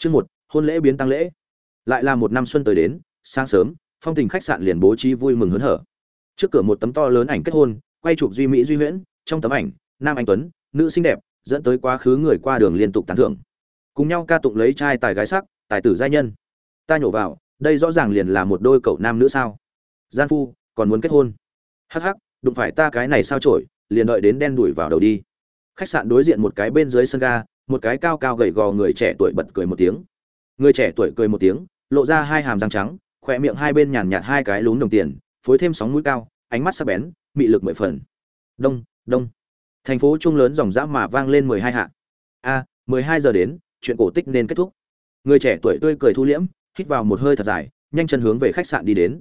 Chương một, hôn lễ biến tăng lễ. Lại là một năm xuân tới đến, sáng sớm, phong tình khách sạn liền bố trí vui mừng hớn hở. Trước cửa một tấm to lớn ảnh kết hôn, quay chụp duy mỹ duy huyễn, trong tấm ảnh, nam anh tuấn, nữ xinh đẹp, dẫn tới quá khứ người qua đường liên tục tán thưởng. Cùng nhau ca tụng lấy trai tài gái sắc, tài tử giai nhân. Ta nhổ vào, đây rõ ràng liền là một đôi cậu nam nữ sao? Gian phu, còn muốn kết hôn. Hắc hắc, đụng phải ta cái này sao chổi, liền đợi đến đen đuổi vào đầu đi. Khách sạn đối diện một cái bên dưới sân ga, một cái cao cao gầy gò người trẻ tuổi bật cười một tiếng. Người trẻ tuổi cười một tiếng, lộ ra hai hàm răng trắng, khỏe miệng hai bên nhàn nhạt hai cái lún đồng tiền, phối thêm sóng mũi cao, ánh mắt sắc bén, mị lực mười phần. Đông đông. Thành phố trung lớn dòng dã mà vang lên mười hai hạ. A, mười hai giờ đến, chuyện cổ tích nên kết thúc. Người trẻ tuổi tươi cười thu liễm, hít vào một hơi thật dài, nhanh chân hướng về khách sạn đi đến.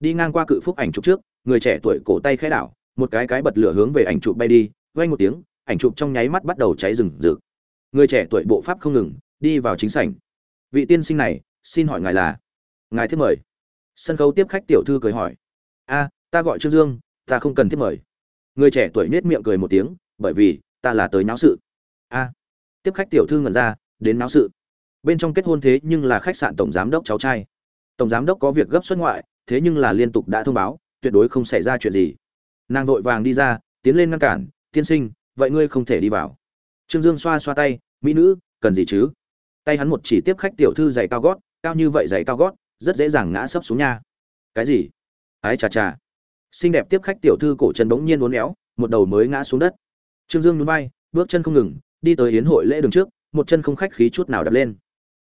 Đi ngang qua cự phúc ảnh chụp trước, người trẻ tuổi cổ tay khẽ đảo, một cái cái bật lửa hướng về ảnh chụp bay đi, vang một tiếng, ảnh chụp trong nháy mắt bắt đầu cháy rừng rực người trẻ tuổi bộ pháp không ngừng, đi vào chính sảnh. Vị tiên sinh này, xin hỏi ngài là? Ngài thiết mời. Sân khấu tiếp khách tiểu thư cười hỏi. A, ta gọi trương dương, ta không cần thiết mời. Người trẻ tuổi nết miệng cười một tiếng, bởi vì, ta là tới náo sự. A. Tiếp khách tiểu thư ngẩn ra, đến náo sự. Bên trong kết hôn thế nhưng là khách sạn tổng giám đốc cháu trai. Tổng giám đốc có việc gấp xuất ngoại, thế nhưng là liên tục đã thông báo, tuyệt đối không xảy ra chuyện gì. Nàng vội vàng đi ra, tiến lên ngăn cản, tiên sinh, vậy ngươi không thể đi vào. Trương dương xoa xoa tay mỹ nữ, cần gì chứ? Tay hắn một chỉ tiếp khách tiểu thư giày cao gót, cao như vậy giày cao gót, rất dễ dàng ngã sấp xuống nha. Cái gì? Ái chà chà. Xinh đẹp tiếp khách tiểu thư cổ chân bỗng nhiên uốn éo, một đầu mới ngã xuống đất. Trương dương nhún vai, bước chân không ngừng, đi tới yến hội lễ đường trước, một chân không khách khí chút nào đập lên.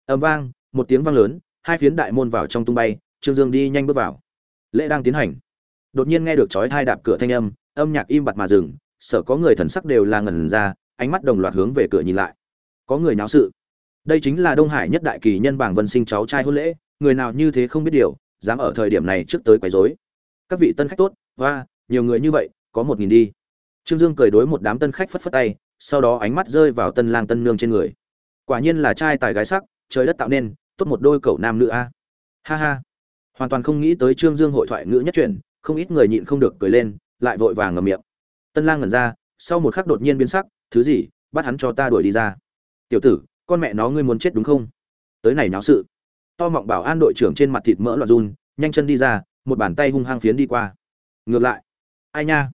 Ầm vang, một tiếng vang lớn, hai phiến đại môn vào trong tung bay, trương dương đi nhanh bước vào. Lễ đang tiến hành. Đột nhiên nghe được chói thai đạp cửa thanh âm âm nhạc im bặt mà dừng sợ có người thần sắc đều là ngẩn ra, ánh mắt đồng loạt hướng về cửa nhìn lại có người náo sự. Đây chính là đông hải nhất đại kỳ nhân bảng vân sinh cháu trai hôn lễ, người nào như thế không biết điều, dám ở thời điểm này trước tới quấy rối. Các vị tân khách tốt và nhiều người như vậy, có một nghìn đi. Trương dương cười đối một đám tân khách phất phất tay, sau đó ánh mắt rơi vào tân lang tân nương trên người. Quả nhiên là trai tài gái sắc, trời đất tạo nên, tốt một đôi cậu nam nữ a. Ha ha. Hoàn toàn không nghĩ tới trương dương hội thoại ngữ nhất truyền không ít người nhịn không được cười lên, lại vội vàng ngầm miệng. Tân lang ngẩn ra, sau một khắc đột nhiên biến sắc, thứ gì, bắt hắn cho ta đuổi đi ra tiểu tử, con mẹ nó ngươi muốn chết đúng không? Tới này náo sự. To mọng bảo an đội trưởng trên mặt thịt mỡ loạn run, nhanh chân đi ra, một bàn tay hung hăng phiến đi qua. Ngược lại, ai nha?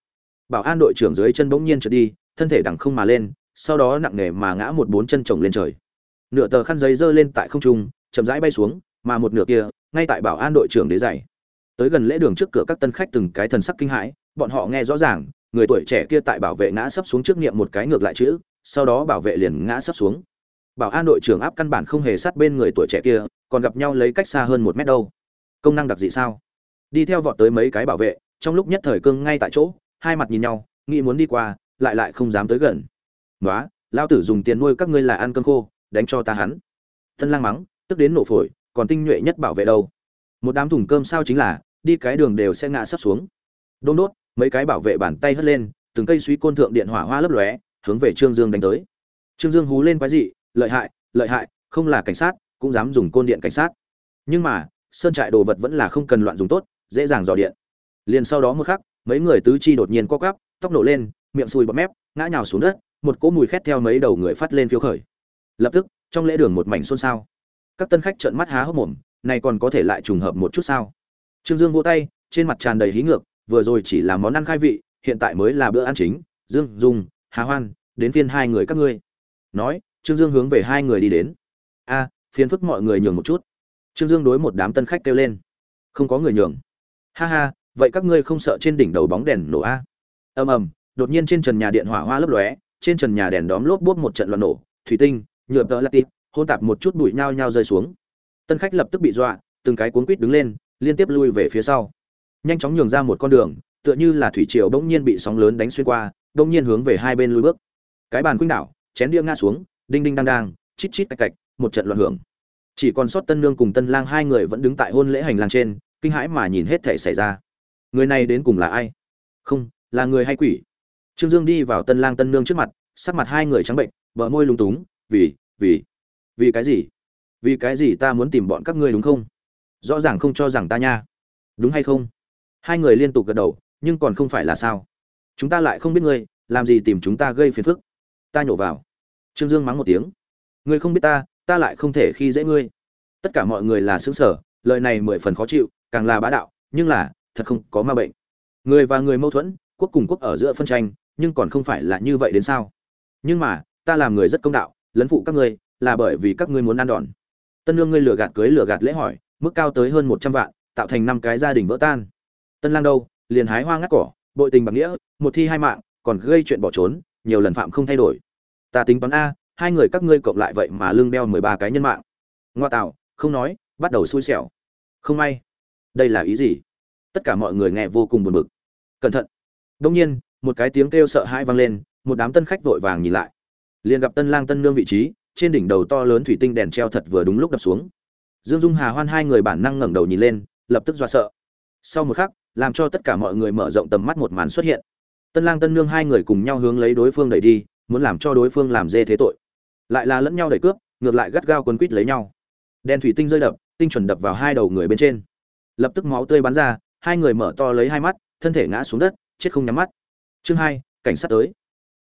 Bảo an đội trưởng dưới chân bỗng nhiên trượt đi, thân thể đằng không mà lên, sau đó nặng nề mà ngã một bốn chân chồng lên trời. Nửa tờ khăn giấy giơ lên tại không trung, chậm rãi bay xuống, mà một nửa kia, ngay tại bảo an đội trưởng đế dày tới gần lễ đường trước cửa các tân khách từng cái thần sắc kinh hãi, bọn họ nghe rõ ràng người tuổi trẻ kia tại bảo vệ ngã sấp xuống trước niệm một cái ngược lại chữ, sau đó bảo vệ liền ngã sấp xuống. Bảo an đội trưởng áp căn bản không hề sát bên người tuổi trẻ kia, còn gặp nhau lấy cách xa hơn một mét đâu. Công năng đặc dị sao? Đi theo vọt tới mấy cái bảo vệ, trong lúc nhất thời cương ngay tại chỗ, hai mặt nhìn nhau, nghĩ muốn đi qua, lại lại không dám tới gần. Nói lao tử dùng tiền nuôi các ngươi là ăn cơm khô, đánh cho ta hắn. Thân lang mắng, tức đến nổ phổi, còn tinh nhuệ nhất bảo vệ đâu. Một đám thùng cơm sao chính là, đi cái đường đều sẽ ngã sắp xuống. Đôn đốt mấy cái bảo vệ bàn tay hất lên, từng cây suý côn thượng điện hỏa hoa lấp lóe, hướng về trương dương đánh tới. Trương dương hú lên quái dị, lợi hại lợi hại, không là cảnh sát, cũng dám dùng côn điện cảnh sát. Nhưng mà, sơn trại đồ vật vẫn là không cần loạn dùng tốt, dễ dàng dò điện. Liền sau đó một khắc, mấy người tứ chi đột nhiên co cắp tóc nổ lên, miệng sùi bọt mép, ngã nhào xuống đất, một cỗ mùi khét theo mấy đầu người phát lên phiếu khởi. Lập tức, trong lễ đường một mảnh xôn xao. Các tân khách trợn mắt há hốc mồm, này còn có thể lại trùng hợp một chút sao? Trương dương vỗ tay, trên mặt tràn đầy hí ngược vừa rồi chỉ là món ăn khai vị, hiện tại mới là bữa ăn chính. Dương dung, hà hoan, đến phiên hai người các ngươi. Nói, trương dương hướng về hai người đi đến. A, phiền phức mọi người nhường một chút. Trương dương đối một đám tân khách kêu lên. Không có người nhường. Ha ha, vậy các ngươi không sợ trên đỉnh đầu bóng đèn nổ a? Ầm ầm, đột nhiên trên trần nhà điện hỏa hoa lấp lóe, trên trần nhà đèn đóm lốp bốp một trận loạn nổ. Thủy tinh, nhựa tợ lạt tịp hôn tạp một chút bụi nhao nhao rơi xuống. Tân khách lập tức bị dọa, từng cái cuốn quít đứng lên, liên tiếp lui về phía sau nhanh chóng nhường ra một con đường, tựa như là thủy triều bỗng nhiên bị sóng lớn đánh xuyên qua, bỗng nhiên hướng về hai bên lùi bước. Cái bàn khuynh đảo, chén đĩa ngã xuống, đinh đinh đang đang, chít chít tách cạch, một trận loạn hưởng. Chỉ còn sót tân nương cùng tân lang hai người vẫn đứng tại hôn lễ hành lang trên, kinh hãi mà nhìn hết thể xảy ra. Người này đến cùng là ai? Không, là người hay quỷ? Trương dương đi vào tân lang tân nương trước mặt, sắc mặt hai người trắng bệnh, bờ môi lúng túng, vì vì vì cái gì? Vì cái gì ta muốn tìm bọn các ngươi đúng không? Rõ ràng không cho rằng ta nha. Đúng hay không? Hai người liên tục gật đầu, nhưng còn không phải là sao. Chúng ta lại không biết ngươi, làm gì tìm chúng ta gây phiền phức. Ta nhổ vào. Trương dương mắng một tiếng. Ngươi không biết ta ta lại không thể khi dễ ngươi. Tất cả mọi người là xứng sở lời này mười phần khó chịu, càng là bá đạo, nhưng là, thật không có ma bệnh. Người và người mâu thuẫn, quốc cùng quốc ở giữa phân tranh, nhưng còn không phải là như vậy đến sao? Nhưng mà, ta làm người rất công đạo, lấn phụ các ngươi, là bởi vì các ngươi muốn ăn đòn. Tân lương ngươi lừa gạt cưới lừa gạt lễ hỏi, mức cao tới hơn một trăm vạn, tạo thành năm cái gia đình vỡ tan tân lang đâu, liền hái hoa ngắt cỏ, bội tình bạc nghĩa, một thi hai mạng, còn gây chuyện bỏ trốn, nhiều lần phạm không thay đổi. Ta tính toán a, hai người các ngươi cộng lại vậy mà lương đeo mười ba cái nhân mạng. Ngoa tạo, không nói, bắt đầu xui xẻo. Không may. Đây là ý gì? Tất cả mọi người nghe vô cùng buồn bực. Cẩn thận. Đông nhiên, một cái tiếng kêu sợ hãi vang lên, một đám tân khách vội vàng nhìn lại. Liền gặp tân lang tân nương vị trí, trên đỉnh đầu to lớn thủy tinh đèn treo thật vừa đúng lúc đập xuống. Dương dung hà hoan hai người bản năng ngẩng đầu nhìn lên, lập tức do sợ. Sau một khắc làm cho tất cả mọi người mở rộng tầm mắt một màn xuất hiện. Tân lang tân nương hai người cùng nhau hướng lấy đối phương đẩy đi, muốn làm cho đối phương làm dê thế tội. Lại là lẫn nhau đẩy cướp, ngược lại gắt gao quấn quít lấy nhau. Đèn thủy tinh rơi đập, tinh chuẩn đập vào hai đầu người bên trên. Lập tức máu tươi bắn ra, hai người mở to lấy hai mắt, thân thể ngã xuống đất, chết không nhắm mắt. Chương hai, cảnh sát tới.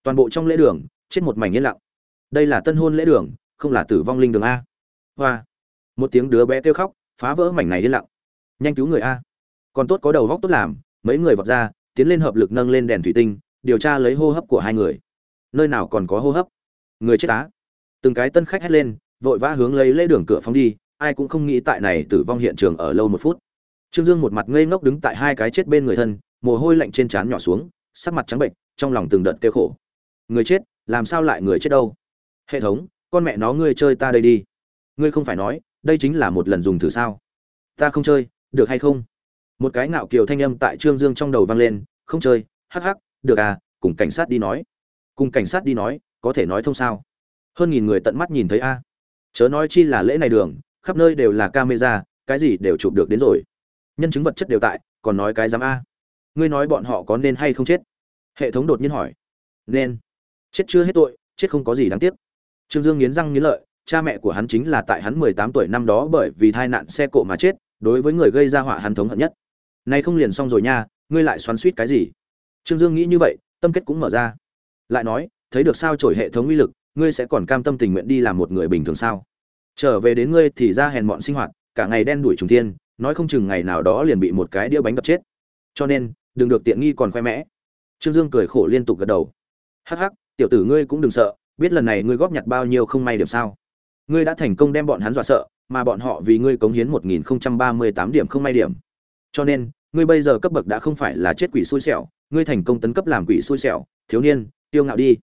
Toàn bộ trong lễ đường, chết một mảnh yên lặng. Đây là tân hôn lễ đường, không là tử vong linh đường a. Hoa. Một tiếng đứa bé kêu khóc, phá vỡ mảnh này yên lặng. Nhanh cứu người a còn tốt có đầu góc tốt làm, mấy người vọt ra, tiến lên hợp lực nâng lên đèn thủy tinh, điều tra lấy hô hấp của hai người. Nơi nào còn có hô hấp? Người chết á. Từng cái tân khách hét lên, vội vã hướng lấy lễ đường cửa phóng đi, ai cũng không nghĩ tại này tử vong hiện trường ở lâu một phút. Trương dương một mặt ngây ngốc đứng tại hai cái chết bên người thân, mồ hôi lạnh trên trán nhỏ xuống, sắc mặt trắng bệnh, trong lòng từng đợt kêu khổ. Người chết, làm sao lại người chết đâu? Hệ thống, con mẹ nó ngươi chơi ta đây đi. Ngươi không phải nói, đây chính là một lần dùng thử sao? Ta không chơi, được hay không? Một cái ngạo kiều thanh âm tại trương dương trong đầu vang lên, không chơi, hắc hắc, được à cùng cảnh sát đi nói. Cùng cảnh sát đi nói, có thể nói thông sao? Hơn nghìn người tận mắt nhìn thấy a. Chớ nói chi là lễ này đường, khắp nơi đều là camera, cái gì đều chụp được đến rồi. Nhân chứng vật chất đều tại, còn nói cái dám a. Ngươi nói bọn họ có nên hay không chết? Hệ thống đột nhiên hỏi. Nên. Chết chưa hết tội, chết không có gì đáng tiếc. Trương dương nghiến răng nghiến lợi, cha mẹ của hắn chính là tại hắn mười tám tuổi năm đó bởi vì tai nạn xe cộ mà chết, đối với người gây ra họa hắn thống hận nhất nay không liền xong rồi nha, ngươi lại xoắn suýt cái gì? Trương dương nghĩ như vậy, tâm kết cũng mở ra. Lại nói, thấy được sao trổi hệ thống uy lực, ngươi sẽ còn cam tâm tình nguyện đi làm một người bình thường sao? Trở về đến ngươi thì ra hèn mọn sinh hoạt, cả ngày đen đuổi trùng thiên, nói không chừng ngày nào đó liền bị một cái đĩa bánh đập chết. Cho nên, đừng được tiện nghi còn khoe mẽ. Trương dương cười khổ liên tục gật đầu. Hắc hắc, tiểu tử ngươi cũng đừng sợ, biết lần này ngươi góp nhặt bao nhiêu không may điểm sao? Ngươi đã thành công đem bọn hắn dọa sợ, mà bọn họ vì ngươi cống hiến một nghìn không trăm ba mươi tám điểm không may điểm cho nên, ngươi bây giờ cấp bậc đã không phải là chết quỷ xui xẻo, ngươi thành công tấn cấp làm quỷ xui xẻo, thiếu niên, tiêu ngạo đi.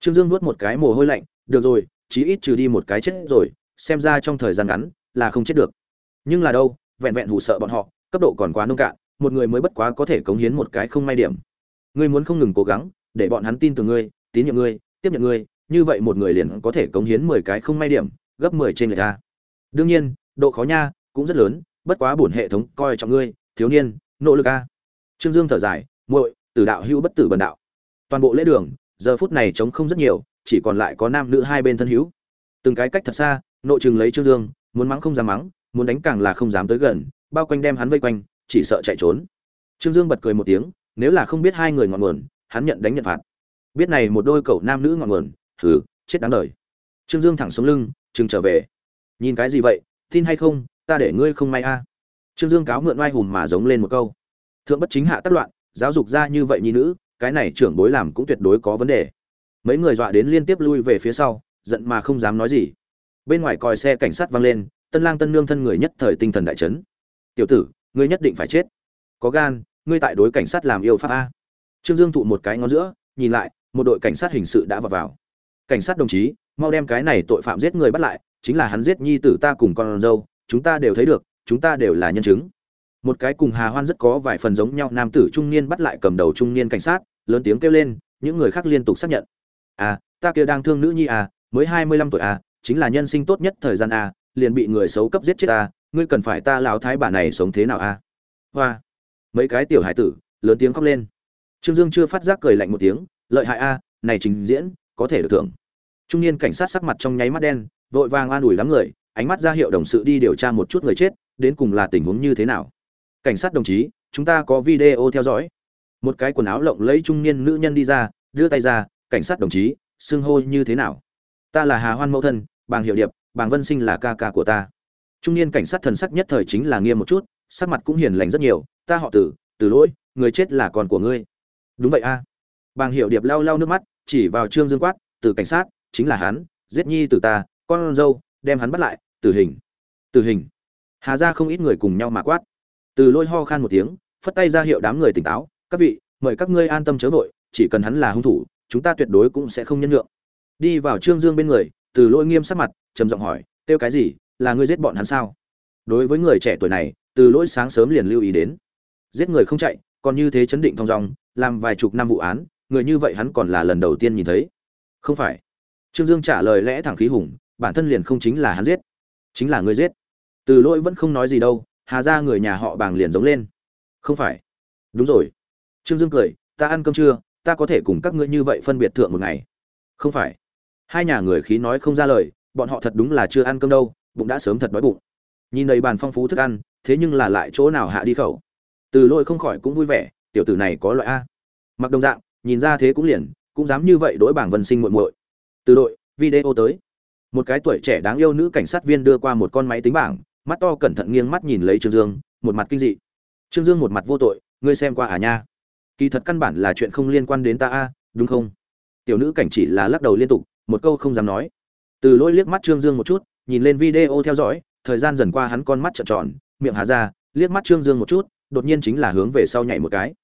Trương dương nuốt một cái mồ hôi lạnh, được rồi, chí ít trừ đi một cái chết rồi, xem ra trong thời gian ngắn là không chết được. Nhưng là đâu, vẹn vẹn hù sợ bọn họ, cấp độ còn quá nông cạn, một người mới bất quá có thể cống hiến một cái không may điểm. Ngươi muốn không ngừng cố gắng, để bọn hắn tin tưởng ngươi, tín nhiệm ngươi, tiếp nhận ngươi, như vậy một người liền có thể cống hiến mười cái không may điểm, gấp mười trên người ta. Đương nhiên, độ khó nha cũng rất lớn, bất quá bổn hệ thống coi trọng ngươi thiếu niên, nỗ lực a. Trương dương thở dài, muội, tử đạo hữu bất tử bần đạo. Toàn bộ lễ đường, giờ phút này trống không rất nhiều, chỉ còn lại có nam nữ hai bên thân hữu. Từng cái cách thật xa, nội chừng lấy trương dương, muốn mắng không dám mắng, muốn đánh càng là không dám tới gần, bao quanh đem hắn vây quanh, chỉ sợ chạy trốn. Trương dương bật cười một tiếng, nếu là không biết hai người ngọn nguồn, hắn nhận đánh nhận phạt. Biết này một đôi cậu nam nữ ngọn nguồn thử chết đáng đời. Trương dương thẳng xuống lưng, chừng trở về. Nhìn cái gì vậy, tin hay không, ta để ngươi không may a trương dương cáo mượn oai hùng mà giống lên một câu. Thượng bất chính hạ tất loạn, giáo dục ra như vậy nhi nữ, cái này trưởng bối làm cũng tuyệt đối có vấn đề. Mấy người dọa đến liên tiếp lui về phía sau, giận mà không dám nói gì. Bên ngoài còi xe cảnh sát vang lên, tân lang tân nương thân người nhất thời tinh thần đại chấn. Tiểu tử, ngươi nhất định phải chết. Có gan, ngươi tại đối cảnh sát làm yêu pháp a. Trương dương thụ một cái ngón giữa, nhìn lại, một đội cảnh sát hình sự đã vào vào. Cảnh sát đồng chí, mau đem cái này tội phạm giết người bắt lại, chính là hắn giết nhi tử ta cùng con dâu, chúng ta đều thấy được chúng ta đều là nhân chứng. Một cái cùng hà hoan rất có vài phần giống nhau nam tử trung niên bắt lại cầm đầu trung niên cảnh sát lớn tiếng kêu lên những người khác liên tục xác nhận. À ta kia đang thương nữ nhi à mới hai mươi lăm tuổi à chính là nhân sinh tốt nhất thời gian à liền bị người xấu cấp giết chết à ngươi cần phải ta lão thái bà này sống thế nào à? Hoa. Mấy cái tiểu hải tử lớn tiếng khóc lên. Trương dương chưa phát giác cười lạnh một tiếng lợi hại a à, này trình diễn có thể được thưởng. Trung niên cảnh sát sắc mặt trong nháy mắt đen vội vàng an ủi lắm người ánh mắt ra hiệu đồng sự đi điều tra một chút người chết đến cùng là tình huống như thế nào? Cảnh sát đồng chí, chúng ta có video theo dõi. Một cái quần áo lộng lẫy trung niên nữ nhân đi ra, đưa tay ra, cảnh sát đồng chí, xưng hô như thế nào? Ta là hà hoan mẫu thân, bàng hiệu điệp, bàng vân sinh là ca ca của ta. Trung niên cảnh sát thần sắc nhất thời chính là nghiêm một chút, sắc mặt cũng hiền lành rất nhiều, ta họ tử từ lỗi, người chết là con của ngươi. Đúng vậy a. Bàng hiệu điệp lau lau nước mắt, chỉ vào trương dương quát từ cảnh sát, chính là hắn, giết nhi từ ta, con dâu, đem hắn bắt lại, tử hình. Tử hình? Hà ra không ít người cùng nhau mà quát. Từ lôi ho khan một tiếng, phất tay ra hiệu đám người tỉnh táo. Các vị, mời các ngươi an tâm chớ vội, chỉ cần hắn là hung thủ, chúng ta tuyệt đối cũng sẽ không nhân nhượng. Đi vào trương dương bên người, từ lôi nghiêm sắc mặt, trầm giọng hỏi, kêu cái gì? Là ngươi giết bọn hắn sao? Đối với người trẻ tuổi này, từ lỗi sáng sớm liền lưu ý đến. Giết người không chạy, còn như thế chấn định thong dong, làm vài chục năm vụ án, người như vậy hắn còn là lần đầu tiên nhìn thấy. Không phải. Trương dương trả lời lẽ thẳng khí hùng, bản thân liền không chính là hắn giết, chính là ngươi giết từ lỗi vẫn không nói gì đâu, hà ra người nhà họ bàng liền giống lên. Không phải. Đúng rồi. Trương dương cười, ta ăn cơm trưa, ta có thể cùng các ngươi như vậy phân biệt thượng một ngày. Không phải. Hai nhà người khí nói không ra lời, bọn họ thật đúng là chưa ăn cơm đâu, bụng đã sớm thật đói bụng. Nhìn đầy bàn phong phú thức ăn, thế nhưng là lại chỗ nào hạ đi khẩu. Từ lỗi không khỏi cũng vui vẻ, tiểu tử này có loại a. Mặc đồng dạng, nhìn ra thế cũng liền, cũng dám như vậy đối bảng vân sinh muộn muội. Từ đội, video tới. Một cái tuổi trẻ đáng yêu nữ cảnh sát viên đưa qua một con máy tính bảng mắt to cẩn thận nghiêng mắt nhìn lấy trương dương, một mặt kinh dị. Trương dương một mặt vô tội, ngươi xem qua à nha? Kỳ thật căn bản là chuyện không liên quan đến ta a, đúng không? Tiểu nữ cảnh chỉ là lắc đầu liên tục, một câu không dám nói. Từ lỗi liếc mắt trương dương một chút, nhìn lên video theo dõi, thời gian dần qua hắn con mắt trợn tròn, miệng hà ra, liếc mắt trương dương một chút, đột nhiên chính là hướng về sau nhảy một cái.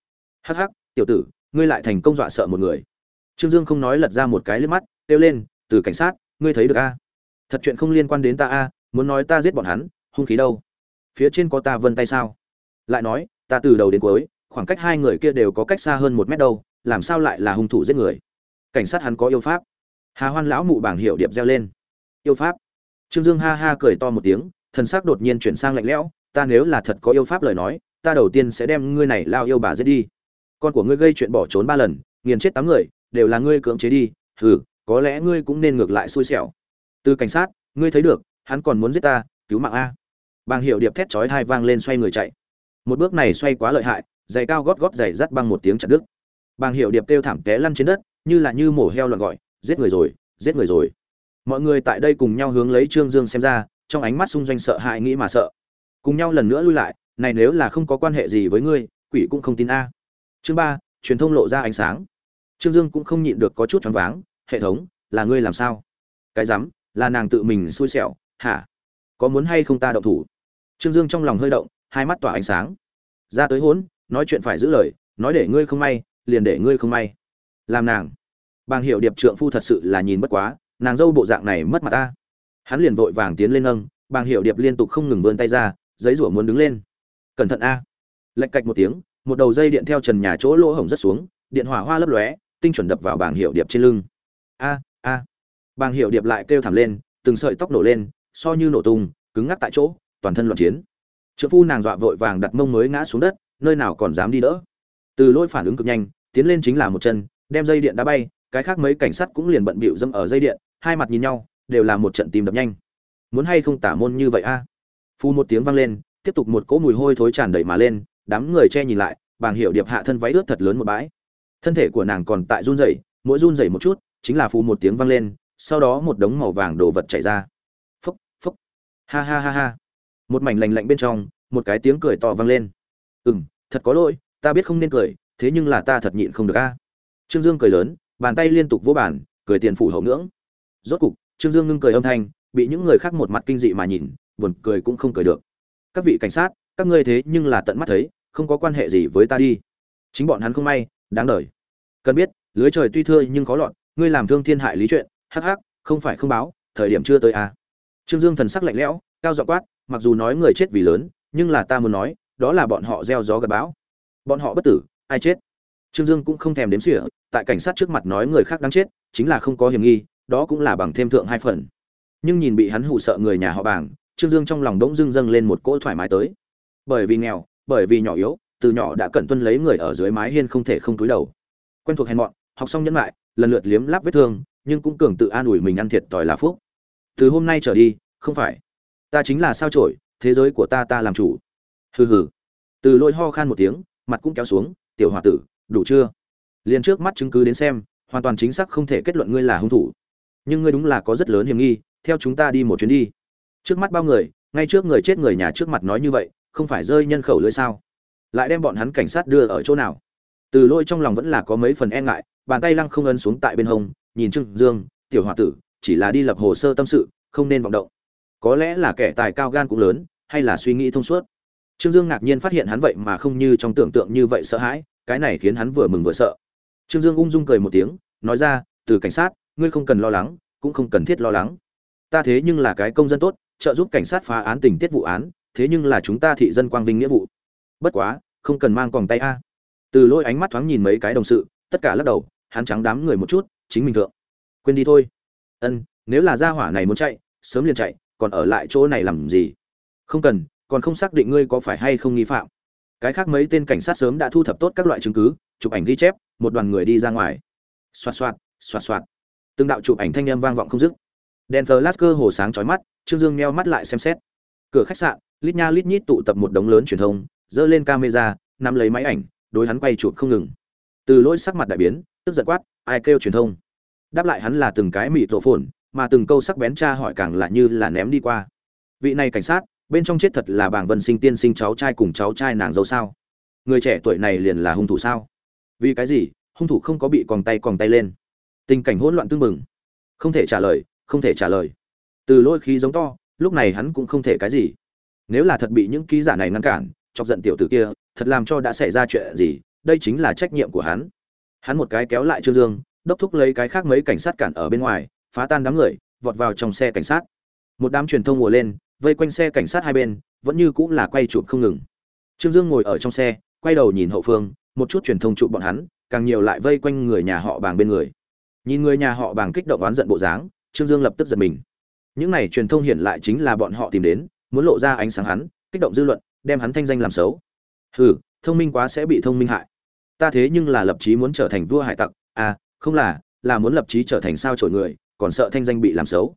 Hắc hắc, tiểu tử, ngươi lại thành công dọa sợ một người. Trương dương không nói lật ra một cái liếc mắt, kêu lên, từ cảnh sát, ngươi thấy được a? Thật chuyện không liên quan đến ta a, muốn nói ta giết bọn hắn hung khí đâu? Phía trên có ta vân tay sao? Lại nói, ta từ đầu đến cuối, khoảng cách hai người kia đều có cách xa hơn một mét đâu, làm sao lại là hung thủ giết người? Cảnh sát hắn có yêu pháp. Hà hoan lão mụ bảng hiệu điệp reo lên. Yêu pháp. Trương dương ha ha cười to một tiếng, thần sắc đột nhiên chuyển sang lạnh lẽo, ta nếu là thật có yêu pháp lời nói, ta đầu tiên sẽ đem ngươi này lao yêu bà giết đi. Con của ngươi gây chuyện bỏ trốn ba lần, nghiền chết tám người, đều là ngươi cưỡng chế đi. Hừ, có lẽ ngươi cũng nên ngược lại xui xẻo. Từ cảnh sát, ngươi thấy được, hắn còn muốn giết ta, cứu mạng a bàng hiệu điệp thét chói thai vang lên xoay người chạy. Một bước này xoay quá lợi hại, giày cao gót gót giày rắt băng một tiếng chặt đứt. Bàng hiệu điệp kêu thảm té lăn trên đất, như là như mổ heo loạn gọi, giết người rồi, giết người rồi. Mọi người tại đây cùng nhau hướng lấy trương dương xem ra, trong ánh mắt xung doanh sợ hãi nghĩ mà sợ. Cùng nhau lần nữa lui lại, này nếu là không có quan hệ gì với ngươi, quỷ cũng không tin a. Chương ba, truyền thông lộ ra ánh sáng. Trương dương cũng không nhịn được có chút choáng váng, hệ thống, là ngươi làm sao? Cái rắm, là nàng tự mình xui xẻo, hả? Có muốn hay không ta động thủ? Trương dương trong lòng hơi động, hai mắt tỏa ánh sáng. Ra tới hốn, nói chuyện phải giữ lời, nói để ngươi không may, liền để ngươi không may. Làm nàng. Bàng hiệu điệp trượng phu thật sự là nhìn bất quá, nàng dâu bộ dạng này mất mặt ta. Hắn liền vội vàng tiến lên nâng, bàng hiệu điệp liên tục không ngừng vươn tay ra, giấy rủa muốn đứng lên. Cẩn thận a. Lệch cạch một tiếng, một đầu dây điện theo trần nhà chỗ lỗ hổng rất xuống, điện hỏa hoa lấp lóe, tinh chuẩn đập vào Bàng hiệu điệp trên lưng. A a. Bàng hiệu điệp lại kêu thảm lên, từng sợi tóc nổ lên, so như nổ tung, cứng ngắc tại chỗ toàn thân loạn chiến. Trợ phu nàng dọa vội vàng đặt mông mới ngã xuống đất, nơi nào còn dám đi đỡ. Từ lỗi phản ứng cực nhanh, tiến lên chính là một chân, đem dây điện đá bay, cái khác mấy cảnh sát cũng liền bận bịu dâm ở dây điện, hai mặt nhìn nhau, đều là một trận tìm đập nhanh. Muốn hay không tả môn như vậy a? Phu một tiếng vang lên, tiếp tục một cỗ mùi hôi thối tràn đầy mà lên, đám người che nhìn lại, bàng hiệu điệp hạ thân váy ướt thật lớn một bãi. Thân thể của nàng còn tại run rẩy, mỗi run rẩy một chút, chính là phu một tiếng vang lên, sau đó một đống màu vàng đồ vật chảy ra. Phúc phúc ha ha ha ha một mảnh lành lạnh bên trong, một cái tiếng cười to vang lên. Ừ m thật có lỗi, ta biết không nên cười, thế nhưng là ta thật nhịn không được a. Trương dương cười lớn, bàn tay liên tục vỗ bàn, cười tiền phủ hậu ngưỡng. Rốt cục, trương dương ngưng cười âm thanh, bị những người khác một mặt kinh dị mà nhìn, buồn cười cũng không cười được. Các vị cảnh sát, các ngươi thế nhưng là tận mắt thấy, không có quan hệ gì với ta đi. Chính bọn hắn không may, đáng đời. Cần biết, lưới trời tuy thưa nhưng khó lọt, ngươi làm thương thiên hại lý chuyện, hắc hắc, không phải không báo, thời điểm chưa tới à. trương dương thần sắc lạnh lẽo, cao giọng quát mặc dù nói người chết vì lớn, nhưng là ta muốn nói, đó là bọn họ gieo gió gặt bão. Bọn họ bất tử, ai chết? Trương dương cũng không thèm đếm xỉa, tại cảnh sát trước mặt nói người khác đáng chết, chính là không có hiểm nghi, đó cũng là bằng thêm thượng hai phần. Nhưng nhìn bị hắn hụ sợ người nhà họ bảng trương dương trong lòng đỗng dưng dâng lên một cỗ thoải mái tới. Bởi vì nghèo, bởi vì nhỏ yếu, từ nhỏ đã cẩn tuân lấy người ở dưới mái hiên không thể không túi đầu. Quen thuộc hèn mọn, học xong nhẫn lại lần lượt liếm láp vết thương, nhưng cũng cường tự an ủi mình ăn thiệt tỏi là phúc. Từ hôm nay trở đi, không phải ta chính là sao trổi thế giới của ta ta làm chủ. Hừ hừ. Từ lôi ho khan một tiếng, mặt cũng kéo xuống, tiểu hòa tử, đủ chưa? Liền trước mắt chứng cứ đến xem, hoàn toàn chính xác không thể kết luận ngươi là hung thủ. Nhưng ngươi đúng là có rất lớn hiểm nghi, theo chúng ta đi một chuyến đi. Trước mắt bao người, ngay trước người chết người nhà trước mặt nói như vậy, không phải rơi nhân khẩu lưỡi sao? Lại đem bọn hắn cảnh sát đưa ở chỗ nào? Từ lôi trong lòng vẫn là có mấy phần e ngại, bàn tay lăng không ấn xuống tại bên hông, nhìn trương dương, tiểu h tử, chỉ là đi lập hồ sơ tâm sự, không nên vọng động có lẽ là kẻ tài cao gan cũng lớn, hay là suy nghĩ thông suốt. Trương dương ngạc nhiên phát hiện hắn vậy mà không như trong tưởng tượng như vậy sợ hãi, cái này khiến hắn vừa mừng vừa sợ. Trương dương ung dung cười một tiếng, nói ra, từ cảnh sát, ngươi không cần lo lắng, cũng không cần thiết lo lắng. Ta thế nhưng là cái công dân tốt, trợ giúp cảnh sát phá án tình tiết vụ án, thế nhưng là chúng ta thị dân quang vinh nghĩa vụ. Bất quá, không cần mang còng tay a. Từ lôi ánh mắt thoáng nhìn mấy cái đồng sự, tất cả lắc đầu, hắn trắng đám người một chút, chính mình thượng. Quên đi thôi. Ân, nếu là gia hỏa này muốn chạy, sớm liền chạy còn ở lại chỗ này làm gì? Không cần, còn không xác định ngươi có phải hay không nghi phạm. Cái khác mấy tên cảnh sát sớm đã thu thập tốt các loại chứng cứ, chụp ảnh ghi chép, một đoàn người đi ra ngoài. Xoạt xoạt xoạt xoạt. Từng đạo chụp ảnh thanh âm vang vọng không dứt. Đèn flash cơ hồ sáng chói mắt, trương dương meo mắt lại xem xét. Cửa khách sạn, lít nha lít nhít tụ tập một đống lớn truyền thông, dơ lên camera, nắm lấy máy ảnh, đối hắn quay chụp không ngừng. Từ lỗi sắc mặt đại biến, tức giật quát, ai kêu truyền thông? Đáp lại hắn là từng cái mịt rộ phồn mà từng câu sắc bén tra hỏi càng là như là ném đi qua. Vị này cảnh sát, bên trong chết thật là bảng vân sinh tiên sinh cháu trai cùng cháu trai nàng dâu sao? Người trẻ tuổi này liền là hung thủ sao? Vì cái gì, hung thủ không có bị còng tay còng tay lên? Tình cảnh hỗn loạn tương mừng. Không thể trả lời, không thể trả lời. Từ lôi khí giống to, lúc này hắn cũng không thể cái gì. Nếu là thật bị những ký giả này ngăn cản, chọc giận tiểu tử kia, thật làm cho đã xảy ra chuyện gì, đây chính là trách nhiệm của hắn. Hắn một cái kéo lại trương dương, đốc thúc lấy cái khác mấy cảnh sát cản ở bên ngoài phá tan đám người, vọt vào trong xe cảnh sát. Một đám truyền thông ngồi lên, vây quanh xe cảnh sát hai bên, vẫn như cũng là quay chụp không ngừng. Trương dương ngồi ở trong xe, quay đầu nhìn hậu phương, một chút truyền thông chụp bọn hắn, càng nhiều lại vây quanh người nhà họ bàng bên người. Nhìn người nhà họ bàng kích động oán giận bộ dáng, trương dương lập tức giật mình. Những này truyền thông hiện lại chính là bọn họ tìm đến, muốn lộ ra ánh sáng hắn, kích động dư luận, đem hắn thanh danh làm xấu. Hừ, thông minh quá sẽ bị thông minh hại. Ta thế nhưng là lập chí muốn trở thành vua hải tặc à không là là muốn lập chí trở thành sao trổi người còn sợ thanh danh bị làm xấu.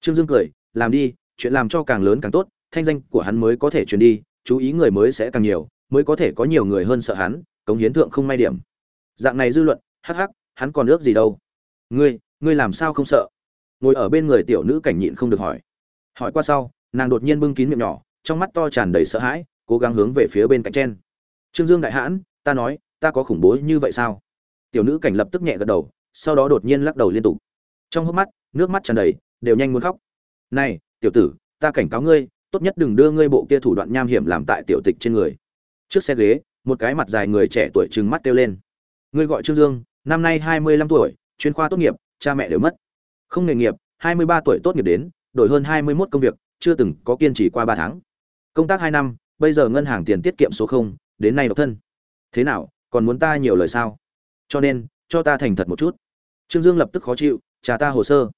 Trương dương cười, làm đi, chuyện làm cho càng lớn càng tốt, thanh danh của hắn mới có thể truyền đi, chú ý người mới sẽ càng nhiều, mới có thể có nhiều người hơn sợ hắn, cống hiến thượng không may điểm. Dạng này dư luận, hắc hắc, hắn còn ước gì đâu. Ngươi ngươi làm sao không sợ? Ngồi ở bên người tiểu nữ cảnh nhịn không được hỏi. Hỏi qua sau, nàng đột nhiên bưng kín miệng nhỏ, trong mắt to tràn đầy sợ hãi, cố gắng hướng về phía bên cạnh trên. Trương dương đại hãn, ta nói, ta có khủng bố như vậy sao? Tiểu nữ cảnh lập tức nhẹ gật đầu, sau đó đột nhiên lắc đầu liên tục trong hốc mắt, nước mắt tràn đầy, đều nhanh muốn khóc. Này, tiểu tử, ta cảnh cáo ngươi, tốt nhất đừng đưa ngươi bộ kia thủ đoạn nham hiểm làm tại tiểu tịch trên người. Trước xe ghế, một cái mặt dài người trẻ tuổi trừng mắt kêu lên. Ngươi gọi trương dương, năm nay hai mươi lăm tuổi, chuyên khoa tốt nghiệp, cha mẹ đều mất. Không nghề nghiệp, hai mươi ba tuổi tốt nghiệp đến, đổi hơn hai mươi mốt công việc, chưa từng có kiên trì qua ba tháng. Công tác hai năm, bây giờ ngân hàng tiền tiết kiệm số không, đến nay độc thân. Thế nào, còn muốn ta nhiều lời sao? Cho nên, cho ta thành thật một chút. Trương dương lập tức khó chịu trả ta hồ sơ.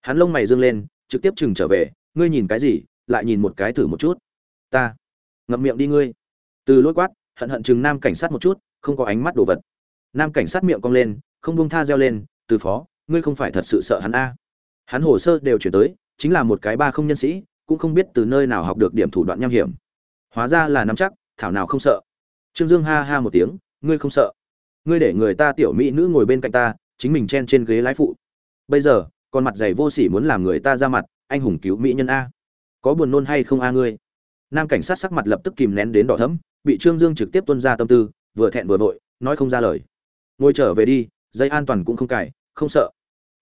Hắn lông mày dương lên, trực tiếp chừng trở về, ngươi nhìn cái gì, lại nhìn một cái thử một chút. Ta. Ngậm miệng đi ngươi. Từ lối quát, hận hận chừng nam cảnh sát một chút, không có ánh mắt đồ vật. Nam cảnh sát miệng cong lên, không bông tha reo lên, từ phó, ngươi không phải thật sự sợ hắn a? Hắn hồ sơ đều chuyển tới, chính là một cái ba không nhân sĩ, cũng không biết từ nơi nào học được điểm thủ đoạn nham hiểm. Hóa ra là nắm chắc, thảo nào không sợ. Trương dương ha ha một tiếng, ngươi không sợ. Ngươi để người ta tiểu mỹ nữ ngồi bên cạnh ta, chính mình chen trên ghế lái phụ bây giờ, con mặt dày vô sỉ muốn làm người ta ra mặt, anh hùng cứu mỹ nhân a. Có buồn nôn hay không a ngươi? Nam cảnh sát sắc mặt lập tức kìm nén đến đỏ thấm bị trương dương trực tiếp tuân ra tâm tư, vừa thẹn vừa vội, nói không ra lời. Ngồi trở về đi, dây an toàn cũng không cài, không sợ.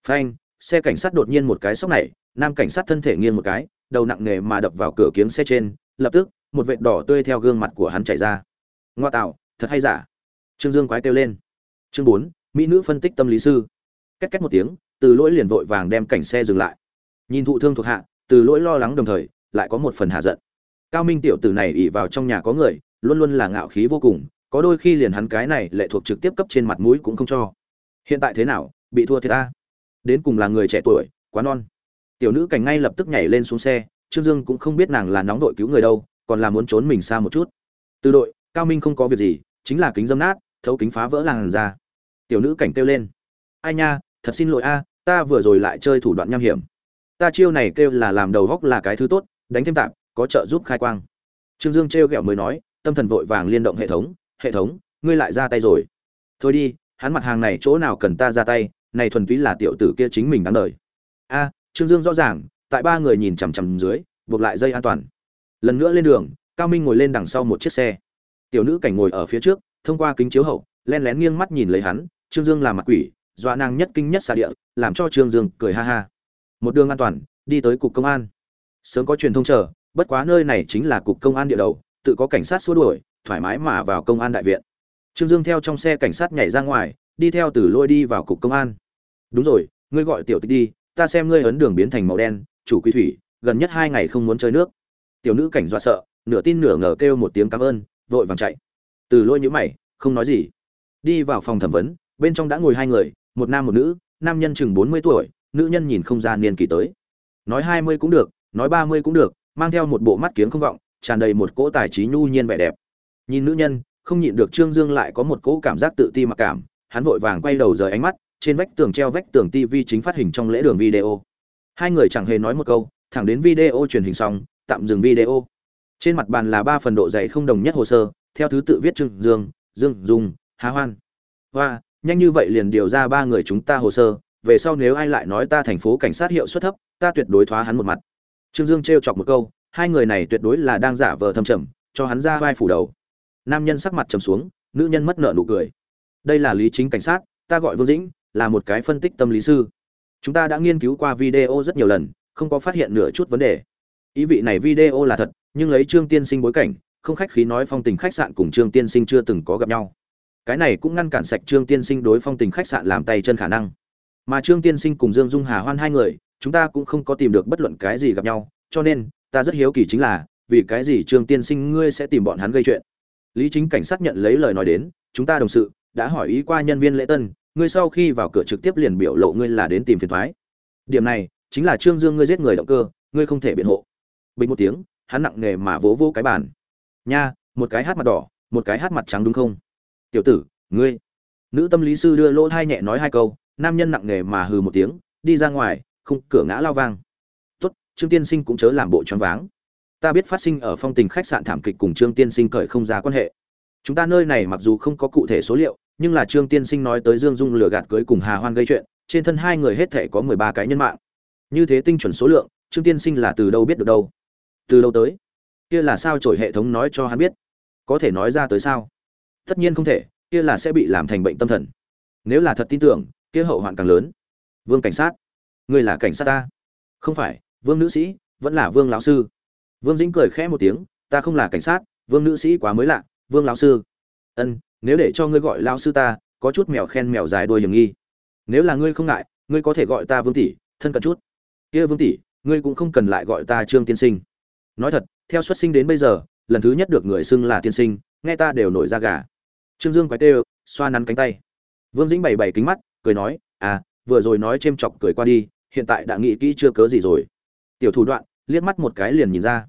Phanh, xe cảnh sát đột nhiên một cái sốc này nam cảnh sát thân thể nghiêng một cái, đầu nặng nề mà đập vào cửa kiếng xe trên, lập tức, một vệt đỏ tươi theo gương mặt của hắn chảy ra. Ngoa tạo, thật hay giả? Trương dương quái kêu lên. Chương bốn, mỹ nữ phân tích tâm lý sư. Cách cách một tiếng từ lỗi liền vội vàng đem cảnh xe dừng lại. Nhìn thụ thương thuộc hạ, từ lỗi lo lắng đồng thời, lại có một phần hạ giận. Cao minh tiểu tử này ỉ vào trong nhà có người, luôn luôn là ngạo khí vô cùng, có đôi khi liền hắn cái này lệ thuộc trực tiếp cấp trên mặt mũi cũng không cho. Hiện tại thế nào, bị thua thì ta? Đến cùng là người trẻ tuổi, quá non. Tiểu nữ cảnh ngay lập tức nhảy lên xuống xe, trương dương cũng không biết nàng là nóng đội cứu người đâu, còn là muốn trốn mình xa một chút. Từ đội, cao minh không có việc gì, chính là kính dâm nát, thấu kính phá vỡ làng ra tiểu nữ cảnh kêu lên. Ai nha, thật xin lỗi a ta vừa rồi lại chơi thủ đoạn nham hiểm. Ta chiêu này kêu là làm đầu góc là cái thứ tốt, đánh thêm tạm có trợ giúp khai quang. Trương dương trêu ghẹo mới nói, tâm thần vội vàng liên động hệ thống hệ thống, ngươi lại ra tay rồi. Thôi đi, hắn mặt hàng này chỗ nào cần ta ra tay, này thuần túy là tiểu tử kia chính mình đáng đời. A, trương dương rõ ràng, tại ba người nhìn chằm chằm dưới, buộc lại dây an toàn. Lần nữa lên đường, cao minh ngồi lên đằng sau một chiếc xe. Tiểu nữ cảnh ngồi ở phía trước, thông qua kính chiếu hậu, len lén nghiêng mắt nhìn lấy hắn, trương dương làm mặt quỷ dọa nàng nhất kinh nhất xà địa, làm cho trương dương cười ha ha. Một đường an toàn, đi tới cục công an. Sớm có truyền thông chờ, bất quá nơi này chính là cục công an địa đầu, tự có cảnh sát xua đuổi, thoải mái mà vào công an đại viện. Trương dương theo trong xe cảnh sát nhảy ra ngoài, đi theo từ lôi đi vào cục công an. Đúng rồi, ngươi gọi tiểu tịch đi, ta xem ngươi ấn đường biến thành màu đen, chủ quy thủy, gần nhất hai ngày không muốn chơi nước. Tiểu nữ cảnh dọa sợ, nửa tin nửa ngờ kêu một tiếng cảm ơn, vội vàng chạy. Từ lôi nhữ mày, không nói gì. Đi vào phòng thẩm vấn, bên trong đã ngồi hai người một nam một nữ, nam nhân chừng bốn mươi tuổi, nữ nhân nhìn không ra niên kỳ tới. Nói hai mươi cũng được, nói ba mươi cũng được, mang theo một bộ mắt kiếng không vọng, tràn đầy một cỗ tài trí nhu nhiên vẻ đẹp. Nhìn nữ nhân, không nhịn được trương dương lại có một cỗ cảm giác tự ti mặc cảm, hắn vội vàng quay đầu rời ánh mắt, trên vách tường treo vách tường tv chính phát hình trong lễ đường video. Hai người chẳng hề nói một câu, thẳng đến video truyền hình xong, tạm dừng video. Trên mặt bàn là ba phần độ dày không đồng nhất hồ sơ, theo thứ tự viết trương dương dương dung há hoan. Hoa nhanh như vậy liền điều ra ba người chúng ta hồ sơ, về sau nếu ai lại nói ta thành phố cảnh sát hiệu suất thấp, ta tuyệt đối thoá hắn một mặt. Trương dương trêu chọc một câu, hai người này tuyệt đối là đang giả vờ thâm trầm, cho hắn ra vai phủ đầu. Nam nhân sắc mặt trầm xuống, nữ nhân mất nợ nụ cười. Đây là lý chính cảnh sát, ta gọi vương dĩnh, là một cái phân tích tâm lý sư. Chúng ta đã nghiên cứu qua video rất nhiều lần, không có phát hiện nửa chút vấn đề. Ý vị này video là thật, nhưng lấy trương tiên sinh bối cảnh, không khách khí nói phong tình khách sạn cùng trương tiên sinh chưa từng có gặp nhau cái này cũng ngăn cản sạch trương tiên sinh đối phong tình khách sạn làm tay chân khả năng. Mà trương tiên sinh cùng dương dung hà hoan hai người, chúng ta cũng không có tìm được bất luận cái gì gặp nhau, cho nên, ta rất hiếu kỳ chính là, vì cái gì trương tiên sinh ngươi sẽ tìm bọn hắn gây chuyện? Lý chính cảnh sát nhận lấy lời nói đến, chúng ta đồng sự, đã hỏi ý qua nhân viên lễ tân, ngươi sau khi vào cửa trực tiếp liền biểu lộ ngươi là đến tìm phiền thoái. Điểm này, chính là trương dương ngươi giết người động cơ, ngươi không thể biện hộ. Bình một tiếng, hắn nặng nề mà vỗ vỗ cái bàn. Nha, một cái hát mặt đỏ, một cái hát mặt trắng đúng không? Tiểu tử, ngươi. Nữ tâm lý sư đưa lỗ thai nhẹ nói hai câu, nam nhân nặng nề mà hừ một tiếng, đi ra ngoài không cửa ngã lao vang. Tốt, trương tiên sinh cũng chớ làm bộ choáng váng. Ta biết phát sinh ở phong tình khách sạn thảm kịch cùng trương tiên sinh cởi không ra quan hệ. Chúng ta nơi này mặc dù không có cụ thể số liệu, nhưng là trương tiên sinh nói tới dương dung lừa gạt cưới cùng hà hoan gây chuyện, trên thân hai người hết thể có mười ba cái nhân mạng. Như thế tinh chuẩn số lượng, trương tiên sinh là từ đâu biết được đâu? Từ đâu tới? Kia là sao trổi hệ thống nói cho hắn biết? Có thể nói ra tới sao? Tất nhiên không thể, kia là sẽ bị làm thành bệnh tâm thần. Nếu là thật tin tưởng, kia hậu hoạn càng lớn. Vương cảnh sát, ngươi là cảnh sát ta. Không phải, vương nữ sĩ, vẫn là vương lão sư. Vương dĩnh cười khẽ một tiếng, ta không là cảnh sát, vương nữ sĩ quá mới lạ, vương lão sư. Ân, nếu để cho ngươi gọi lão sư ta, có chút mèo khen mèo dài đuôi hiểm nghi. Nếu là ngươi không ngại, ngươi có thể gọi ta vương tỷ, thân cận chút. Kia vương tỷ, ngươi cũng không cần lại gọi ta trương tiên sinh. Nói thật, theo xuất sinh đến bây giờ, lần thứ nhất được người xưng là tiên sinh, nghe ta đều nổi da gà trương dương quái tê, xoa nắn cánh tay. Vương dĩnh bày bày kính mắt, cười nói à vừa rồi nói chêm chọc cười qua đi, hiện tại đã nghĩ kỹ chưa cớ gì rồi. Tiểu thủ đoạn, liếc mắt một cái liền nhìn ra.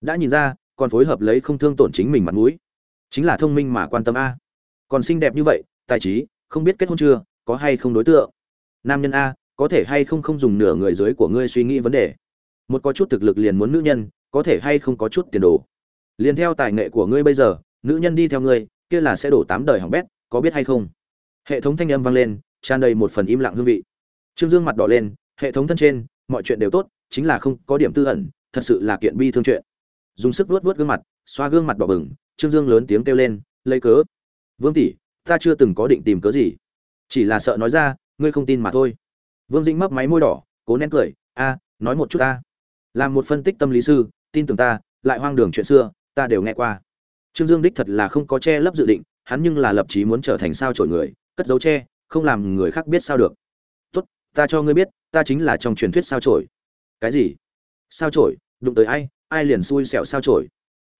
Đã nhìn ra, còn phối hợp lấy không thương tổn chính mình mặt mũi. Chính là thông minh mà quan tâm a. Còn xinh đẹp như vậy, tài trí, không biết kết hôn chưa, có hay không đối tượng? Nam nhân a, có thể hay không không dùng nửa người dưới của ngươi suy nghĩ vấn đề. Một có chút thực lực liền muốn nữ nhân, có thể hay không có chút tiền đồ. Liền theo tài nghệ của ngươi bây giờ, nữ nhân đi theo ngươi kia là sẽ đổ tám đời hỏng bét, có biết hay không? Hệ thống thanh âm vang lên, tràn đầy một phần im lặng hương vị. Trương dương mặt đỏ lên, hệ thống thân trên, mọi chuyện đều tốt, chính là không có điểm tư ẩn, thật sự là kiện bi thương chuyện. Dùng sức vuốt vuốt gương mặt, xoa gương mặt đỏ bừng, trương dương lớn tiếng kêu lên, lấy cớ. Vương tỷ, ta chưa từng có định tìm cớ gì. Chỉ là sợ nói ra, ngươi không tin mà thôi. Vương dĩnh mấp máy môi đỏ, cố nén cười, a, nói một chút ta. Làm một phân tích tâm lý sư, tin tưởng ta, lại hoang đường chuyện xưa, ta đều nghe qua trương dương đích thật là không có che lấp dự định hắn nhưng là lập chí muốn trở thành sao chổi người cất dấu che không làm người khác biết sao được tốt ta cho ngươi biết ta chính là trong truyền thuyết sao chổi." cái gì sao chổi? đụng tới ai ai liền xui xẻo sao chổi."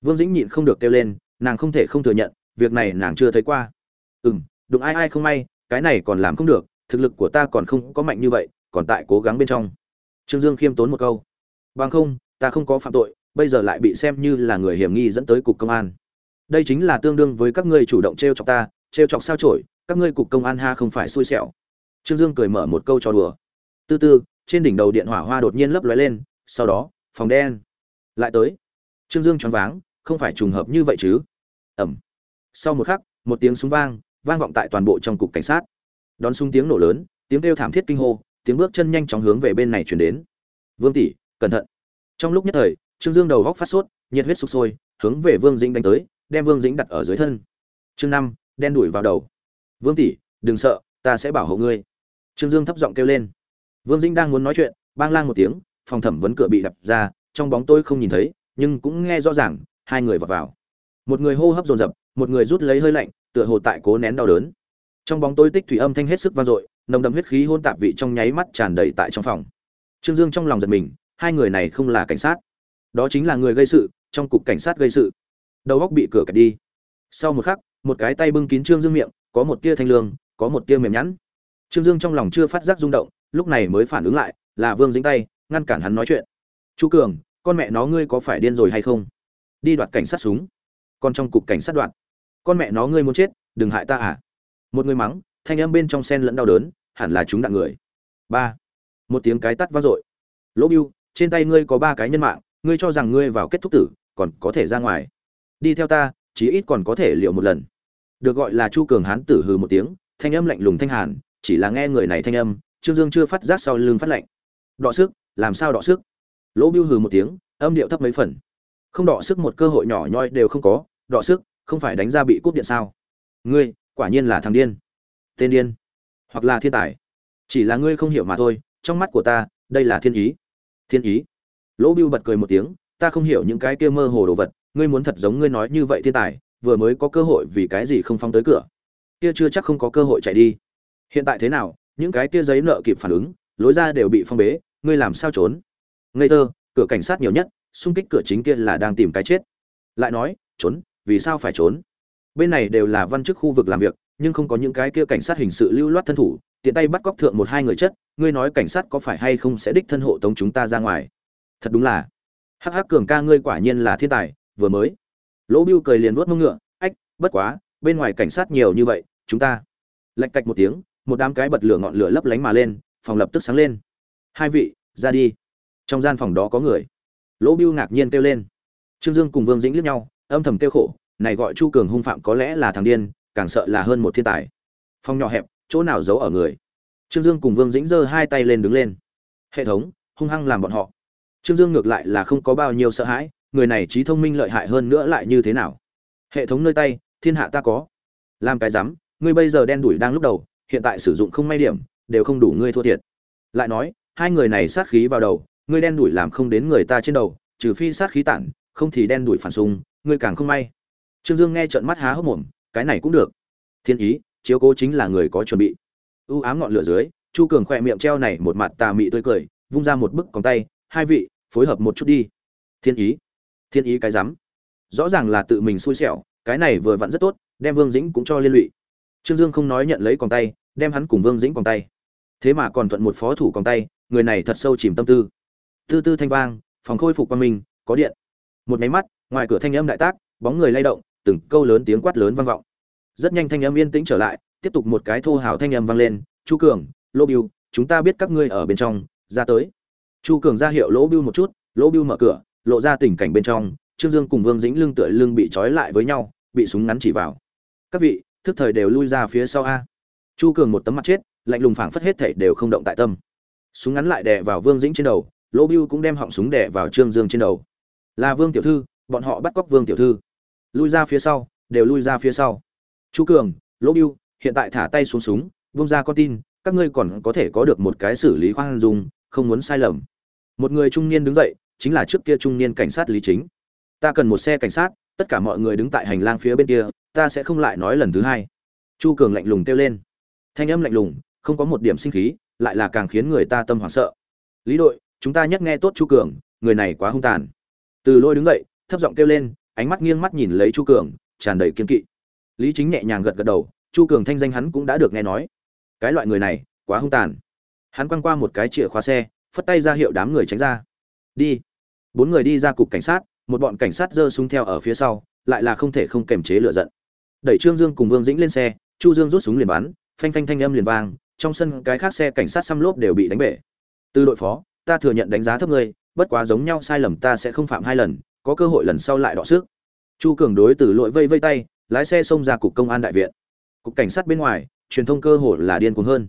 vương dĩnh nhịn không được kêu lên nàng không thể không thừa nhận việc này nàng chưa thấy qua Ừm, đụng ai ai không may cái này còn làm không được thực lực của ta còn không có mạnh như vậy còn tại cố gắng bên trong trương dương khiêm tốn một câu bằng không ta không có phạm tội bây giờ lại bị xem như là người hiểm nghi dẫn tới cục công an đây chính là tương đương với các ngươi chủ động t r e o chọc ta t r e o chọc sao trổi các ngươi cục công an ha không phải xui xẻo. Trương dương cười mở một câu trò đùa. Tư tư trên đỉnh đầu điện hỏa hoa đột nhiên lấp lóe lên, sau đó, phòng đen lại tới. Trương dương choáng váng, không phải trùng hợp như vậy chứ. Ẩm sau một khắc, một tiếng súng vang vang vọng tại toàn bộ trong cục cảnh sát. Đón súng tiếng nổ lớn, tiếng kêu thảm thiết kinh hô, tiếng bước chân nhanh chóng hướng về bên này chuyển đến. Vương tỷ, cẩn thận. Trong lúc nhất thời, trương dương đầu góc phát sốt, nhiệt huyết sục sôi, hướng về vương dĩnh đánh tới đem vương dĩnh đặt ở dưới thân. Chương năm, đen đuổi vào đầu. Vương tỷ, đừng sợ, ta sẽ bảo hộ ngươi. Trương dương thấp giọng kêu lên. Vương dĩnh đang muốn nói chuyện, bang lang một tiếng, phòng thẩm vấn cửa bị đập ra, trong bóng tôi không nhìn thấy, nhưng cũng nghe rõ ràng, hai người vào vào. Một người hô hấp dồn dập, một người rút lấy hơi lạnh, tựa hồ tại cố nén đau đớn. Trong bóng tối tích thủy âm thanh hết sức vang dội, nồng đậm huyết khí hôn tạp vị trong nháy mắt tràn đầy tại trong phòng. Trương dương trong lòng giật mình, hai người này không là cảnh sát. Đó chính là người gây sự, trong cục cảnh sát gây sự đầu góc bị cửa kẹt đi. Sau một khắc, một cái tay bưng kín trương dương miệng, có một tia thanh lương, có một tia mềm nhẵn. Trương dương trong lòng chưa phát giác rung động, lúc này mới phản ứng lại, là vương dính tay, ngăn cản hắn nói chuyện. Chu cường, con mẹ nó ngươi có phải điên rồi hay không? Đi đoạt cảnh sát súng. Còn trong cục cảnh sát đoạt. Con mẹ nó ngươi muốn chết, đừng hại ta à? Một người mắng, thanh âm bên trong sen lẫn đau đớn, hẳn là chúng đạn người. Ba. Một tiếng cái tắt vang dội. Lỗ biêu trên tay ngươi có ba cái nhân mạng, ngươi cho rằng ngươi vào kết thúc tử, còn có thể ra ngoài đi theo ta, chí ít còn có thể liệu một lần. Được gọi là chu cường hán tử hừ một tiếng, thanh âm lạnh lùng thanh hàn, chỉ là nghe người này thanh âm, trương dương chưa phát giác sau lưng phát lạnh. Đọ sức, làm sao đọ sức? Lỗ biêu hừ một tiếng, âm điệu thấp mấy phần. Không đọ sức một cơ hội nhỏ nhoi đều không có, đọ sức, không phải đánh ra bị cúp điện sao? Ngươi, quả nhiên là thằng điên. Tên điên. Hoặc là thiên tài. Chỉ là ngươi không hiểu mà thôi, trong mắt của ta, đây là thiên ý. Thiên ý. Lỗ biêu bật cười một tiếng, ta không hiểu những cái kia mơ hồ đồ vật ngươi muốn thật giống ngươi nói như vậy thiên tài, vừa mới có cơ hội vì cái gì không phong tới cửa? Kia chưa chắc không có cơ hội chạy đi. Hiện tại thế nào, những cái kia giấy nợ kịp phản ứng, lối ra đều bị phong bế, ngươi làm sao trốn? Ngây thơ, cửa cảnh sát nhiều nhất, xung kích cửa chính kia là đang tìm cái chết. Lại nói, trốn, vì sao phải trốn? Bên này đều là văn chức khu vực làm việc, nhưng không có những cái kia cảnh sát hình sự lưu loát thân thủ, tiện tay bắt cóc thượng một hai người chất, ngươi nói cảnh sát có phải hay không sẽ đích thân hộ tống chúng ta ra ngoài? Thật đúng là. Hắc hắc cường ca ngươi quả nhiên là thiên tài vừa mới. Lỗ bưu cười liền vuốt mông ngựa, ách, bất quá, bên ngoài cảnh sát nhiều như vậy, chúng ta lạch cạch một tiếng, một đám cái bật lửa ngọn lửa lấp lánh mà lên, phòng lập tức sáng lên. Hai vị, ra đi. Trong gian phòng đó có người. Lỗ bưu ngạc nhiên kêu lên. Trương dương cùng vương dĩnh liếc nhau, âm thầm kêu khổ, này gọi chu cường hung phạm có lẽ là thằng điên, càng sợ là hơn một thiên tài. Phòng nhỏ hẹp, chỗ nào giấu ở người? Trương dương cùng vương dĩnh giơ hai tay lên đứng lên. Hệ thống, hung hăng làm bọn họ. Trương dương ngược lại là không có bao nhiêu sợ hãi người này trí thông minh lợi hại hơn nữa lại như thế nào? Hệ thống nơi tay, thiên hạ ta có. Làm cái rắm ngươi bây giờ đen đủi đang lúc đầu, hiện tại sử dụng không may điểm, đều không đủ ngươi thua thiệt. Lại nói, hai người này sát khí vào đầu, ngươi đen đủi làm không đến người ta trên đầu, trừ phi sát khí tản, không thì đen đủi phản xung, ngươi càng không may. Trương dương nghe trợn mắt há hốc mồm, cái này cũng được. Thiên ý, chiếu cố chính là người có chuẩn bị. U ám ngọn lửa dưới, chu cường khỏe miệng treo này một mặt tà mị tươi cười, vung ra một bức còng tay, hai vị, phối hợp một chút đi. Thiên ý thiên ý cái rắm. Rõ ràng là tự mình xui xẻo, cái này vừa vặn rất tốt, đem vương dĩnh cũng cho liên lụy. Trương dương không nói nhận lấy còn tay, đem hắn cùng vương dĩnh còn tay. Thế mà còn thuận một phó thủ còn tay, người này thật sâu chìm tâm tư. Tư tư thanh vang, phòng khôi phục qua minh, có điện. Một máy mắt, ngoài cửa thanh âm đại tác, bóng người lay động, từng câu lớn tiếng quát lớn vang vọng. Rất nhanh thanh âm yên tĩnh trở lại, tiếp tục một cái thô hào thanh âm vang lên, chu cường, lô biêu, chúng ta biết các ngươi ở bên trong, ra tới. Chu cường ra hiệu lỗ biêu một chút lỗ biêu mở cửa lộ ra tình cảnh bên trong, trương dương cùng vương dĩnh lưng tựa lưng bị trói lại với nhau, bị súng ngắn chỉ vào. Các vị, thức thời đều lui ra phía sau a. Chu cường một tấm mặt chết, lạnh lùng phảng phất hết thể đều không động tại tâm. Súng ngắn lại đè vào vương dĩnh trên đầu, lỗ bưu cũng đem họng súng đè vào trương dương trên đầu. Là vương tiểu thư, bọn họ bắt cóc vương tiểu thư. Lui ra phía sau, đều lui ra phía sau. Chu cường, lỗ bưu, hiện tại thả tay xuống súng vung ra con tin, các ngươi còn có thể có được một cái xử lý khoan dung, không muốn sai lầm. Một người trung niên đứng dậy chính là trước kia trung niên cảnh sát lý chính. Ta cần một xe cảnh sát, tất cả mọi người đứng tại hành lang phía bên kia, ta sẽ không lại nói lần thứ hai. Chu cường lạnh lùng kêu lên. Thanh âm lạnh lùng, không có một điểm sinh khí, lại là càng khiến người ta tâm hoảng sợ. Lý đội, chúng ta nhất nghe tốt chu cường, người này quá hung tàn. Từ lôi đứng dậy, thấp giọng kêu lên, ánh mắt nghiêng mắt nhìn lấy chu cường, tràn đầy kiên kỵ. Lý chính nhẹ nhàng gật gật đầu, chu cường thanh danh hắn cũng đã được nghe nói. Cái loại người này, quá hung tàn. Hắn quăng qua một cái chìa khóa xe, phất tay ra hiệu đám người tránh ra. Đi bốn người đi ra cục cảnh sát, một bọn cảnh sát giơ súng theo ở phía sau, lại là không thể không kềm chế lửa giận. Đẩy trương dương cùng vương dĩnh lên xe, chu dương rút súng liền bắn, phanh phanh thanh âm liền vang, trong sân cái khác xe cảnh sát xăm lốp đều bị đánh bể. Từ đội phó, ta thừa nhận đánh giá thấp ngươi, bất quá giống nhau sai lầm ta sẽ không phạm hai lần, có cơ hội lần sau lại đọ sức. Chu cường đối từ lỗi vây vây tay, lái xe xông ra cục công an đại viện. Cục cảnh sát bên ngoài, truyền thông cơ hội là điên cuồng hơn.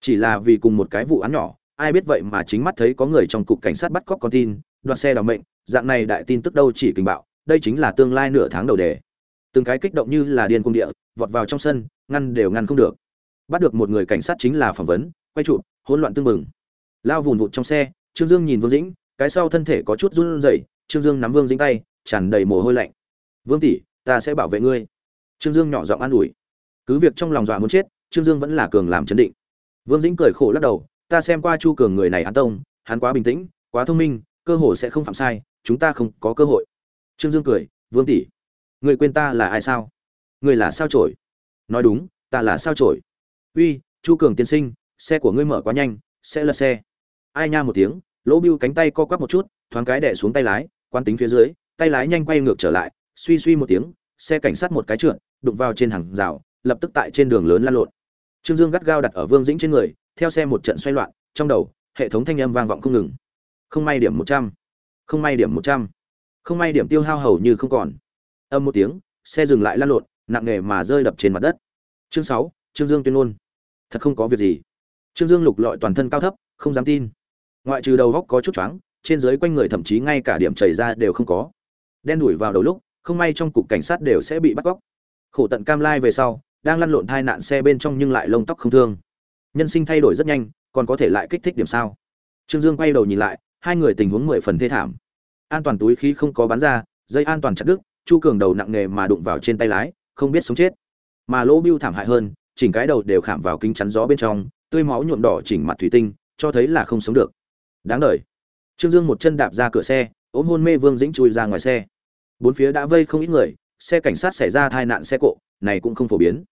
Chỉ là vì cùng một cái vụ án nhỏ, ai biết vậy mà chính mắt thấy có người trong cục cảnh sát bắt cóc con tin đoạt xe đào mệnh, dạng này đại tin tức đâu chỉ kinh bạo, đây chính là tương lai nửa tháng đầu đề. Từng cái kích động như là điên cung địa, vọt vào trong sân, ngăn đều ngăn không được. Bắt được một người cảnh sát chính là phỏng vấn, quay chụp hỗn loạn tương mừng lao vùn vụt trong xe, trương dương nhìn vương dĩnh, cái sau thân thể có chút run rẩy, trương dương nắm vương dĩnh tay, tràn đầy mồ hôi lạnh. Vương tỷ, ta sẽ bảo vệ ngươi. Trương dương nhỏ giọng an ủi. Cứ việc trong lòng dọa muốn chết, trương dương vẫn là cường làm chấn định. Vương dĩnh cười khổ lắc đầu, ta xem qua chu cường người này an tông, hắn quá bình tĩnh, quá thông minh cơ hội sẽ không phạm sai, chúng ta không có cơ hội. Trương dương cười, vương tỷ, người quên ta là ai sao? Người là sao trổi? Nói đúng, ta là sao trổi? Uy, chu cường tiên sinh, xe của ngươi mở quá nhanh, sẽ lật xe. Ai nha một tiếng, lỗ bưu cánh tay co quắp một chút, thoáng cái đẻ xuống tay lái quan tính phía dưới, tay lái nhanh quay ngược trở lại, suy suy một tiếng, xe cảnh sát một cái trượt, đụng vào trên hàng rào, lập tức tại trên đường lớn lan lộn. Trương dương gắt gao đặt ở vương dĩnh trên người, theo xe một trận xoay loạn, trong đầu, hệ thống thanh âm vang vọng không ngừng không may điểm một trăm. Không may điểm một trăm. Không may điểm tiêu hao hầu như không còn. Âm một tiếng, xe dừng lại lăn lộn, nặng nề mà rơi đập trên mặt đất. Chương sáu, trương dương tuyên ngôn. Thật không có việc gì. Trương dương lục lọi toàn thân cao thấp, không dám tin. Ngoại trừ đầu góc có chút choáng, trên dưới quanh người thậm chí ngay cả điểm chảy ra đều không có. Đen đuổi vào đầu lúc, không may trong cục cảnh sát đều sẽ bị bắt cóc. Khổ tận cam lai về sau, đang lăn lộn thai nạn xe bên trong nhưng lại lông tóc không thương. Nhân sinh thay đổi rất nhanh, còn có thể lại kích thích điểm sao? Trương dương quay đầu nhìn lại hai người tình huống mười phần thê thảm. An toàn túi khí không có bắn ra, dây an toàn chặt đứt, chu cường đầu nặng nề mà đụng vào trên tay lái, không biết sống chết. Mà lỗ bưu thảm hại hơn, chỉnh cái đầu đều khảm vào kính chắn gió bên trong, tươi máu nhuộm đỏ chỉnh mặt thủy tinh, cho thấy là không sống được. Đáng đời. Trương dương một chân đạp ra cửa xe, ôm hôn mê vương dĩnh chui ra ngoài xe. Bốn phía đã vây không ít người, xe cảnh sát xảy ra tai nạn xe cộ, này cũng không phổ biến.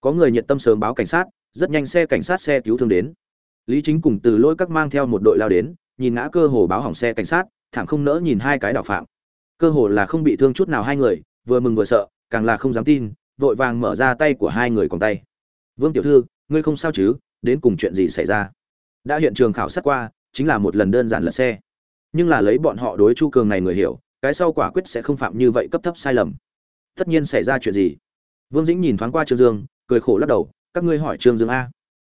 Có người nhiệt tâm sớm báo cảnh sát, rất nhanh xe cảnh sát xe cứu thương đến. Lý chính cùng từ lỗi các mang theo một đội lao đến nhìn ngã cơ hồ báo hỏng xe cảnh sát thẳng không nỡ nhìn hai cái đảo phạm. Cơ hồ là không bị thương chút nào hai người, vừa mừng vừa sợ, càng là không dám tin, vội vàng mở ra tay của hai người còn tay. Vương tiểu thư, ngươi không sao chứ? Đến cùng chuyện gì xảy ra? Đã hiện trường khảo sát qua, chính là một lần đơn giản lật xe. Nhưng là lấy bọn họ đối chu cường này người hiểu, cái sau quả quyết sẽ không phạm như vậy cấp thấp sai lầm. Tất nhiên xảy ra chuyện gì? Vương dĩnh nhìn thoáng qua trương dương, cười khổ lắc đầu, các ngươi hỏi trương dương a.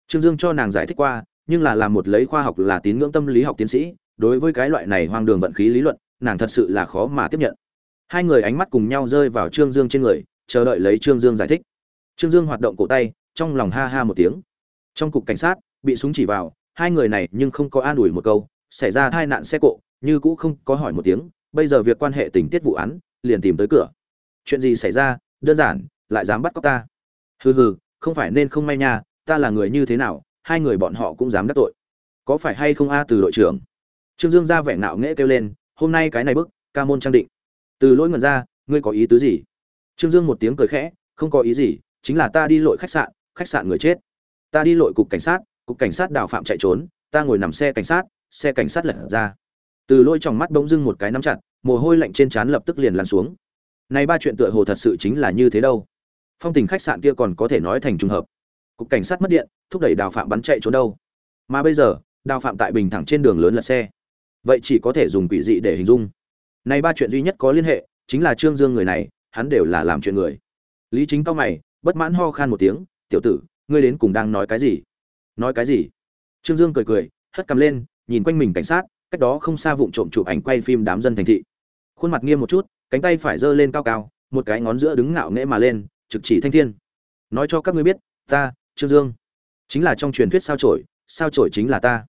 Trương dương cho nàng giải thích qua nhưng là làm một lấy khoa học là tín ngưỡng tâm lý học tiến sĩ, đối với cái loại này hoang đường vận khí lý luận, nàng thật sự là khó mà tiếp nhận. Hai người ánh mắt cùng nhau rơi vào trương dương trên người, chờ đợi lấy trương dương giải thích. Trương dương hoạt động cổ tay, trong lòng ha ha một tiếng. Trong cục cảnh sát, bị súng chỉ vào, hai người này nhưng không có an ủi một câu, xảy ra tai nạn xe cộ, như cũ không có hỏi một tiếng, bây giờ việc quan hệ tình tiết vụ án, liền tìm tới cửa. Chuyện gì xảy ra? Đơn giản, lại dám bắt cóc ta. Hừ hừ, không phải nên không may nha, ta là người như thế nào hai người bọn họ cũng dám đắc tội. Có phải hay không a từ đội trưởng? Trương dương ra vẻ ngạo nghễ kêu lên, hôm nay cái này bức, ca môn trang định. Từ lỗi ngần ra, ngươi có ý tứ gì? Trương dương một tiếng cười khẽ, không có ý gì, chính là ta đi lội khách sạn khách sạn người chết. Ta đi lội cục cảnh sát, cục cảnh sát đào phạm chạy trốn, ta ngồi nằm xe cảnh sát, xe cảnh sát lật ra. Từ lôi trong mắt bỗng dưng một cái nắm chặt, mồ hôi lạnh trên trán lập tức liền lăn xuống. Này ba chuyện tựa hồ thật sự chính là như thế đâu. Phong tình khách sạn kia còn có thể nói thành trùng hợp cục cảnh sát mất điện, thúc đẩy đào phạm bắn chạy trốn đâu. Mà bây giờ, đào phạm tại bình thẳng trên đường lớn lật xe. Vậy chỉ có thể dùng quỷ dị để hình dung. Này ba chuyện duy nhất có liên hệ, chính là trương dương người này, hắn đều là làm chuyện người. Lý chính cao mày, bất mãn ho khan một tiếng, tiểu tử, ngươi đến cùng đang nói cái gì? Nói cái gì? Trương dương cười cười, hất cầm lên, nhìn quanh mình cảnh sát, cách đó không xa vụn trộm chụp ảnh quay phim đám dân thành thị. Khuôn mặt nghiêm một chút, cánh tay phải giơ lên cao cao, một cái ngón giữa đứng ngạo nghễ mà lên, trực chỉ thanh thiên. Nói cho các ngươi biết, ta trương dương. Chính là trong truyền thuyết sao trổi sao trổi chính là ta.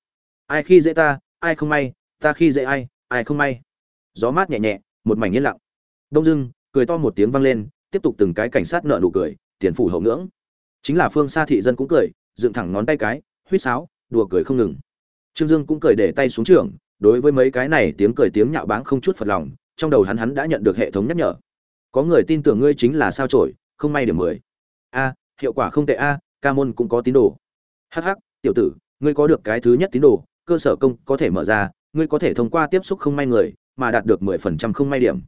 Ai khi dễ ta, ai không may, ta khi dễ ai ai không may. Gió mát nhẹ nhẹ, một mảnh yên lặng. Đông dưng cười to một tiếng vang lên, tiếp tục từng cái cảnh sát nợ nụ cười, tiền phủ hậu ngưỡng. Chính là phương xa thị dân cũng cười, dựng thẳng ngón tay cái, huýt sáo, đùa cười không ngừng. Trương dương cũng cười để tay xuống trường đối với mấy cái này tiếng cười tiếng nhạo báng không chút phật lòng, trong đầu hắn hắn đã nhận được hệ thống nhắc nhở. Có người tin tưởng ngươi chính là sao trổi không may điểm mười. A, hiệu quả không tệ a ca môn cũng có tín đồ. Hh tiểu tử, ngươi có được cái thứ nhất tín đồ, cơ sở công có thể mở ra, ngươi có thể thông qua tiếp xúc không may người, mà đạt được mười phần trăm không may điểm.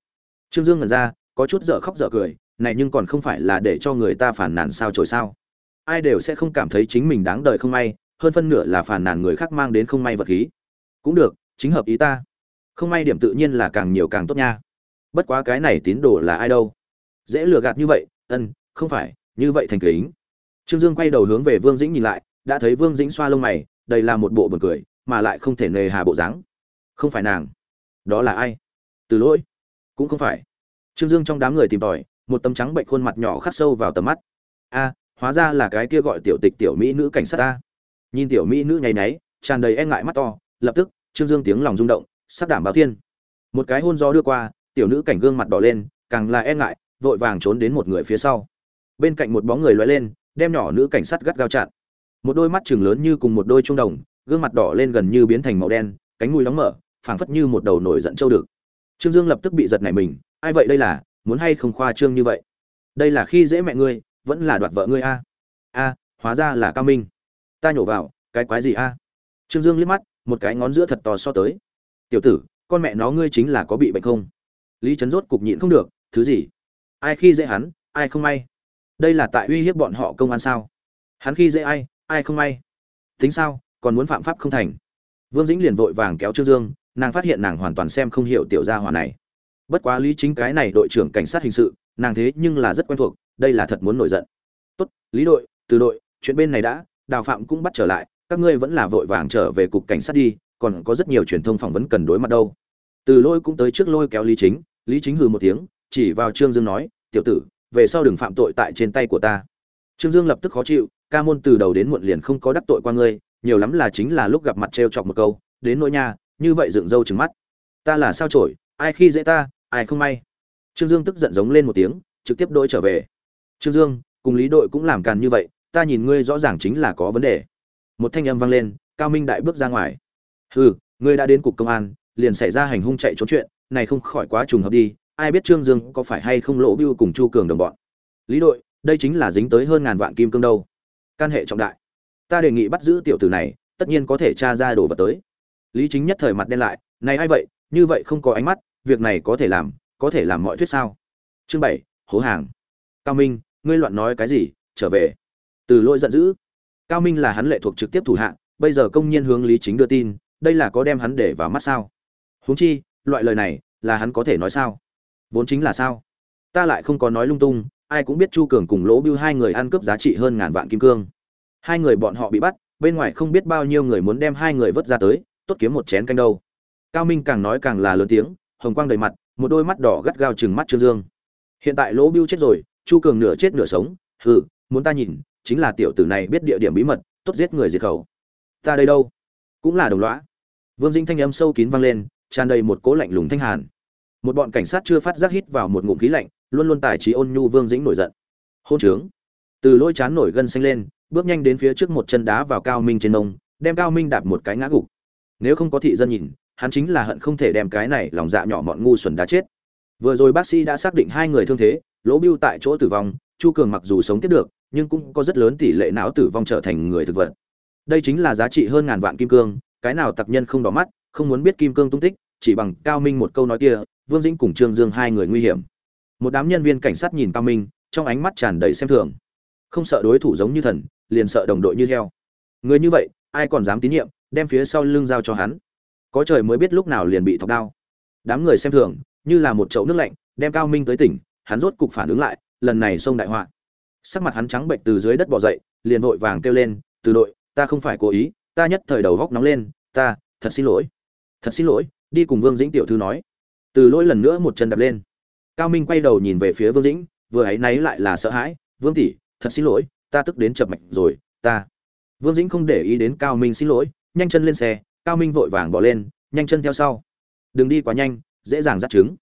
Trương dương ngẩn ra, có chút dở khóc dở cười, này nhưng còn không phải là để cho người ta phản nàn sao trồi sao. Ai đều sẽ không cảm thấy chính mình đáng đời không may, hơn phân nửa là phản nàn người khác mang đến không may vật khí. Cũng được, chính hợp ý ta. Không may điểm tự nhiên là càng nhiều càng tốt nha. Bất quá cái này tín đồ là ai đâu? Dễ lừa gạt như vậy, ân, không phải, như vậy thành kính trương dương quay đầu hướng về vương dĩnh nhìn lại, đã thấy vương dĩnh xoa lông mày đây là một bộ buồn cười, mà lại không thể nề hà bộ dáng. Không phải nàng. Đó là ai? Từ lỗi. Cũng không phải. Trương dương trong đám người tìm tòi, một tấm trắng bệnh khuôn mặt nhỏ khắc sâu vào tầm mắt. A, hóa ra là cái kia gọi tiểu tịch tiểu mỹ nữ cảnh sát ta. Nhìn tiểu mỹ nữ nháy náy tràn đầy e ngại mắt to, lập tức, trương dương tiếng lòng rung động, sắp đảm bảo thiên. Một cái hôn gió đưa qua, tiểu nữ cảnh gương mặt đỏ lên, càng là e ngại, vội vàng trốn đến một người phía sau. Bên cạnh một bóng người lóe lên đem nhỏ nữ cảnh sát gắt gao chặn. Một đôi mắt chừng lớn như cùng một đôi trung đồng, gương mặt đỏ lên gần như biến thành màu đen, cánh mũi đóng mở, phảng phất như một đầu nổi giận trâu được. Trương dương lập tức bị giật nảy mình, ai vậy? Đây là, muốn hay không khoa trương như vậy? Đây là khi dễ mẹ ngươi, vẫn là đoạt vợ ngươi a? A, hóa ra là cao minh. Ta nhổ vào, cái quái gì a? Trương dương liếc mắt, một cái ngón giữa thật to so tới. Tiểu tử, con mẹ nó ngươi chính là có bị bệnh không? Lý trấn rốt cục nhịn không được, thứ gì? Ai khi dễ hắn, ai không may? Đây là tại uy hiếp bọn họ công an sao? Hắn khi dễ ai ai không may? Tính sao, còn muốn phạm pháp không thành? Vương dĩnh liền vội vàng kéo trương dương, nàng phát hiện nàng hoàn toàn xem không hiểu tiểu gia hỏa này. Bất quá lý chính cái này đội trưởng cảnh sát hình sự, nàng thế nhưng là rất quen thuộc, đây là thật muốn nổi giận. Tốt, lý đội, từ đội, chuyện bên này đã, đào phạm cũng bắt trở lại, các ngươi vẫn là vội vàng trở về cục cảnh sát đi, còn có rất nhiều truyền thông phỏng vấn cần đối mặt đâu. Từ lôi cũng tới trước lôi kéo lý chính lý chính hừ một tiếng, chỉ vào trương dương nói, tiểu tử về sau đừng phạm tội tại trên tay của ta. Trương dương lập tức khó chịu, ca môn từ đầu đến muộn liền không có đắc tội qua ngươi, nhiều lắm là chính là lúc gặp mặt t chọc một câu, đến nỗi nha, như vậy dựng râu trừng mắt. Ta là sao trổi ai khi dễ ta, ai không may. Trương dương tức giận giống lên một tiếng, trực tiếp đôi trở về. Trương dương, cùng lý đội cũng làm càn như vậy, ta nhìn ngươi rõ ràng chính là có vấn đề. Một thanh âm vang lên, cao minh đại bước ra ngoài. Hừ, ngươi đã đến cục công an, liền xảy ra hành hung chạy trốn chuyện, này không khỏi quá trùng hợp đi ai biết trương dương có phải hay không lỗ bưu cùng chu cường đồng bọn. Lý đội, đây chính là dính tới hơn ngàn vạn kim cương đâu. Can hệ trọng đại. Ta đề nghị bắt giữ tiểu tử này, tất nhiên có thể tra ra đồ vật tới. Lý chính nhất thời mặt đen lại, này ai vậy, như vậy không có ánh mắt, việc này có thể làm, có thể làm mọi thuyết sao? Chương bảy, hố hàng. Cao minh, ngươi loạn nói cái gì, trở về. Từ lỗi giận dữ. Cao minh là hắn lệ thuộc trực tiếp thủ hạ, bây giờ công nhiên hướng lý chính đưa tin, đây là có đem hắn để vào mắt sao? Huống chi, loại lời này, là hắn có thể nói sao? Vốn chính là sao? Ta lại không có nói lung tung, ai cũng biết chu cường cùng lỗ bưu hai người ăn cướp giá trị hơn ngàn vạn kim cương. Hai người bọn họ bị bắt, bên ngoài không biết bao nhiêu người muốn đem hai người vớt ra tới, tốt kiếm một chén canh đâu. Cao minh càng nói càng là lớn tiếng, hồng quang đầy mặt, một đôi mắt đỏ gắt gao chừng mắt trương dương. Hiện tại lỗ bưu chết rồi, chu cường nửa chết nửa sống, hừ, muốn ta nhìn, chính là tiểu tử này biết địa điểm bí mật, tốt giết người diệt khẩu. Ta đây đâu? Cũng là đồng lõa. Vương dinh thanh âm sâu kín vang lên, tràn đầy một cố lạnh lùng thanh hàn một bọn cảnh sát chưa phát giác hít vào một ngụm khí lạnh, luôn luôn tài trí ôn nhu vương dĩnh nổi giận. Hôn trướng. Từ lôi chán nổi gân xanh lên, bước nhanh đến phía trước một chân đá vào cao minh trên nông đem cao minh đạp một cái ngã gục. Nếu không có thị dân nhìn, hắn chính là hận không thể đem cái này lòng dạ nhỏ mọn ngu xuẩn đá chết. Vừa rồi bác sĩ đã xác định hai người thương thế, lỗ biêu tại chỗ tử vong, chu cường mặc dù sống tiếp được, nhưng cũng có rất lớn tỷ lệ não tử vong trở thành người thực vật. Đây chính là giá trị hơn ngàn vạn kim cương, cái nào tặc nhân không đỏ mắt, không muốn biết kim cương tung tích, chỉ bằng cao minh một câu nói kia vương dĩnh cùng trương dương hai người nguy hiểm. Một đám nhân viên cảnh sát nhìn cao minh, trong ánh mắt tràn đầy xem thường. Không sợ đối thủ giống như thần, liền sợ đồng đội như heo. Người như vậy, ai còn dám tín nhiệm, đem phía sau lưng giao cho hắn? Có trời mới biết lúc nào liền bị thọc đao. Đám người xem thường, như là một chậu nước lạnh, đem cao minh tới tỉnh, hắn rốt cục phản ứng lại, lần này xông đại họa. Sắc mặt hắn trắng bệnh từ dưới đất bò dậy, liền vội vàng kêu lên, từ đội, ta không phải cố ý, ta nhất thời đầu góc nóng lên, ta thật xin lỗi, thật xin lỗi, đi cùng vương dĩnh tiểu thư nói từ lỗi lần nữa một chân đập lên. Cao minh quay đầu nhìn về phía vương dĩnh, vừa ấy náy lại là sợ hãi, vương tỷ, thật xin lỗi, ta tức đến chập mạch rồi, ta vương dĩnh không để ý đến cao minh xin lỗi, nhanh chân lên xe, cao minh vội vàng bỏ lên, nhanh chân theo sau. Đừng đi quá nhanh, dễ dàng dắt trứng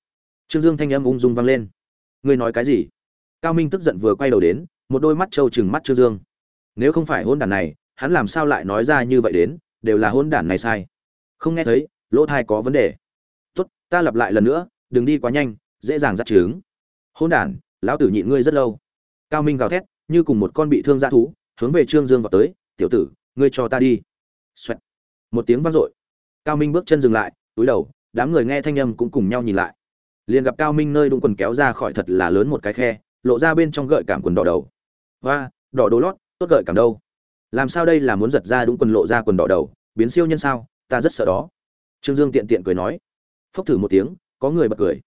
trương dương thanh âm ung dung vang lên. Ngươi nói cái gì? Cao minh tức giận vừa quay đầu đến, một đôi mắt trâu chừng mắt trương dương. Nếu không phải hôn đản này, hắn làm sao lại nói ra như vậy đến, đều là hôn đản này sai. Không nghe thấy, lỗ thai có vấn đề ta lặp lại lần nữa, đừng đi quá nhanh, dễ dàng dắt trứng hôn đản, lão tử nhịn ngươi rất lâu. Cao minh gào thét, như cùng một con bị thương dã thú, hướng về trương dương vào tới, tiểu tử, ngươi cho ta đi. Xoẹt. một tiếng vang dội. Cao minh bước chân dừng lại, túi đầu, đám người nghe thanh âm cũng cùng nhau nhìn lại. Liền gặp cao minh nơi đụng quần kéo ra khỏi thật là lớn một cái khe, lộ ra bên trong gợi cảm quần đỏ đầu. Hoa, đỏ đồ lót, tốt gợi cảm đâu. Làm sao đây là muốn giật ra đúng quần lộ ra quần đỏ đầu, biến siêu nhân sao, ta rất sợ đó. Trương dương tiện tiện cười nói phốc thử một tiếng, có người bật cười.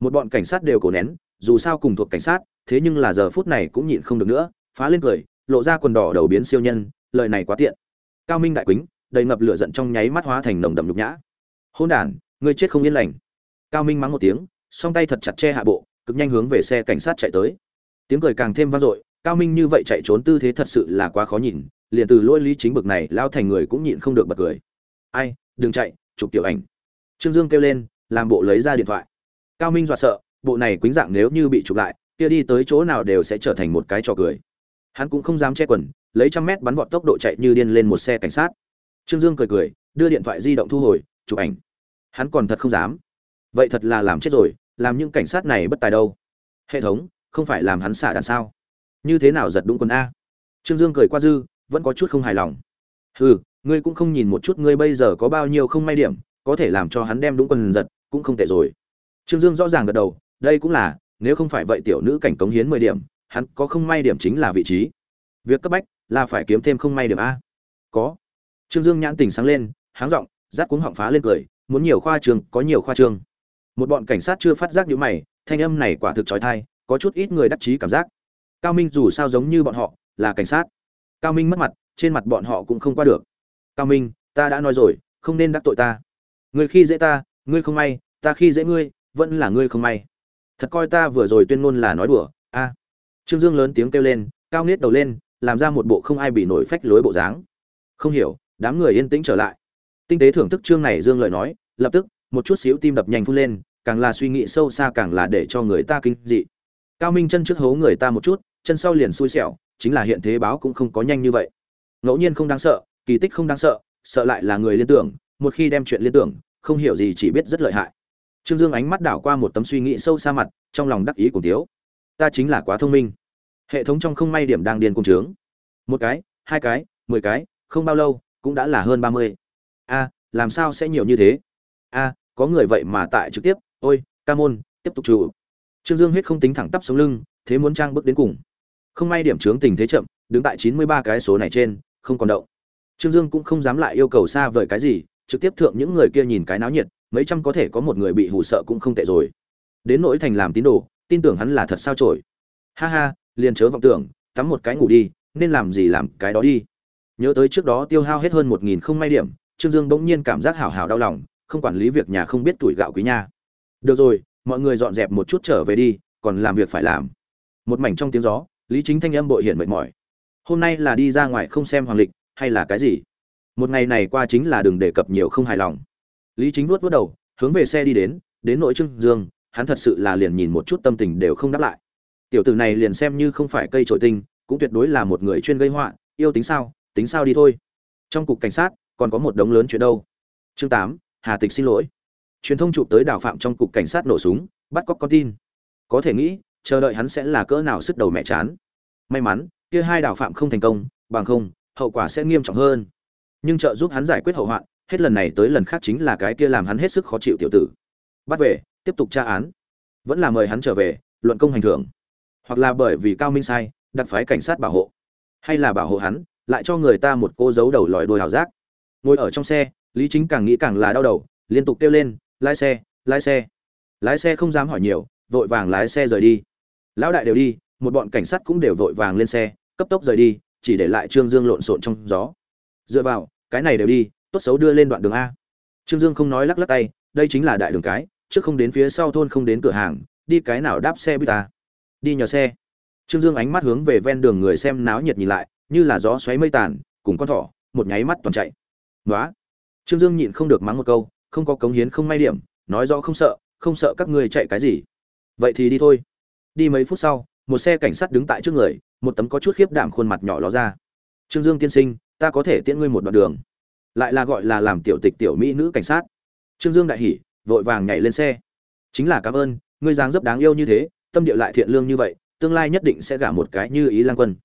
Một bọn cảnh sát đều cổ nén, dù sao cùng thuộc cảnh sát, thế nhưng là giờ phút này cũng nhịn không được nữa, phá lên cười, lộ ra quần đỏ đầu biến siêu nhân, lời này quá tiện. Cao minh đại quýnh, đầy ngập lửa giận trong nháy mắt hóa thành nồng đậm nhục nhã. Hôn đản, ngươi chết không yên lành. Cao minh mắng một tiếng, song tay thật chặt che hạ bộ, cực nhanh hướng về xe cảnh sát chạy tới. Tiếng cười càng thêm vang dội, cao minh như vậy chạy trốn tư thế thật sự là quá khó nhìn, liền từ lỗi lý chính bực này lao thành người cũng nhịn không được bật cười. Ai, đừng chạy, chụp tiểu ảnh trương dương kêu lên, làm bộ lấy ra điện thoại. Cao minh dọa sợ, bộ này quýnh dạng nếu như bị chụp lại, kia đi tới chỗ nào đều sẽ trở thành một cái trò cười. Hắn cũng không dám che quần, lấy trăm mét bắn vọt tốc độ chạy như điên lên một xe cảnh sát. Trương dương cười cười, đưa điện thoại di động thu hồi, chụp ảnh. Hắn còn thật không dám. Vậy thật là làm chết rồi, làm những cảnh sát này bất tài đâu. Hệ thống, không phải làm hắn xả đạn sao? Như thế nào giật đúng quần a? Trương dương cười qua dư, vẫn có chút không hài lòng. Hừ, ngươi cũng không nhìn một chút ngươi bây giờ có bao nhiêu không may điểm có thể làm cho hắn đem đúng quần giật, cũng không tệ rồi. Trương dương rõ ràng gật đầu, đây cũng là, nếu không phải vậy tiểu nữ cảnh cống hiến mười điểm, hắn có không may điểm chính là vị trí. Việc cấp bách là phải kiếm thêm không may điểm a. Có. Trương dương nhãn tình sáng lên, háng r ộ n g rát cuống họng phá lên cười, muốn nhiều khoa trường, có nhiều khoa trường. một bọn cảnh sát chưa phát giác những mày, thanh âm này quả thực trói thai, có chút ít người đắc chí cảm giác. Cao minh dù sao giống như bọn họ, là cảnh sát. Cao minh mất mặt, trên mặt bọn họ cũng không qua được. Cao minh, ta đã nói rồi, không nên đắc tội ta ngươi khi dễ ta, ngươi không may, ta khi dễ ngươi, vẫn là ngươi không may. Thật coi ta vừa rồi tuyên ngôn là nói đùa, a. Trương dương lớn tiếng kêu lên, cao nghiết đầu lên, làm ra một bộ không ai bị nổi phách lối bộ dáng. Không hiểu, đám người yên tĩnh trở lại. Tinh tế thưởng thức chương này dương lời nói, lập tức, một chút xíu tim đập nhanh phun lên, càng là suy nghĩ sâu xa càng là để cho người ta kinh dị. Cao minh chân trước hố người ta một chút, chân sau liền xui xẻo, chính là hiện thế báo cũng không có nhanh như vậy. Ngẫu nhiên không đáng sợ, kỳ tích không đáng sợ sợ lại là người liên tưởng, một khi đem chuyện liên tưởng không hiểu gì chỉ biết rất lợi hại. Trương dương ánh mắt đảo qua một tấm suy nghĩ sâu xa mặt, trong lòng đắc ý cùng tiếu ta chính là quá thông minh. Hệ thống trong không may điểm đang điên cung trướng. Một cái, hai cái, mười cái, không bao lâu, cũng đã là hơn ba mươi. A, làm sao sẽ nhiều như thế? A, có người vậy mà tại trực tiếp, ôi, ca môn, tiếp tục trụ trương dương huyết không tính thẳng tắp sống lưng, thế muốn trang bước đến cùng. Không may điểm trướng tình thế chậm, đứng tại chín mươi ba cái số này trên, không còn động. Trương dương cũng không dám lại yêu cầu xa vời cái gì trực tiếp thượng những người kia nhìn cái náo nhiệt, mấy trăm có thể có một người bị hù sợ cũng không tệ rồi. Đến nỗi thành làm tín đồ, tin tưởng hắn là thật sao trổi. Ha ha, liền chớ vọng tưởng, tắm một cái ngủ đi, nên làm gì làm cái đó đi. Nhớ tới trước đó tiêu hao hết hơn một nghìn không may điểm, trương dương bỗng nhiên cảm giác hảo hảo đau lòng, không quản lý việc nhà không biết tuổi gạo quý nha. Được rồi, mọi người dọn dẹp một chút trở về đi, còn làm việc phải làm. Một mảnh trong tiếng gió, lý chính thanh âm bội hiện mệt mỏi. Hôm nay là đi ra ngoài không xem hoàng lịch, hay là cái gì? Một ngày này qua chính là đừng đề cập nhiều không hài lòng. Lý chính vuốt vuốt đầu, hướng về xe đi đến đến nội trưng dương, hắn thật sự là liền nhìn một chút tâm tình đều không đáp lại. Tiểu tử này liền xem như không phải cây trội tinh, cũng tuyệt đối là một người chuyên gây họa, yêu tính sao tính sao đi thôi. Trong cục cảnh sát, còn có một đống lớn chuyện đâu. Chương tám, hà tịch xin lỗi. Truyền thông chụp tới đào phạm trong cục cảnh sát nổ súng, bắt cóc con tin. Có thể nghĩ, chờ đợi hắn sẽ là cỡ nào sức đầu mẹ chán. May mắn, kia hai đào phạm không thành công, bằng không, hậu quả sẽ nghiêm trọng hơn nhưng trợ giúp hắn giải quyết hậu hoạn, hết lần này tới lần khác chính là cái kia làm hắn hết sức khó chịu tiểu tử. Bắt về, tiếp tục tra án. Vẫn là mời hắn trở về, luận công hành thưởng. Hoặc là bởi vì cao minh sai, đặc phái cảnh sát bảo hộ. Hay là bảo hộ hắn, lại cho người ta một cô dấu đầu lòi đôi hào giác. Ngồi ở trong xe, lý chính càng nghĩ càng là đau đầu, liên tục kêu lên, lái xe lái xe. Lái xe không dám hỏi nhiều, vội vàng lái xe rời đi. Lão đại đều đi, một bọn cảnh sát cũng đều vội vàng lên xe, cấp tốc rời đi, chỉ để lại trương dương lộn xộn trong gió. Dựa vào cái này đều đi, tốt xấu đưa lên đoạn đường a. Trương dương không nói lắc lắc tay, đây chính là đại đường cái, trước không đến phía sau thôn không đến cửa hàng, đi cái nào đáp xe bít ta? Đi nhờ xe. Trương dương ánh mắt hướng về ven đường người xem náo nhiệt nhìn lại, như là gió xoáy mây tàn, cùng con thỏ, một nháy mắt toàn chạy. Nói trương dương nhịn không được mắng một câu, không có cống hiến không may điểm, nói rõ không sợ không sợ các ngươi chạy cái gì. Vậy thì đi thôi. Đi mấy phút sau, một xe cảnh sát đứng tại trước người, một tấm có chút khiếp đảm khuôn mặt nhỏ ló ra. Trương dương tiên sinh ta có thể tiễn ngươi một đoạn đường. Lại là gọi là làm tiểu tịch tiểu mỹ nữ cảnh sát. Trương dương đại hỉ, vội vàng nhảy lên xe. Chính là cảm ơn, ngươi dáng dấp đáng yêu như thế, tâm địa lại thiện lương như vậy, tương lai nhất định sẽ gả một cái như ý lang quân.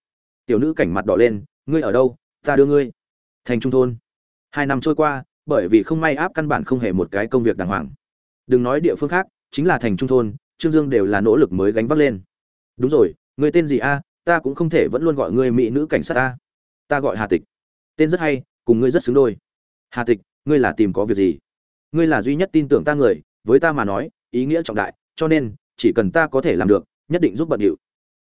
Tiểu nữ cảnh mặt đỏ lên, ngươi ở đâu? Ta đưa ngươi. Thành trung thôn. Hai năm trôi qua, bởi vì không may áp căn bản không hề một cái công việc đàng hoàng. Đừng nói địa phương khác, chính là thành trung thôn, trương dương đều là nỗ lực mới gánh vác lên. Đúng rồi người tên gì a? Ta cũng không thể vẫn luôn gọi ngươi mỹ nữ cảnh sát ta ta gọi hà tịch tên rất hay, cùng ngươi rất xứng đôi. Hà tịch, ngươi là tìm có việc gì? Ngươi là duy nhất tin tưởng ta người, với ta mà nói, ý nghĩa trọng đại, cho nên, chỉ cần ta có thể làm được, nhất định giúp bận điệu.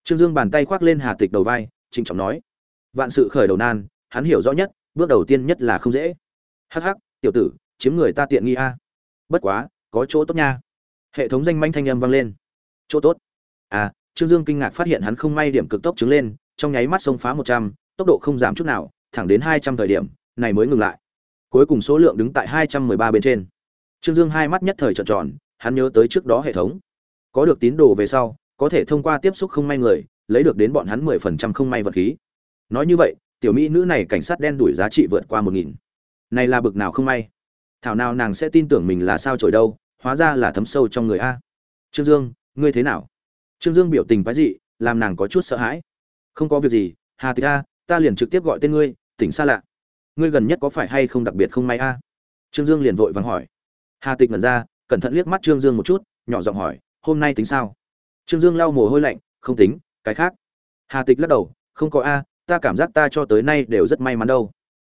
Trương dương bàn tay khoác lên hà tịch đầu vai, trịnh trọng nói. Vạn sự khởi đầu nan, hắn hiểu rõ nhất, bước đầu tiên nhất là không dễ. Hắc hắc, tiểu tử, chiếm người ta tiện nghi a. Bất quá, có chỗ tốt nha. Hệ thống danh manh thanh âm vang lên. Chỗ tốt. À trương dương kinh ngạc phát hiện hắn không may điểm cực tốc trứng lên, trong nháy mắt xông phá một trăm, tốc độ không giảm chút nào thẳng đến hai trăm thời điểm, này mới ngừng lại. Cuối cùng số lượng đứng tại hai trăm mười ba bên trên. Trương dương hai mắt nhất thời trợn tròn, hắn nhớ tới trước đó hệ thống. Có được tín đồ về sau, có thể thông qua tiếp xúc không may người, lấy được đến bọn hắn mười phần trăm không may vật khí. Nói như vậy, tiểu mỹ nữ này cảnh sát đen đuổi giá trị vượt qua một nghìn. Này là bực nào không may? Thảo nào nàng sẽ tin tưởng mình là sao trổi đâu, hóa ra là thấm sâu trong người a. Trương dương, ngươi thế nào? Trương dương biểu tình quái dị, làm nàng có chút sợ hãi. Không có việc gì, hà tịch a, ta liền trực tiếp gọi tên ngươi tỉnh xa lạ. Ngươi gần nhất có phải hay không đặc biệt không may a? Trương dương liền vội vàng hỏi. Hà tịch ngẩn ra, cẩn thận liếc mắt trương dương một chút, nhỏ giọng hỏi, hôm nay tính sao? Trương dương lau mồ hôi lạnh, không tính, cái khác. Hà tịch lắc đầu, không có a, ta cảm giác ta cho tới nay đều rất may mắn đâu.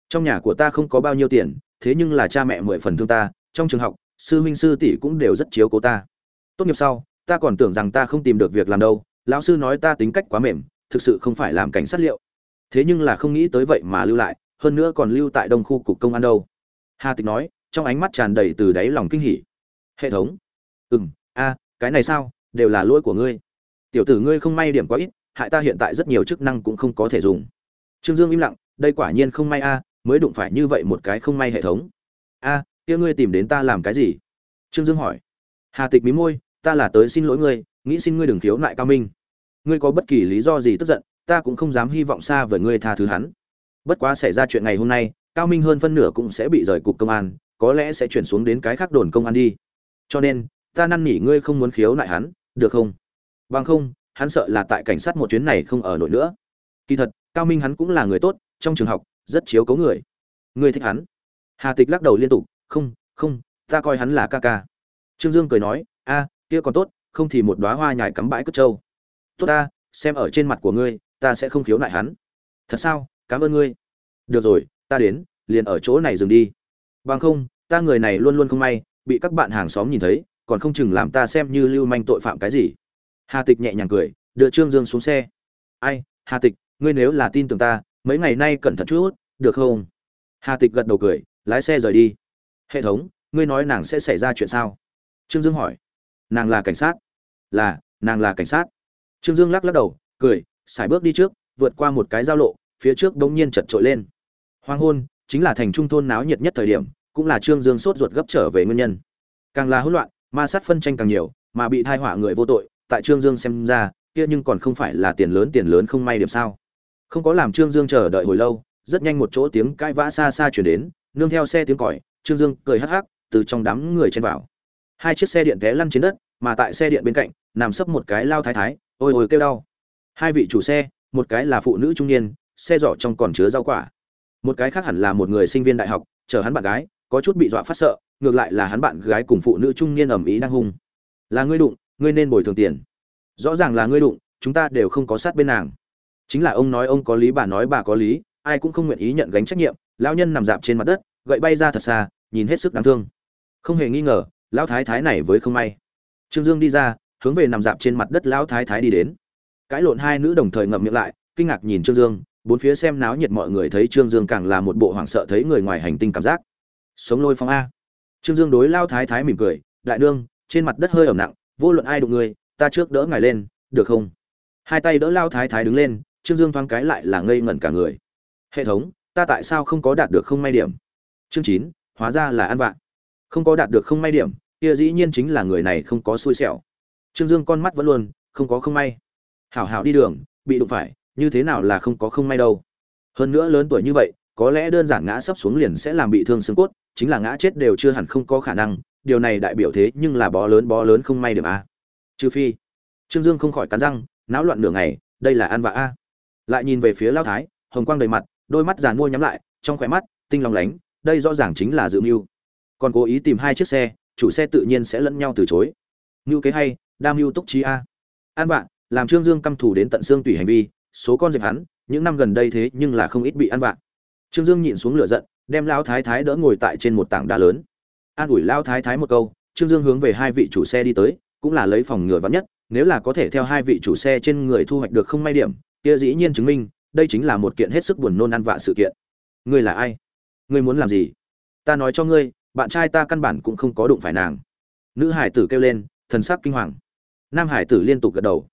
Trong nhà của ta không có bao nhiêu tiền, thế nhưng là cha mẹ mười phần thương ta, trong trường học, sư huynh sư tỷ cũng đều rất chiếu cố ta. Tốt nghiệp sau, ta còn tưởng rằng ta không tìm được việc làm đâu, lão sư nói ta tính cách quá mềm, thực sự không phải làm cảnh sát liệu thế nhưng là không nghĩ tới vậy mà lưu lại, hơn nữa còn lưu tại đông khu cục công an đâu. Hà tịch nói, trong ánh mắt tràn đầy từ đáy lòng kinh hỉ. Hệ thống. Ừ m a, cái này sao, đều là lỗi của ngươi. Tiểu tử ngươi không may điểm quá ít, hại ta hiện tại rất nhiều chức năng cũng không có thể dùng. Trương dương im lặng, đây quả nhiên không may a, mới đụng phải như vậy một cái không may hệ thống. A, kia ngươi tìm đến ta làm cái gì? Trương dương hỏi. Hà tịch mí môi, ta là tới xin lỗi ngươi, nghĩ xin ngươi đừng khiếu nại cao minh. Ngươi có bất kỳ lý do gì tức giận ta cũng không dám hy vọng xa với ngươi tha thứ hắn. Bất quá xảy ra chuyện ngày hôm nay, cao minh hơn phân nửa cũng sẽ bị rời cục công an, có lẽ sẽ chuyển xuống đến cái khác đồn công an đi. Cho nên, ta năn nỉ ngươi không muốn khiếu nại hắn, được không? Bằng không, hắn sợ là tại cảnh sát một chuyến này không ở nổi nữa. Kỳ thật, cao minh hắn cũng là người tốt, trong trường học, rất chiếu cố người. Ngươi thích hắn? Hà tịch lắc đầu liên tục, không không, ta coi hắn là ca ca. Trương dương cười nói, a, kia còn tốt, không thì một đóa hoa nhài cắm bãi cất trâu. Tốt ta, xem ở trên mặt của ngươi ta sẽ không khiếu nại hắn. Thật sao? Cảm ơn ngươi. Được rồi, ta đến, liền ở chỗ này dừng đi. Bằng không, ta người này luôn luôn không may, bị các bạn hàng xóm nhìn thấy, còn không chừng làm ta xem như lưu manh tội phạm cái gì. Hà tịch nhẹ nhàng cười, đưa trương dương xuống xe. Ai, hà tịch, ngươi nếu là tin tưởng ta, mấy ngày nay cẩn thận chút, được không? Hà tịch gật đầu cười, lái xe rời đi. Hệ thống, ngươi nói nàng sẽ xảy ra chuyện sao? Trương dương hỏi. Nàng là cảnh sát. Là, nàng là cảnh sát. Trương dương lắc lắc đầu, cười xài bước đi trước, vượt qua một cái giao lộ, phía trước bỗng nhiên chật trội lên. Hoang hôn chính là thành trung thôn náo nhiệt nhất thời điểm, cũng là trương dương sốt ruột gấp trở về nguyên nhân. Càng là hỗn loạn, ma sát phân tranh càng nhiều, mà bị thai họa người vô tội, tại trương dương xem ra, kia nhưng còn không phải là tiền lớn tiền lớn không may điểm sao. Không có làm trương dương chờ đợi hồi lâu, rất nhanh một chỗ tiếng cãi vã xa xa chuyển đến, nương theo xe tiếng còi, trương dương cười hắc hắc, từ trong đám người chen vào. Hai chiếc xe điện té lăn trên đất, mà tại xe điện bên cạnh, nằm sấp một cái lao thái thái, ôi ôi kêu đau hai vị chủ xe, một cái là phụ nữ trung niên, xe giỏ trong còn chứa rau quả. Một cái khác hẳn là một người sinh viên đại học, chờ hắn bạn gái, có chút bị dọa phát sợ, ngược lại là hắn bạn gái cùng phụ nữ trung niên ầm ĩ đang hung. Là ngươi đụng, ngươi nên bồi thường tiền. Rõ ràng là ngươi đụng, chúng ta đều không có sát bên nàng. Chính là ông nói ông có lý, bà nói bà có lý, ai cũng không nguyện ý nhận gánh trách nhiệm, lão nhân nằm dạp trên mặt đất, gậy bay ra thật xa, nhìn hết sức đáng thương. Không hề nghi ngờ, lão thái thái này với không may. Trương dương đi ra, hướng về nằm dạp trên mặt đất lão thái thái đi đến cãi lộn hai nữ đồng thời ngậm miệng lại, kinh ngạc nhìn trương dương, bốn phía xem náo nhiệt mọi người thấy trương dương càng là một bộ hoảng sợ thấy người ngoài hành tinh cảm giác. Sống lôi phong a. Trương dương đối lao thái thái mỉm cười, đại nương, trên mặt đất hơi ẩm nặng, vô luận ai đụng người, ta trước đỡ ngài lên, được không? Hai tay đỡ lao thái thái đứng lên, trương dương thoáng cái lại là ngây ngẩn cả người. Hệ thống, ta tại sao không có đạt được không may điểm? Chương chín, hóa ra là ăn vạ. Không có đạt được không may điểm, kia dĩ nhiên chính là người này không có xui xẻo. Trương dương con mắt vẫn luôn, không có không may hảo hảo đi đường, bị đụng phải, như thế nào là không có không may đâu. Hơn nữa lớn tuổi như vậy, có lẽ đơn giản ngã sấp xuống liền sẽ làm bị thương xương cốt, chính là ngã chết đều chưa hẳn không có khả năng, điều này đại biểu thế nhưng là bó lớn bó lớn không may điểm a. Trừ phi, trương dương không khỏi cắn răng, náo loạn nửa ngày, đây là ăn vạ a. Lại nhìn về phía lao thái, hồng quang đầy mặt, đôi mắt giàn mua nhắm lại, trong khỏe mắt, tinh lòng lánh, đây rõ ràng chính là dự mưu. Còn cố ý tìm hai chiếc xe, chủ xe tự nhiên sẽ lẫn nhau từ chối. Mưu kế hay đam mưu túc trí a. An vạ làm trương dương căm thù đến tận xương tùy hành vi, số con dẹp hắn, những năm gần đây thế nhưng là không ít bị ăn vạ. Trương dương nhịn xuống lửa giận, đem lao thái thái đỡ ngồi tại trên một tảng đá lớn. An ủi lao thái thái một câu, trương dương hướng về hai vị chủ xe đi tới, cũng là lấy phòng ngừa vắn nhất, nếu là có thể theo hai vị chủ xe trên người thu hoạch được không may điểm, kia dĩ nhiên chứng minh, đây chính là một kiện hết sức buồn nôn ăn vạ sự kiện. Ngươi là ai? Ngươi muốn làm gì? Ta nói cho ngươi, bạn trai ta căn bản cũng không có đụng phải nàng. Nữ hải tử kêu lên, thần sắc kinh hoàng. Nam hải tử liên tục gật đầu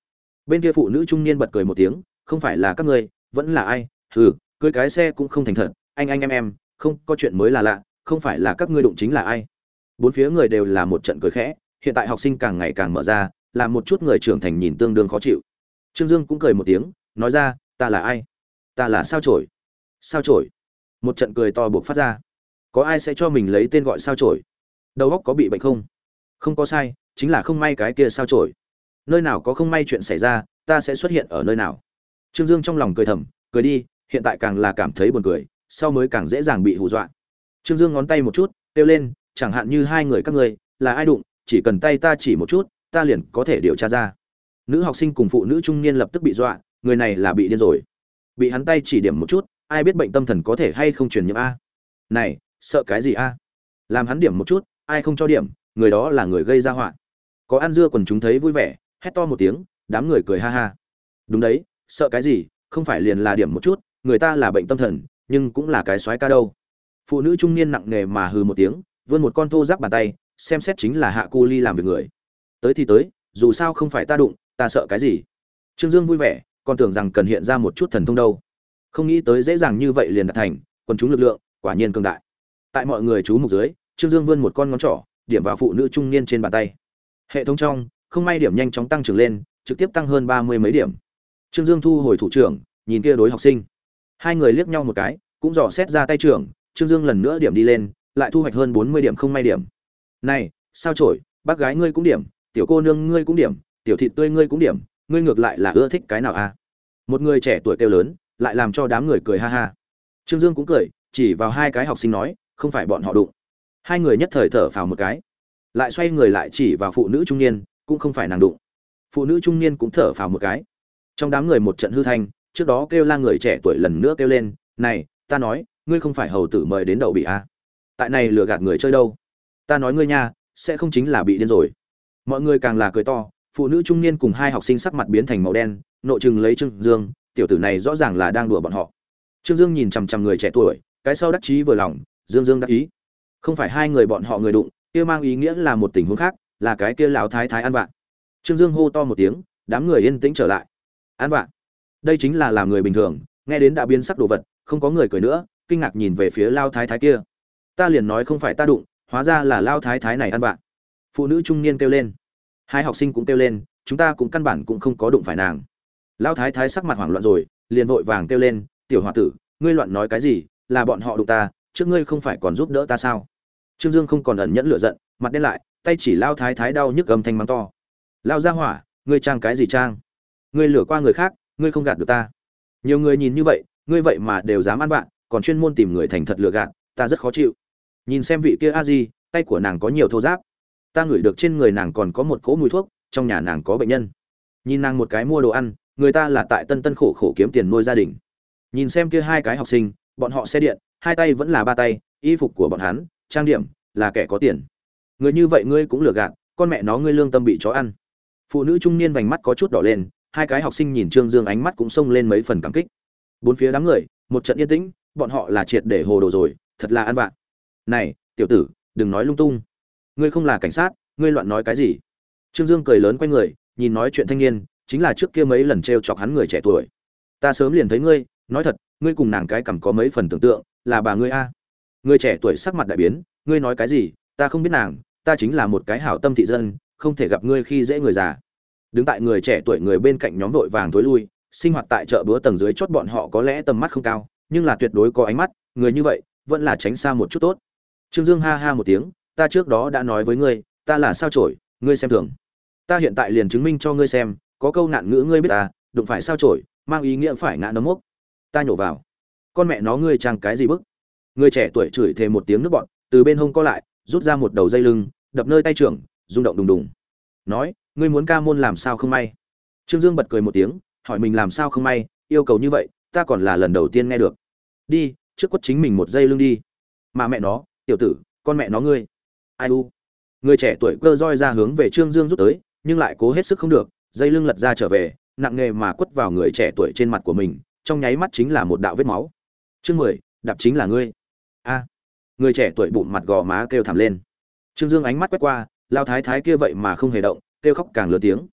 bên kia phụ nữ trung niên bật cười một tiếng, không phải là các ngươi, vẫn là ai? Hừ, cưới cái xe cũng không thành thật. Anh anh, em em, không, có chuyện mới là lạ, không phải là các ngươi đụng chính là ai? Bốn phía người đều là một trận cười khẽ, hiện tại học sinh càng ngày càng mở ra, làm một chút người trưởng thành nhìn tương đương khó chịu. Trương dương cũng cười một tiếng, nói ra, ta là ai? Ta là sao trổi sao trổi một trận cười to buộc phát ra. Có ai sẽ cho mình lấy tên gọi sao trổi đầu óc có bị bệnh không? Không có sai, chính là không may cái kia sao trổi nơi nào có không may chuyện xảy ra, ta sẽ xuất hiện ở nơi nào. Trương dương trong lòng cười thầm, cười đi, hiện tại càng là cảm thấy buồn cười, sau mới càng dễ dàng bị hù dọa. Trương dương ngón tay một chút, kêu lên, chẳng hạn như hai người các ngươi, là ai đụng, chỉ cần tay ta chỉ một chút, ta liền có thể điều tra ra. Nữ học sinh cùng phụ nữ trung niên lập tức bị dọa, người này là bị điên rồi. Bị hắn tay chỉ điểm một chút, ai biết bệnh tâm thần có thể hay không truyền nhiễm a. Này, sợ cái gì a? Làm hắn điểm một chút, ai không cho điểm, người đó là người gây ra họa. Có ăn dưa còn chúng thấy vui vẻ hét to một tiếng, đám người cười ha ha. Đúng đấy, sợ cái gì, không phải liền là điểm một chút, người ta là bệnh tâm thần, nhưng cũng là cái soái ca đâu. Phụ nữ trung niên nặng nề mà hừ một tiếng, vươn một con thô giáp bàn tay, xem xét chính là hạ cu ly làm việc người. Tới thì tới, dù sao không phải ta đụng, ta sợ cái gì? Trương dương vui vẻ, còn tưởng rằng cần hiện ra một chút thần thông đâu. Không nghĩ tới dễ dàng như vậy liền đạt thành quân chúng lực lượng, quả nhiên cường đại. Tại mọi người chú mục dưới, trương dương vươn một con ngón trỏ, điểm vào phụ nữ trung niên trên bàn tay. Hệ thống trong không may điểm nhanh chóng tăng trưởng lên trực tiếp tăng hơn ba mươi mấy điểm. Trương dương thu hồi thủ trưởng nhìn kia đối học sinh. Hai người liếc nhau một cái cũng dò xét ra tay trưởng trương dương lần nữa điểm đi lên lại thu hoạch hơn bốn mươi điểm không may điểm. Này sao chổi, bác gái ngươi cũng điểm tiểu cô nương ngươi cũng điểm tiểu thịt tươi ngươi cũng điểm ngươi ngược lại là ưa thích cái nào a à? một người trẻ tuổi kêu lớn lại làm cho đám người cười ha ha. Trương dương cũng cười chỉ vào hai cái học sinh nói không phải bọn họ đụng. Hai người nhất thời thở phào một cái. Lại xoay người lại chỉ vào phụ nữ trung niên cũng không phải nàng đụng. Phụ nữ trung niên cũng thở phào một cái. Trong đám người một trận hư thanh, trước đó kêu la người trẻ tuổi lần nữa kêu lên, này, ta nói, ngươi không phải hầu tử mời đến đậu bị à? tại này lừa gạt người chơi đâu? Ta nói ngươi nha, sẽ không chính là bị điên rồi. Mọi người càng là cười to, phụ nữ trung niên cùng hai học sinh sắc mặt biến thành màu đen nội chừng lấy trương dương, tiểu tử này rõ ràng là đang đùa bọn họ. Trương dương nhìn chằm chằm người trẻ tuổi, cái sau đắc chí vừa lòng, dương dương đắc ý. Không phải hai người bọn họ người đụng, kia mang ý nghĩa là một tình huống khác là cái kia lão thái thái ăn vạ. Trương dương hô to một tiếng, đám người yên tĩnh trở lại. Ăn vạ. Đây chính là làm người bình thường, nghe đến đã biến sắc đồ vật, không có người cười nữa, kinh ngạc nhìn về phía lao thái thái kia. Ta liền nói không phải ta đụng, hóa ra là lao thái thái này ăn vạ. Phụ nữ trung niên kêu lên. Hai học sinh cũng kêu lên, chúng ta cũng căn bản cũng không có đụng phải nàng. Lao thái thái sắc mặt hoảng loạn rồi, liền vội vàng kêu lên, tiểu h o a tử, ngươi loạn nói cái gì, là bọn họ đụng ta, trước ngươi không phải còn giúp đỡ ta sao? Trương dương không còn ẩn nhẫn lựa giận, mặt đen lại tay chỉ lao thái thái đau nhức gầm thanh mắng to. Lao ra hỏa, ngươi trang cái gì trang? Ngươi lừa qua người khác, ngươi không gạt được ta. Nhiều người nhìn như vậy, ngươi vậy mà đều dám ăn bạn còn chuyên môn tìm người thành thật lừa gạt, ta rất khó chịu. Nhìn xem vị kia a di, tay của nàng có nhiều thô giáp ta ngửi được trên người nàng còn có một cỗ mùi thuốc, trong nhà nàng có bệnh nhân. Nhìn nàng một cái mua đồ ăn, người ta là tại tân tân khổ khổ kiếm tiền nuôi gia đình. Nhìn xem kia hai cái học sinh, bọn họ xe điện, hai tay vẫn là ba tay, y phục của bọn hắn, trang điểm là kẻ có tiền người như vậy ngươi cũng lừa gạt, con mẹ nó ngươi lương tâm bị chó ăn. Phụ nữ trung niên vành mắt có chút đỏ lên, hai cái học sinh nhìn trương dương ánh mắt cũng xông lên mấy phần cảm kích. Bốn phía đám người, một trận yên tĩnh, bọn họ là triệt để hồ đồ rồi, thật là ăn vạ. Này, tiểu tử, đừng nói lung tung. Ngươi không là cảnh sát, ngươi loạn nói cái gì? Trương dương cười lớn quay người, nhìn nói chuyện thanh niên, chính là trước kia mấy lần t r e o chọc hắn người trẻ tuổi. Ta sớm liền thấy ngươi, nói thật, ngươi cùng nàng cái cằm có mấy phần tưởng tượng, là bà ngươi a. Người trẻ tuổi sắc mặt đại biến, ngươi nói cái gì, ta không biết nàng ta chính là một cái hảo tâm thị dân, không thể gặp ngươi khi dễ người già. Đứng tại người trẻ tuổi người bên cạnh nhóm vội vàng thối lui, sinh hoạt tại chợ búa tầng dưới chót bọn họ có lẽ tầm mắt không cao, nhưng là tuyệt đối có ánh mắt, người như vậy, vẫn là tránh xa một chút tốt. Trương dương ha ha một tiếng, ta trước đó đã nói với ngươi, ta là sao trổi ngươi xem thường. Ta hiện tại liền chứng minh cho ngươi xem, có câu nạn ngữ ngươi biết ta đụng phải sao trổi mang ý nghĩa phải ngã nấm mốc. Ta nhổ vào. Con mẹ nó ngươi trang cái gì bức? Người trẻ tuổi chửi thề một tiếng nước bọn, từ bên hông co lại, rút ra một đầu dây lưng đập nơi tay trưởng, rung động đùng đùng. Nói, ngươi muốn ca môn làm sao không may? Trương dương bật cười một tiếng, hỏi mình làm sao không may, yêu cầu như vậy, ta còn là lần đầu tiên nghe được. Đi, trước quất chính mình một dây lưng đi. Mà mẹ nó, tiểu tử, con mẹ nó ngươi. Ai u? Người trẻ tuổi cơ roi ra hướng về trương dương rút tới, nhưng lại cố hết sức không được, dây lưng lật ra trở về, nặng nghề mà quất vào người trẻ tuổi trên mặt của mình, trong nháy mắt chính là một đạo vết máu. Chương mười, đạp chính là ngươi. A. Người trẻ tuổi bụng mặt gò má kêu thảm lên trương dương ánh mắt quét qua lao thái thái kia vậy mà không hề động, kêu khóc càng lớn tiếng.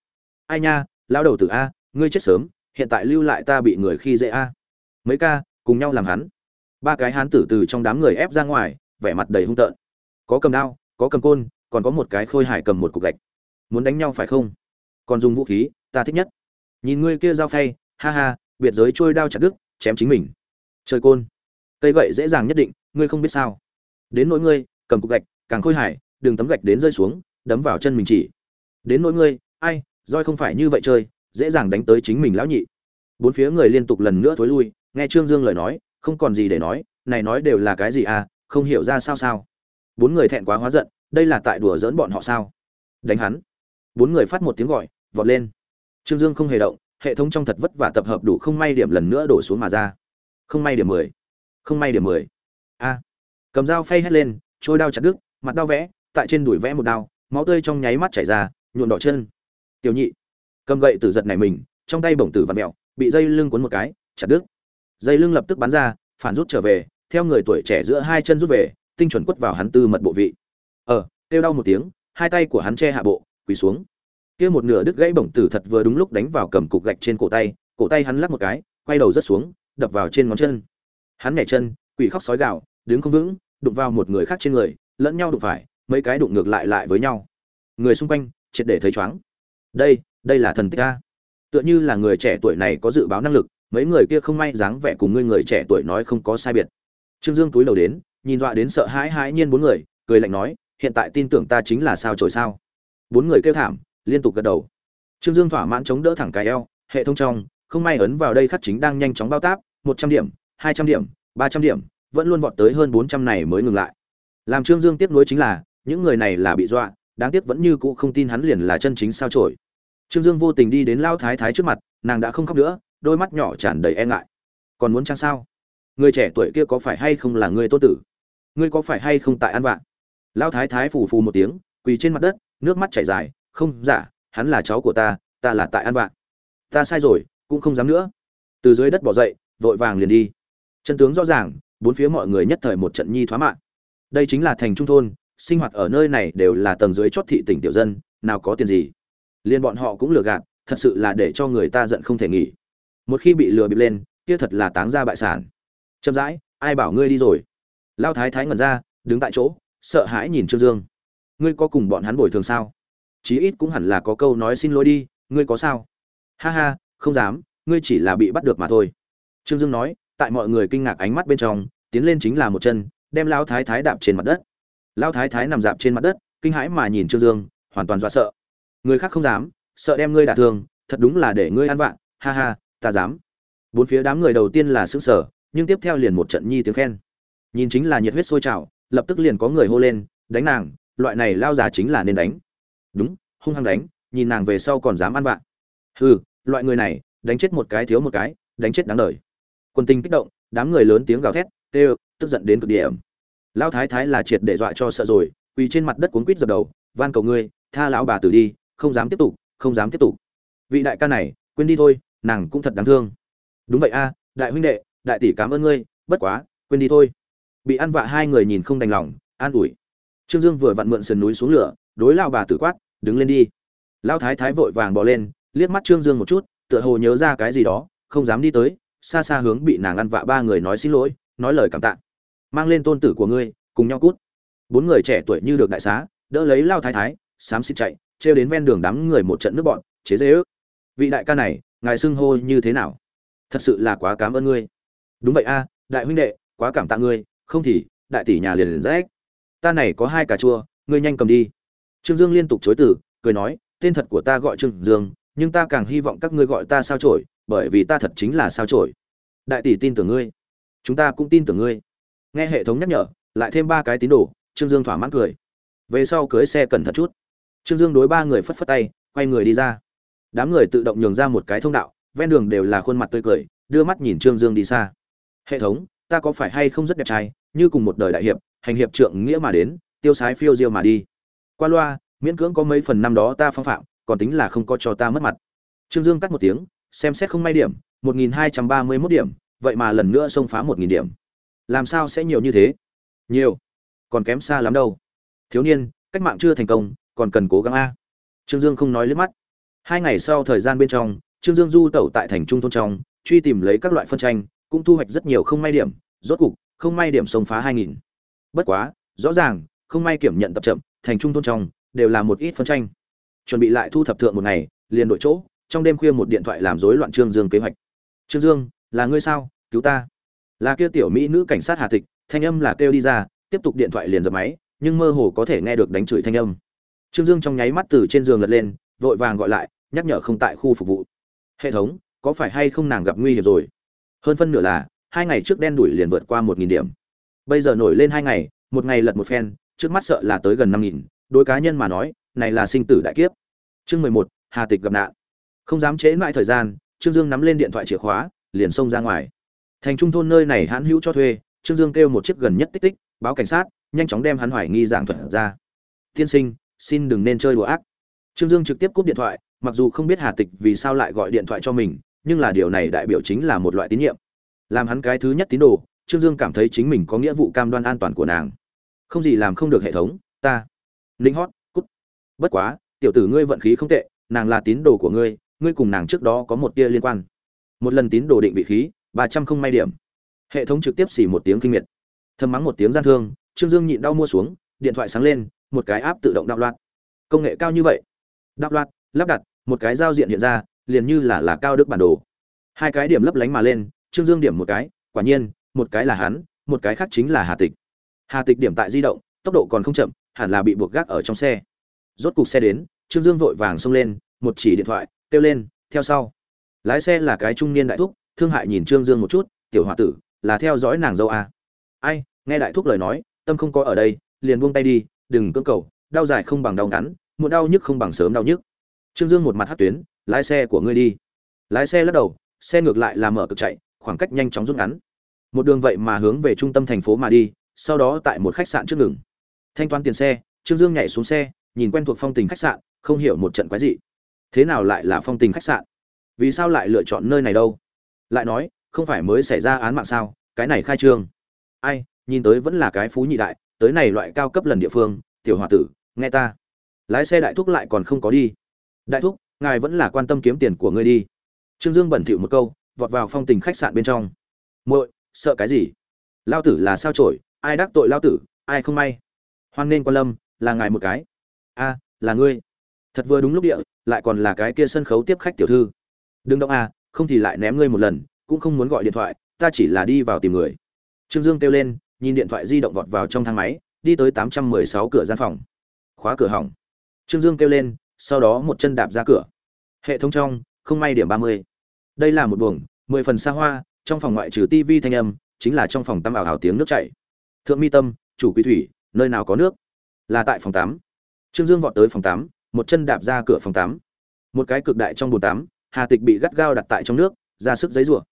Ai nha lao đầu tử a, ngươi chết sớm, hiện tại lưu lại ta bị người khi dễ a. Mấy ca, cùng nhau làm hắn. Ba cái hán tử từ trong đám người ép ra ngoài, vẻ mặt đầy hung tợn. Có cầm đao, có cầm côn, còn có một cái khôi hải cầm một cục gạch. Muốn đánh nhau phải không? Còn dùng vũ khí, ta thích nhất. Nhìn ngươi kia dao phay, ha ha, biệt giới trôi đao chặt đứt, chém chính mình. Chơi côn. Cây gậy dễ dàng nhất định, ngươi không biết sao. Đến nỗi ngươi, cầm cục gạch, càng khôi hải đường tấm gạch đến rơi xuống, đấm vào chân mình chỉ. Đến nỗi ngươi, ai, roi không phải như vậy chơi, dễ dàng đánh tới chính mình lão nhị. Bốn phía người liên tục lần nữa thối lui, nghe trương dương lời nói, không còn gì để nói, này nói đều là cái gì à không hiểu ra sao sao. Bốn người thẹn quá hóa giận, đây là tại đùa giỡn bọn họ sao? Đánh hắn. Bốn người phát một tiếng gọi, vọt lên. Trương dương không hề động, hệ thống trong thật vất vả tập hợp đủ không may điểm lần nữa đổ xuống mà ra. Không may điểm mười. Không may điểm mười. A. Cầm dao phay hét lên, trôi đao chặt đứt, mặt đao vẽ tại trên đùi vẽ một đao, máu tươi trong nháy mắt chảy ra, nhuộm đỏ chân. Tiểu nhị, cầm gậy tử giật này mình, trong tay bổng tử vặn mẹo bị dây lưng cuốn một cái, chặt đứt. Dây lưng lập tức bắn ra, phản rút trở về, theo người tuổi trẻ giữa hai chân rút về, tinh chuẩn quất vào hắn tư mật bộ vị. Ờ kêu đau một tiếng, hai tay của hắn che hạ bộ, quỳ xuống. Kia một nửa đứt gãy bổng tử thật vừa đúng lúc đánh vào cầm cục gạch trên cổ tay cổ tay hắn lắc một cái, quay đầu rất xuống, đập vào trên ngón chân. Hắn nhảy chân, quỷ khóc sói gạo đứng không vững, đụng vào một người khác trên người, lẫn nhau đụng phải mấy cái đụng ngược lại lại với nhau. Người xung quanh, triệt để thấy chóng đây đây là thần tích a. Tựa như là người trẻ tuổi này có dự báo năng lực, mấy người kia không may dáng vẻ cùng ngươi người trẻ tuổi nói không có sai biệt. Trương dương túi đầu đến, nhìn dọa đến sợ hãi hãi nhiên bốn người, cười lạnh nói, hiện tại tin tưởng ta chính là sao trổi sao. Bốn người kêu thảm, liên tục gật đầu. Trương dương thỏa mãn chống đỡ thẳng cái eo, hệ thống trong, không may ấn vào đây khắc chính đang nhanh chóng bao táp, một trăm điểm, hai trăm điểm, ba trăm điểm, vẫn luôn vọt tới hơn bốn trăm này mới ngừng lại. Làm trương dương tiếp nối chính là những người này là bị dọa, đáng tiếc vẫn như cũ không tin hắn liền là chân chính sao trổi trương dương vô tình đi đến lao thái thái trước mặt, nàng đã không khóc nữa, đôi mắt nhỏ tràn đầy e ngại. Còn muốn chăng sao? Người trẻ tuổi kia có phải hay không là người tốt tử? Ngươi có phải hay không tại ăn vạ? Lao thái thái phù phù một tiếng, quỳ trên mặt đất, nước mắt chảy dài, không giả hắn là cháu của ta ta là tại ăn vạ. Ta sai rồi, cũng không dám nữa. Từ dưới đất bỏ dậy, vội vàng liền đi. Chân tướng rõ ràng, bốn phía mọi người nhất thời một trận nhi thoá mạng đây chính là thành trung thôn sinh hoạt ở nơi này đều là tầng dưới chót thị tỉnh tiểu dân, nào có tiền gì. Liên bọn họ cũng lừa gạt, thật sự là để cho người ta giận không thể nghỉ. Một khi bị lừa bịp lên, kia thật là táng ra bại sản. Chậm rãi, ai bảo ngươi đi rồi? Lao thái thái ngẩn ra, đứng tại chỗ, sợ hãi nhìn trương dương. Ngươi có cùng bọn hắn bồi thường sao? Chí ít cũng hẳn là có câu nói xin lỗi đi, ngươi có sao? Ha ha, không dám, ngươi chỉ là bị bắt được mà thôi. Trương dương nói, tại mọi người kinh ngạc ánh mắt bên trong, tiến lên chính là một chân, đem lao thái thái đạp trên mặt đất lao thái thái nằm dạp trên mặt đất, kinh hãi mà nhìn trương dương, hoàn toàn dọa sợ. Người khác không dám, sợ đem ngươi đả thương, thật đúng là để ngươi ăn vạ, ha ha, ta dám. Bốn phía đám người đầu tiên là xứng sở nhưng tiếp theo liền một trận nhi tiếng khen. Nhìn chính là nhiệt huyết sôi trào, lập tức liền có người hô lên, đánh nàng, loại này lao già chính là nên đánh. Đúng, hung hăng đánh, nhìn nàng về sau còn dám ăn vạ. Hừ, loại người này, đánh chết một cái thiếu một cái, đánh chết đáng đời. Quân tinh kích động, đám người lớn tiếng gào thét, tê tức giận đến cực điểm lão thái thái là triệt để dọa cho sợ rồi, quỳ trên mặt đất cuốn quýt dập đầu, van cầu ngươi, tha lão bà tử đi, không dám tiếp tục, không dám tiếp tục. Vị đại ca này, quên đi thôi, nàng cũng thật đáng thương. Đúng vậy a, đại huynh đệ, đại tỷ cảm ơn ngươi, bất quá, quên đi thôi. Bị ăn vạ hai người nhìn không đành lòng, an ủi. Trương dương vừa vặn mượn sườn núi xuống lửa, đối lao bà tử quát, đứng lên đi. Lao thái thái vội vàng bỏ lên, liếc mắt trương dương một chút, tựa hồ nhớ ra cái gì đó, không dám đi tới, xa xa hướng bị nàng ăn vạ ba người nói xin lỗi, nói lời cảm tạ mang lên tôn tử của ngươi, cùng nhau cút. Bốn người trẻ tuổi như được đại xá, đỡ lấy lao thái thái, xám xịt chạy, trêu đến ven đường đám người một trận nước bọn, chế dễ ước. Vị đại ca này, ngài xưng hô như thế nào? Thật sự là quá cảm ơn ngươi. Đúng vậy a, đại huynh đệ, quá cảm tạ ngươi, không thì, đại tỷ nhà liền liền rách. Ta này có hai cà chua, ngươi nhanh cầm đi. Trương dương liên tục chối từ, cười nói, tên thật của ta gọi trương dương, nhưng ta càng hy vọng các ngươi gọi ta sao trổi bởi vì ta thật chính là sao trổi đại tỷ tin tưởng ngươi. Chúng ta cũng tin tưởng ngươi nghe hệ thống nhắc nhở, lại thêm ba cái tín đồ, trương dương thỏa mãn cười. Về sau cưới xe cẩn thận chút. Trương dương đối ba người phất phất tay, quay người đi ra. Đám người tự động nhường ra một cái thông đạo, ven đường đều là khuôn mặt tươi cười, đưa mắt nhìn trương dương đi xa. Hệ thống, ta có phải hay không rất đẹp trai, như cùng một đời đại hiệp, hành hiệp trượng nghĩa mà đến, tiêu sái phiêu diêu mà đi. Qua loa, miễn cưỡng có mấy phần năm đó ta phong phạm, còn tính là không có cho ta mất mặt. Trương dương cắt một tiếng, xem xét không may điểm, một nghìn hai trăm ba mươi mốt điểm, vậy mà lần nữa xông phá một nghìn điểm làm sao sẽ nhiều như thế? Nhiều. Còn kém xa lắm đâu. Thiếu niên, cách mạng chưa thành công, còn cần cố gắng a. Trương dương không nói liếc mắt. Hai ngày sau thời gian bên trong, trương dương du tẩu tại thành trung thôn trong, truy tìm lấy các loại phân tranh, cũng thu hoạch rất nhiều không may điểm, rốt cục, không may điểm xông phá hai nghìn. Bất quá, rõ ràng, không may kiểm nhận tập chậm, thành trung thôn trong, đều là một ít phân tranh. Chuẩn bị lại thu thập thượng một ngày, liền đổi chỗ, trong đêm khuya một điện thoại làm rối loạn trương dương kế hoạch. Trương dương, là ngươi sao? Cứu ta là kia tiểu mỹ nữ cảnh sát hà tịch, thanh âm là kêu đi ra, tiếp tục điện thoại liền dập máy, nhưng mơ hồ có thể nghe được đánh chửi thanh âm. Trương dương trong nháy mắt từ trên giường lật lên, vội vàng gọi lại, nhắc nhở không tại khu phục vụ. Hệ thống, có phải hay không nàng gặp nguy hiểm rồi? Hơn phân nửa là, hai ngày trước đen đuổi liền vượt qua một nghìn điểm. Bây giờ nổi lên hai ngày, một ngày lật một phen, trước mắt sợ là tới gần năm nghìn. Đối cá nhân mà nói, này là sinh tử đại kiếp. Chương mười một, hà tịch gặp nạn. Không dám chế mãi thời gian, trương dương nắm lên điện thoại chìa khóa, liền xông ra ngoài thành trung thôn nơi này hãn hữu cho thuê, trương dương kêu một chiếc gần nhất tích tích, báo cảnh sát, nhanh chóng đem hắn hoài nghi giảng thuật ra. Tiên sinh, xin đừng nên chơi đùa ác. Trương dương trực tiếp cúp điện thoại, mặc dù không biết hà tịch vì sao lại gọi điện thoại cho mình, nhưng là điều này đại biểu chính là một loại tín nhiệm. Làm hắn cái thứ nhất tín đồ, trương dương cảm thấy chính mình có nghĩa vụ cam đoan an toàn của nàng. Không gì làm không được hệ thống, ta. Linh hót, cút. Bất quá, tiểu tử ngươi vận khí không tệ, nàng là tín đồ của ngươi ngươi cùng nàng trước đó có một tia liên quan. Một lần tín đồ định vị khí ba trăm không may điểm. Hệ thống trực tiếp xỉ một tiếng kinh miệt. Thầm mắng một tiếng gian thương, trương dương nhịn đau mua xuống, điện thoại sáng lên, một cái áp tự động đạo loạt. Công nghệ cao như vậy. Đạo loạt, lắp đặt, một cái giao diện hiện ra, liền như là là cao đức bản đồ. Hai cái điểm lấp lánh mà lên, trương dương điểm một cái, quả nhiên, một cái là hắn, một cái khác chính là hà tịch. Hà tịch điểm tại di động, tốc độ còn không chậm, hẳn là bị buộc gác ở trong xe. Rốt cục xe đến, trương dương vội vàng xông lên, một chỉ điện thoại, kêu lên, theo sau. Lái xe là cái trung niên đại thúc thương hại nhìn trương dương một chút, tiểu h o a tử, là theo dõi nàng dâu à. ai, nghe đại thúc lời nói, tâm không có ở đây, liền buông tay đi, đừng cưỡng cầu, đau dài không bằng đau ngắn, muộn đau nhức không bằng sớm đau nhức. Trương dương một mặt hát tuyến, lái xe của ngươi đi. Lái xe lắc đầu, xe ngược lại là mở cực chạy, khoảng cách nhanh chóng rút ngắn. Một đường vậy mà hướng về trung tâm thành phố mà đi, sau đó tại một khách sạn trước ngừng. Thanh toán tiền xe, trương dương nhảy xuống xe, nhìn quen thuộc phong tình khách sạn, không hiểu một trận quái dị. Thế nào lại là phong tình khách sạn? Vì sao lại lựa chọn nơi này đâu? Lại nói, không phải mới xảy ra án mạng sao, cái này khai trương. Ai, nhìn tới vẫn là cái phú nhị đại, tới này loại cao cấp lần địa phương, tiểu h o a tử, nghe ta. Lái xe đại thúc lại còn không có đi. Đại thúc, ngài vẫn là quan tâm kiếm tiền của ngươi đi. Trương dương bẩn thỉu một câu, vọt vào phong tình khách sạn bên trong. Muội, sợ cái gì? Lao tử là sao trổi? Ai đắc tội lao tử? Ai không may? Hoan nên quan lâm, là ngài một cái. A, là ngươi. Thật vừa đúng lúc địa, lại còn là cái kia sân khấu tiếp khách tiểu thư. Đừng động à không thì lại ném ngươi một lần, cũng không muốn gọi điện thoại, ta chỉ là đi vào tìm người. Trương dương kêu lên, nhìn điện thoại di động vọt vào trong thang máy, đi tới tám trăm mười sáu cửa gian phòng. Khóa cửa hỏng. Trương dương kêu lên, sau đó một chân đạp ra cửa. Hệ thống trong, không may điểm ba mươi. Đây là một buồng, mười phần xa hoa, trong phòng ngoại trừ tivi thanh âm, chính là trong phòng tắm ảo hào tiếng nước chảy. Thượng mi tâm, chủ quý thủy, nơi nào có nước? Là tại phòng tám trương dương vọt tới phòng tám một chân đạp ra cửa phòng tám một cái cực đại trong bồn tám hà tịch bị gắt gao đặt tại trong nước, ra sức giấy rủa.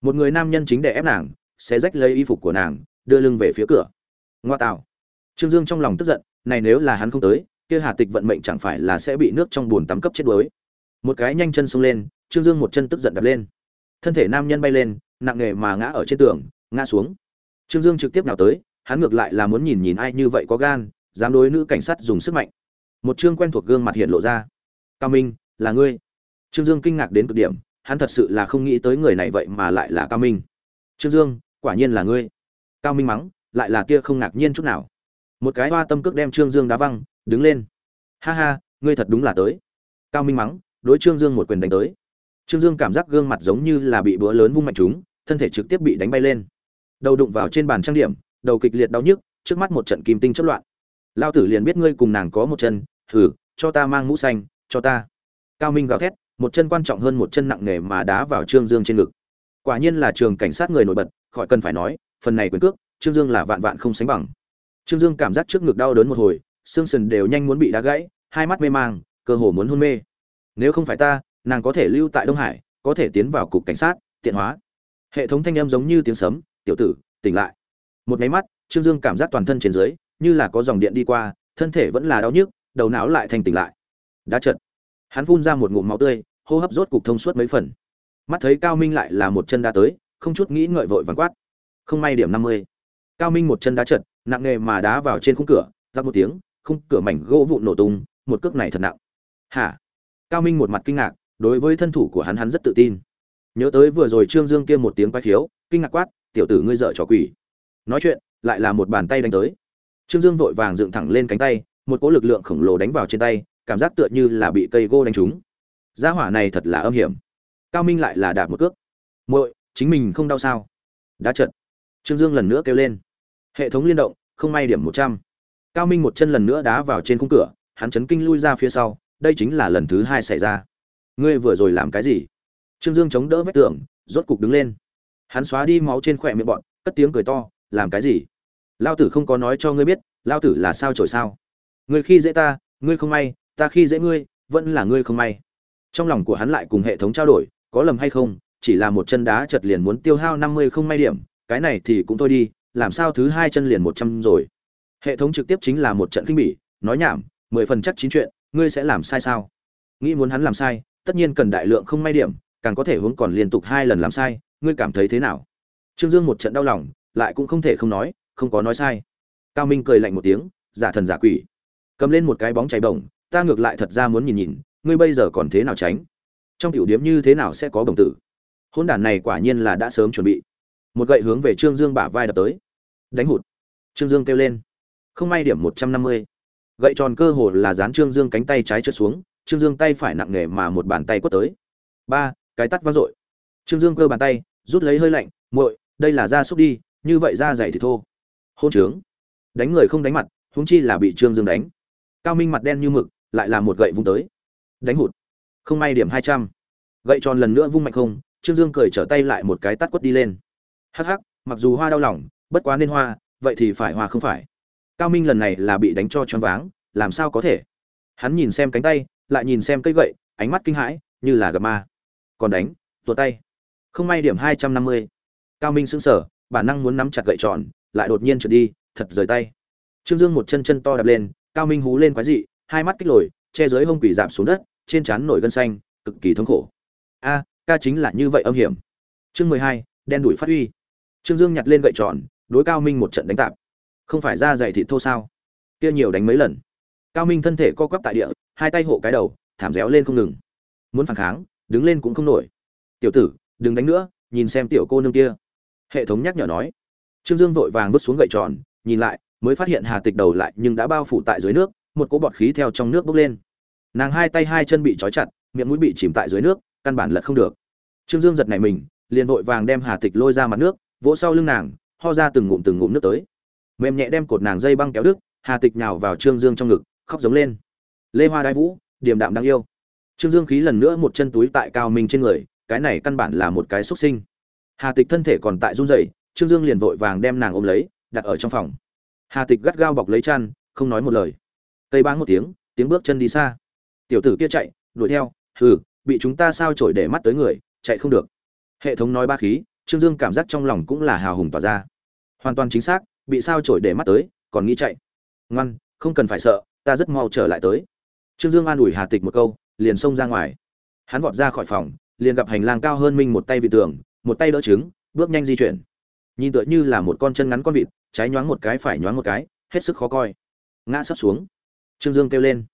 Một người nam nhân chính để ép nàng, sẽ rách lấy y phục của nàng, đưa lưng về phía cửa. Ngoa tạo. Trương dương trong lòng tức giận, này nếu là hắn không tới, kia hà tịch vận mệnh chẳng phải là sẽ bị nước trong bồn tắm cấp chết đuối. Một cái nhanh chân xông lên, trương dương một chân tức giận đập lên. Thân thể nam nhân bay lên, nặng nề mà ngã ở trên tường, ngã xuống. Trương dương trực tiếp nào tới, hắn ngược lại là muốn nhìn nhìn ai như vậy có gan, dám đối nữ cảnh sát dùng sức mạnh. Một chương quen thuộc gương mặt hiện lộ ra. Cao minh, là ngươi trương dương kinh ngạc đến cực điểm hắn thật sự là không nghĩ tới người này vậy mà lại là cao minh. Trương dương quả nhiên là ngươi. Cao minh mắng lại là kia không ngạc nhiên chút nào. Một cái hoa tâm cước đem trương dương đá văng đứng lên. Ha ha ngươi thật đúng là tới. Cao minh mắng đối trương dương một quyền đánh tới. Trương dương cảm giác gương mặt giống như là bị búa lớn vung mạnh trúng, thân thể trực tiếp bị đánh bay lên. Đầu đụng vào trên bàn trang điểm đầu kịch liệt đau nhức trước mắt một trận kim tinh chớp loạn. Lao tử liền biết ngươi cùng nàng có một chân thử cho ta mang mũ xanh cho ta. Cao minh gào thét một chân quan trọng hơn một chân nặng nề mà đá vào trương dương trên ngực. Quả nhiên là trường cảnh sát người nổi bật, khỏi cần phải nói, phần này quyền cước, trương dương là vạn vạn không sánh bằng. Trương dương cảm giác trước ngực đau đớn một hồi, xương sườn đều nhanh muốn bị đá gãy, hai mắt mê mang, cơ hồ muốn hôn mê. Nếu không phải ta, nàng có thể lưu tại đông hải, có thể tiến vào cục cảnh sát, tiện hóa. Hệ thống thanh âm giống như tiếng sấm, tiểu tử, tỉnh lại. Một máy mắt, trương dương cảm giác toàn thân trên dưới, như là có dòng điện đi qua, thân thể vẫn là đau nhức, đầu não lại thành tỉnh lại. Đã chật. Hắn phun ra một ngụm máu tươi hô hấp rốt cục thông suốt mấy phần. Mắt thấy cao minh lại là một chân đá tới, không chút nghĩ ngợi vội vàng quát. Không may điểm năm mươi. Cao minh một chân đá chật, nặng nề mà đá vào trên khung cửa giặc một tiếng, khung cửa mảnh gỗ vụn nổ tung, một cước này thật nặng. Hả? Cao minh một mặt kinh ngạc, đối với thân thủ của hắn hắn rất tự tin. Nhớ tới vừa rồi trương dương kia một tiếng quay khiếu, kinh ngạc quát, tiểu tử ngươi dợ trò quỷ. Nói chuyện, lại là một bàn tay đánh tới. Trương dương vội vàng dựng thẳng lên cánh tay, một cỗ lực lượng khổng lồ đánh vào trên tay, cảm giác tựa như là bị cây gô đánh trúng gia hỏa này thật là âm hiểm. Cao minh lại là đạp một cước. Muội, chính mình không đau sao? Đã trận trương dương lần nữa kêu lên. Hệ thống liên động, không may điểm một trăm. Cao minh một chân lần nữa đá vào trên khung cửa, hắn chấn kinh lui ra phía sau, đây chính là lần thứ hai xảy ra. Ngươi vừa rồi làm cái gì? Trương dương chống đỡ vách tường, rốt cục đứng lên. Hắn xóa đi máu trên khỏe miệng bọn, cất tiếng cười to, làm cái gì? Lao tử không có nói cho ngươi biết, lao tử là sao trổi sao? Ngươi khi dễ ta, ngươi không may, ta khi dễ ngươi, vẫn là ngươi không may trong lòng của hắn lại cùng hệ thống trao đổi, có lầm hay không, chỉ là một chân đá chật liền muốn tiêu hao năm mươi không may điểm, cái này thì cũng thôi đi, làm sao thứ hai chân liền một trăm rồi? Hệ thống trực tiếp chính là một trận kinh bỉ, nói nhảm, mười phần chắc chín chuyện, ngươi sẽ làm sai sao? Nghĩ muốn hắn làm sai, tất nhiên cần đại lượng không may điểm, càng có thể hướng còn liên tục hai lần làm sai, ngươi cảm thấy thế nào? Trương dương một trận đau lòng, lại cũng không thể không nói, không có nói sai. Cao minh cười lạnh một tiếng, giả thần giả quỷ. Cầm lên một cái bóng cháy bổng, ta ngược lại thật ra muốn nhìn nhìn ngươi bây giờ còn thế nào tránh? Trong tiểu điếm như thế nào sẽ có đồng tử? Hôn đản này quả nhiên là đã sớm chuẩn bị. Một gậy hướng về trương dương bả vai đập tới. Đánh hụt. Trương dương kêu lên. Không may điểm một trăm năm mươi. Gậy tròn cơ hồ là dán trương dương cánh tay trái trượt xuống, trương dương tay phải nặng nề mà một bàn tay quất tới. Ba, cái tắt vang dội. Trương dương cơ bàn tay, rút lấy hơi lạnh, muội, đây là da xúc đi, như vậy da dày thì thô. Hôn trướng. Đánh người không đánh mặt, huống chi là bị trương dương đánh. Cao minh mặt đen như mực, lại là một gậy vung tới đánh hụt. Không may điểm hai trăm. Gậy tròn lần nữa vung mạnh không, trương dương cười trở tay lại một cái tắt quất đi lên. Hắc hắc, mặc dù hoa đau lòng, bất quá nên hoa, vậy thì phải hoa không phải. Cao minh lần này là bị đánh cho choáng váng, làm sao có thể? Hắn nhìn xem cánh tay, lại nhìn xem cây gậy, ánh mắt kinh hãi, như là gặp ma. Còn đánh, tuột tay. Không may điểm hai trăm năm mươi. Cao minh sững sờ, bản năng muốn nắm chặt gậy tròn, lại đột nhiên trượt đi, thật rời tay. Trương dương một chân chân to đập lên, cao minh hú lên quái dị, hai mắt kích lồi che dưới hông quỷ giảm xuống đất, trên trán nổi gân xanh, cực kỳ thống khổ. A, ca chính là như vậy âm hiểm. Chương mười hai, đen đuổi phát huy trương dương nhặt lên gậy tròn, đối cao minh một trận đánh tạp. Không phải ra dày thịt thô sao? Kia nhiều đánh mấy lần. Cao minh thân thể co quắp tại địa, hai tay hộ cái đầu, thảm réo lên không ngừng. Muốn phản kháng, đứng lên cũng không nổi. Tiểu tử, đừng đánh nữa, nhìn xem tiểu cô nương kia. Hệ thống nhắc nhở nói. Trương dương vội vàng vứt xuống gậy tròn, nhìn lại, mới phát hiện hà tịch đầu lại nhưng đã bao phủ tại dưới nước một cỗ bọt khí theo trong nước bốc lên. Nàng hai tay hai chân bị trói chặt, miệng mũi bị chìm tại dưới nước, căn bản lật không được. Trương dương giật này mình, liền vội vàng đem hà tịch lôi ra mặt nước, vỗ sau lưng nàng, ho ra từng ngụm từng ngụm nước tới. Mềm nhẹ đem cột nàng dây băng kéo đứt, hà tịch nhào vào trương dương trong ngực, khóc giống lên. Lê hoa đai vũ, điềm đạm đáng yêu. Trương dương khí lần nữa một chân túi tại cao mình trên người, cái này căn bản là một cái xuất sinh. Hà tịch thân thể còn tại run rẩy, trương dương liền vội vàng đem nàng ôm lấy, đặt ở trong phòng. Hà tịch gắt gao bọc lấy chăn, không nói một lời tây báng một tiếng tiếng bước chân đi xa. Tiểu tử kia chạy, đuổi theo, hừ, bị chúng ta sao trổi để mắt tới người, chạy không được. Hệ thống nói ba khí, trương dương cảm giác trong lòng cũng là hào hùng tỏa ra. Hoàn toàn chính xác, bị sao trổi để mắt tới, còn nghĩ chạy. Ngoan, không cần phải sợ, ta rất mau trở lại tới. Trương dương an ủi hà tịch một câu, liền xông ra ngoài. Hắn vọt ra khỏi phòng, liền gặp hành lang cao hơn minh một tay vị tường, một tay đỡ trứng, bước nhanh di chuyển. Nhìn tựa như là một con chân ngắn con vịt, trái nhoáng một cái, phải nhoáng một cái, hết sức khó coi. Ngã sắp xuống trương dương kêu lên.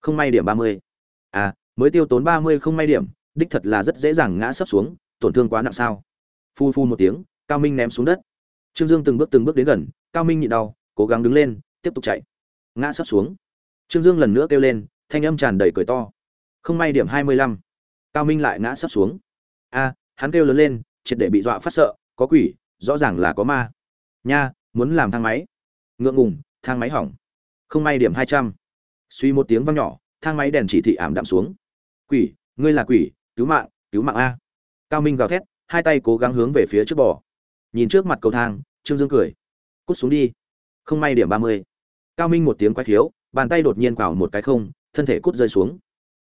Không may điểm ba mươi. À mới tiêu tốn ba mươi không may điểm, đích thật là rất dễ dàng ngã sắp xuống, tổn thương quá nặng sao. Phu phu một tiếng, cao minh ném xuống đất. Trương dương từng bước từng bước đến gần, cao minh nhịn đau, cố gắng đứng lên, tiếp tục chạy. Ngã sắp xuống. Trương dương lần nữa kêu lên, thanh âm tràn đầy cười to. Không may điểm hai mươi lăm. Cao minh lại ngã sắp xuống. A hắn kêu lớn lên, triệt để bị dọa phát sợ, có quỷ, rõ ràng là có ma. Nha, muốn làm thang máy. Ngượng ngùng, thang máy hỏng. Không may điểm hai trăm suy một tiếng vang nhỏ thang máy đèn chỉ thị ảm đạm xuống. Quỷ ngươi là quỷ cứu mạng cứu mạng a. Cao minh gào thét hai tay cố gắng hướng về phía trước bò. Nhìn trước mặt cầu thang trương dương cười. Cút xuống đi. Không may điểm ba mươi. Cao minh một tiếng quay thiếu, bàn tay đột nhiên quào một cái không thân thể cút rơi xuống.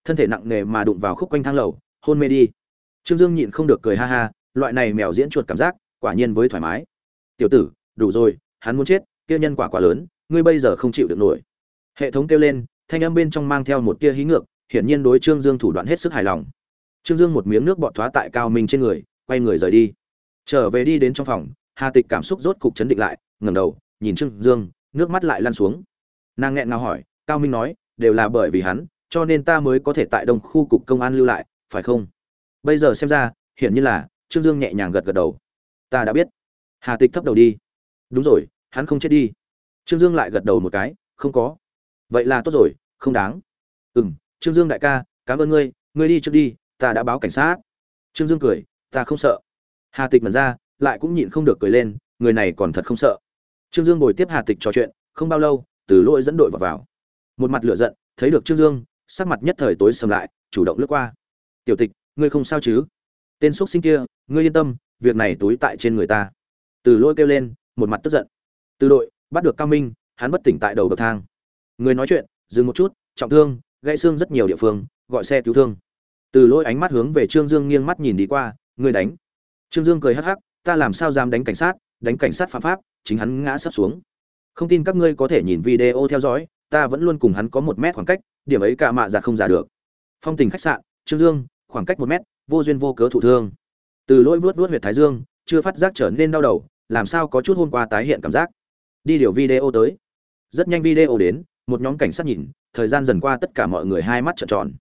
Thân thể nặng nề mà đụng vào khúc quanh thang lầu hôn mê đi. Trương dương nhịn không được cười ha ha loại này mèo diễn chuột cảm giác quả nhiên với thoải mái. Tiểu tử đủ rồi hắn muốn chết kia nhân quả quá lớn ngươi bây giờ không chịu được nổi. Hệ thống kêu lên thanh âm bên trong mang theo một tia hí ngược, hiển nhiên đối trương dương thủ đoạn hết sức hài lòng. Trương dương một miếng nước bọt thoá tại cao minh trên người, quay người rời đi. Trở về đi đến trong phòng, hà tịch cảm xúc rốt cục chấn định lại, ngẩng đầu, nhìn trương dương, nước mắt lại lăn xuống. Nàng nghẹn ngào hỏi, cao minh nói, đều là bởi vì hắn, cho nên ta mới có thể tại đông khu cục công an lưu lại, phải không? Bây giờ xem ra, hiển nhiên là, trương dương nhẹ nhàng gật gật đầu. Ta đã biết. Hà tịch thấp đầu đi. Đúng rồi, hắn không chết đi. Trương dương lại gật đầu một cái, không có vậy là tốt rồi không đáng. Ừ m trương dương đại ca cảm ơn ngươi ngươi đi trước đi ta đã báo cảnh sát. Trương dương cười ta không sợ. Hà tịch mật ra lại cũng nhịn không được cười lên người này còn thật không sợ. Trương dương ngồi tiếp hà tịch trò chuyện không bao lâu từ lỗi dẫn đội vào, vào. một mặt lửa giận thấy được trương dương sắc mặt nhất thời tối sầm lại chủ động lướt qua. Tiểu tịch ngươi không sao chứ? Tên x sinh kia ngươi yên tâm việc này túi tại trên người ta. Từ lỗi kêu lên một mặt tức giận. Từ đội bắt được cao minh hắn bất tỉnh tại đầu bậc thang người nói chuyện, dừng một chút, trọng thương, gãy xương rất nhiều địa phương, gọi xe cứu thương. Từ lỗi ánh mắt hướng về trương dương nghiêng mắt nhìn đi qua, người đánh. Trương dương cười hắc hắc, ta làm sao dám đánh cảnh sát, đánh cảnh sát phạm pháp, chính hắn ngã sắp xuống. Không tin các ngươi có thể nhìn video theo dõi, ta vẫn luôn cùng hắn có một mét khoảng cách, điểm ấy cả mạ giặt không giả được. Phong tình khách sạn, trương dương, khoảng cách một mét, vô duyên vô cớ thụ thương. Từ lỗi vuốt vuốt huyệt thái dương, chưa phát giác trở nên đau đầu, làm sao có chút hôm qua tái hiện cảm giác. Đi điều video tới. Rất nhanh video đến một nhóm cảnh sát nhìn, thời gian dần qua tất cả mọi người hai mắt trợn tròn.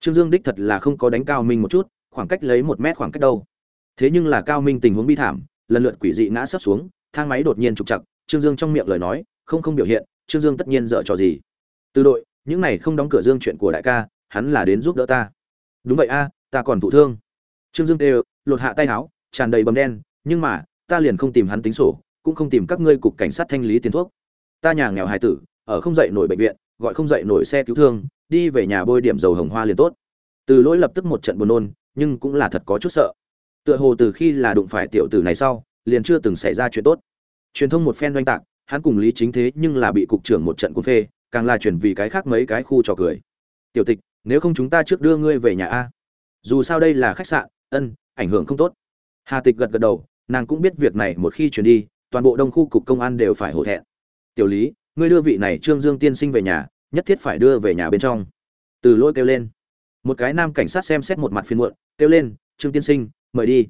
Trương dương đích thật là không có đánh cao minh một chút, khoảng cách lấy một mét khoảng cách đâu. Thế nhưng là cao minh tình huống bi thảm, lần lượt quỷ dị ngã sấp xuống, thang máy đột nhiên trục chặt trương dương trong miệng lời nói, không không biểu hiện, trương dương tất nhiên dở trò gì. Từ đội, những này không đóng cửa dương chuyện của đại ca, hắn là đến giúp đỡ ta. Đúng vậy a, ta còn thụ thương. Trương dương tê lột hạ tay áo, tràn đầy bầm đen, nhưng mà, ta liền không tìm hắn tính sổ, cũng không tìm các ngươi cục cảnh sát thanh lý tiền thuốc. Ta nhà nghèo hài tử ở không dậy nổi bệnh viện, gọi không dậy nổi xe cứu thương, đi về nhà bôi điểm dầu hồng hoa liền tốt. Từ lỗi lập tức một trận buồn nôn, nhưng cũng là thật có chút sợ. Tựa hồ từ khi là đụng phải tiểu tử này sau, liền chưa từng xảy ra chuyện tốt. Truyền thông một phen doanh tạc, hắn cùng lý chính thế nhưng là bị cục trưởng một trận cuốn phê, càng là chuyển vì cái khác mấy cái khu trò cười. Tiểu tịch, nếu không chúng ta trước đưa ngươi về nhà a. Dù sao đây là khách sạn, ân, ảnh hưởng không tốt. Hà tịch gật gật đầu, nàng cũng biết việc này một khi chuyển đi, toàn bộ đông khu cục công an đều phải hổ thẹn. Tiểu lý ngươi đưa vị này trương dương tiên sinh về nhà, nhất thiết phải đưa về nhà bên trong. Từ Lỗi kêu lên. Một cái nam cảnh sát xem xét một mặt phiên muộn, kêu lên, trương tiên sinh, mời đi.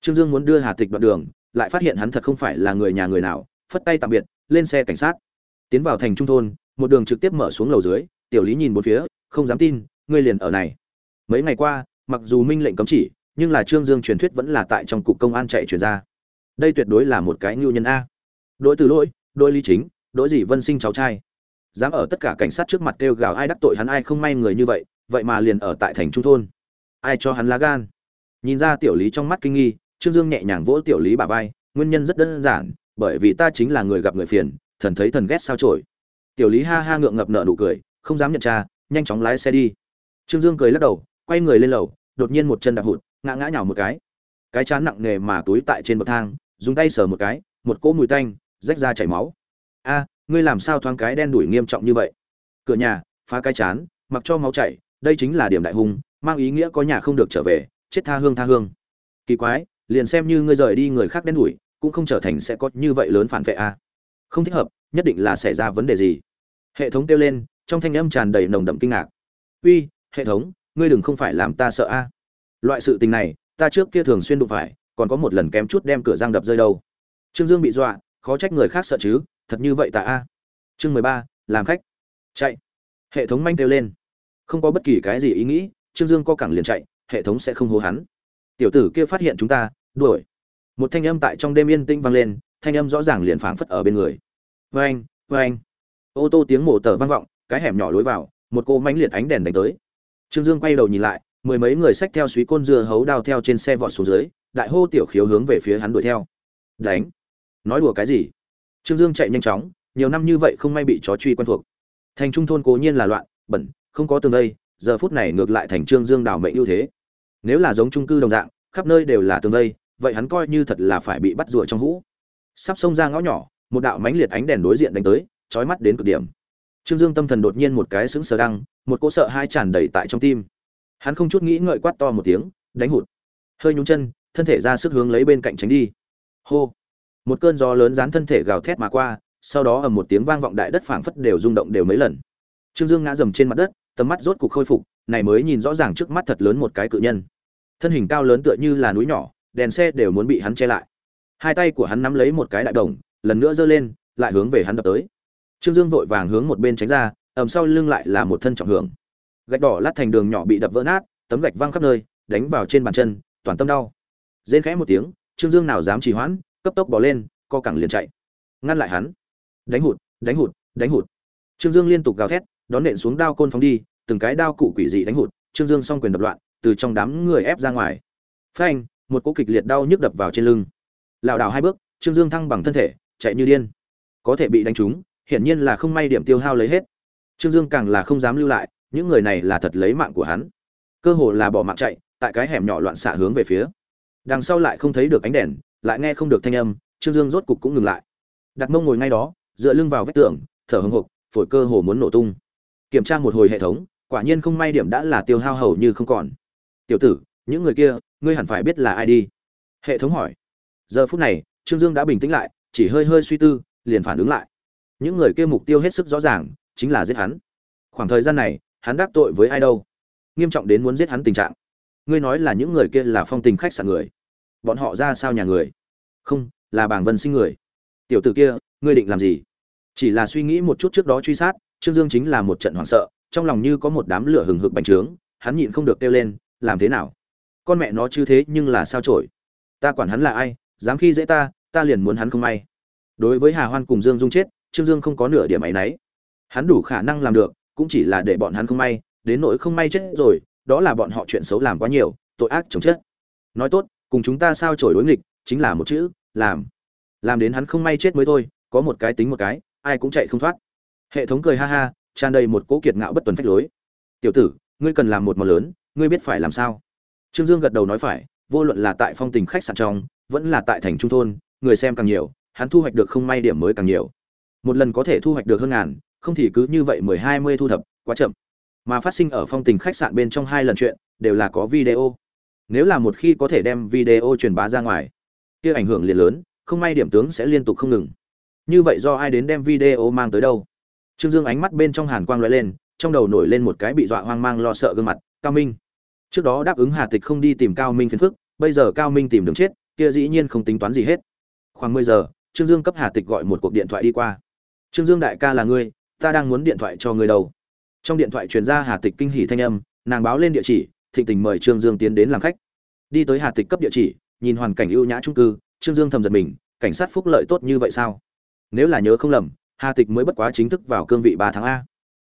Trương dương muốn đưa hà tịch đoạn đường, lại phát hiện hắn thật không phải là người nhà người nào, phất tay tạm biệt, lên xe cảnh sát. Tiến vào thành trung thôn, một đường trực tiếp mở xuống lầu dưới, tiểu lý nhìn một phía, không dám tin, ngươi liền ở này. Mấy ngày qua, mặc dù minh lệnh cấm chỉ, nhưng là trương dương truyền thuyết vẫn là tại trong cục công an chạy chuyển ra. Đây tuyệt đối là một cái ngưu nhân a. Đỗi từ lỗi đôi lý chính đối gì vân sinh cháu trai. Dám ở tất cả cảnh sát trước mặt kêu gào ai đắc tội hắn ai không may người như vậy vậy mà liền ở tại thành trung thôn. Ai cho hắn lá gan? Nhìn ra tiểu lý trong mắt kinh nghi, trương dương nhẹ nhàng vỗ tiểu lý bà vai, nguyên nhân rất đơn giản, bởi vì ta chính là người gặp người phiền, thần thấy thần ghét sao trổi tiểu lý ha ha ngượng ngập nợ nụ cười, không dám nhận cha nhanh chóng lái xe đi. Trương dương cười lắc đầu, quay người lên lầu, đột nhiên một chân đạp hụt, ngã ngã nhào một cái. Cái chán nặng nề mà túi tại trên bậc thang, dùng tay sờ một cái, một cỗ mùi tanh, rách ra chảy máu a, ngươi làm sao thoáng cái đen đủi nghiêm trọng như vậy? Cửa nhà, phá cái chán, mặc cho máu chảy, đây chính là điểm đại hung, mang ý nghĩa có nhà không được trở về, chết tha hương tha hương. Kỳ quái, liền xem như ngươi rời đi người khác đen đủi, cũng không trở thành sẽ có như vậy lớn phản vệ a. Không thích hợp, nhất định là xảy ra vấn đề gì? Hệ thống kêu lên, trong thanh âm tràn đầy nồng đậm kinh ngạc. Uy, hệ thống, ngươi đừng không phải làm ta sợ a. Loại sự tình này, ta trước kia thường xuyên đụng phải, còn có một lần kém chút đem cửa giang đập rơi đâu. Trương dương bị dọa, khó trách người khác sợ chứ thật như vậy tại a. Chương mười ba, làm khách. Chạy. Hệ thống manh kêu lên. Không có bất kỳ cái gì ý nghĩ, trương dương co cẳng liền chạy, hệ thống sẽ không hô hắn. Tiểu tử kia phát hiện chúng ta, đuổi. Một thanh âm tại trong đêm yên tĩnh vang lên, thanh âm rõ ràng liền phảng phất ở bên người. Vê anh vê anh ô tô tiếng mổ tờ vang vọng, cái hẻm nhỏ lối vào, một cô mánh liệt ánh đèn đánh tới. Trương dương quay đầu nhìn lại, mười mấy người xách theo suý côn dưa hấu đao theo trên xe vọt xuống dưới, đại hô tiểu khiếu hướng về phía hắn đuổi theo. Đánh. Nói đùa cái gì? Trương dương chạy nhanh chóng, nhiều năm như vậy không may bị chó truy quen thuộc. Thành trung thôn cố nhiên là loạn, bẩn, không có tường vây giờ phút này ngược lại thành trương dương đảo mệnh ưu thế. Nếu là giống trung cư đồng dạng, khắp nơi đều là tường vây vậy hắn coi như thật là phải bị bắt rùa trong hũ. Sắp xông ra ngõ nhỏ, một đạo mánh liệt ánh đèn đối diện đánh tới, chói mắt đến cực điểm. Trương dương tâm thần đột nhiên một cái sững sờ đăng, một cỗ sợ hai tràn đầy tại trong tim. Hắn không chút nghĩ ngợi quát to một tiếng, đánh hụt. Hơi nhún chân, thân thể ra sức hướng lấy bên cạnh tránh đi. Hô một cơn gió lớn dán thân thể gào thét mà qua, sau đó ầm một tiếng vang vọng đại đất phảng phất đều rung động đều mấy lần. Trương dương ngã dầm trên mặt đất, tầm mắt rốt cục khôi phục, này mới nhìn rõ ràng trước mắt thật lớn một cái cự nhân. Thân hình cao lớn tựa như là núi nhỏ, đèn xe đều muốn bị hắn che lại. Hai tay của hắn nắm lấy một cái đại đồng, lần nữa giơ lên, lại hướng về hắn đập tới. Trương dương vội vàng hướng một bên tránh ra, ầm sau lưng lại là một thân trọng hưởng. Gạch đỏ lát thành đường nhỏ bị đập vỡ nát, tấm gạch văng khắp nơi, đánh vào trên bàn chân, toàn tâm đau. Rên khẽ một tiếng, trương dương nào dám trì hoãn cấp tốc bỏ lên, co cẳng liền chạy. Ngăn lại hắn. Đánh hụt đánh hụt đánh hụt. Trương dương liên tục gào thét, đón nện xuống đao côn phóng đi, từng cái đao cụ quỷ dị đánh hụt, trương dương s quyền đập loạn, từ trong đám người ép ra ngoài. Phanh, một cỗ kịch liệt đau nhức đập vào trên lưng. Lảo đảo hai bước, trương dương thăng bằng thân thể, chạy như điên. Có thể bị đánh trúng, hiển nhiên là không may điểm tiêu hao lấy hết. Trương dương càng là không dám lưu lại, những người này là thật lấy mạng của hắn. Cơ hồ là bỏ mạng chạy, tại cái hẻm nhỏ loạn xạ hướng về phía. Đằng sau lại không thấy được ánh đèn lại nghe không được thanh âm, trương dương rốt cục cũng ngừng lại. Đặt mông ngồi ngay đó, dựa lưng vào vách tường, thở hồng hộc phổi cơ hồ muốn nổ tung. Kiểm tra một hồi hệ thống, quả nhiên không may điểm đã là tiêu hao hầu như không còn. Tiểu tử, những người kia, ngươi hẳn phải biết là ai đi. Hệ thống hỏi. Giờ phút này, trương dương đã bình tĩnh lại, chỉ hơi hơi suy tư, liền phản ứng lại. Những người kia mục tiêu hết sức rõ ràng, chính là giết hắn. Khoảng thời gian này, hắn đắc tội với ai đâu? Nghiêm trọng đến muốn giết hắn tình trạng. Ngươi nói là những người kia là phong tình khách sạn người bọn họ ra sao nhà người? Không, là bảng vân sinh người. Tiểu tử kia, ngươi định làm gì? Chỉ là suy nghĩ một chút trước đó truy sát, trương dương chính là một trận hoảng sợ, trong lòng như có một đám lửa hừng hực bành trướng, hắn nhịn không được kêu lên, làm thế nào? Con mẹ nó chứ thế, nhưng là sao trổi? Ta quản hắn là ai, dám khi dễ ta ta liền muốn hắn không may. Đối với hà hoan cùng dương dung chết, trương dương không có nửa điểm áy náy. Hắn đủ khả năng làm được, cũng chỉ là để bọn hắn không may, đến nỗi không may chết rồi, đó là bọn họ chuyện xấu làm quá nhiều, tội ác chống chết. Nói tốt cùng chúng ta sao trổi đối nghịch, chính là một chữ, làm. Làm đến hắn không may chết mới thôi, có một cái tính một cái, ai cũng chạy không thoát. Hệ thống cười ha ha, tràn đầy một cỗ kiệt ngạo bất tuần phách lối. Tiểu tử, ngươi cần làm một món lớn, ngươi biết phải làm sao? Trương dương gật đầu nói phải, vô luận là tại phong tình khách sạn trong, vẫn là tại thành trung thôn, người xem càng nhiều, hắn thu hoạch được không may điểm mới càng nhiều. Một lần có thể thu hoạch được hơn ngàn, không thì cứ như vậy mười hai mươi thu thập, quá chậm. Mà phát sinh ở phong tình khách sạn bên trong hai lần chuyện, đều là có video nếu là một khi có thể đem video truyền bá ra ngoài, kia ảnh hưởng liền lớn, không may điểm tướng sẽ liên tục không ngừng. Như vậy do ai đến đem video mang tới đâu? Trương dương ánh mắt bên trong hàn quang lóe lên, trong đầu nổi lên một cái bị dọa hoang mang lo sợ gương mặt, cao minh. Trước đó đáp ứng hà tịch không đi tìm cao minh phiền phức, bây giờ cao minh tìm đường chết, kia dĩ nhiên không tính toán gì hết. Khoảng mười giờ, trương dương cấp hà tịch gọi một cuộc điện thoại đi qua. Trương dương đại ca là ngươi, ta đang muốn điện thoại cho ngươi đâu. Trong điện thoại truyền ra hà tịch kinh hỉ thanh âm, nàng báo lên địa chỉ thịnh tình mời trương dương tiến đến làm khách. Đi tới hà tịch cấp địa chỉ, nhìn hoàn cảnh ưu nhã trung cư, trương dương thầm giật mình, cảnh sát phúc lợi tốt như vậy sao? Nếu là nhớ không lầm, hà tịch mới bất quá chính thức vào cương vị ba tháng a.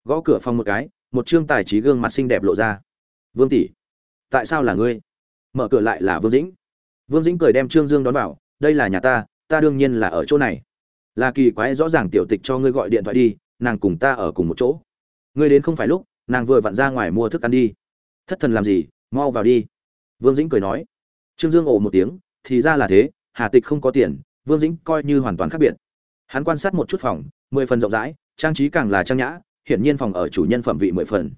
Gõ cửa phòng một cái, một trương tài trí gương mặt xinh đẹp lộ ra. Vương tỷ, tại sao là ngươi? Mở cửa lại là vương dĩnh. Vương dĩnh cười đem trương dương đón vào, đây là nhà ta ta đương nhiên là ở chỗ này. Là kỳ quái rõ ràng tiểu tịch cho ngươi gọi điện thoại đi, nàng cùng ta ở cùng một chỗ. Ngươi đến không phải lúc, nàng vừa vặn ra ngoài mua thức ăn đi thất thần làm gì, mau vào đi. Vương dĩnh cười nói. Trương dương ồ một tiếng, thì ra là thế, hà tịch không có tiền, vương dĩnh coi như hoàn toàn khác biệt. Hắn quan sát một chút phòng, mười phần rộng rãi, trang trí càng là trang nhã, hiển nhiên phòng ở chủ nhân phẩm vị mười phần.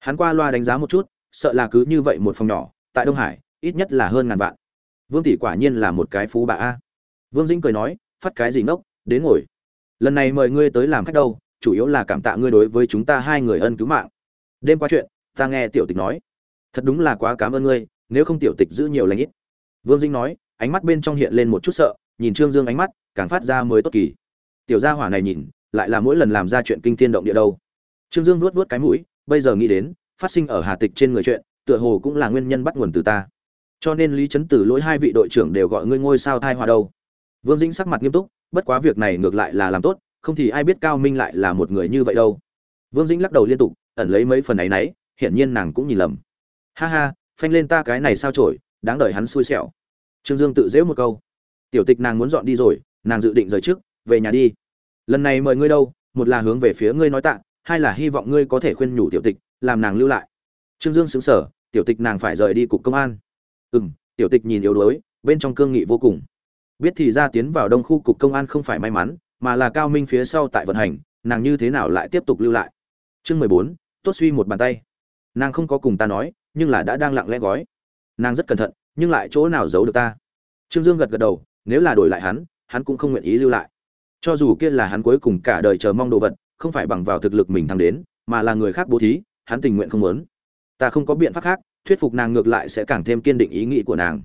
Hắn qua loa đánh giá một chút, sợ là cứ như vậy một phòng nhỏ, tại đông hải, ít nhất là hơn ngàn vạn. Vương tỷ quả nhiên là một cái phú bà a. Vương dĩnh cười nói, phát cái gì ngốc, đến ngồi. Lần này mời ngươi tới làm khách đâu, chủ yếu là cảm tạ ngươi đối với chúng ta hai người ân cứu mạng. Đêm qua chuyện, ta nghe tiểu tịch nói thật đúng là quá cảm ơn ngươi, nếu không tiểu tịch giữ nhiều lãnh ít. Vương dĩnh nói, ánh mắt bên trong hiện lên một chút sợ, nhìn trương dương ánh mắt, càng phát ra mới tốt kỳ. Tiểu gia hỏa này nhìn, lại là mỗi lần làm ra chuyện kinh thiên động địa đâu. Trương dương nuốt nuốt cái mũi, bây giờ nghĩ đến, phát sinh ở hà tịch trên người chuyện, tựa hồ cũng là nguyên nhân bắt nguồn từ ta. Cho nên lý trấn tử lỗi hai vị đội trưởng đều gọi ngươi ngôi sao thai hòa đâu. Vương dĩnh sắc mặt nghiêm túc, bất quá việc này ngược lại là làm tốt, không thì ai biết cao minh lại là một người như vậy đâu. Vương dĩnh lắc đầu liên tục, ẩn lấy mấy phần ấy nấy, hiển nhiên nàng cũng nhìn lầm ha ha, phanh lên ta cái này sao trổi đáng đợi hắn xui xẻo. Trương dương tự dễu một câu. Tiểu tịch nàng muốn dọn đi rồi, nàng dự định rời trước, về nhà đi. Lần này mời ngươi đâu, một là hướng về phía ngươi nói tạ, hai là hy vọng ngươi có thể khuyên nhủ tiểu tịch, làm nàng lưu lại. Trương dương xứng sở tiểu tịch nàng phải rời đi cục công an. Ừ m tiểu tịch nhìn yếu đuối, bên trong cương nghị vô cùng. Biết thì ra tiến vào đông khu cục công an không phải may mắn, mà là cao minh phía sau tại vận hành, nàng như thế nào lại tiếp tục lưu lại? Chương mười bốn, tốt suy một bàn tay. Nàng không có cùng ta nói nhưng là đã đang lặng lẽ gói. Nàng rất cẩn thận, nhưng lại chỗ nào giấu được ta? Trương dương gật gật đầu, nếu là đổi lại hắn hắn cũng không nguyện ý lưu lại. Cho dù kia là hắn cuối cùng cả đời chờ mong đồ vật, không phải bằng vào thực lực mình thăng đến, mà là người khác bố thí, hắn tình nguyện không muốn. Ta không có biện pháp khác, thuyết phục nàng ngược lại sẽ càng thêm kiên định ý nghĩ của nàng.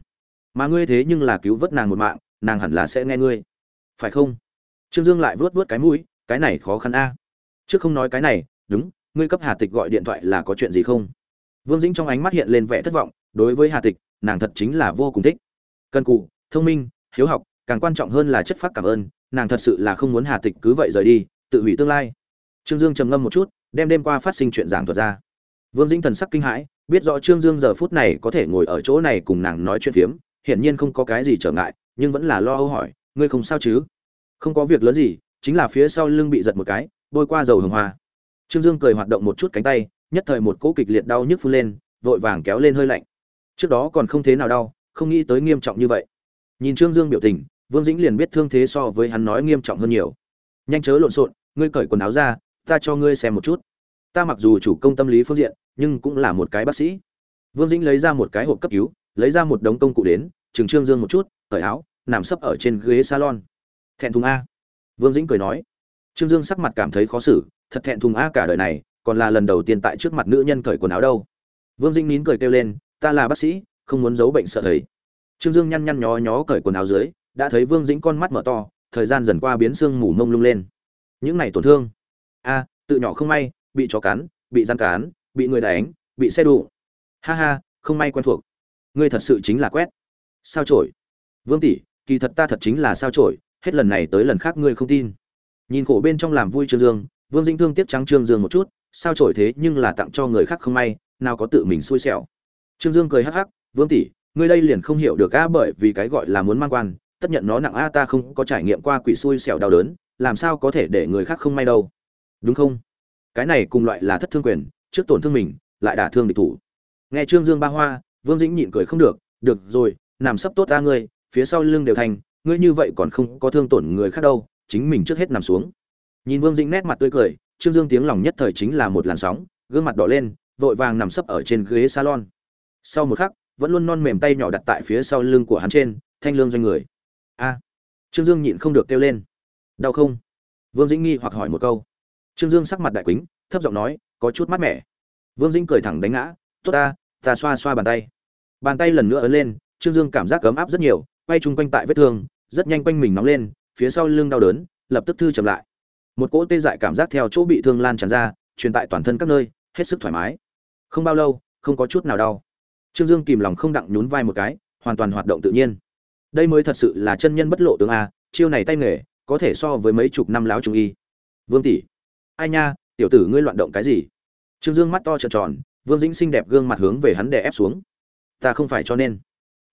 Mà ngươi thế nhưng là cứu vớt nàng một mạng, nàng hẳn là sẽ nghe ngươi. Phải không? Trương dương lại vuốt vuốt cái mũi, cái này khó khăn a. Trước không nói cái này, đúng, ngươi cấp hà tịch gọi điện thoại là có chuyện gì không? Vương dĩnh trong ánh mắt hiện lên vẻ thất vọng, đối với hà tịch, nàng thật chính là vô cùng thích. Cần cù, thông minh, hiếu học, càng quan trọng hơn là chất phác cảm ơn, nàng thật sự là không muốn hà tịch cứ vậy rời đi, tự hủy tương lai. Trương dương trầm ngâm một chút, đem đêm qua phát sinh chuyện giảng thuật ra. Vương dĩnh thần sắc kinh hãi, biết rõ trương dương giờ phút này có thể ngồi ở chỗ này cùng nàng nói chuyện phiếm, hiển nhiên không có cái gì trở ngại, nhưng vẫn là lo âu hỏi, ngươi không sao chứ? Không có việc lớn gì, chính là phía sau lưng bị giật một cái, bôi qua dầu hồng hoa. Trương dương cười hoạt động một chút cánh tay nhất thời một cỗ kịch liệt đau nhức phun lên, vội vàng kéo lên hơi lạnh. Trước đó còn không thế nào đau, không nghĩ tới nghiêm trọng như vậy. Nhìn trương dương biểu tình, vương dĩnh liền biết thương thế so với hắn nói nghiêm trọng hơn nhiều. Nhanh chớ lộn xộn, ngươi cởi quần áo ra, ta cho ngươi xem một chút. Ta mặc dù chủ công tâm lý phương diện, nhưng cũng là một cái bác sĩ. Vương dĩnh lấy ra một cái hộp cấp cứu, lấy ra một đống công cụ đến, chừng trương dương một chút, cởi áo, nằm sấp ở trên ghế salon. Thẹn thùng a. Vương dĩnh cười nói. Trương dương sắc mặt cảm thấy khó xử, thật thẹn thùng a cả đời này còn là lần đầu tiên tại trước mặt nữ nhân cởi quần áo đâu. Vương dĩnh nín cười kêu lên, ta là bác sĩ, không muốn giấu bệnh sợ thấy trương dương nhăn nhăn nhó nhó cởi quần áo dưới, đã thấy vương dĩnh con mắt mở to, thời gian dần qua biến xương mù mông lung lên. Những này tổn thương? A, tự nhỏ không may, bị chó cắn, bị gian cán, bị người đánh, bị xe đụ ha ha, không may quen thuộc. Ngươi thật sự chính là quét. Sao trổi vương tỷ, kỳ thật ta thật chính là sao trổi hết lần này tới lần khác ngươi không tin. Nhìn khổ bên trong làm vui trương dương, vương dĩnh thương tiếc trắng trương dương một chút sao trổi thế nhưng là tặng cho người khác không may, nào có tự mình xui xẻo. Trương dương cười hắc hắc, vương tỷ, ngươi đây liền không hiểu được a bởi vì cái gọi là muốn mang quan, tất nhận nó nặng a ta không có trải nghiệm qua quỷ xui xẻo đau đớn, làm sao có thể để người khác không may đâu. Đúng không? Cái này cùng loại là thất thương quyền, trước tổn thương mình, lại đả thương địch thủ. Nghe trương dương ba hoa, vương dĩnh nhịn cười không được được rồi, nằm sấp tốt ta ngươi, phía sau lưng đều thành, ngươi như vậy còn không có thương tổn người khác đâu, chính mình trước hết nằm xuống. Nhìn vương dĩnh nét mặt tươi cười trương dương tiếng lòng nhất thời chính là một làn sóng gương mặt đỏ lên vội vàng nằm sấp ở trên ghế salon. Sau một khắc vẫn luôn non mềm tay nhỏ đặt tại phía sau lưng của hắn trên thanh lương doanh người. A! Trương dương nhịn không được kêu lên. Đau không? Vương dĩnh nghi hoặc hỏi một câu. Trương dương sắc mặt đại quĩnh, thấp giọng nói có chút mát mẻ. Vương dĩnh cười thẳng đánh ngã tốt ta ta xoa xoa bàn tay. Bàn tay lần nữa ấn lên trương dương cảm giác ấm áp rất nhiều quay chung quanh tại vết thương rất nhanh quanh mình nóng lên phía sau lưng đau đớn lập tức thư chậm lại một cỗ tê dại cảm giác theo chỗ bị thương lan tràn ra, truyền tại toàn thân các nơi, hết sức thoải mái. Không bao lâu, không có chút nào đau. Trương dương kìm lòng không đặng nhún vai một cái, hoàn toàn hoạt động tự nhiên. Đây mới thật sự là chân nhân bất lộ tướng a, chiêu này tay nghề, có thể so với mấy chục năm láo trung y. Vương tỷ. Ai nha, tiểu tử ngươi loạn động cái gì? Trương dương mắt to trợn tròn, vương dĩnh xinh đẹp gương mặt hướng về hắn đè ép xuống. Ta không phải cho nên.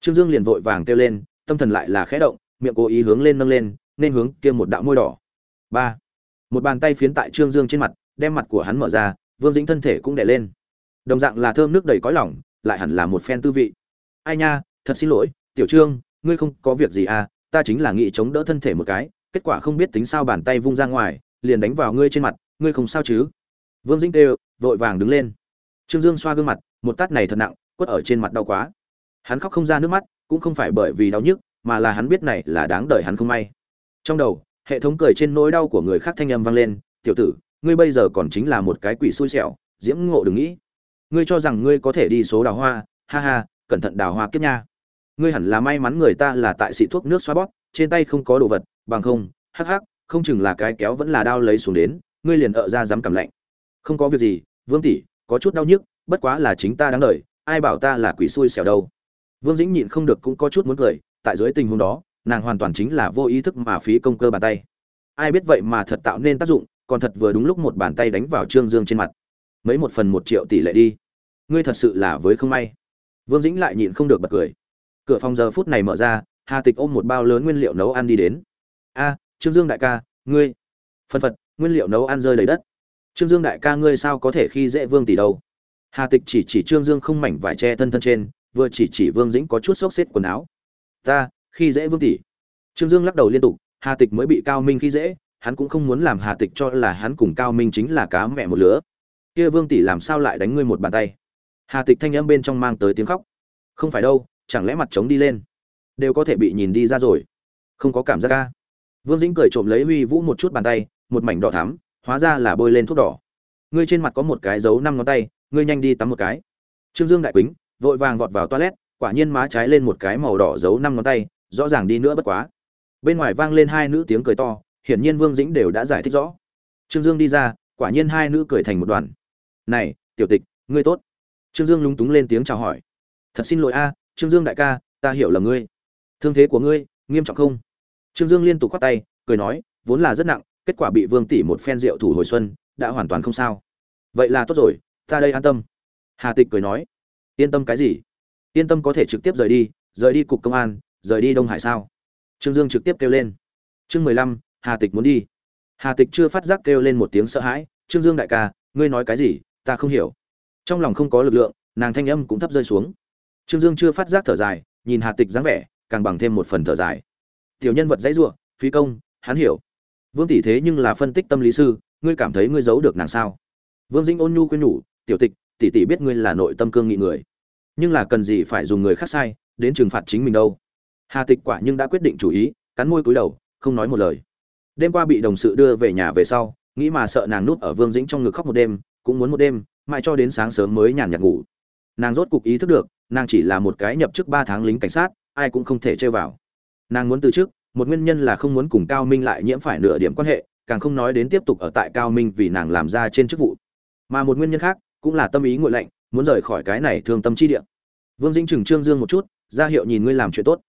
Trương dương liền vội vàng kêu lên, tâm thần lại là khẽ động, miệng cố ý hướng lên nâng lên, nên hướng kia một đạo môi đỏ. Ba một bàn tay phiến tại trương dương trên mặt, đem mặt của hắn mở ra, vương dĩnh thân thể cũng đè lên. Đồng dạng là thơm nước đầy cõi lỏng lại hẳn là một phen tư vị. Ai nha, thật xin lỗi, tiểu trương, ngươi không có việc gì à ta chính là nghĩ chống đỡ thân thể một cái, kết quả không biết tính sao bàn tay vung ra ngoài, liền đánh vào ngươi trên mặt, ngươi không sao chứ? Vương dĩnh đều, vội vàng đứng lên. Trương dương xoa gương mặt, một tát này thật nặng, quất ở trên mặt đau quá. Hắn khóc không ra nước mắt, cũng không phải bởi vì đau nhức, mà là hắn biết này là đáng đời hắn không may. Trong đầu hệ thống cười trên nỗi đau của người khác thanh âm vang lên, tiểu tử, ngươi bây giờ còn chính là một cái quỷ xui xẻo, diễm ngộ đừng nghĩ. Ngươi cho rằng ngươi có thể đi số đào hoa, ha ha, cẩn thận đào hoa kiếp nha. Ngươi hẳn là may mắn người ta là tại xị thuốc nước xoa bóp, trên tay không có đồ vật, bằng không, hắc hắc, không chừng là cái kéo vẫn là đao lấy xuống đến, ngươi liền ợ ra dám cảm lạnh. Không có việc gì, vương tỷ, có chút đau nhức, bất quá là chính ta đáng đợi ai bảo ta là quỷ xui xẻo đâu. Vương dĩnh nhịn không được cũng có chút muốn cười, tại dưới tình huống đó nàng hoàn toàn chính là vô ý thức mà phí công cơ bàn tay. Ai biết vậy mà thật tạo nên tác dụng, còn thật vừa đúng lúc một bàn tay đánh vào trương dương trên mặt. Mấy một phần một triệu tỷ lệ đi. Ngươi thật sự là với không may. Vương dĩnh lại nhịn không được bật cười. Cửa phòng giờ phút này mở ra, hà tịch ôm một bao lớn nguyên liệu nấu ăn đi đến. A, trương dương đại ca, ngươi. Phân phật, nguyên liệu nấu ăn rơi đầy đất. Trương dương đại ca, ngươi sao có thể khi dễ vương tỷ đâu? Hà tịch chỉ chỉ trương dương không mảnh vải che thân thân trên, vừa chỉ chỉ vương dĩnh có chút xốc xếp quần áo. Ta khi dễ vương tỷ. Trương dương lắc đầu liên tục, hà tịch mới bị cao minh khi dễ, hắn cũng không muốn làm hà tịch cho là hắn cùng cao minh chính là cá mẹ một lứa. Kia vương tỷ làm sao lại đánh ngươi một bàn tay? Hà tịch thanh âm bên trong mang tới tiếng khóc. Không phải đâu, chẳng lẽ mặt trống đi lên? Đều có thể bị nhìn đi ra rồi. Không có cảm giác ca. Vương dĩnh cười trộm lấy huy vũ một chút bàn tay, một mảnh đỏ thắm, hóa ra là bôi lên thuốc đỏ. Ngươi trên mặt có một cái dấu năm ngón tay, ngươi nhanh đi tắm một cái. Trương dương đại quýnh vội vàng vọt vào toilet, quả nhiên má trái lên một cái màu đỏ dấu năm ngón tay rõ ràng đi nữa bất quá. Bên ngoài vang lên hai nữ tiếng cười to, hiển nhiên vương dĩnh đều đã giải thích rõ. Trương dương đi ra, quả nhiên hai nữ cười thành một đoàn. Này, tiểu tịch, ngươi tốt. Trương dương lúng túng lên tiếng chào hỏi. Thật xin lỗi a, trương dương đại ca, ta hiểu là ngươi. Thương thế của ngươi, nghiêm trọng không? Trương dương liên tục khoát tay, cười nói, vốn là rất nặng, kết quả bị vương tỷ một phen rượu thủ hồi xuân, đã hoàn toàn không sao. Vậy là tốt rồi, ta đây an tâm. Hà tịch cười nói. Yên tâm cái gì? Yên tâm có thể trực tiếp rời đi rời đi cục công an rời đi đông hải sao? Trương dương trực tiếp kêu lên. Chương mười lăm, hà tịch muốn đi. Hà tịch chưa phát giác kêu lên một tiếng sợ hãi. Trương dương đại ca, ngươi nói cái gì? Ta không hiểu. Trong lòng không có lực lượng, nàng thanh âm cũng thấp rơi xuống. Trương dương chưa phát giác thở dài, nhìn hà tịch dáng vẻ, càng bằng thêm một phần thở dài. Tiểu nhân vật dãy r u ộ phi công, hắn hiểu. Vương tỷ thế nhưng là phân tích tâm lý sư, ngươi cảm thấy ngươi giấu được nàng sao? Vương dĩnh ôn nhu quên nhủ, tiểu tịch, tỷ tỷ biết ngươi là nội tâm cương nghị người. Nhưng là cần gì phải dùng người khác sai, đến trừng phạt chính mình đâu? Hà tịch quả nhưng đã quyết định chủ ý, cắn môi cúi đầu, không nói một lời. Đêm qua bị đồng sự đưa về nhà về sau, nghĩ mà sợ nàng núp ở vương dĩnh trong ngực khóc một đêm, cũng muốn một đêm, mãi cho đến sáng sớm mới nhàn nhạt ngủ. Nàng rốt cục ý thức được, nàng chỉ là một cái nhập chức ba tháng lính cảnh sát, ai cũng không thể chơi vào. Nàng muốn từ chức, một nguyên nhân là không muốn cùng cao minh lại nhiễm phải nửa điểm quan hệ, càng không nói đến tiếp tục ở tại cao minh vì nàng làm ra trên chức vụ. Mà một nguyên nhân khác, cũng là tâm ý ngội lạnh, muốn rời khỏi cái này thương tâm chi địa. Vương dĩnh chừng trương dương một chút, ra hiệu nhìn ngươi làm chuyện tốt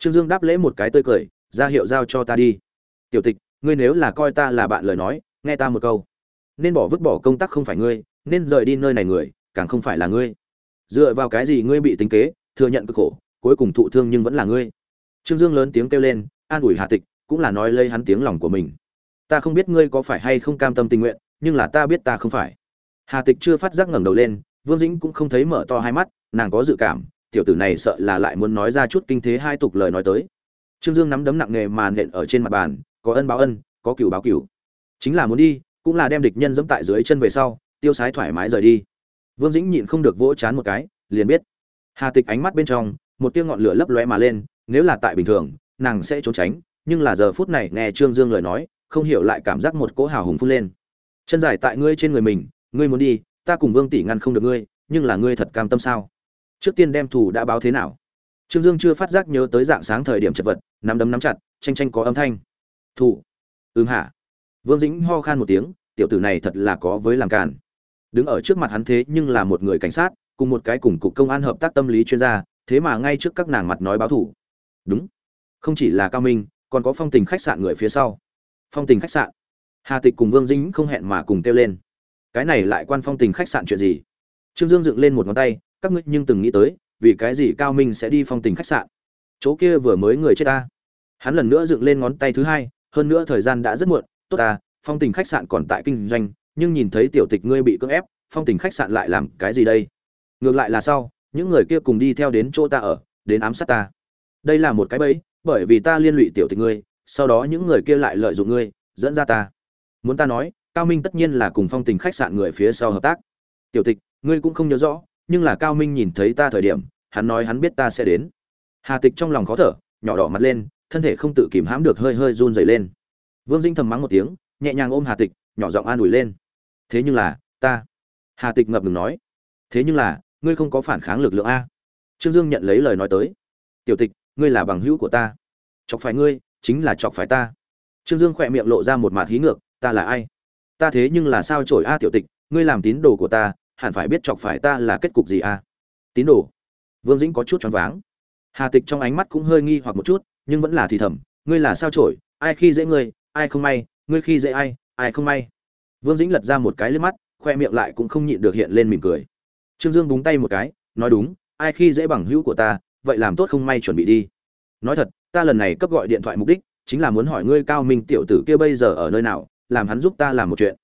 trương dương đáp lễ một cái tươi cười, ra hiệu giao cho ta đi. Tiểu tịch, ngươi nếu là coi ta là bạn lời nói, nghe ta một câu. Nên bỏ vứt bỏ công tác không phải ngươi, nên rời đi nơi này người, càng không phải là ngươi. Dựa vào cái gì ngươi bị tính kế, thừa nhận cực khổ, cuối cùng thụ thương nhưng vẫn là ngươi. Trương dương lớn tiếng kêu lên, an ủi hà tịch, cũng là nói lây hắn tiếng lòng của mình. Ta không biết ngươi có phải hay không cam tâm tình nguyện, nhưng là ta biết ta không phải. Hà tịch chưa phát giác ngẩng đầu lên, vương dĩnh cũng không thấy mở to hai mắt, nàng có dự cảm tiểu tử này sợ là lại muốn nói ra chút kinh thế hai tục lời nói tới. Trương dương nắm đấm nặng nề mà nện ở trên mặt bàn, có ân báo ân, có cửu báo cửu. Chính là muốn đi, cũng là đem địch nhân dẫm tại dưới chân về sau, tiêu sái thoải mái rời đi. Vương dĩnh nhịn không được vỗ chán một cái, liền biết. Hà tịch ánh mắt bên trong, một tia ngọn lửa lấp lóe mà lên, nếu là tại bình thường, nàng sẽ trốn tránh, nhưng là giờ phút này nghe trương dương lời nói, không hiểu lại cảm giác một cỗ hào hùng phun lên. Chân dài tại ngươi trên người mình, ngươi muốn đi, ta cùng vương tỷ ngăn không được ngươi, nhưng là ngươi thật cam tâm sao? Trước tiên đem thủ đã báo thế nào? Trương dương chưa phát giác nhớ tới dạng sáng thời điểm chật vật, nắm đấm nắm chặt tranh tranh có âm thanh. Thủ ừm hả? Vương dĩnh ho khan một tiếng, tiểu tử này thật là có với làm càn. Đứng ở trước mặt hắn thế nhưng là một người cảnh sát, cùng một cái cùng cục công an hợp tác tâm lý chuyên gia, thế mà ngay trước các nàng mặt nói báo thủ đúng. Không chỉ là cao minh, còn có phong tình khách sạn người phía sau. Phong tình khách sạn. Hà tịch cùng vương dĩnh không hẹn mà cùng kêu lên. Cái này lại quan phong tình khách sạn chuyện gì? Trương dương dựng lên một ngón tay các ngươi nhưng từng nghĩ tới, vì cái gì cao minh sẽ đi phong tình khách sạn? Chỗ kia vừa mới người chết ta. Hắn lần nữa dựng lên ngón tay thứ hai, hơn nữa thời gian đã rất muộn, tốt ta, phong tình khách sạn còn tại kinh doanh, nhưng nhìn thấy tiểu tịch ngươi bị cưỡng ép, phong tình khách sạn lại làm cái gì đây? Ngược lại là sau, những người kia cùng đi theo đến chỗ ta ở, đến ám sát ta. Đây là một cái bẫy, bởi vì ta liên lụy tiểu tịch ngươi, sau đó những người kia lại lợi dụng ngươi, dẫn ra ta. Muốn ta nói, cao minh tất nhiên là cùng phong tình khách sạn người phía sau hợp tác. Tiểu tịch, ngươi cũng không nhớ rõ nhưng là cao minh nhìn thấy ta thời điểm, hắn nói hắn biết ta sẽ đến. Hà tịch trong lòng khó thở, nhỏ đỏ mặt lên, thân thể không tự kìm hãm được hơi hơi run rẩy lên. Vương dinh thầm mắng một tiếng, nhẹ nhàng ôm hà tịch, nhỏ giọng an ủi lên. Thế nhưng là, ta. Hà tịch ngập ngừng nói. Thế nhưng là, ngươi không có phản kháng lực lượng a. Trương dương nhận lấy lời nói tới. Tiểu tịch, ngươi là bằng hữu của ta. Chọc phải ngươi, chính là chọc phải ta. Trương dương khỏe miệng lộ ra một mạt hí ngược, ta là ai? Ta thế nhưng là sao trổi a tiểu tịch, ngươi làm tín đồ của ta hẳn phải biết chọc phải ta là kết cục gì à? tín đồ, vương dĩnh có chút choáng váng. Hà tịch trong ánh mắt cũng hơi nghi hoặc một chút, nhưng vẫn là thì thầm, ngươi là sao trổi? Ai khi dễ ngươi? Ai không may? Ngươi khi dễ ai? Ai không may? Vương dĩnh lật ra một cái lên mắt, khoe miệng lại cũng không nhịn được hiện lên mỉm cười. Trương dương búng tay một cái, nói đúng, ai khi dễ bằng hữu của ta, vậy làm tốt không may chuẩn bị đi. Nói thật, ta lần này cấp gọi điện thoại mục đích chính là muốn hỏi ngươi cao minh tiểu tử kia bây giờ ở nơi nào, làm hắn giúp ta làm một chuyện.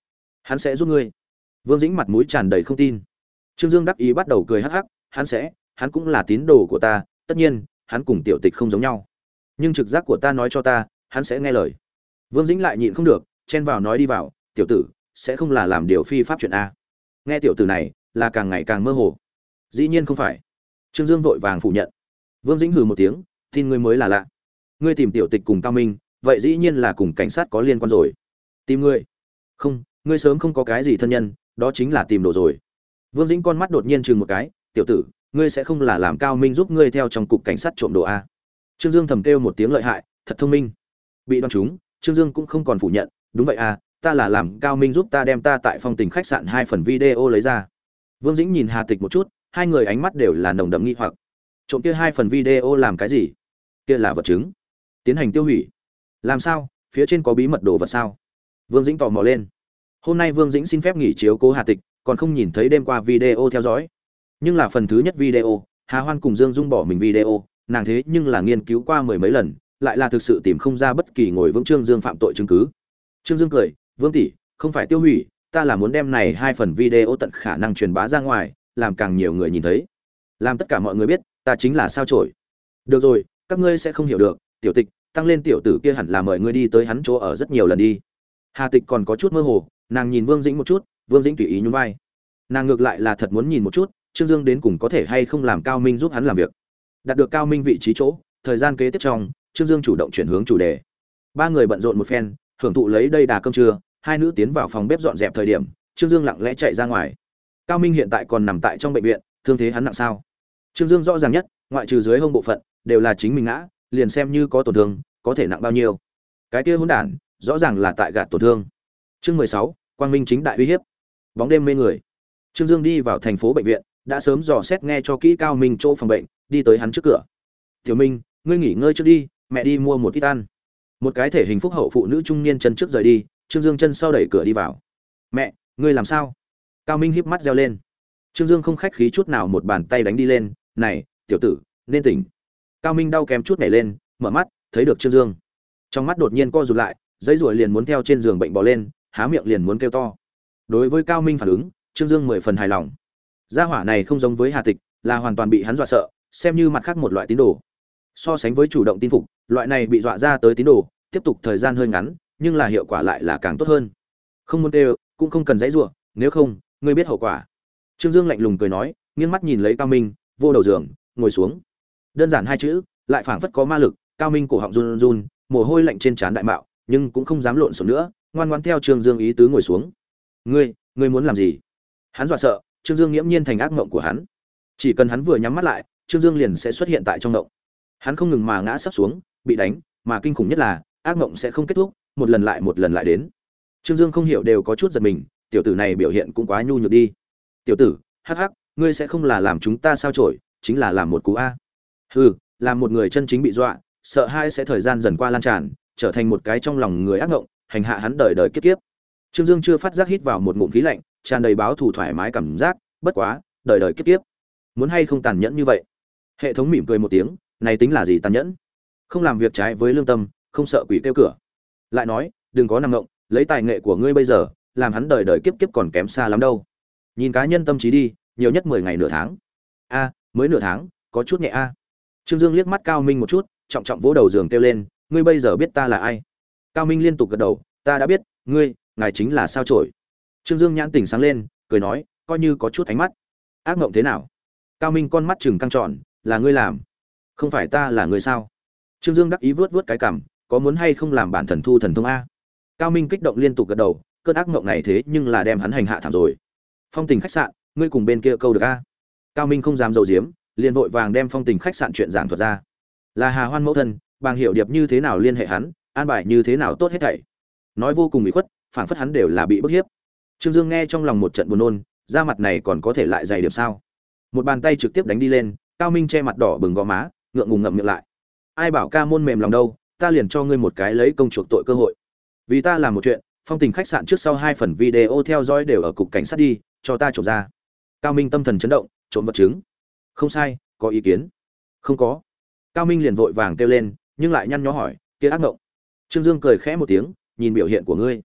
Hắn sẽ giúp ngươi vương dĩnh mặt mũi tràn đầy không tin. Trương dương đắc ý bắt đầu cười hắc hắc, hắn sẽ, hắn cũng là tín đồ của ta, tất nhiên, hắn cùng tiểu tịch không giống nhau. Nhưng trực giác của ta nói cho ta, hắn sẽ nghe lời. Vương dĩnh lại nhịn không được, chen vào nói đi vào, tiểu tử, sẽ không là làm điều phi pháp chuyện a. Nghe tiểu tử này, là càng ngày càng mơ hồ. Dĩ nhiên không phải. Trương dương vội vàng phủ nhận. Vương dĩnh hừ một tiếng, tin ngươi mới là lạ. Ngươi tìm tiểu tịch cùng cao minh, vậy dĩ nhiên là cùng cảnh sát có liên quan rồi. Tìm ngươi? Không, ngươi sớm không có cái gì thân nhân đó chính là tìm đồ rồi. Vương dĩnh con mắt đột nhiên chừng một cái, tiểu tử, ngươi sẽ không là làm cao minh giúp ngươi theo trong cục cảnh sát trộm đồ a? Trương dương thầm kêu một tiếng lợi hại, thật thông minh. Bị đoán chúng trương dương cũng không còn phủ nhận, đúng vậy à ta là làm cao minh giúp ta đem ta tại phòng tình khách sạn hai phần video lấy ra. Vương dĩnh nhìn hà tịch một chút, hai người ánh mắt đều là nồng đậm nghi hoặc. Trộm kia hai phần video làm cái gì? Kia là vật chứng. Tiến hành tiêu hủy. Làm sao? Phía trên có bí mật đồ vật sao? Vương dĩnh tò mò lên hôm nay vương dĩnh xin phép nghỉ chiếu cố hà tịch, còn không nhìn thấy đêm qua video theo dõi. Nhưng là phần thứ nhất video, hà hoan cùng dương dung bỏ mình video, nàng thế nhưng là nghiên cứu qua mười mấy lần, lại là thực sự tìm không ra bất kỳ ngồi vững trương dương phạm tội chứng cứ. Trương dương cười, vương tỷ, không phải tiêu hủy, ta là muốn đem này hai phần video tận khả năng truyền bá ra ngoài, làm càng nhiều người nhìn thấy. Làm tất cả mọi người biết, ta chính là sao trổi được rồi, các ngươi sẽ không hiểu được, tiểu tịch, tăng lên tiểu tử kia hẳn là mời ngươi đi tới hắn chỗ ở rất nhiều lần đi. Hà tịch còn có chút mơ hồ nàng nhìn vương dĩnh một chút, vương dĩnh tùy ý nhún vai. Nàng ngược lại là thật muốn nhìn một chút, trương dương đến cùng có thể hay không làm cao minh giúp hắn làm việc. Đạt được cao minh vị trí chỗ, thời gian kế tiếp trong, trương dương chủ động chuyển hướng chủ đề. Ba người bận rộn một phen, hưởng thụ lấy đây đà cơm trưa, hai nữ tiến vào phòng bếp dọn dẹp thời điểm, trương dương lặng lẽ chạy ra ngoài. Cao minh hiện tại còn nằm tại trong bệnh viện, thương thế hắn nặng sao? Trương dương rõ ràng nhất, ngoại trừ dưới hông bộ phận, đều là chính mình ngã, liền xem như có tổn thương, có thể nặng bao nhiêu. Cái kia hôn đản, rõ ràng là tại gạt tổn thương chương mười sáu, quang minh chính đại uy hiếp. Bóng đêm mê người. Trương dương đi vào thành phố bệnh viện, đã sớm dò xét nghe cho kỹ cao minh chỗ phòng bệnh, đi tới hắn trước cửa. Tiểu minh, ngươi nghỉ ngơi trước đi, mẹ đi mua một ít ăn. Một cái thể hình phúc hậu phụ nữ trung niên chân trước rời đi, trương dương chân sau đẩy cửa đi vào. Mẹ, ngươi làm sao? Cao minh híp mắt reo lên. Trương dương không khách khí chút nào một bàn tay đánh đi lên, này, tiểu tử, nên tỉnh. Cao minh đau kém chút nhảy lên, mở mắt, thấy được trương dương. Trong mắt đột nhiên co rụt lại, dãy ruổi liền muốn theo trên giường bệnh bỏ lên há miệng liền muốn kêu to. Đối với cao minh phản ứng, trương dương mười phần hài lòng. Gia hỏa này không giống với hà tịch, là hoàn toàn bị hắn dọa sợ, xem như mặt khác một loại tín đồ. So sánh với chủ động tin phục, loại này bị dọa ra tới tín đồ, tiếp tục thời gian hơi ngắn, nhưng là hiệu quả lại là càng tốt hơn. Không muốn kêu, cũng không cần dãy ruộng nếu không, ngươi biết hậu quả. Trương dương lạnh lùng cười nói, nghiêng mắt nhìn lấy cao minh, vô đầu giường, ngồi xuống. Đơn giản hai chữ, lại phảng phất có ma lực, cao minh cổ họng run run, mồ hôi lạnh trên trán đại mạo, nhưng cũng không dám lộn xộn nữa ngoan ngoan theo trương dương ý tứ ngồi xuống. Ngươi ngươi muốn làm gì? Hắn dọa sợ, trương dương nghiễm nhiên thành ác mộng của hắn. Chỉ cần hắn vừa nhắm mắt lại, trương dương liền sẽ xuất hiện tại trong mộng. Hắn không ngừng mà ngã sắp xuống, bị đánh, mà kinh khủng nhất là, ác mộng sẽ không kết thúc, một lần lại một lần lại đến. Trương dương không hiểu đều có chút giật mình, tiểu tử này biểu hiện cũng quá nhu nhược đi. Tiểu tử, hắc hắc, ngươi sẽ không là làm chúng ta sao trổi chính là làm một cú a. Hừ, làm một người chân chính bị dọa, sợ hai sẽ thời gian dần qua lan tràn, trở thành một cái trong lòng người ác ngộng hành hạ hắn đời đời kiếp kiếp. Trương dương chưa phát giác hít vào một ngụm khí lạnh, tràn đầy báo thù thoải mái cảm giác, bất quá, đời đời kiếp kiếp. Muốn hay không tàn nhẫn như vậy? Hệ thống mỉm cười một tiếng, này tính là gì tàn nhẫn? Không làm việc trái với lương tâm, không sợ quỷ kêu cửa. Lại nói, đừng có nằm ngộng, lấy tài nghệ của ngươi bây giờ, làm hắn đời đời kiếp kiếp còn kém xa lắm đâu. Nhìn cá nhân tâm trí đi, nhiều nhất mười ngày nửa tháng. A, mới nửa tháng, có chút nhẹ a. Trương dương liếc mắt cao minh một chút, trọng trọng vỗ đầu giường kêu lên, ngươi bây giờ biết ta là ai? Cao minh liên tục gật đầu, ta đã biết, ngươi, ngài chính là sao trổi trương dương nhãn tỉnh sáng lên, cười nói, coi như có chút ánh mắt. Ác mộng thế nào? Cao minh con mắt chừng căng tròn, là ngươi làm, không phải ta là người sao? Trương dương đắc ý vớt vớt cái cằm, có muốn hay không làm bản thần thu thần thông a? Cao minh kích động liên tục gật đầu, cơn ác mộng này thế nhưng là đem hắn hành hạ thảm rồi. Phong tình khách sạn, ngươi cùng bên kia câu được a? Cao minh không dám dầu diếm, liền vội vàng đem phong tình khách sạn chuyện giảng thuật ra. Là hà hoan mẫu thân, bàng hiểu điệp như thế nào liên hệ hắn an bài như thế nào tốt hết thảy. Nói vô cùng bị khuất phản phất hắn đều là bị bức hiếp. Trương dương nghe trong lòng một trận buồn nôn, da mặt này còn có thể lại dày điểm sao? Một bàn tay trực tiếp đánh đi lên, cao minh che mặt đỏ bừng gò má, ngượng ngùng ngậm miệng lại. Ai bảo ca môn mềm lòng đâu, ta liền cho ngươi một cái lấy công chuộc tội cơ hội. Vì ta làm một chuyện, phong tình khách sạn trước sau hai phần video theo dõi đều ở cục cảnh sát đi, cho ta trộm ra. Cao minh tâm thần chấn động, trộm vật chứng. Không sai, có ý kiến. Không có. Cao minh liền vội vàng kêu lên, nhưng lại nhăn nhó hỏi, kia ác ngộng trương dương cười khẽ một tiếng, nhìn biểu hiện của ngươi.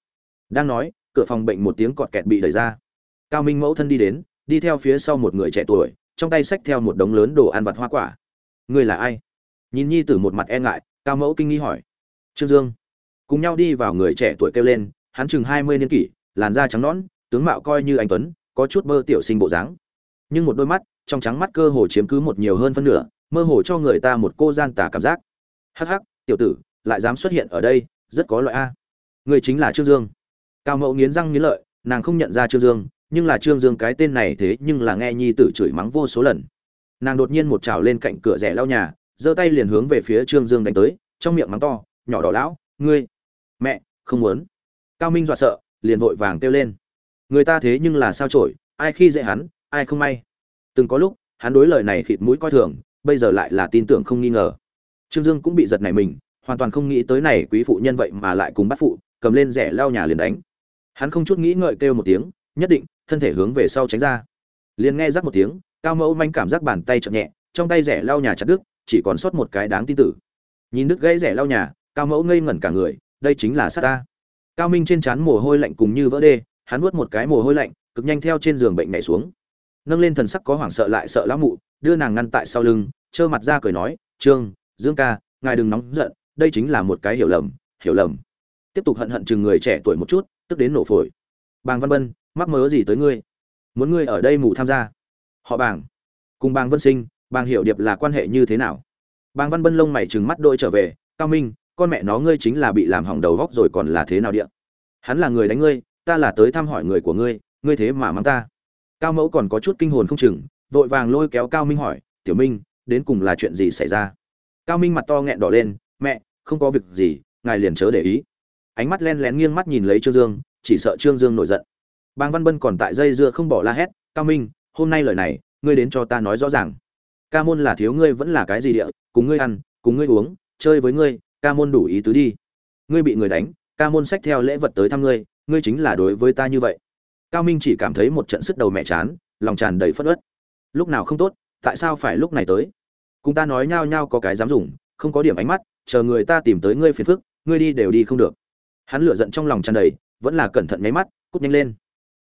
Đang nói, cửa phòng bệnh một tiếng cọt kẹt bị đẩy ra. Cao minh mẫu thân đi đến, đi theo phía sau một người trẻ tuổi, trong tay xách theo một đống lớn đồ ăn vặt hoa quả. Ngươi là ai? Nhìn nhi tử một mặt e ngại, cao mẫu kinh nghi hỏi. Trương dương. Cùng nhau đi vào người trẻ tuổi kêu lên, hắn chừng hai mươi niên kỷ, làn da trắng nõn, tướng mạo coi như anh tuấn, có chút mơ tiểu sinh bộ dáng. Nhưng một đôi mắt, trong trắng mắt cơ hồ chiếm cứ một nhiều hơn phân nửa, mơ hồ cho người ta một cô gian tả cảm giác. Hắc hắc, tiểu tử lại dám xuất hiện ở đây, rất có loại a. Người chính là trương dương. Cao mẫu nghiến răng nghiến lợi, nàng không nhận ra trương dương, nhưng là trương dương cái tên này thế nhưng là nghe nhi tử chửi mắng vô số lần. Nàng đột nhiên một trào lên cạnh cửa rẻ lau nhà, giơ tay liền hướng về phía trương dương đánh tới, trong miệng mắng to, nhỏ đỏ lão, ngươi, mẹ, không muốn. Cao minh dọa sợ, liền vội vàng kêu lên. Người ta thế nhưng là sao trổi ai khi dễ hắn, ai không may. Từng có lúc, hắn đối lời này khịt mũi coi thường, bây giờ lại là tin tưởng không nghi ngờ. Trương dương cũng bị giật này mình hoàn toàn không nghĩ tới này quý phụ nhân vậy mà lại cùng bắt phụ, cầm lên rẻ lao nhà liền đánh. Hắn không chút nghĩ ngợi kêu một tiếng, nhất định, thân thể hướng về sau tránh ra. Liền nghe rắc một tiếng, cao mẫu manh cảm giác bàn tay chậm nhẹ, trong tay rẻ lao nhà chặt đứt, chỉ còn sót một cái đáng tin tử. Nhìn đứt gãy rẻ lao nhà, cao mẫu ngây ngẩn cả người, đây chính là sát ta. Cao minh trên trán mồ hôi lạnh cùng như vỡ đê, hắn nuốt một cái mồ hôi lạnh, cực nhanh theo trên giường bệnh nhảy xuống. Nâng lên thần sắc có hoảng sợ lại sợ lão mụ, đưa nàng ngăn tại sau lưng, trơ mặt ra cười nói, trương, dương ca, ngài đừng nóng giận đây chính là một cái hiểu lầm hiểu lầm. Tiếp tục hận hận chừng người trẻ tuổi một chút, tức đến nổ phổi. Bàng văn bân mắc mớ gì tới ngươi? Muốn ngươi ở đây mù tham gia. Họ bàng. Cùng bàng vân sinh, bàng hiểu điệp là quan hệ như thế nào? Bàng văn bân lông mày chừng mắt đôi trở về, cao minh, con mẹ nó ngươi chính là bị làm hỏng đầu góc rồi còn là thế nào địa? Hắn là người đánh ngươi, ta là tới thăm hỏi người của ngươi ngươi thế mà mắng ta. Cao mẫu còn có chút kinh hồn không chừng, vội vàng lôi kéo cao minh hỏi, tiểu minh, đến cùng là chuyện gì xảy ra? Cao minh mặt to nghẹn đỏ lên mẹ, không có việc gì, ngài liền chớ để ý. Ánh mắt len lén nghiêng mắt nhìn lấy trương dương, chỉ sợ trương dương nổi giận. Bàng văn bân còn tại dây dưa không bỏ la hét, cao minh, hôm nay lời này, ngươi đến cho ta nói rõ ràng. Ca môn là thiếu ngươi vẫn là cái gì địa, cùng ngươi ăn, cùng ngươi uống, chơi với ngươi, ca môn đủ ý tứ đi. Ngươi bị người đánh, ca môn sách theo lễ vật tới thăm ngươi ngươi chính là đối với ta như vậy. Cao minh chỉ cảm thấy một trận sức đầu mẹ chán, lòng tràn đầy phất ớt lúc nào không tốt, tại sao phải lúc này tới? Cùng ta nói nhao nhao có cái dám dùng, không có điểm ánh mắt chờ người ta tìm tới ngươi phiền phức, ngươi đi đều đi không được. Hắn lửa giận trong lòng tràn đầy, vẫn là cẩn thận nháy mắt, cút nhanh lên.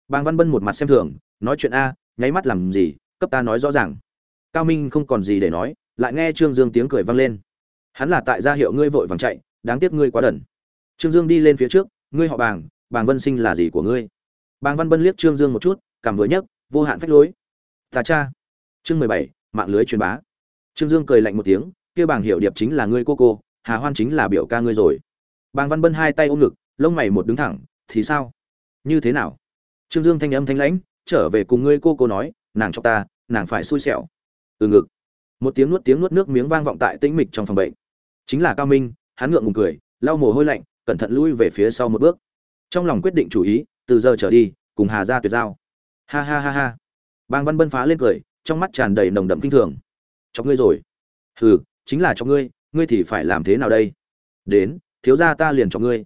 Bàng văn bân một mặt xem thường, nói chuyện a, nháy mắt làm gì, cấp ta nói rõ ràng. Cao minh không còn gì để nói, lại nghe trương dương tiếng cười vang lên. Hắn là tại gia hiệu ngươi vội vàng chạy, đáng tiếc ngươi quá đần. Trương dương đi lên phía trước, ngươi họ bàng bàng vân sinh là gì của ngươi? Bàng văn bân liếc trương dương một chút, cảm vừa nhấc, vô hạn phách lối. Tà cha. Chương mười bảy, mạng lưới truyền bá. Trương dương cười lạnh một tiếng, kia bàng Hiểu điệp chính là ngươi cô cô hà hoan chính là biểu ca ngươi rồi. Bàng văn bân hai tay ôm ngực, lông mày một đứng thẳng, thì sao? Như thế nào? Trương dương thanh âm thanh lãnh, trở về cùng ngươi cô cô nói, nàng cho ta, nàng phải xui xẻo. Từ ngực. Một tiếng nuốt tiếng nuốt nước miếng vang vọng tại tĩnh mịch trong phòng bệnh. Chính là cao minh, hắn ngượng ngùng cười, lau mồ hôi lạnh, cẩn thận lui về phía sau một bước. Trong lòng quyết định chủ ý, từ giờ trở đi, cùng hà ra tuyệt giao. Ha ha ha ha. Bàng văn bân phá lên cười, trong mắt tràn đầy nồng đậm kinh thường. Cho ngươi rồi. Hừ, chính là cho ngươi ngươi thì phải làm thế nào đây? Đến, thiếu gia ta liền cho ngươi.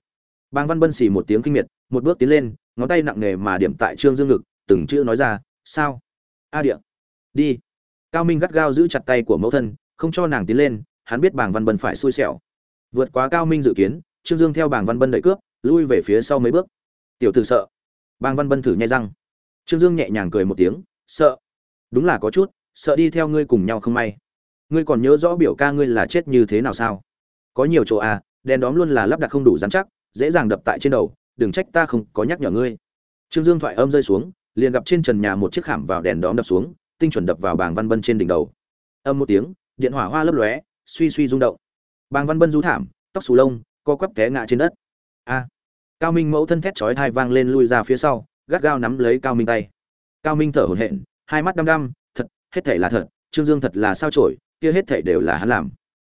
Bàng văn bân xì một tiếng kinh miệt, một bước tiến lên, ngón tay nặng nề mà điểm tại trương dương ngực, từng chữ nói ra, sao? A địa. Đi. Cao minh gắt gao giữ chặt tay của mẫu thân, không cho nàng tiến lên, hắn biết bàng văn bân phải xui xẻo. Vượt quá cao minh dự kiến, trương dương theo bàng văn bân đợi cướp lui về phía sau mấy bước. Tiểu tử sợ. Bàng văn bân thử nhai răng. Trương dương nhẹ nhàng cười một tiếng, sợ. Đúng là có chút, sợ đi theo ngươi cùng nhau không may ngươi còn nhớ rõ biểu ca ngươi là chết như thế nào sao? Có nhiều chỗ à đèn đóm luôn là lắp đặt không đủ dán chắc, dễ dàng đập tại trên đầu, đừng trách ta không có nhắc nhở ngươi. Trương dương thoại âm rơi xuống, liền gặp trên trần nhà một chiếc khảm vào đèn đóm đập xuống, tinh chuẩn đập vào bàng văn bân trên đỉnh đầu. Âm một tiếng, điện hỏa hoa lấp lóe, suy suy rung động. Bàng văn bân rú thảm, tóc xù lông, co quắp té ngã trên đất. A! Cao minh mẫu thân thét chói thai vang lên lui ra phía sau, gắt gao nắm lấy cao minh tay. Cao minh thở hổn hển, hai mắt đăm đăm, thật, hết thể là thật, trương dương thật là sao trổi kia hết thể đều là hắn làm.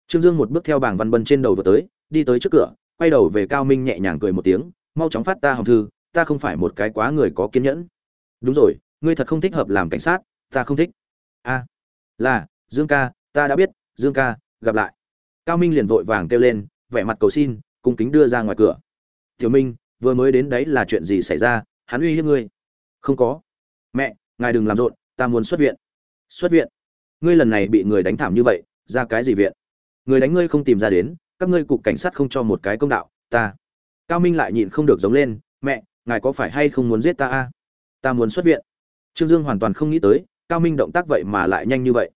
Trương dương một bước theo bảng văn bân trên đầu vừa tới, đi tới trước cửa, quay đầu về cao minh nhẹ nhàng cười một tiếng, mau chóng phát ta hồng thư, ta không phải một cái quá người có kiên nhẫn. Đúng rồi, ngươi thật không thích hợp làm cảnh sát, ta không thích. A, là, dương ca, ta đã biết, dương ca, gặp lại. Cao minh liền vội vàng kêu lên, vẻ mặt cầu xin, cung kính đưa ra ngoài cửa. Tiểu minh, vừa mới đến đấy là chuyện gì xảy ra? Hắn uy hiếp ngươi? Không có. Mẹ, ngài đừng làm rộn, ta muốn xuất viện. Xuất viện? Ngươi lần này bị người đánh thảm như vậy, ra cái gì viện? Người đánh ngươi không tìm ra đến, các ngươi cục cảnh sát không cho một cái công đạo, ta. Cao minh lại nhịn không được giống lên, mẹ, ngài có phải hay không muốn giết ta a? Ta muốn xuất viện. Trương dương hoàn toàn không nghĩ tới, cao minh động tác vậy mà lại nhanh như vậy.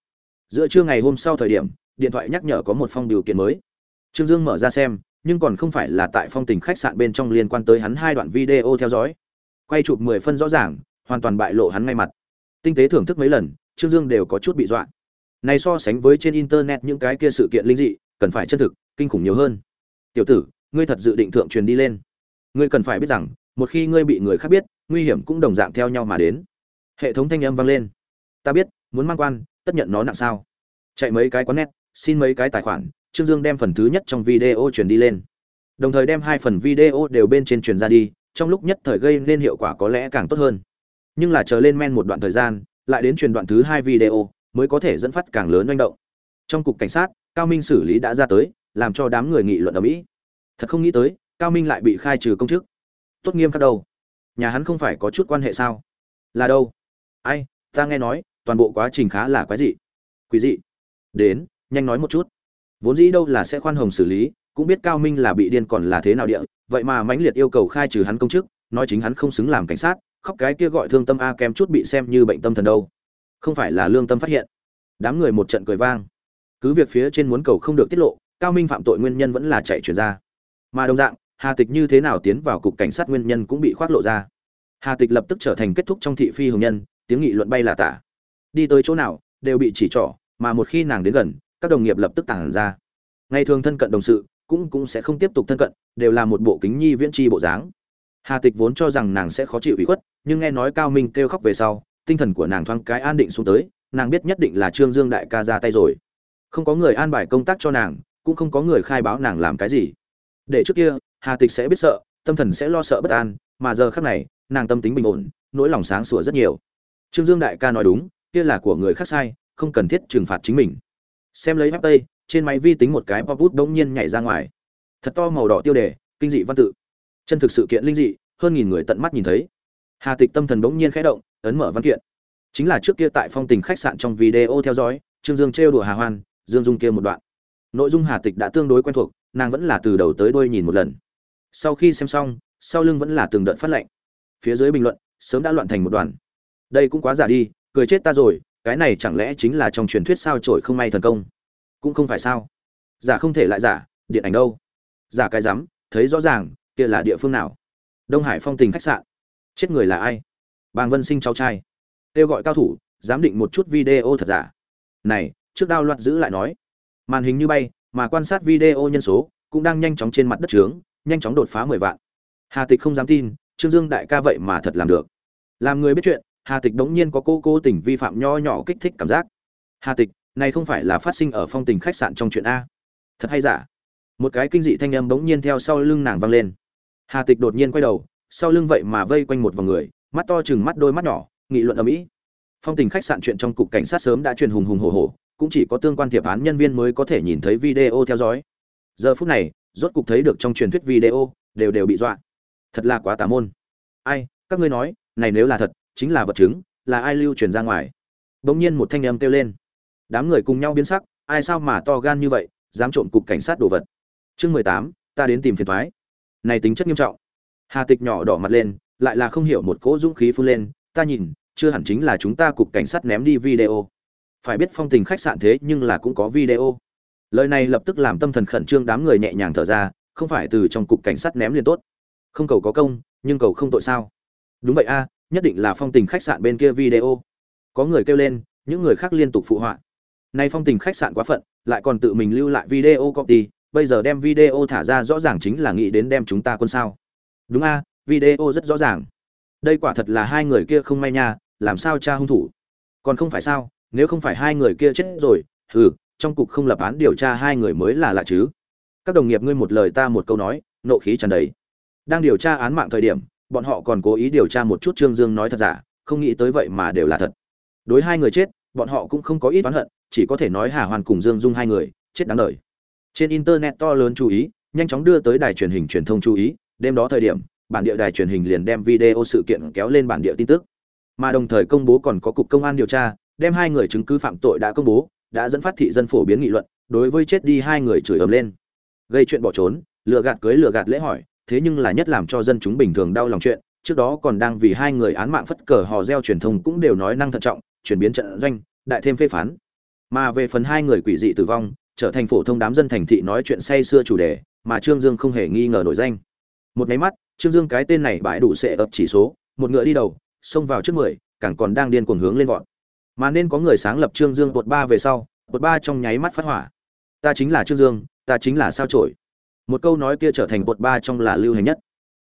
Giữa trưa ngày hôm sau thời điểm, điện thoại nhắc nhở có một phong điều kiện mới. Trương dương mở ra xem, nhưng còn không phải là tại phong tình khách sạn bên trong liên quan tới hắn hai đoạn video theo dõi. Quay chụp mười phân rõ ràng, hoàn toàn bại lộ hắn ngay mặt. Tinh tế thưởng thức mấy lần trương dương đều có chút bị dọa. Này so sánh với trên internet những cái kia sự kiện linh dị, cần phải chân thực, kinh khủng nhiều hơn. Tiểu tử, ngươi thật dự định thượng truyền đi lên. Ngươi cần phải biết rằng, một khi ngươi bị người khác biết, nguy hiểm cũng đồng dạng theo nhau mà đến. Hệ thống thanh âm vang lên. Ta biết, muốn mang quan, tất nhận nó nặng sao. Chạy mấy cái quán net, xin mấy cái tài khoản, trương dương đem phần thứ nhất trong video truyền đi lên. Đồng thời đem hai phần video đều bên trên truyền ra đi, trong lúc nhất thời gây nên hiệu quả có lẽ càng tốt hơn. Nhưng là chờ lên men một đoạn thời gian lại đến truyền đoạn thứ hai video, mới có thể dẫn phát càng lớn manh động. Trong cục cảnh sát, cao minh xử lý đã ra tới, làm cho đám người nghị luận ở mỹ thật không nghĩ tới, cao minh lại bị khai trừ công chức. Tốt nghiêm khắc đâu. Nhà hắn không phải có chút quan hệ sao? Là đâu? Ai, ta nghe nói, toàn bộ quá trình khá là quái dị. Quý dị. Đến, nhanh nói một chút. Vốn dĩ đâu là sẽ khoan hồng xử lý, cũng biết cao minh là bị điên còn là thế nào địa, vậy mà mãnh liệt yêu cầu khai trừ hắn công chức, nói chính hắn không xứng làm cảnh sát khóc cái kia gọi thương tâm a kém chút bị xem như bệnh tâm thần đâu. Không phải là lương tâm phát hiện. Đám người một trận cười vang. Cứ việc phía trên muốn cầu không được tiết lộ, cao minh phạm tội nguyên nhân vẫn là chạy chuyển ra. Mà đồng dạng, hà tịch như thế nào tiến vào cục cảnh sát nguyên nhân cũng bị khoác lộ ra. Hà tịch lập tức trở thành kết thúc trong thị phi hồng nhân, tiếng nghị luận bay là tả. Đi tới chỗ nào, đều bị chỉ trỏ, mà một khi nàng đến gần, các đồng nghiệp lập tức tản ra. Ngày thường thân cận đồng sự, cũng cũng sẽ không tiếp tục thân cận, đều là một bộ kính nhi viễn tri bộ dáng hà tịch vốn cho rằng nàng sẽ khó chịu ủy khuất, nhưng nghe nói cao minh kêu khóc về sau, tinh thần của nàng thoáng cái an định xuống tới, nàng biết nhất định là trương dương đại ca ra tay rồi. Không có người an bài công tác cho nàng, cũng không có người khai báo nàng làm cái gì. Để trước kia, hà tịch sẽ biết sợ, tâm thần sẽ lo sợ bất an, mà giờ khác này, nàng tâm tính bình ổn, nỗi lòng sáng sủa rất nhiều. Trương dương đại ca nói đúng, kia là của người khác sai, không cần thiết trừng phạt chính mình. Xem lấy phép tây, trên máy vi tính một cái pop bút đống nhiên nhảy ra ngoài. Thật to màu đỏ tiêu đề, kinh dị văn tự chân thực sự kiện linh dị, hơn nghìn người tận mắt nhìn thấy. Hà tịch tâm thần bỗng nhiên khẽ động, ấn mở văn kiện. Chính là trước kia tại phong tình khách sạn trong video theo dõi, trương dương trêu đùa hà hoan, dương dung kia một đoạn. Nội dung hà tịch đã tương đối quen thuộc, nàng vẫn là từ đầu tới đuôi nhìn một lần. Sau khi xem xong, sau lưng vẫn là từng đợt phát lệnh. Phía dưới bình luận, sớm đã loạn thành một đoàn. Đây cũng quá giả đi, cười chết ta rồi, cái này chẳng lẽ chính là trong truyền thuyết sao trổi không may thần công? Cũng không phải sao? Giả không thể lại giả, điện ảnh đâu? Giả cái rắm, thấy rõ ràng kia là địa phương nào? Đông hải phong tình khách sạn. Chết người là ai? Bàng vân sinh cháu trai. Kêu gọi cao thủ, giám định một chút video thật giả. Này, trước đao loạt giữ lại nói. Màn hình như bay, mà quan sát video nhân số cũng đang nhanh chóng trên mặt đất trướng, nhanh chóng đột phá mười vạn. Hà tịch không dám tin, trương dương đại ca vậy mà thật làm được. Làm người biết chuyện, hà tịch đống nhiên có cô cô tình vi phạm nho nhỏ kích thích cảm giác. Hà tịch, này không phải là phát sinh ở phong tình khách sạn trong chuyện a. Thật hay giả? Một cái kinh dị thanh âm bỗng nhiên theo sau lưng nàng vang lên hà tịch đột nhiên quay đầu, sau lưng vậy mà vây quanh một vòng người, mắt to chừng mắt đôi mắt nhỏ, nghị luận ở mỹ phong tình khách sạn chuyện trong cục cảnh sát sớm đã truyền hùng hùng hổ hổ, cũng chỉ có tương quan thiệp án nhân viên mới có thể nhìn thấy video theo dõi. Giờ phút này, rốt cục thấy được trong truyền thuyết video, đều đều bị dọa. Thật là quá tà môn. Ai, các ngươi nói, này nếu là thật, chính là vật chứng, là ai lưu truyền ra ngoài? Bỗng nhiên một thanh âm kêu lên. Đám người cùng nhau biến sắc, ai sao mà to gan như vậy, dám trộm cục cảnh sát đồ vật. Chương mười tám, ta đến tìm phiền thoái này tính chất nghiêm trọng. Hà tịch nhỏ đỏ mặt lên, lại là không hiểu một cỗ dũng khí phun lên, ta nhìn, chưa hẳn chính là chúng ta cục cảnh sát ném đi video. Phải biết phong tình khách sạn thế nhưng là cũng có video. Lời này lập tức làm tâm thần khẩn trương đám người nhẹ nhàng thở ra, không phải từ trong cục cảnh sát ném liền tốt. Không cầu có công, nhưng cầu không tội sao? Đúng vậy a, nhất định là phong tình khách sạn bên kia video. Có người kêu lên, những người khác liên tục phụ họa. Nay phong tình khách sạn quá phận, lại còn tự mình lưu lại video copy bây giờ đem video thả ra rõ ràng chính là nghĩ đến đem chúng ta quân sao. Đúng a, video rất rõ ràng. Đây quả thật là hai người kia không may nha, làm sao cha hung thủ? Còn không phải sao, nếu không phải hai người kia chết rồi ừ trong cục không lập án điều tra hai người mới là lạ chứ. Các đồng nghiệp ngươi một lời ta một câu nói, nộ khí tràn đầy. Đang điều tra án mạng thời điểm, bọn họ còn cố ý điều tra một chút trương dương nói thật giả, không nghĩ tới vậy mà đều là thật. Đối hai người chết, bọn họ cũng không có ít oán hận, chỉ có thể nói hà hoàn cùng dương dung hai người, chết đáng đời trên internet to lớn chú ý, nhanh chóng đưa tới đài truyền hình truyền thông chú ý, đêm đó thời điểm, bản địa đài truyền hình liền đem video sự kiện kéo lên bản địa tin tức. Mà đồng thời công bố còn có cục công an điều tra, đem hai người chứng cứ phạm tội đã công bố, đã dẫn phát thị dân phổ biến nghị luận, đối với chết đi hai người chửi ầm lên. Gây chuyện bỏ trốn, lừa gạt cưới lừa gạt lễ hỏi, thế nhưng là nhất làm cho dân chúng bình thường đau lòng chuyện, trước đó còn đang vì hai người án mạng phất cờ hò reo truyền thông cũng đều nói năng thận trọng, chuyển biến trận doanh, đại thêm phê phán. Mà về phần hai người quỷ dị tử vong trở thành phổ thông đám dân thành thị nói chuyện say xưa chủ đề, mà trương dương không hề nghi ngờ nổi danh. Một máy mắt, trương dương cái tên này bãi đủ sẽ ập chỉ số, một ngựa đi đầu, xông vào trước mười, càng còn đang điên cuồng hướng lên vọt. Mà nên có người sáng lập trương dương bột ba về sau bột ba trong nháy mắt phát hỏa. Ta chính là trương dương, ta chính là sao chổi. Một câu nói kia trở thành bột ba trong là lưu hành nhất.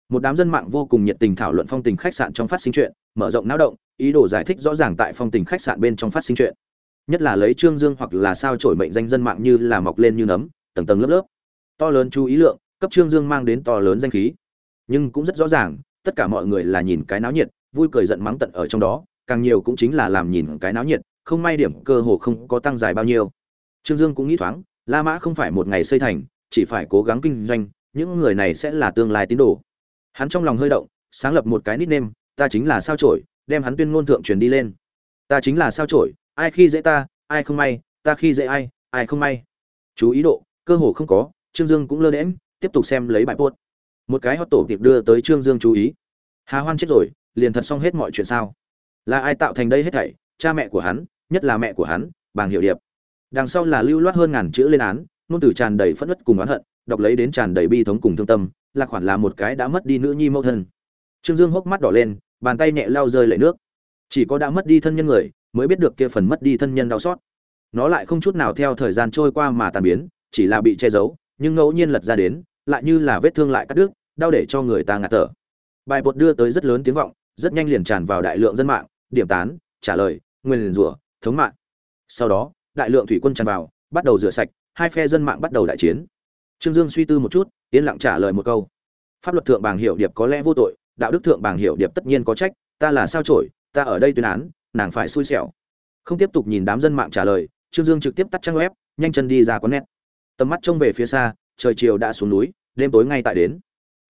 Một đám dân mạng vô cùng nhiệt tình thảo luận phong tình khách sạn trong phát sinh chuyện, mở rộng não động, ý đồ giải thích rõ ràng tại phong tình khách sạn bên trong phát sinh chuyện nhất là lấy trương dương hoặc là sao trổi mệnh danh dân mạng như là mọc lên như nấm, tầng tầng lớp lớp. To lớn chú ý lượng, cấp trương dương mang đến to lớn danh khí. Nhưng cũng rất rõ ràng, tất cả mọi người là nhìn cái náo nhiệt, vui cười giận mắng tận ở trong đó, càng nhiều cũng chính là làm nhìn cái náo nhiệt, không may điểm cơ hồ không có tăng dài bao nhiêu. Trương dương cũng nghĩ thoáng, la mã không phải một ngày xây thành, chỉ phải cố gắng kinh doanh, những người này sẽ là tương lai tín đồ. Hắn trong lòng hơi động, sáng lập một cái nickname, ta chính là sao trổi đem hắn tuyên ngôn thượng truyền đi lên. Ta chính là sao trổi ai khi dễ ta, ai không may, ta khi dễ ai ai không may. Chú ý độ, cơ hồ không có, trương dương cũng lơ đễm tiếp tục xem lấy bài post. Một cái hot tổ tiệp đưa tới trương dương chú ý. Hà hoan chết rồi, liền thật xong hết mọi chuyện sao? Là ai tạo thành đây hết thảy? Cha mẹ của hắn, nhất là mẹ của hắn, bàng hiệu điệp. Đằng sau là lưu loát hơn ngàn chữ lên án, ngôn từ tràn đầy phẫn nứt cùng oán hận, đọc lấy đến tràn đầy bi thống cùng thương tâm, là khoản là một cái đã mất đi nữ nhi mẫu thân. Trương dương hốc mắt đỏ lên, bàn tay nhẹ lao rơi lệ nước. Chỉ có đã mất đi thân nhân người mới biết được kia phần mất đi thân nhân đau xót. Nó lại không chút nào theo thời gian trôi qua mà tàn biến, chỉ là bị che giấu, nhưng ngẫu nhiên lật ra đến, lại như là vết thương lại cắt đứt, đau để cho người ta ngạt thở. Bài bột đưa tới rất lớn tiếng vọng, rất nhanh liền tràn vào đại lượng dân mạng, điểm tán, trả lời, nguyên rủa, thống mạng. Sau đó, đại lượng thủy quân tràn vào, bắt đầu rửa sạch, hai phe dân mạng bắt đầu đại chiến. Trương dương suy tư một chút, yên lặng trả lời một câu. Pháp luật thượng bàng hiệu điệp có lẽ vô tội, đạo đức thượng bàng hiệu điệp tất nhiên có trách, ta là sao trổi ta ở đây tuyên án nàng phải xui xẻo. Không tiếp tục nhìn đám dân mạng trả lời, trương dương trực tiếp tắt trang web, nhanh chân đi ra quán net. Tầm mắt trông về phía xa, trời chiều đã xuống núi, đêm tối ngay tại đến.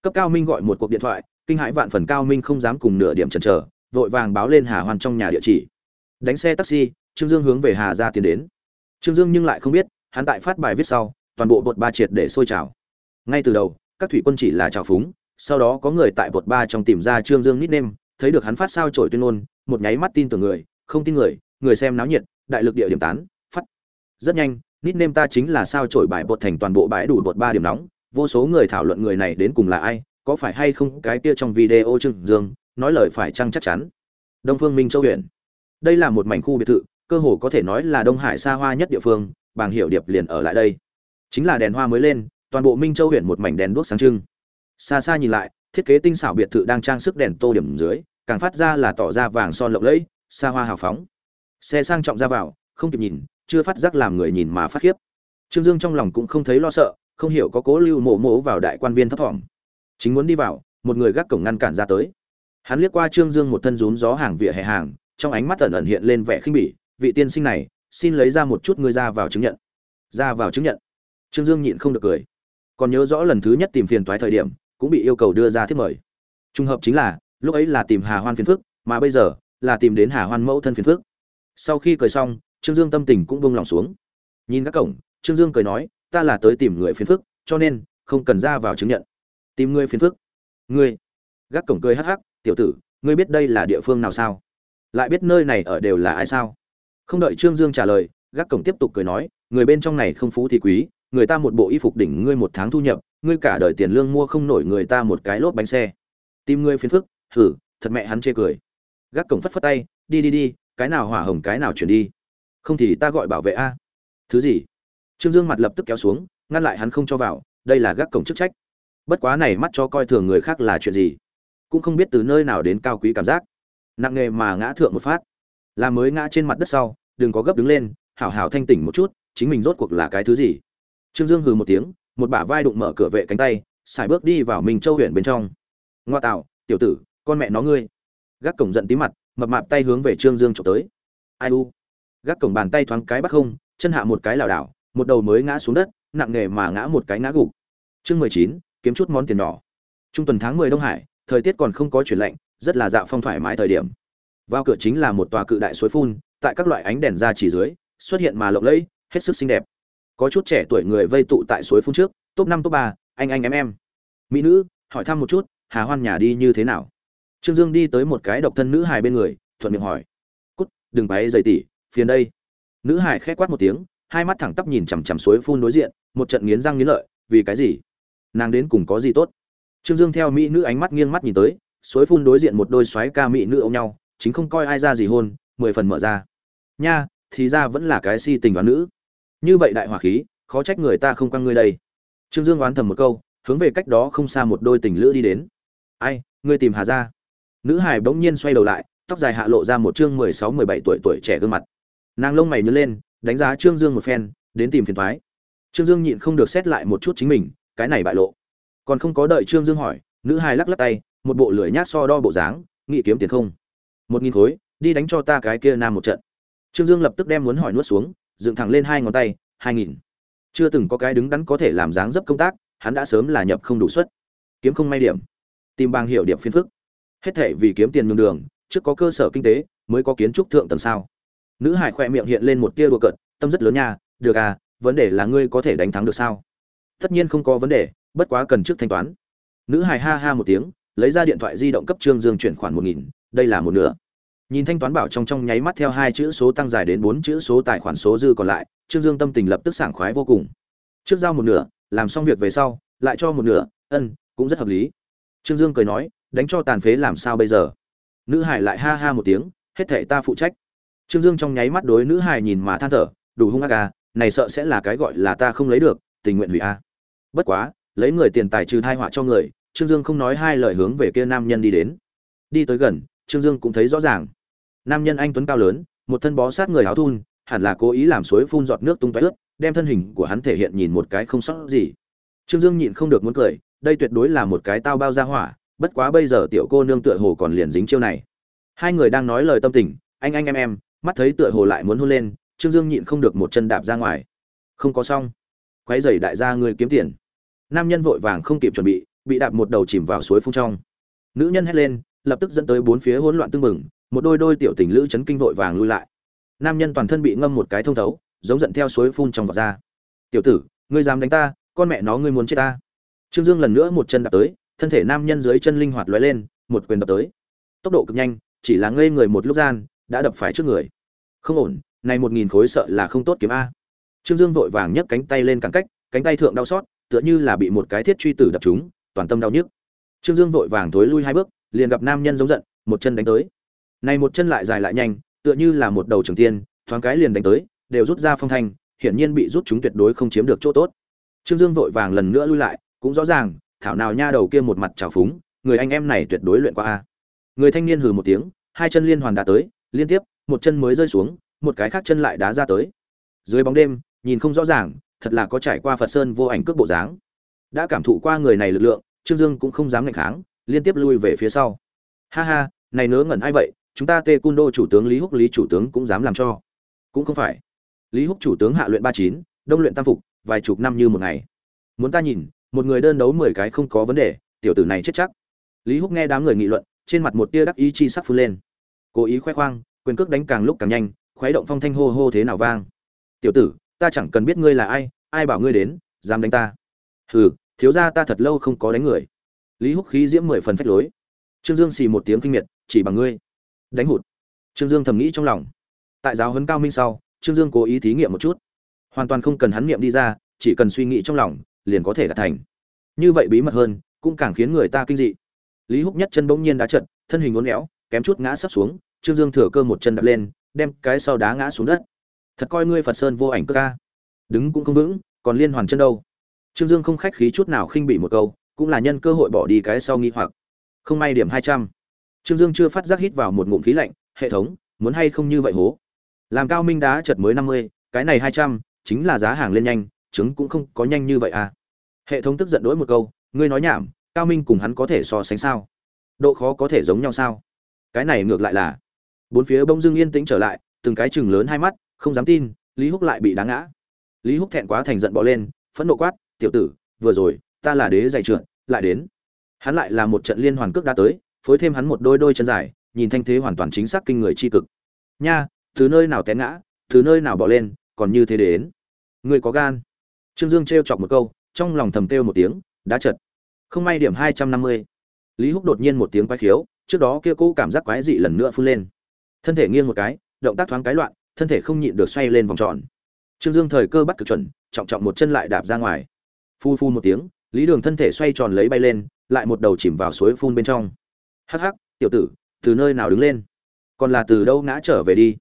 Cấp cao minh gọi một cuộc điện thoại, kinh hãi vạn phần cao minh không dám cùng nửa điểm chần chờ, vội vàng báo lên hà hoàn trong nhà địa chỉ. Đánh xe taxi, trương dương hướng về hà ra tiến đến. Trương dương nhưng lại không biết, hắn tại phát bài viết sau, toàn bộ bột ba triệt để sôi trào. Ngay từ đầu, các thủy quân chỉ là trào phúng, sau đó có người tại bột ba trong tìm ra trương dương nít nêm thấy được hắn phát sao trổi tuyên ngôn một nháy mắt tin tưởng người, không tin người người xem náo nhiệt, đại lực địa điểm tán, phát. Rất nhanh nickname ta chính là sao trổi bài bột thành toàn bộ bãi đủ bột ba điểm nóng. Vô số người thảo luận người này đến cùng là ai, có phải hay không cái kia trong video trương dương, nói lời phải chăng chắc chắn. Đông phương minh châu huyện. Đây là một mảnh khu biệt thự, cơ hồ có thể nói là đông hải xa hoa nhất địa phương bàng hiểu điệp liền ở lại đây. Chính là đèn hoa mới lên, toàn bộ minh châu huyện một mảnh đèn đuốc sáng trưng. Xa xa nhìn lại, thiết kế tinh xảo biệt thự đang trang sức đèn tô điểm dưới càng phát ra là tỏ ra vàng son lộng lẫy, xa hoa hào phóng. Xe sang trọng ra vào, không kịp nhìn, chưa phát giác làm người nhìn mà phát khiếp. Trương dương trong lòng cũng không thấy lo sợ, không hiểu có cố lưu mộ mộ vào đại quan viên thấp thỏm. Chính muốn đi vào, một người gác cổng ngăn cản ra tới. Hắn liếc qua trương dương một thân rún gió hàng vỉa hè hàng, trong ánh mắt ẩn ẩn hiện lên vẻ khinh bỉ, vị tiên sinh này, xin lấy ra một chút ngươi ra vào chứng nhận. Ra vào chứng nhận? Trương dương nhịn không được cười. Còn nhớ rõ lần thứ nhất tìm phiền toái thời điểm, cũng bị yêu cầu đưa ra thiết mời. Trùng hợp chính là lúc ấy là tìm hà hoan phiền phức, mà bây giờ là tìm đến hà hoan mẫu thân phiền phức. Sau khi cười xong, trương dương tâm tình cũng bông lòng xuống. Nhìn các cổng, trương dương cười nói, ta là tới tìm người phiền phức, cho nên không cần ra vào chứng nhận. Tìm người phiền phức? Ngươi. Gác cổng cười hắc hắc, tiểu tử, ngươi biết đây là địa phương nào sao? Lại biết nơi này ở đều là ai sao? Không đợi trương dương trả lời, gác cổng tiếp tục cười nói, người bên trong này không phú thì quý, người ta một bộ y phục đỉnh ngươi một tháng thu nhập, ngươi cả đời tiền lương mua không nổi người ta một cái lốp bánh xe. Tìm ngươi phiền phức hử, thật mẹ hắn chê cười. Gác cổng phất phất tay, đi đi đi, cái nào hỏa hồng, cái nào chuyển đi. Không thì ta gọi bảo vệ a. Thứ gì? Trương dương mặt lập tức kéo xuống, ngăn lại hắn không cho vào, đây là gác cổng chức trách. Bất quá này mắt cho coi thường người khác là chuyện gì? Cũng không biết từ nơi nào đến cao quý cảm giác. Nặng nghề mà ngã thượng một phát. Là mới ngã trên mặt đất sau, đừng có gấp đứng lên, hảo hảo thanh tỉnh một chút, chính mình rốt cuộc là cái thứ gì? Trương dương hừ một tiếng, một bả vai đụng mở cửa vệ cánh tay, xài bước đi vào mình châu huyện bên trong. Ngoa tạo, tiểu tử con mẹ nó ngươi. Gác cổng giận tí mặt, mập mạp tay hướng về trương dương trộm tới. Ai u? Gác cổng bàn tay thoáng cái bắt không, chân hạ một cái lảo đảo, một đầu mới ngã xuống đất, nặng nghề mà ngã một cái ngã gục. Chương mười chín, kiếm chút món tiền nhỏ. Trung tuần tháng mười đông hải, thời tiết còn không có chuyển lạnh, rất là dạo phong thoải mái thời điểm. Vào cửa chính là một tòa cự đại suối phun, tại các loại ánh đèn ra chỉ dưới, xuất hiện mà lộng lẫy, hết sức xinh đẹp. Có chút trẻ tuổi người vây tụ tại suối phun trước, top năm, top ba, anh anh em em. Mỹ nữ, hỏi thăm một chút, hà hoan nhà đi như thế nào? Trương dương đi tới một cái độc thân nữ hài bên người, thuận miệng hỏi. Cút, đừng bày dày tỉ phiền đây. Nữ hài khẽ quát một tiếng, hai mắt thẳng tắp nhìn chằm chằm suối phun đối diện, một trận nghiến răng nghiến lợi, vì cái gì? Nàng đến cùng có gì tốt? Trương dương theo mỹ nữ ánh mắt nghiêng mắt nhìn tới, suối phun đối diện một đôi xoáy ca mỹ nữ ôm nhau, chính không coi ai ra gì hôn, mười phần mở ra. Nha, thì ra vẫn là cái si tình đoán nữ. Như vậy đại hỏa khí, khó trách người ta không quăng ngươi đây. Trương dương oán thầm một câu, hướng về cách đó không xa một đôi tình lữ đi đến. Ai, ngươi tìm hà ra? Nữ hải bỗng nhiên xoay đầu lại, tóc dài hạ lộ ra một chương mười sáu, mười bảy tuổi tuổi trẻ gương mặt. Nàng lông mày nhớ lên, đánh giá trương dương một phen, đến tìm phiền thoái. Trương dương nhịn không được xét lại một chút chính mình, cái này bại lộ. Còn không có đợi trương dương hỏi, nữ hài lắc lắc tay, một bộ lưỡi nhát so đo bộ dáng, nghị kiếm tiền không. Một nghìn khối, đi đánh cho ta cái kia nam một trận. Trương dương lập tức đem muốn hỏi nuốt xuống, dựng thẳng lên hai ngón tay, hai nghìn. Chưa từng có cái đứng đắn có thể làm dáng dấp công tác, hắn đã sớm là nhập không đủ suất. Kiếm không may điểm. Tìm bằng hiệu điểm phiên phức hết thể vì kiếm tiền nhường đường, trước có cơ sở kinh tế, mới có kiến trúc thượng tầng sao. Nữ hải khoe miệng hiện lên một tia đùa cợt, tâm rất lớn nha, được à vấn đề là ngươi có thể đánh thắng được sao? Tất nhiên không có vấn đề, bất quá cần trước thanh toán. Nữ hải ha ha một tiếng, lấy ra điện thoại di động cấp trương dương chuyển khoản một nghìn, đây là một nửa. Nhìn thanh toán bảo trong trong nháy mắt theo hai chữ số tăng dài đến bốn chữ số tài khoản số dư còn lại, trương dương tâm tình lập tức sảng khoái vô cùng. Trước giao một nửa, làm xong việc về sau, lại cho một nửa, ân, cũng rất hợp lý. Trương dương cười nói đánh cho tàn phế làm sao bây giờ? Nữ hải lại ha ha một tiếng, hết thệ ta phụ trách. Trương dương trong nháy mắt đối nữ hải nhìn mà than thở, đủ hung ác à này sợ sẽ là cái gọi là ta không lấy được, tình nguyện hủy a bất quá, lấy người tiền tài trừ thai họa cho người, trương dương không nói hai lời hướng về kia nam nhân đi đến. Đi tới gần, trương dương cũng thấy rõ ràng. Nam nhân anh tuấn cao lớn, một thân bó sát người áo thun, hẳn là cố ý làm suối phun giọt nước tung tóe ướt, đem thân hình của hắn thể hiện nhìn một cái không sót gì. Trương dương nhịn không được muốn cười, đây tuyệt đối là một cái tao bao ra hỏa bất quá bây giờ tiểu cô nương tựa hồ còn liền dính chiêu này. Hai người đang nói lời tâm tình, anh anh em em, mắt thấy tựa hồ lại muốn hôn lên, trương dương nhịn không được một chân đạp ra ngoài. Không có xong. Quái dày đại gia người kiếm tiền. Nam nhân vội vàng không kịp chuẩn bị bị đạp một đầu chìm vào suối phun trong. Nữ nhân hét lên, lập tức dẫn tới bốn phía hỗn loạn tưng bừng, một đôi đôi tiểu tình lữ chấn kinh vội vàng lui lại. Nam nhân toàn thân bị ngâm một cái thông thấu, giống giận theo suối phun trong vọt ra. Tiểu tử, ngươi dám đánh ta, con mẹ nó ngươi muốn chết ta. Trương dương lần nữa một chân đạp tới thân thể nam nhân dưới chân linh hoạt lóe lên, một quyền đập tới. Tốc độ cực nhanh, chỉ là ngây người một lúc gian, đã đập phải trước người. Không ổn, này một nghìn khối sợ là không tốt kiếm a. Trương dương vội vàng nhấc cánh tay lên cản cách, cánh tay thượng đau xót, tựa như là bị một cái thiết truy tử đập trúng, toàn tâm đau nhức. Trương dương vội vàng thối lui hai bước, liền gặp nam nhân giống giận, một chân đánh tới. Này một chân lại dài lại nhanh, tựa như là một đầu trường tiên, thoáng cái liền đánh tới, đều rút ra phong thanh, hiển nhiên bị rút chúng tuyệt đối không chiếm được chỗ tốt. Trương dương vội vàng lần nữa lui lại, cũng rõ ràng thảo nào nha đầu kia một mặt trào phúng, người anh em này tuyệt đối luyện qua a. Người thanh niên hừ một tiếng, hai chân liên hoàn đá tới, liên tiếp, một chân mới rơi xuống, một cái khác chân lại đá ra tới. Dưới bóng đêm, nhìn không rõ ràng, thật là có trải qua phật sơn vô ảnh cước bộ dáng. Đã cảm thụ qua người này lực lượng, trương dương cũng không dám ngạch kháng, liên tiếp lui về phía sau. Ha ha, này nớ ngẩn ai vậy, chúng ta tê cung đô chủ tướng lý húc lý chủ tướng cũng dám làm cho. Cũng không phải. Lý húc chủ tướng hạ luyện ba chín, đông luyện tam phục, vài chục năm như một ngày. Muốn ta nhìn một người đơn đấu mười cái không có vấn đề, tiểu tử này chết chắc. Lý húc nghe đám người nghị luận, trên mặt một tia đắc ý chi sắc phun lên. Cố ý khoe khoang, quyền cước đánh càng lúc càng nhanh, khuấy động phong thanh hô hô thế nào vang. Tiểu tử, ta chẳng cần biết ngươi là ai ai bảo ngươi đến, dám đánh ta. Hừ, thiếu gia ta thật lâu không có đánh người. Lý húc khí diễm mười phần phách lối. Trương dương xì một tiếng kinh miệt, chỉ bằng ngươi. Đánh hụt. Trương dương thầm nghĩ trong lòng. Tại giáo huấn cao minh sau, trương dương cố ý thí nghiệm một chút. Hoàn toàn không cần hắn nghiệm đi ra, chỉ cần suy nghĩ trong lòng liền có thể đạt thành. Như vậy bí mật hơn, cũng càng khiến người ta kinh dị. Lý húc nhất chân bỗng nhiên đá trận thân hình uốn éo, kém chút ngã sấp xuống, trương dương thừa cơ một chân đạp lên, đem cái sau đá ngã xuống đất. Thật coi ngươi phật sơn vô ảnh cơ ca. Đứng cũng không vững, còn liên hoàn chân đâu. Trương dương không khách khí chút nào khinh bị một câu, cũng là nhân cơ hội bỏ đi cái sau nghi hoặc. Không may điểm hai trăm. Trương dương chưa phát giác hít vào một ngụm khí lạnh, hệ thống, muốn hay không như vậy hố. Làm cao minh đá chật mới năm mươi, cái này hai trăm, chính là giá hàng lên nhanh chứng cũng không có nhanh như vậy à. Hệ thống tức giận đỗi một câu, ngươi nói nhảm, cao minh cùng hắn có thể so sánh sao? Độ khó có thể giống nhau sao? Cái này ngược lại là, bốn phía bông dưng yên tĩnh trở lại, từng cái chừng lớn hai mắt, không dám tin, lý húc lại bị đá ngã. Lý húc thẹn quá thành giận bỏ lên, phẫn nộ quát, tiểu tử, vừa rồi, ta là đế dạy trượt, lại đến. Hắn lại là một trận liên hoàn cước đã tới, phối thêm hắn một đôi đôi chân dài, nhìn thanh thế hoàn toàn chính xác kinh người c h i cực. Nha, từ nơi nào té ngã, từ nơi nào bỏ lên, còn như thế đến? Người có gan trương dương trêu chọc một câu, trong lòng thầm kêu một tiếng đã chật, không may điểm hai trăm năm mươi. Lý húc đột nhiên một tiếng quái khiếu, trước đó kia cô cảm giác quái dị lần nữa phun lên. Thân thể nghiêng một cái, động tác thoáng cái loạn, thân thể không nhịn được xoay lên vòng tròn. Trương dương thời cơ bắt cực chuẩn, trọng trọng một chân lại đạp ra ngoài. Phu phu một tiếng, lý đường thân thể xoay tròn lấy bay lên, lại một đầu chìm vào suối phun bên trong. Hắc hắc, tiểu tử, từ nơi nào đứng lên? Còn là từ đâu ngã trở về đi?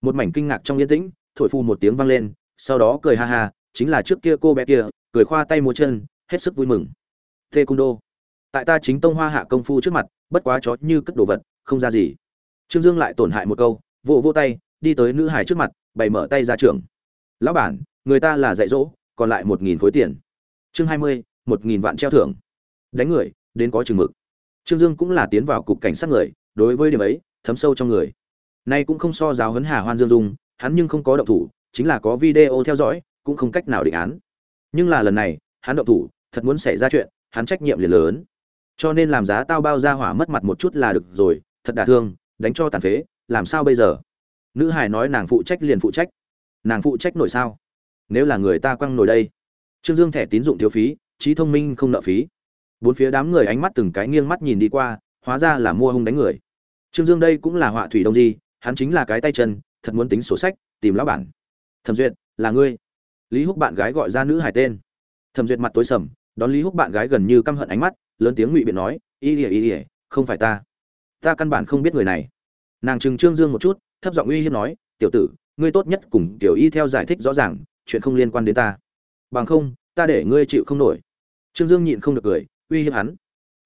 Một mảnh kinh ngạc trong yên tĩnh, thổi phu một tiếng vang lên, sau đó cười ha ha chính là trước kia cô bé kia, cười khoa tay múa chân, hết sức vui mừng. Tê cung đô tại ta chính tông hoa hạ công phu trước mặt, bất quá chó như cất đồ vật, không ra gì. Trương dương lại tổn hại một câu, vỗ vỗ tay, đi tới nữ hải trước mặt, bày mở tay ra trường lão bản, người ta là dạy dỗ, còn lại một nghìn khối tiền. Chương hai mươi, một nghìn vạn treo thưởng. Đánh người, đến có chừng mực. Trương dương cũng là tiến vào cục cảnh sát người, đối với điểm ấy, thấm sâu trong người. Nay cũng không so giáo huấn hà hoan dương dung, hắn nhưng không có động thủ, chính là có video theo dõi cũng không cách nào định án. Nhưng là lần này, hắn động thủ, thật muốn xảy ra chuyện, hắn trách nhiệm liền lớn. Cho nên làm giá tao bao ra hỏa mất mặt một chút là được rồi, thật đả thương, đánh cho tàn phế, làm sao bây giờ? Nữ hải nói nàng phụ trách liền phụ trách. Nàng phụ trách nổi sao? Nếu là người ta quăng nổi đây. Trương dương thẻ tín dụng thiếu phí, trí thông minh không nợ phí. Bốn phía đám người ánh mắt từng cái nghiêng mắt nhìn đi qua, hóa ra là mua hung đánh người. Trương dương đây cũng là họa thủy đông di, hắn chính là cái tay chân, thật muốn tính sổ sách, tìm lão bản. Thẩm duyệt, là ngươi lý húc bạn gái gọi ra nữ hải tên. Thẩm duyệt mặt tối sầm, đón lý húc bạn gái gần như căm hận ánh mắt, lớn tiếng ngụy biện nói, y ỉa y ỉa không phải ta. Ta căn bản không biết người này. Nàng trừng trương dương một chút, thấp giọng uy hiếp nói, tiểu tử, ngươi tốt nhất cùng tiểu y theo giải thích rõ ràng, chuyện không liên quan đến ta. Bằng không, ta để ngươi chịu không nổi. Trương dương nhịn không được cười, uy hiếp hắn.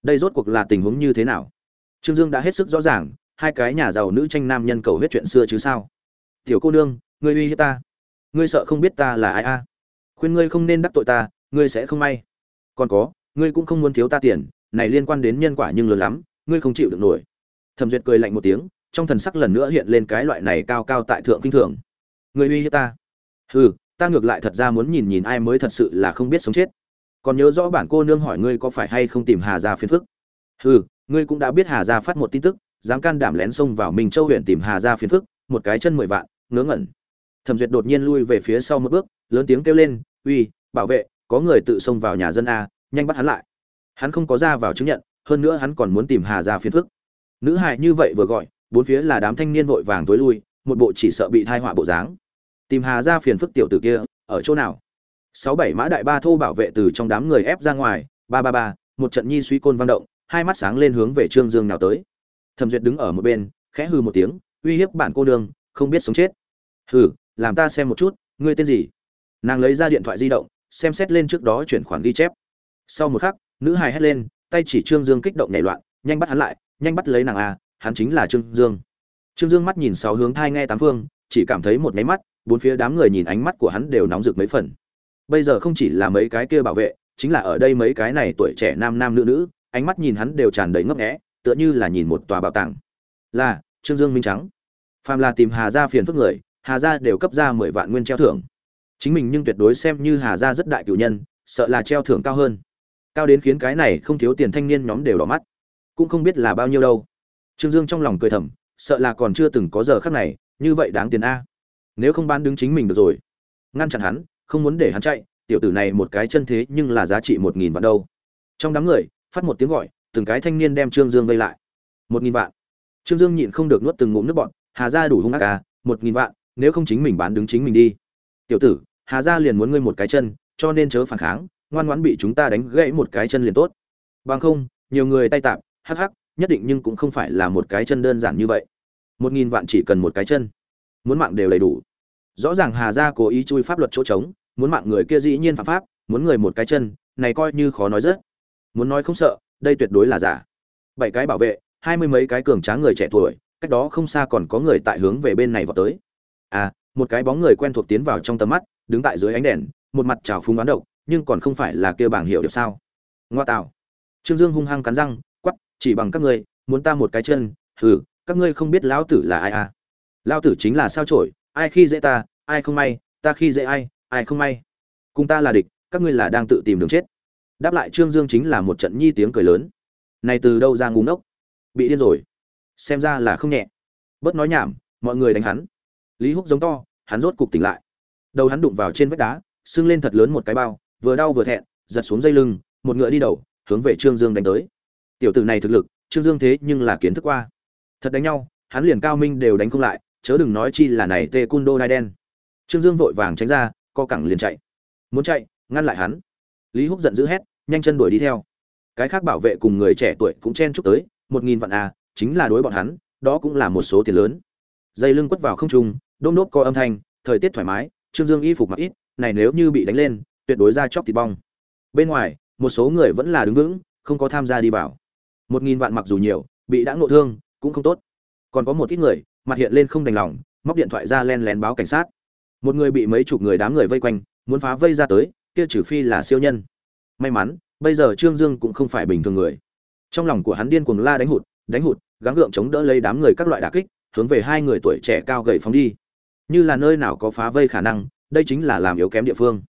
Đây rốt cuộc là tình huống như thế nào? Trương dương đã hết sức rõ ràng, hai cái nhà giàu nữ tranh nam nhân cầu hết chuyện xưa chứ sao? Tiểu cô nương, ngươi uy hiếp ta ngươi sợ không biết ta là ai a? Khuyên ngươi không nên đắc tội ta, ngươi sẽ không may. Còn có, ngươi cũng không muốn thiếu ta tiền, này liên quan đến nhân quả nhưng lớn lắm, ngươi không chịu được nổi. Thẩm duyệt cười lạnh một tiếng, trong thần sắc lần nữa hiện lên cái loại này cao cao tại thượng kinh thường. Ngươi uy hiếp ta. Hừ, ta ngược lại thật ra muốn nhìn nhìn ai mới thật sự là không biết sống chết. Còn nhớ rõ bản cô nương hỏi ngươi có phải hay không tìm hà gia phiền phức? Hừ, ngươi cũng đã biết hà gia phát một tin tức, dám can đảm lén xông vào minh châu huyện tìm hà gia phiền phức, một cái chân mười vạn, ngớ ngẩn thẩm duyệt đột nhiên lui về phía sau một bước lớn tiếng kêu lên uy bảo vệ có người tự xông vào nhà dân a nhanh bắt hắn lại. Hắn không có ra vào chứng nhận hơn nữa hắn còn muốn tìm hà gia phiền phức. Nữ hại như vậy vừa gọi bốn phía là đám thanh niên vội vàng tối lui một bộ chỉ sợ bị thai họa bộ dáng. Tìm hà gia phiền phức tiểu tử kia ở chỗ nào? Sáu bảy mã đại ba thô bảo vệ từ trong đám người ép ra ngoài ba ba ba một trận nhi suy côn vang động hai mắt sáng lên hướng về trương dương nào tới. Thẩm duyệt đứng ở một bên khẽ hư một tiếng uy hiếp bản cô đường, không biết sống chết. Hừ làm ta xem một chút, ngươi tên gì? Nàng lấy ra điện thoại di động, xem xét lên trước đó chuyển khoản ghi chép. Sau một khắc, nữ hài hét lên, tay chỉ trương dương kích động nhảy loạn, nhanh bắt hắn lại, nhanh bắt lấy nàng a hắn chính là trương dương. Trương dương mắt nhìn sáu hướng thai nghe tám phương, chỉ cảm thấy một máy mắt, bốn phía đám người nhìn ánh mắt của hắn đều nóng rực mấy phần. Bây giờ không chỉ là mấy cái kia bảo vệ, chính là ở đây mấy cái này tuổi trẻ nam nam nữ nữ, ánh mắt nhìn hắn đều tràn đầy ngấp nghẽ tựa như là nhìn một tòa bảo tàng. Là, trương dương minh trắng. Phàm là tìm hà gia phiền phức người hà gia đều cấp ra mười vạn nguyên treo thưởng. Chính mình nhưng tuyệt đối xem như hà gia rất đại cử nhân, sợ là treo thưởng cao hơn. Cao đến khiến cái này không thiếu tiền thanh niên nhóm đều đỏ mắt. Cũng không biết là bao nhiêu đâu. Trương dương trong lòng cười thầm, sợ là còn chưa từng có giờ khắc này, như vậy đáng tiền a. Nếu không bán đứng chính mình được rồi. Ngăn chặn hắn, không muốn để hắn chạy, tiểu tử này một cái chân thế nhưng là giá trị một nghìn vạn đâu. Trong đám người, phát một tiếng gọi, từng cái thanh niên đem trương dương vây lại. Một nghìn vạn. Trương dương nhịn không được nuốt từng ngụm nước bọn hà ra đủ hung ác à một nghìn vạn nếu không chính mình bán đứng chính mình đi. Tiểu tử, hà Gia liền muốn ngươi một cái chân, cho nên chớ phản kháng, ngoan ngoãn bị chúng ta đánh gãy một cái chân liền tốt. Bằng không, nhiều người tay tạm hắc hắc, nhất định nhưng cũng không phải là một cái chân đơn giản như vậy. Một nghìn vạn chỉ cần một cái chân. Muốn mạng đều đầy đủ. Rõ ràng hà gia cố ý chui pháp luật chỗ trống, muốn mạng người kia dĩ nhiên phạm pháp, muốn người một cái chân, này coi như khó nói rất. Muốn nói không sợ, đây tuyệt đối là giả. Bảy cái bảo vệ, hai mươi mấy cái cường tráng người trẻ tuổi, cách đó không xa còn có người tại hướng về bên này vào tới à một cái bóng người quen thuộc tiến vào trong tầm mắt đứng tại dưới ánh đèn một mặt trào phúng đoán độc nhưng còn không phải là kia bảng hiệu điệp sao? Ngoa tạo. Trương dương hung hăng cắn răng quắc, chỉ bằng các ngươi muốn ta một cái chân hừ các ngươi không biết lão tử là ai à? Lão tử chính là sao chổi, ai khi dễ ta ai không may ta khi dễ ai ai không may. Cùng ta là địch các ngươi là đang tự tìm đường chết. Đáp lại trương dương chính là một trận nhi tiếng cười lớn. Này từ đâu ra ngu ngốc? Bị điên rồi. Xem ra là không nhẹ. Bớt nói nhảm mọi người đánh hắn lý húc giống to, hắn rốt cục tỉnh lại. Đầu hắn đụng vào trên vách đá, sưng lên thật lớn một cái bao, vừa đau vừa thẹn, giật xuống dây lưng, một ngựa đi đầu, hướng về trương dương đánh tới. Tiểu tử này thực lực, trương dương thế nhưng là kiến thức qua. Thật đánh nhau, hắn liền cao minh đều đánh không lại, chớ đừng nói chi là này tê cun đô nai đen. Trương dương vội vàng tránh ra, co cẳng liền chạy. Muốn chạy, ngăn lại hắn. Lý húc giận dữ hét, nhanh chân đuổi đi theo. Cái khác bảo vệ cùng người trẻ tuổi cũng chen chúc tới, một nghìn vạn à chính là đối bọn hắn, đó cũng là một số tiền lớn. Dây lưng quất vào không trung đôm đốp coi âm thanh, thời tiết thoải mái, trương dương y phục mặc ít, này nếu như bị đánh lên, tuyệt đối ra chóc thịt bong. Bên ngoài, một số người vẫn là đứng vững, không có tham gia đi vào. Một nghìn vạn mặc dù nhiều, bị đã ngộ thương, cũng không tốt. Còn có một ít người, mặt hiện lên không đành lòng, móc điện thoại ra len lén báo cảnh sát. Một người bị mấy chục người đám người vây quanh, muốn phá vây ra tới, kia trừ phi là siêu nhân. May mắn, bây giờ trương dương cũng không phải bình thường người. Trong lòng của hắn điên cuồng la đánh hụt đánh hụt, gắng gượng chống đỡ lấy đám người các loại đả kích, hướng về hai người tuổi trẻ cao gầy phóng đi như là nơi nào có phá vây khả năng, đây chính là làm yếu kém địa phương.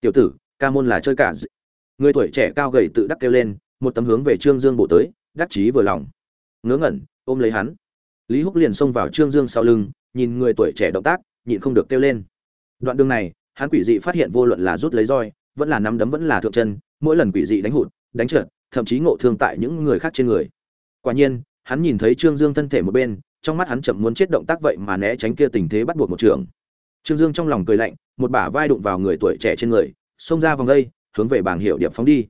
Tiểu tử, ca môn là chơi cả d... người tuổi trẻ cao gầy tự đắc kêu lên, một tấm hướng về trương dương bổ tới, đắc chí vừa lòng. Ngớ ngẩn, ôm lấy hắn. Lý húc liền xông vào trương dương sau lưng, nhìn người tuổi trẻ động tác, nhịn không được kêu lên. Đoạn đường này, hắn quỷ dị phát hiện vô luận là rút lấy roi, vẫn là nắm đấm vẫn là thượng chân, mỗi lần quỷ dị đánh hụt, đánh trượt, thậm chí ngộ thương tại những người khác trên người. Quả nhiên hắn nhìn thấy trương dương thân thể một bên trong mắt hắn chậm muốn chết động tác vậy mà né tránh kia tình thế bắt buộc một trường. Trương dương trong lòng cười lạnh một bả vai đụng vào người tuổi trẻ trên người xông ra vòng dây hướng về Bàng hiệu điệp phóng đi.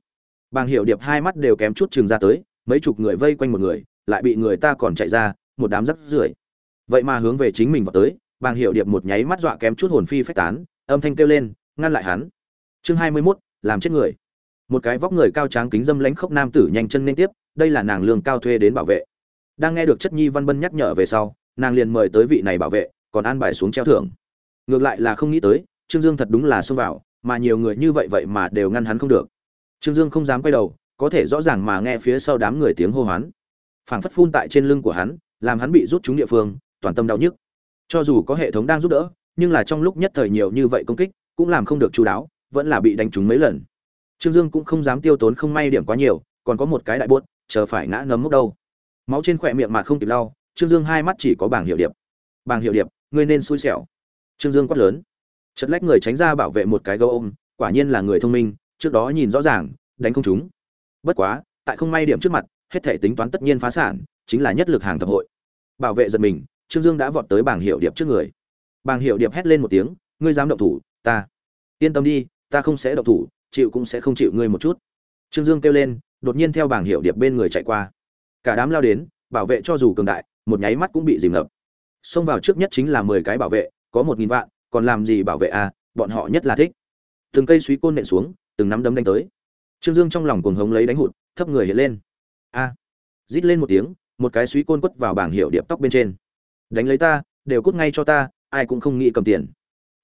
Bàng hiệu điệp hai mắt đều kém chút trường ra tới mấy chục người vây quanh một người lại bị người ta còn chạy ra một đám rắc rưởi. Vậy mà hướng về chính mình vào tới bàng hiệu điệp một nháy mắt dọa kém chút hồn phi phách tán âm thanh kêu lên ngăn lại hắn. Chương hai mươi 21, làm chết người. Một cái vóc người cao tráng kính dâm lãnh khốc nam tử nhanh chân lên tiếp đây là nàng lương cao thuê đến bảo vệ đang nghe được chất nhi văn bân nhắc nhở về sau, nàng liền mời tới vị này bảo vệ, còn an bài xuống treo thưởng. Ngược lại là không nghĩ tới, trương dương thật đúng là xông vào, mà nhiều người như vậy vậy mà đều ngăn hắn không được. Trương dương không dám quay đầu, có thể rõ ràng mà nghe phía sau đám người tiếng hô hoán. Phảng phất phun tại trên lưng của hắn, làm hắn bị rút trúng địa phương, toàn tâm đau nhức. Cho dù có hệ thống đang giúp đỡ, nhưng là trong lúc nhất thời nhiều như vậy công kích, cũng làm không được chú đáo, vẫn là bị đánh trúng mấy lần. Trương dương cũng không dám tiêu tốn không may điểm quá nhiều, còn có một cái đại buốt, chờ phải ngã ngấm mốc đâu máu trên khỏe miệng mà không kịp lau, trương dương hai mắt chỉ có bảng hiệu điệp. Bảng hiệu điệp ngươi nên xui xẻo. Trương dương quát lớn. Chật lách người tránh ra bảo vệ một cái gấu ôm, quả nhiên là người thông minh, trước đó nhìn rõ ràng, đánh không chúng bất quá, tại không may điểm trước mặt, hết thể tính toán tất nhiên phá sản, chính là nhất lực hàng thập hội. Bảo vệ giật mình, trương dương đã vọt tới bảng hiệu điệp trước người. Bảng hiệu điệp hét lên một tiếng, ngươi dám động thủ, ta. Yên tâm đi, ta không sẽ động thủ, chịu cũng sẽ không chịu ngươi một chút. Trương dương kêu lên, đột nhiên theo bảng hiệu điệp bên người chạy qua cả đám lao đến, bảo vệ cho dù cường đại, một nháy mắt cũng bị dìm ngập. Xông vào trước nhất chính là mười cái bảo vệ, có một nghìn vạn, còn làm gì bảo vệ à bọn họ nhất là thích. Từng cây suý côn nện xuống, từng nắm đấm đánh tới. Trương dương trong lòng cuồng hống lấy đánh hụt, thấp người hiện lên. A! Rít lên một tiếng, một cái suý côn quất vào bảng hiệu điệp tóc bên trên. Đánh lấy ta, đều cút ngay cho ta, ai cũng không nghĩ cầm tiền.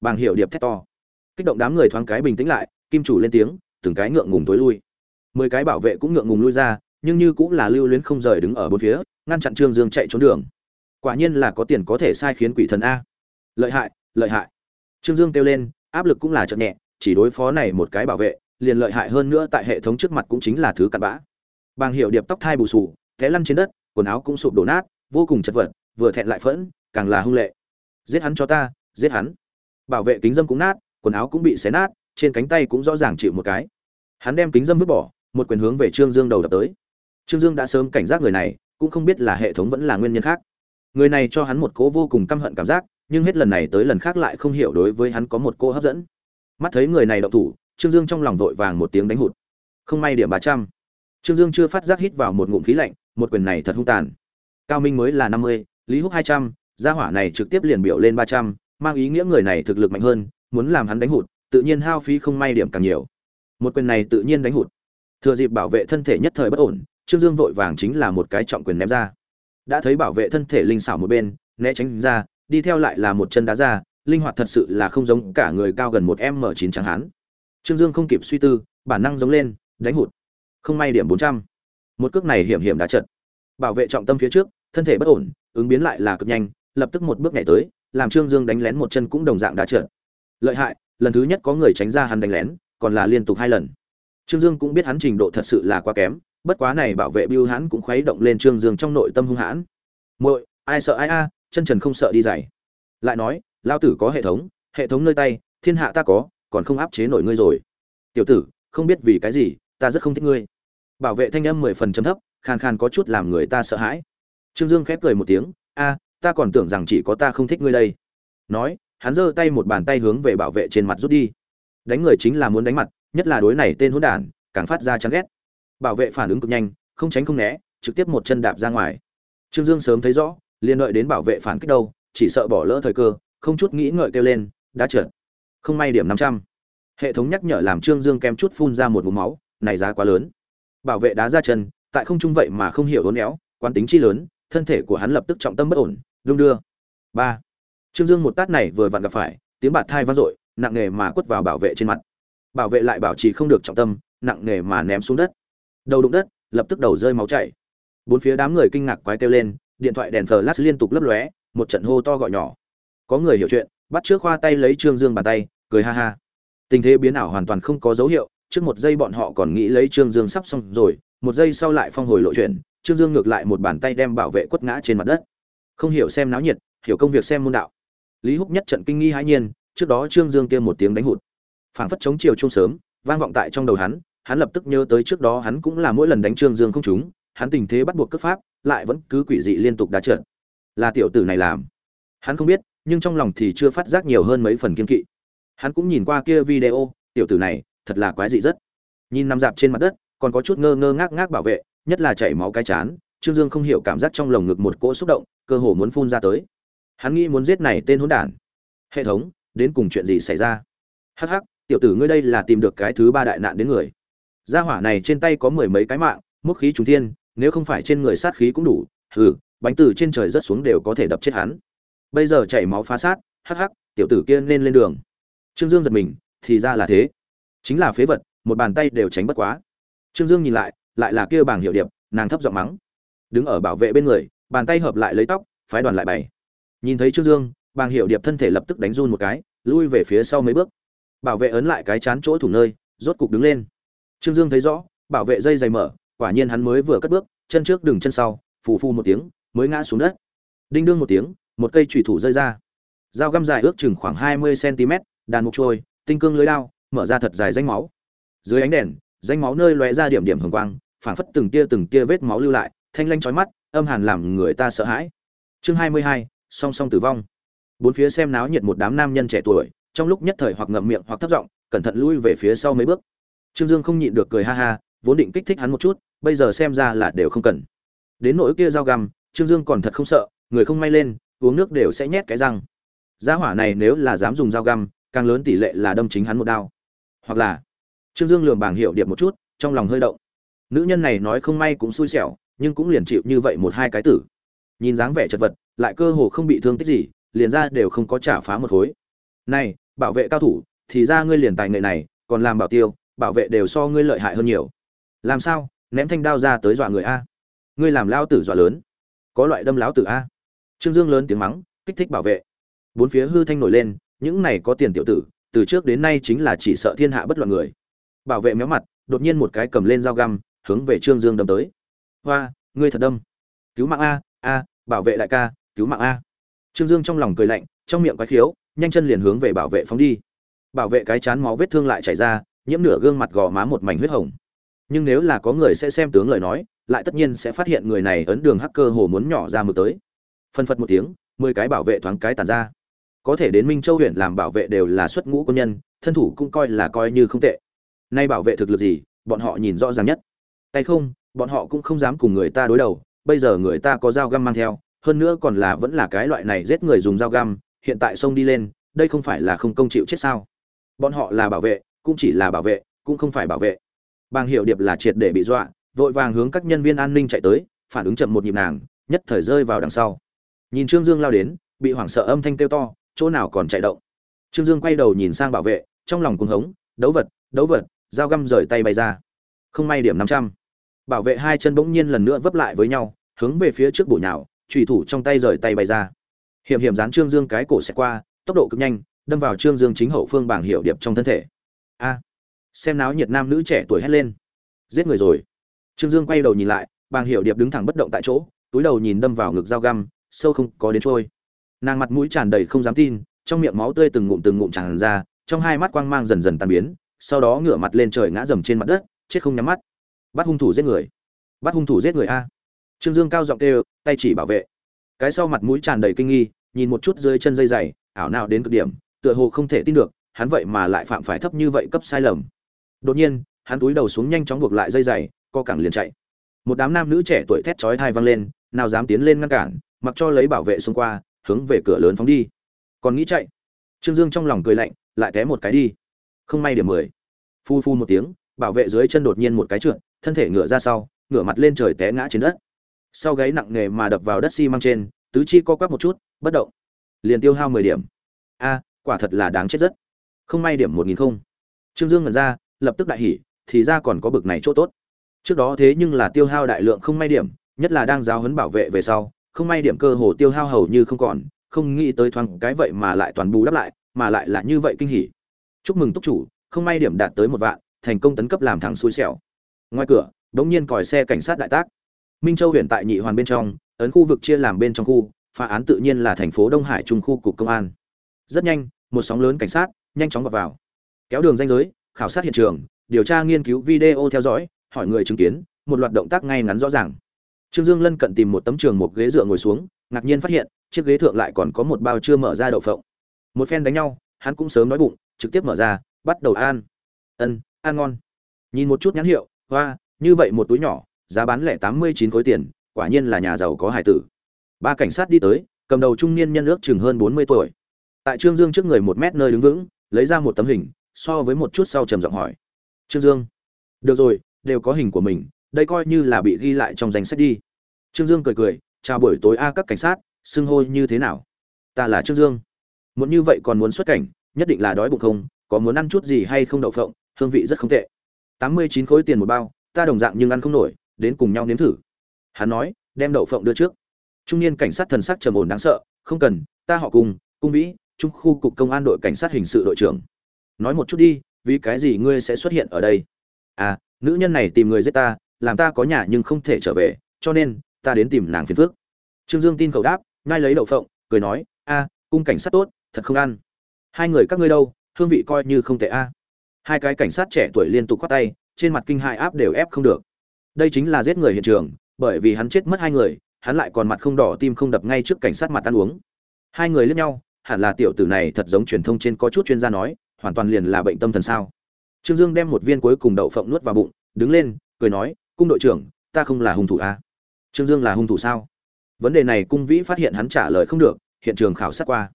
Bảng hiệu điệp thét to. Kích động đám người thoáng cái bình tĩnh lại, kim chủ lên tiếng, từng cái ngượng ngùng tối lui. Mười cái bảo vệ cũng ngượng ngùng lui ra nhưng như cũng là lưu luyến không rời đứng ở bốn phía, ngăn chặn trương dương chạy trốn đường. Quả nhiên là có tiền có thể sai khiến quỷ thần a. Lợi hại lợi hại. Trương dương kêu lên, áp lực cũng là chậm nhẹ, chỉ đối phó này một cái bảo vệ, liền lợi hại hơn nữa tại hệ thống trước mặt cũng chính là thứ cặn bã. Bàng hiệu điệp tóc thai bù sù, té lăn trên đất, quần áo cũng sụp đổ nát, vô cùng chật vật, vừa thẹn lại phẫn, càng là hung lệ. Giết hắn cho ta, giết hắn. Bảo vệ kính dâm cũng nát, quần áo cũng bị xé nát, trên cánh tay cũng rõ ràng chịu một cái. Hắn đem kính dâm vứt bỏ, một quyền hướng về trương dương đầu đập tới trương dương đã sớm cảnh giác người này, cũng không biết là hệ thống vẫn là nguyên nhân khác. Người này cho hắn một cố vô cùng căm hận cảm giác, nhưng hết lần này tới lần khác lại không hiểu đối với hắn có một cô hấp dẫn. Mắt thấy người này động thủ, trương dương trong lòng vội vàng một tiếng đánh hụt. Không may điểm ba trăm. Trương dương chưa phát giác hít vào một ngụm khí lạnh, một quyền này thật hung tàn. Cao minh mới là năm mươi, lý húc hai trăm, gia hỏa này trực tiếp liền biểu lên ba trăm, mang ý nghĩa người này thực lực mạnh hơn, muốn làm hắn đánh hụt, tự nhiên hao phí không may điểm càng nhiều. Một quyền này tự nhiên đánh hụt. Thừa dịp bảo vệ thân thể nhất thời bất ổn trương dương vội vàng chính là một cái trọng quyền ném ra. Đã thấy bảo vệ thân thể linh xảo một bên, né tránh ra, đi theo lại là một chân đá ra, linh hoạt thật sự là không giống cả người cao gần một m chín trắng hán. Trương dương không kịp suy tư, bản năng giống lên, đánh hụt. Không may điểm bốn trăm. Một cước này hiểm hiểm đã chật. Bảo vệ trọng tâm phía trước, thân thể bất ổn, ứng biến lại là cực nhanh, lập tức một bước nhảy tới, làm trương dương đánh lén một chân cũng đồng dạng đã trượt lợi hại, lần thứ nhất có người tránh ra hắn đánh lén, còn là liên tục hai lần. Trương dương cũng biết hắn trình độ thật sự là quá kém bất quá này bảo vệ bưu hãn cũng khuấy động lên trương dương trong nội tâm hung hãn. Muội, ai sợ ai a, chân trần không sợ đi dày lại nói lao tử có hệ thống hệ thống nơi tay, thiên hạ ta có, còn không áp chế nổi ngươi rồi. Tiểu tử, không biết vì cái gì, ta rất không thích ngươi. Bảo vệ thanh âm mười phần chấm thấp, khàn khàn có chút làm người ta sợ hãi. Trương dương khép cười một tiếng, a, ta còn tưởng rằng chỉ có ta không thích ngươi đây. Nói, hắn giơ tay một bàn tay hướng về bảo vệ trên mặt rút đi. Đánh người chính là muốn đánh mặt, nhất là đối này tên hỗn đản, càng phát ra chán ghét bảo vệ phản ứng cực nhanh, không tránh không né, trực tiếp một chân đạp ra ngoài. Trương dương sớm thấy rõ, liền đợi đến bảo vệ phản kích đâu, chỉ sợ bỏ lỡ thời cơ, không chút nghĩ ngợi kêu lên, đã trượt. Không may điểm năm trăm. Hệ thống nhắc nhở làm trương dương kem chút phun ra một mũ máu, này giá quá lớn. Bảo vệ đá ra chân, tại không trung vậy mà không hiểu uốn éo, quán tính chi lớn, thân thể của hắn lập tức trọng tâm bất ổn, đung đưa. Ba. Trương dương một tát này vừa vặn gặp phải, tiếng bạt thai vang dội, nặng nề mà quất vào bảo vệ trên mặt. Bảo vệ lại bảo trì không được trọng tâm, nặng nề mà ném xuống đất đầu đụng đất, lập tức đầu rơi máu chảy. Bốn phía đám người kinh ngạc quái kêu lên, điện thoại đèn flash liên tục lấp lóe, một trận hô to gọi nhỏ. Có người hiểu chuyện, bắt trước khoa tay lấy trương dương bàn tay, cười ha ha. Tình thế biến ảo hoàn toàn không có dấu hiệu, trước một giây bọn họ còn nghĩ lấy trương dương sắp xong rồi, một giây sau lại phong hồi lộ chuyện, trương dương ngược lại một bàn tay đem bảo vệ quất ngã trên mặt đất. Không hiểu xem náo nhiệt, hiểu công việc xem môn đạo. Lý húc nhất trận kinh nghi hãi nhiên, trước đó trương dương kia một tiếng đánh hụt. Phảng phất chống chiều chung sớm, vang vọng tại trong đầu hắn hắn lập tức nhớ tới trước đó hắn cũng là mỗi lần đánh trương dương không trúng, hắn tình thế bắt buộc cấp pháp, lại vẫn cứ quỷ dị liên tục đá trượt. Là tiểu tử này làm. Hắn không biết, nhưng trong lòng thì chưa phát giác nhiều hơn mấy phần kiên kỵ. Hắn cũng nhìn qua kia video, tiểu tử này, thật là quái dị rất. Nhìn nằm dạp trên mặt đất, còn có chút ngơ ngơ ngác ngác bảo vệ, nhất là chảy máu cái chán, trương dương không hiểu cảm giác trong lồng ngực một cỗ xúc động, cơ hồ muốn phun ra tới. Hắn nghĩ muốn giết này tên hỗn đản. Hệ thống, đến cùng chuyện gì xảy ra? Hắc hắc, tiểu tử ngươi đây là tìm được cái thứ ba đại nạn đến người gia hỏa này trên tay có mười mấy cái mạng, mức khí trùng thiên, nếu không phải trên người sát khí cũng đủ, hừ, bánh từ trên trời rất xuống đều có thể đập chết hắn. Bây giờ chảy máu phá sát, hắc hắc, tiểu tử kia nên lên đường. Trương dương giật mình, thì ra là thế. Chính là phế vật, một bàn tay đều tránh bất quá. Trương dương nhìn lại lại là kia bảng hiệu điệp, nàng thấp giọng mắng. Đứng ở bảo vệ bên người, bàn tay hợp lại lấy tóc, phái đoàn lại bày. Nhìn thấy trương dương bàng hiệu điệp thân thể lập tức đánh run một cái, lui về phía sau mấy bước. Bảo vệ ấn lại cái chán chỗ thủ nơi, rốt cục đứng lên trương dương thấy rõ, bảo vệ dây dày mở, quả nhiên hắn mới vừa cất bước, chân trước đừng chân sau, phù phù một tiếng, mới ngã xuống đất. Đinh đương một tiếng, một cây chủy thủ rơi ra. Dao găm dài ước chừng khoảng hai mươi cm đàn mục trôi, tinh cương lưới đao, mở ra thật dài rãnh máu. Dưới ánh đèn, rãnh máu nơi lóe ra điểm điểm hồng quang phản phất từng tia từng tia vết máu lưu lại, thanh lanh chói mắt, âm hàn làm người ta sợ hãi. Chương hai mươi hai, song song tử vong. Bốn phía xem náo nhiệt một đám nam nhân trẻ tuổi, trong lúc nhất thời hoặc ngậm miệng hoặc thấp giọng, cẩn thận lui về phía sau mấy bước trương dương không nhịn được cười ha ha, vốn định kích thích hắn một chút, bây giờ xem ra là đều không cần. Đến nỗi kia dao găm, trương dương còn thật không sợ, người không may lên, uống nước đều sẽ nhét cái răng. Gia hỏa này nếu là dám dùng dao găm, càng lớn tỷ lệ là đâm chính hắn một đao. Hoặc là, trương dương lường bảng hiệu điệp một chút, trong lòng hơi động. Nữ nhân này nói không may cũng xui xẻo, nhưng cũng liền chịu như vậy một hai cái tử. Nhìn dáng vẻ chật vật, lại cơ hồ không bị thương tích gì, liền ra đều không có trả phá một khối. Này, bảo vệ cao thủ, thì ra ngươi liền tài nghệ này, còn làm bảo tiêu bảo vệ đều so ngươi lợi hại hơn nhiều. Làm sao? Ném thanh đao ra tới dọa người a. Ngươi làm lao tử dọa lớn. Có loại đâm lão tử a. Trương dương lớn tiếng mắng, kích thích bảo vệ. Bốn phía hư thanh nổi lên, những này có tiền tiểu tử, từ trước đến nay chính là chỉ sợ thiên hạ bất loạn người. Bảo vệ méo mặt, đột nhiên một cái cầm lên dao găm, hướng về trương dương đâm tới. Hoa, ngươi thật đâm. Cứu mạng a a, bảo vệ đại ca, cứu mạng a. Trương dương trong lòng cười lạnh, trong miệng quái khiếu, nhanh chân liền hướng về bảo vệ phóng đi. Bảo vệ cái chán máu vết thương lại chảy ra nhiễm nửa gương mặt gò má một mảnh huyết hồng. Nhưng nếu là có người sẽ xem tướng lời nói, lại tất nhiên sẽ phát hiện người này ấn đường hacker hồ muốn nhỏ ra mực tới. Phân phật một tiếng, mười cái bảo vệ thoáng cái tàn ra. Có thể đến minh châu huyện làm bảo vệ đều là xuất ngũ quân nhân, thân thủ cũng coi là coi như không tệ. Nay bảo vệ thực lực gì, bọn họ nhìn rõ ràng nhất. Tay không, bọn họ cũng không dám cùng người ta đối đầu, bây giờ người ta có dao găm mang theo, hơn nữa còn là vẫn là cái loại này giết người dùng dao găm, hiện tại sông đi lên, đây không phải là không công chịu chết sao? Bọn họ là bảo vệ cũng chỉ là bảo vệ, cũng không phải bảo vệ. Bàng hiệu điệp là triệt để bị dọa, vội vàng hướng các nhân viên an ninh chạy tới, phản ứng chậm một nhịp nàng, nhất thời rơi vào đằng sau. Nhìn trương dương lao đến, bị hoảng sợ âm thanh kêu to, chỗ nào còn chạy động. Trương dương quay đầu nhìn sang bảo vệ, trong lòng cuồng hống, đấu vật đấu vật, dao găm rời tay bay ra. Không may điểm năm trăm. Bảo vệ hai chân bỗng nhiên lần nữa vấp lại với nhau, hướng về phía trước bổ nhào trùy thủ trong tay rời tay bay ra. Hiểm hiểm dán trương dương cái cổ xẹt qua, tốc độ cực nhanh, đâm vào trương dương chính hậu phương bảng hiệu điệp trong thân thể a. Xem náo nhiệt nam nữ trẻ tuổi hét lên. Giết người rồi. Trương dương quay đầu nhìn lại, bàng hiệu điệp đứng thẳng bất động tại chỗ, túi đầu nhìn đâm vào ngực dao găm, sâu không có đến trôi. Nàng mặt mũi tràn đầy không dám tin, trong miệng máu tươi từng ngụm từng ngụm tràn ra, trong hai mắt quang mang dần dần tan biến, sau đó ngửa mặt lên trời ngã dầm trên mặt đất, chết không nhắm mắt. Bắt hung thủ giết người. Bắt hung thủ giết người a. Trương dương cao giọng kêu, tay chỉ bảo vệ. Cái sau mặt mũi tràn đầy kinh nghi, nhìn một chút dưới chân dây dày, ảo nào đến cực điểm, tựa hồ không thể tin được hắn vậy mà lại phạm phải thấp như vậy cấp sai lầm. Đột nhiên, hắn túi đầu xuống nhanh chóng buộc lại dây dày co cẳng liền chạy. Một đám nam nữ trẻ tuổi thét chói thai vang lên, nào dám tiến lên ngăn cản, mặc cho lấy bảo vệ xung qua, hướng về cửa lớn phóng đi. Còn nghĩ chạy. Trương dương trong lòng cười lạnh, lại té một cái đi. Không may điểm mười. Phu phu một tiếng, bảo vệ dưới chân đột nhiên một cái trượt, thân thể ngửa ra sau, ngửa mặt lên trời té ngã trên đất. Sau gáy nặng nề mà đập vào đất xi măng trên, tứ chi co quắp một chút, bất động. Liền tiêu hao mười điểm. A, quả thật là đáng chết rất không may điểm một nghìn không. Trương dương ngẩn ra, lập tức đại hỉ, thì ra còn có bực này chỗ tốt. Trước đó thế nhưng là tiêu hao đại lượng không may điểm, nhất là đang giáo huấn bảo vệ về sau, không may điểm cơ hồ tiêu hao hầu như không còn, không nghĩ tới thoáng cái vậy mà lại toàn bù đắp lại, mà lại là như vậy kinh hỉ. Chúc mừng túc chủ, không may điểm đạt tới một vạn, thành công tấn cấp làm thẳng xui xẻo. Ngoài cửa, đống nhiên còi xe cảnh sát đại tác. Minh châu huyện tại nhị hoàn bên trong, ấn khu vực chia làm bên trong khu, phá án tự nhiên là thành phố đông hải trung khu cục công an. Rất nhanh, một sóng lớn cảnh sát nhanh chóng vào vào. Kéo đường danh giới, khảo sát hiện trường, điều tra nghiên cứu video theo dõi, hỏi người chứng kiến, một loạt động tác ngay ngắn rõ ràng. Trương dương lân cận tìm một tấm trường một ghế dựa ngồi xuống, ngạc nhiên phát hiện, chiếc ghế thượng lại còn có một bao chưa mở ra đậu phộng. Một phen đánh nhau, hắn cũng sớm đói bụng, trực tiếp mở ra, bắt đầu ăn. Ân, ăn ngon. Nhìn một chút nhãn hiệu, hoa, như vậy một túi nhỏ, giá bán lẻ tám mươi chín khối tiền, quả nhiên là nhà giàu có hải tử. Ba cảnh sát đi tới, cầm đầu trung niên nhân ước chừng hơn bốn mươi tuổi. Tại trương dương trước người một mét nơi đứng vững lấy ra một tấm hình, so với một chút sau trầm giọng hỏi. Trương dương. Được rồi, đều có hình của mình, đây coi như là bị ghi lại trong danh sách đi. Trương dương cười cười, chào buổi tối a các cảnh sát, xưng hô như thế nào? Ta là trương dương. Muốn như vậy còn muốn xuất cảnh, nhất định là đói bụng không, có muốn ăn chút gì hay không đậu phộng, hương vị rất không tệ. Tám mươi chín khối tiền một bao, ta đồng dạng nhưng ăn không nổi, đến cùng nhau nếm thử. Hắn nói, đem đậu phộng đưa trước. Trung niên cảnh sát thần sắc trầm ổn đáng sợ, không cần, ta họ cùng cung vĩ trung khu cục công an đội cảnh sát hình sự đội trưởng. Nói một chút đi, vì cái gì ngươi sẽ xuất hiện ở đây? À nữ nhân này tìm người giết ta, làm ta có nhà nhưng không thể trở về, cho nên, ta đến tìm nàng phiền phước trương dương tin cầu đáp ngay lấy đậu phộng, cười nói, a, cung cảnh sát tốt, thật không ăn. Hai người các ngươi đâu, hương vị coi như không tệ a. Hai cái cảnh sát trẻ tuổi liên tục khoát tay, trên mặt kinh hại áp đều ép không được. Đây chính là giết người hiện trường, bởi vì hắn chết mất hai người, hắn lại còn mặt không đỏ tim không đập ngay trước cảnh sát mặt ăn uống. Hai người lướt nhau hẳn là tiểu tử này thật giống truyền thông trên có chút chuyên gia nói, hoàn toàn liền là bệnh tâm thần sao. Trương dương đem một viên cuối cùng đậu phộng nuốt vào bụng, đứng lên, cười nói, cung đội trưởng, ta không là hung thủ a trương dương là hung thủ sao? Vấn đề này cung vĩ phát hiện hắn trả lời không được, hiện trường khảo sát qua.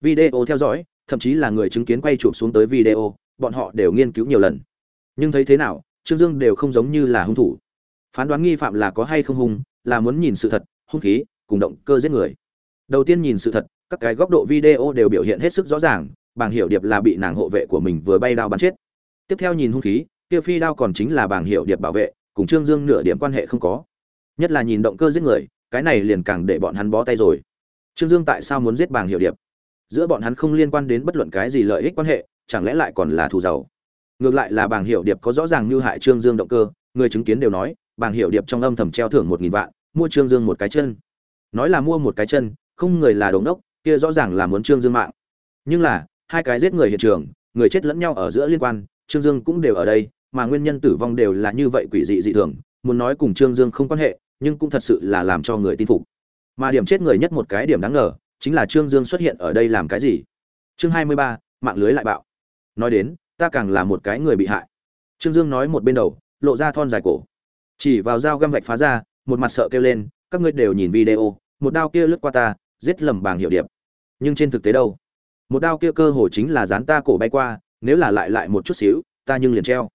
Video theo dõi, thậm chí là người chứng kiến quay chụp xuống tới video, bọn họ đều nghiên cứu nhiều lần. Nhưng thấy thế nào, trương dương đều không giống như là hung thủ. Phán đoán nghi phạm là có hay không hung, là muốn nhìn sự thật, hung khí, cùng động cơ giết người. Đầu tiên nhìn sự thật các cái góc độ video đều biểu hiện hết sức rõ ràng bàng hiệu điệp là bị nàng hộ vệ của mình vừa bay đao bắn chết. Tiếp theo nhìn hung khí, kia phi đao còn chính là bàng hiệu điệp bảo vệ, cùng trương dương nửa điểm quan hệ không có. Nhất là nhìn động cơ giết người, cái này liền càng để bọn hắn bó tay rồi. Trương dương tại sao muốn giết bàng hiệu điệp? Giữa bọn hắn không liên quan đến bất luận cái gì lợi ích quan hệ, chẳng lẽ lại còn là thù giàu? Ngược lại là bàng hiệu điệp có rõ ràng như hại trương dương động cơ, người chứng kiến đều nói bàng hiệu điệp trong âm thầm treo thưởng một nghìn vạn, mua trương dương một cái chân. Nói là mua một cái chân, không người là đống đốc kia rõ ràng là muốn trương dương mạng. Nhưng là, hai cái giết người hiện trường, người chết lẫn nhau ở giữa liên quan, trương dương cũng đều ở đây, mà nguyên nhân tử vong đều là như vậy quỷ dị dị thường, muốn nói cùng trương dương không quan hệ, nhưng cũng thật sự là làm cho người tin phục. Mà điểm chết người nhất một cái điểm đáng ngờ, chính là trương dương xuất hiện ở đây làm cái gì? Chương hai mươi ba, mạng lưới lại bạo. Nói đến, ta càng là một cái người bị hại. Trương dương nói một bên đầu, lộ ra thon dài cổ. Chỉ vào dao găm vạch phá ra, một mặt sợ kêu lên, các ngươi đều nhìn video, một đao kia lướt qua ta giết lầm bàng hiệu điệp. Nhưng trên thực tế đâu? Một đao kia cơ hồ chính là dán ta cổ bay qua, nếu là lại lại một chút xíu, ta nhưng liền treo.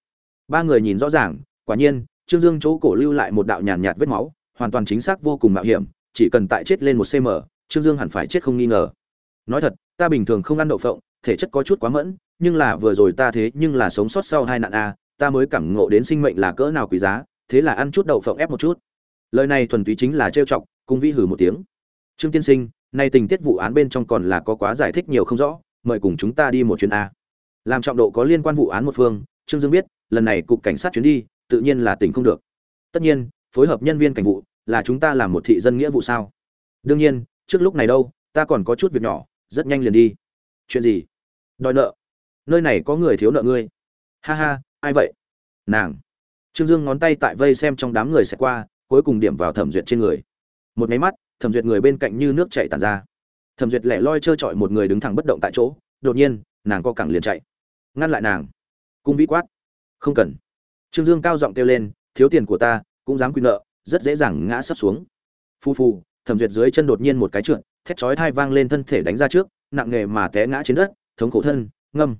Ba người nhìn rõ ràng, quả nhiên, trương dương chỗ cổ lưu lại một đạo nhàn nhạt vết máu, hoàn toàn chính xác vô cùng mạo hiểm, chỉ cần tại chết lên một cm trương dương hẳn phải chết không nghi ngờ. Nói thật, ta bình thường không ăn đậu phộng, thể chất có chút quá mẫn, nhưng là vừa rồi ta thế nhưng là sống sót sau hai nạn a, ta mới cảm ngộ đến sinh mệnh là cỡ nào quý giá, thế là ăn chút đậu phộng ép một chút. Lời này thuần túy chính là trêu chọc, cung vĩ hử một tiếng trương tiên sinh, nay tình tiết vụ án bên trong còn là có quá giải thích nhiều không rõ, mời cùng chúng ta đi một chuyến a. Làm trọng độ có liên quan vụ án một phương, trương dương biết, lần này cục cảnh sát chuyến đi, tự nhiên là tỉnh không được. Tất nhiên, phối hợp nhân viên cảnh vụ, là chúng ta làm một thị dân nghĩa vụ sao? Đương nhiên, trước lúc này đâu, ta còn có chút việc nhỏ, rất nhanh liền đi. Chuyện gì? Đòi nợ. Nơi này có người thiếu nợ ngươi. Ha ha, ai vậy? Nàng. Trương dương ngón tay tại vây xem trong đám người sẽ qua, cuối cùng điểm vào thẩm duyệt trên người. Một máy mắt thẩm duyệt người bên cạnh như nước chạy tàn ra. Thẩm duyệt lẻ loi trơ trọi một người đứng thẳng bất động tại chỗ, đột nhiên, nàng co cẳng liền chạy. Ngăn lại nàng. Cung vĩ quát. Không cần. Trương dương cao giọng kêu lên, thiếu tiền của ta, cũng dám quy nợ, rất dễ dàng ngã sấp xuống. Phu phu thẩm duyệt dưới chân đột nhiên một cái trượt, thét chói thai vang lên thân thể đánh ra trước, nặng nghề mà té ngã trên đất, thống khổ thân, ngâm.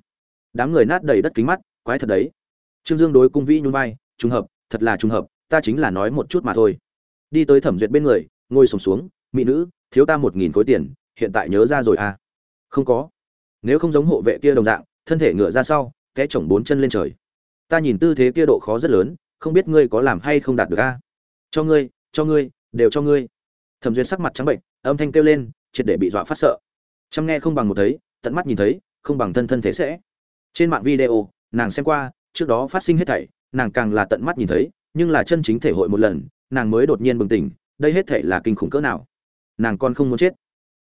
Đám người nát đầy đất kính mắt, quái thật đấy. Trương dương đối cung vĩ nhún vai, trùng hợp, thật là trùng hợp, ta chính là nói một chút mà thôi. Đi tới thẩm duyệt bên người ngồi sùng xuống, mỹ nữ thiếu ta một nghìn khối tiền hiện tại nhớ ra rồi à? Không có. Nếu không giống hộ vệ kia đồng dạng thân thể ngựa ra sau té chồng bốn chân lên trời. Ta nhìn tư thế kia độ khó rất lớn không biết ngươi có làm hay không đạt được a cho ngươi cho ngươi đều cho ngươi. Thẩm duyên sắc mặt trắng bệnh âm thanh kêu lên triệt để bị dọa phát sợ. Chăm nghe không bằng một thấy tận mắt nhìn thấy không bằng thân thân thế sẽ. Trên mạng video nàng xem qua trước đó phát sinh hết thảy nàng càng là tận mắt nhìn thấy nhưng là chân chính thể hội một lần nàng mới đột nhiên bừng tỉnh đây hết thể là kinh khủng cỡ nào? Nàng còn không muốn chết.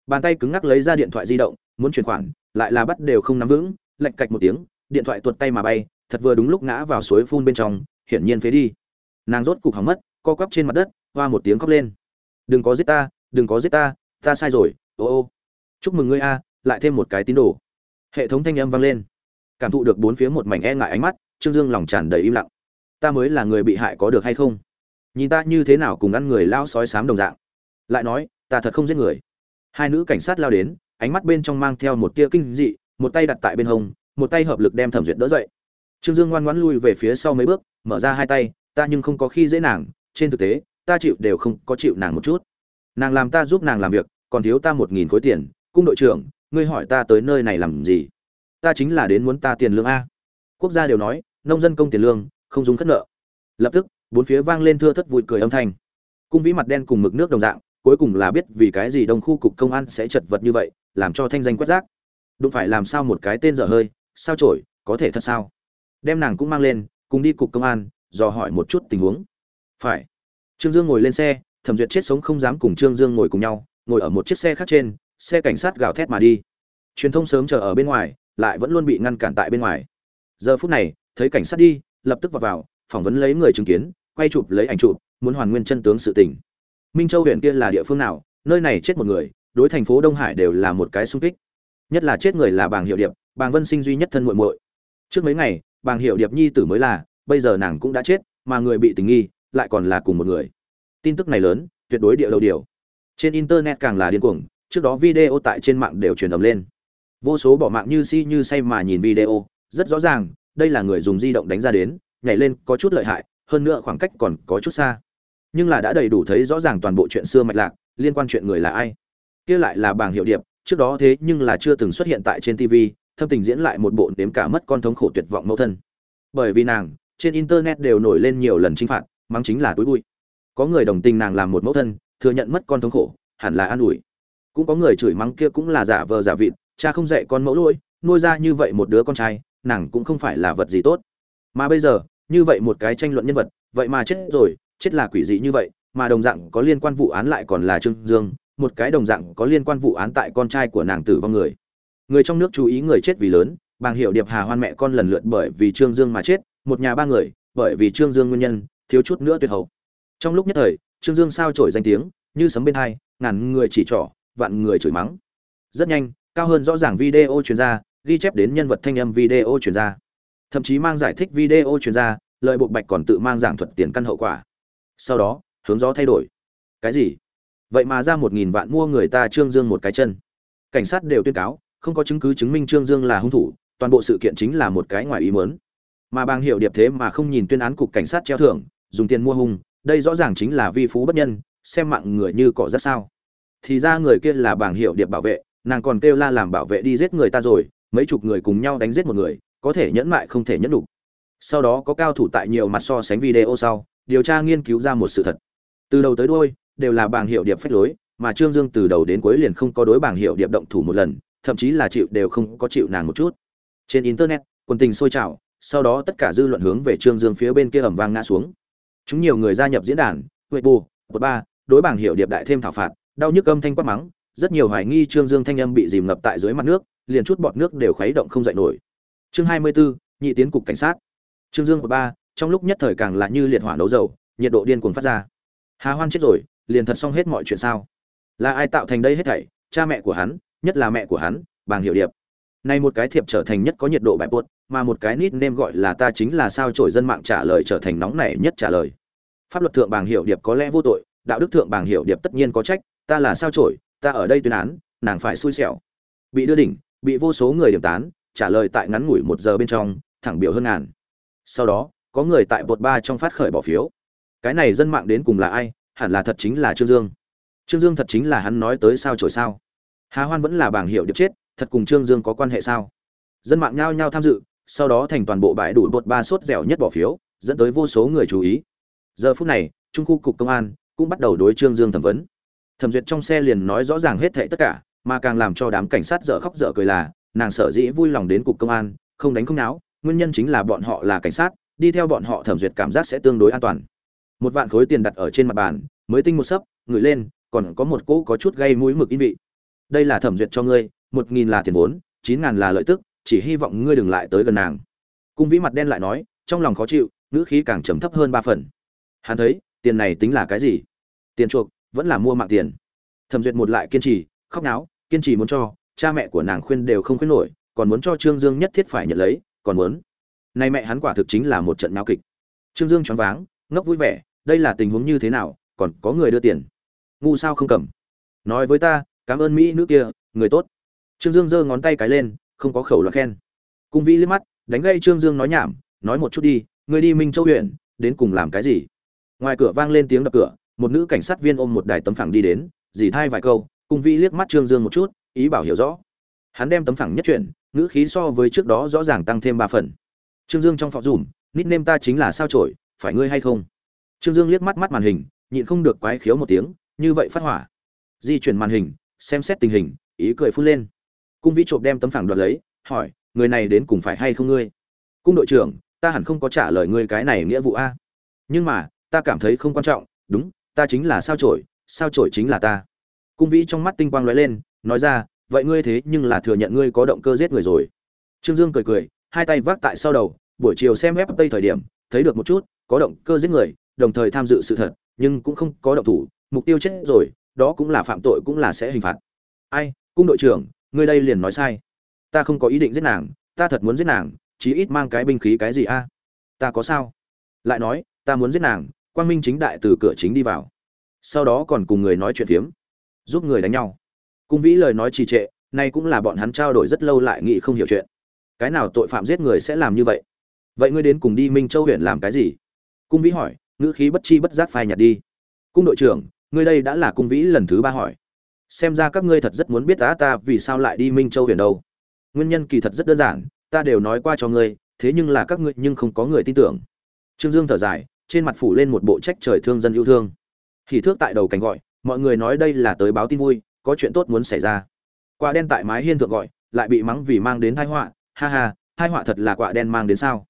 Bàn tay cứng ngắc lấy ra điện thoại di động, muốn chuyển khoản, lại là bắt đều không nắm vững lạch cạch một tiếng, điện thoại tuột tay mà bay, thật vừa đúng lúc ngã vào suối phun bên trong, hiển nhiên phế đi. Nàng rốt cục hỏng mất, co quắp trên mặt đất, hoa một tiếng khóc lên. Đừng có giết ta, đừng có giết ta ta sai rồi, ô ô. Chúc mừng ngươi a, lại thêm một cái tín đồ. Hệ thống thanh âm vang lên. Cảm thụ được bốn phía một mảnh e ngại ánh mắt, trương dương lòng tràn đầy im lặng. Ta mới là người bị hại có được hay không? Nhìn ta như thế nào cùng ăn người lao sói sám đồng dạng. Lại nói, ta thật không giết người. Hai nữ cảnh sát lao đến, ánh mắt bên trong mang theo một tia kinh dị, một tay đặt tại bên hông, một tay hợp lực đem thẩm duyệt đỡ dậy. Trương dương ngoan ngoãn lui về phía sau mấy bước, mở ra hai tay, ta nhưng không có khi dễ nàng, trên thực tế, ta chịu đều không có chịu nàng một chút. Nàng làm ta giúp nàng làm việc, còn thiếu ta một nghìn khối tiền, cung đội trưởng, ngươi hỏi ta tới nơi này làm gì? Ta chính là đến muốn ta tiền lương a. Quốc gia đều nói, nông dân công tiền lương, không dùng khất nợ. Lập tức bốn phía vang lên thưa thất vui cười âm thanh. Cung vĩ mặt đen cùng mực nước đồng dạng, cuối cùng là biết vì cái gì đông khu cục công an sẽ chật vật như vậy, làm cho thanh danh quét rác. Đụng phải làm sao một cái tên dở hơi, sao trổi có thể thật sao? Đem nàng cũng mang lên, cùng đi cục công an, dò hỏi một chút tình huống. Phải. Trương dương ngồi lên xe, thẩm duyệt chết sống không dám cùng trương dương ngồi cùng nhau, ngồi ở một chiếc xe khác trên, xe cảnh sát gào thét mà đi. Truyền thông sớm chờ ở bên ngoài, lại vẫn luôn bị ngăn cản tại bên ngoài. Giờ phút này, thấy cảnh sát đi, lập tức vào vào, phỏng vấn lấy người chứng kiến quay chụp lấy ảnh chụp, muốn hoàn nguyên chân tướng sự tình. Minh châu huyện kia là địa phương nào, nơi này chết một người, đối thành phố đông hải đều là một cái sung kích. Nhất là chết người là bàng hiệu điệp, bàng vân sinh duy nhất thân muội muội. Trước mấy ngày, bàng hiệu điệp nhi tử mới là, bây giờ nàng cũng đã chết, mà người bị tình nghi, lại còn là cùng một người. Tin tức này lớn, tuyệt đối địa đầu điều. Trên internet càng là điên cuồng, trước đó video tại trên mạng đều truyền ầm lên. Vô số bỏ mạng như si như say mà nhìn video, rất rõ ràng, đây là người dùng di động đánh ra đến, nhảy lên có chút lợi hại hơn nữa khoảng cách còn có chút xa. Nhưng là đã đầy đủ thấy rõ ràng toàn bộ chuyện xưa mạch lạc, liên quan chuyện người là ai. Kia lại là bảng hiệu điệp, trước đó thế nhưng là chưa từng xuất hiện tại trên tv thâm tình diễn lại một bộ đếm cả mất con thống khổ tuyệt vọng mẫu thân. Bởi vì nàng, trên internet đều nổi lên nhiều lần chinh phạt, mắng chính là túi bụi. Có người đồng tình nàng làm một mẫu thân, thừa nhận mất con thống khổ, hẳn là an ủi. Cũng có người chửi mắng kia cũng là giả vờ giả vịt, cha không dạy con mẫu lỗi, nuôi ra như vậy một đứa con trai, nàng cũng không phải là vật gì tốt. Mà bây giờ như vậy một cái tranh luận nhân vật, vậy mà chết rồi, chết là quỷ dị như vậy, mà đồng dạng có liên quan vụ án lại còn là trương dương, một cái đồng dạng có liên quan vụ án tại con trai của nàng tử vong người. Người trong nước chú ý người chết vì lớn, bàng hiệu điệp hà hoan mẹ con lần lượt bởi vì trương dương mà chết, một nhà ba người, bởi vì trương dương nguyên nhân, thiếu chút nữa tuyệt hậu. Trong lúc nhất thời, trương dương sao trổi danh tiếng, như sấm bên hai, ngàn người chỉ trỏ, vạn người chửi mắng. Rất nhanh, cao hơn rõ ràng video truyền ra ghi chép đến nhân vật thanh âm video truyền ra thậm chí mang giải thích video truyền ra lợi bộ bạch còn tự mang giảng thuật tiền căn hậu quả. Sau đó, hướng gió thay đổi. Cái gì? Vậy mà ra một nghìn vạn mua người ta trương dương một cái chân. Cảnh sát đều tuyên cáo, không có chứng cứ chứng minh trương dương là hung thủ, toàn bộ sự kiện chính là một cái ngoài ý mớn mà bang hiệu điệp thế mà không nhìn tuyên án cục cảnh sát treo thưởng, dùng tiền mua hung, đây rõ ràng chính là vi phú bất nhân, xem mạng người như cỏ rất sao. Thì ra người kia là bảng hiệu điệp bảo vệ, nàng còn kêu la làm bảo vệ đi giết người ta rồi, mấy chục người cùng nhau đánh giết một người có thể nhẫn mại không thể nhẫn đủ. Sau đó có cao thủ tại nhiều mặt so sánh video sau điều tra nghiên cứu ra một sự thật. Từ đầu tới đuôi đều là bảng hiệu điệp phách lối mà trương dương từ đầu đến cuối liền không có đối bảng hiệu điệp động thủ một lần thậm chí là chịu đều không có chịu nàng một chút. Trên internet quần tình sôi trào sau đó tất cả dư luận hướng về trương dương phía bên kia ầm vang ngã xuống. Chúng nhiều người gia nhập diễn đàn Weibo, bù bột ba đối bảng hiệu điệp đại thêm thảo phạt đau nhức âm thanh quát mắng rất nhiều hoài nghi trương dương thanh âm bị dìm ngập tại dưới mặt nước liền chút bọt nước đều khuấy động không dậy nổi chương hai mươi 24, nhị tiến cục cảnh sát. Trương dương của ba trong lúc nhất thời càng là như liệt hỏa nấu dầu nhiệt độ điên cuồng phát ra. Hà hoan chết rồi liền thật xong hết mọi chuyện sao? Là ai tạo thành đây hết thảy? Cha mẹ của hắn nhất là mẹ của hắn bàng hiệu điệp. Nay một cái thiệp trở thành nhất có nhiệt độ bài buốt mà một cái nít nêm gọi là ta chính là sao trổi dân mạng trả lời trở thành nóng nảy nhất trả lời. Pháp luật thượng bàng hiệu điệp có lẽ vô tội đạo đức thượng bàng hiệu điệp tất nhiên có trách ta là sao trổi ta ở đây tuyên án nàng phải xui xẻo. Bị đưa đỉnh bị vô số người điểm tán trả lời tại ngắn ngủi một giờ bên trong, thẳng biểu hơn ngàn. Sau đó, có người tại bột ba trong phát khởi bỏ phiếu. Cái này dân mạng đến cùng là ai? Hẳn là thật chính là trương dương. Trương dương thật chính là hắn nói tới sao trổi sao. Hà hoan vẫn là bảng hiệu điệp chết, thật cùng trương dương có quan hệ sao? Dân mạng nhao nhao tham dự, sau đó thành toàn bộ bãi đủ bột ba sốt dẻo nhất bỏ phiếu, dẫn tới vô số người chú ý. Giờ phút này, trung khu cục công an cũng bắt đầu đối trương dương thẩm vấn. Thẩm duyệt trong xe liền nói rõ ràng hết thệ tất cả, mà càng làm cho đám cảnh sát dở khóc dở cười là nàng sở dĩ vui lòng đến cục công an, không đánh không náo, nguyên nhân chính là bọn họ là cảnh sát, đi theo bọn họ thẩm duyệt cảm giác sẽ tương đối an toàn. Một vạn khối tiền đặt ở trên mặt bàn, mới tinh một sấp, ngửi lên, còn có một cỗ có chút gây mũi mực in vị. Đây là thẩm duyệt cho ngươi, một nghìn là tiền vốn, chín ngàn là lợi tức, chỉ hy vọng ngươi đừng lại tới gần nàng. Cung vĩ mặt đen lại nói, trong lòng khó chịu, ngữ khí càng trầm thấp hơn ba phần. Hắn thấy, tiền này tính là cái gì? Tiền chuộc, vẫn là mua mạng tiền. Thẩm duyệt một lại kiên trì, khóc náo, kiên trì muốn cho cha mẹ của nàng khuyên đều không khuyên nổi, còn muốn cho trương dương nhất thiết phải nhận lấy, còn muốn. Nay mẹ hắn quả thực chính là một trận náo kịch. Trương dương choáng váng, ngốc vui vẻ, đây là tình huống như thế nào, còn có người đưa tiền. Ngu sao không cầm. Nói với ta, cảm ơn mỹ nữ kia, người tốt. Trương dương giơ ngón tay cái lên, không có khẩu loại khen. Cung vĩ liếc mắt, đánh gây trương dương nói nhảm, nói một chút đi, người đi minh châu huyện, đến cùng làm cái gì? Ngoài cửa vang lên tiếng đập cửa, một nữ cảnh sát viên ôm một đài tấm phẳng đi đến, dì thay vài câu, cung vĩ liếc mắt trương dương một chút ý bảo hiểu rõ. Hắn đem tấm phẳng nhất chuyển, ngữ khí so với trước đó rõ ràng tăng thêm ba phần. Trương dương trong phòng dùm, nít nêm ta chính là sao trổi phải ngươi hay không? Trương dương liếc mắt mắt màn hình, nhịn không được quái khiếu một tiếng, như vậy phát hỏa. Di chuyển màn hình, xem xét tình hình, ý cười phun lên. Cung vĩ trộm đem tấm phẳng đoạt lấy, hỏi, người này đến cùng phải hay không ngươi? Cung đội trưởng, ta hẳn không có trả lời ngươi cái này nghĩa vụ a. Nhưng mà, ta cảm thấy không quan trọng, đúng, ta chính là sao trổi sao trổi chính là ta. Cung vĩ trong mắt tinh quang lóe lên nói ra, vậy ngươi thế nhưng là thừa nhận ngươi có động cơ giết người rồi. Trương dương cười cười, hai tay vác tại sau đầu, buổi chiều xem web tây thời điểm, thấy được một chút, có động cơ giết người, đồng thời tham dự sự thật, nhưng cũng không có động thủ, mục tiêu chết rồi, đó cũng là phạm tội cũng là sẽ hình phạt. Ai, cung đội trưởng, ngươi đây liền nói sai. Ta không có ý định giết nàng, ta thật muốn giết nàng, chí ít mang cái binh khí cái gì a? Ta có sao? Lại nói, ta muốn giết nàng, quang minh chính đại từ cửa chính đi vào. Sau đó còn cùng người nói chuyện phiếm, giúp người đánh nhau cung vĩ lời nói trì trệ, nay cũng là bọn hắn trao đổi rất lâu lại nghĩ không hiểu chuyện. Cái nào tội phạm giết người sẽ làm như vậy? Vậy ngươi đến cùng đi minh châu huyện làm cái gì? Cung vĩ hỏi, ngữ khí bất chi bất giác phai nhạt đi. Cung đội trưởng, ngươi đây đã là cung vĩ lần thứ ba hỏi. Xem ra các ngươi thật rất muốn biết tá ta vì sao lại đi minh châu huyện đâu. Nguyên nhân kỳ thật rất đơn giản, ta đều nói qua cho ngươi, thế nhưng là các ngươi nhưng không có người tin tưởng. Trương dương thở dài, trên mặt phủ lên một bộ trách trời thương dân yêu thương. Hỉ thước tại đầu cảnh gọi, mọi người nói đây là tới báo tin vui có chuyện tốt muốn xảy ra. Quả đen tại mái hiên thượng gọi, lại bị mắng vì mang đến tai họa. Ha ha thai họa thật là quả đen mang đến sao?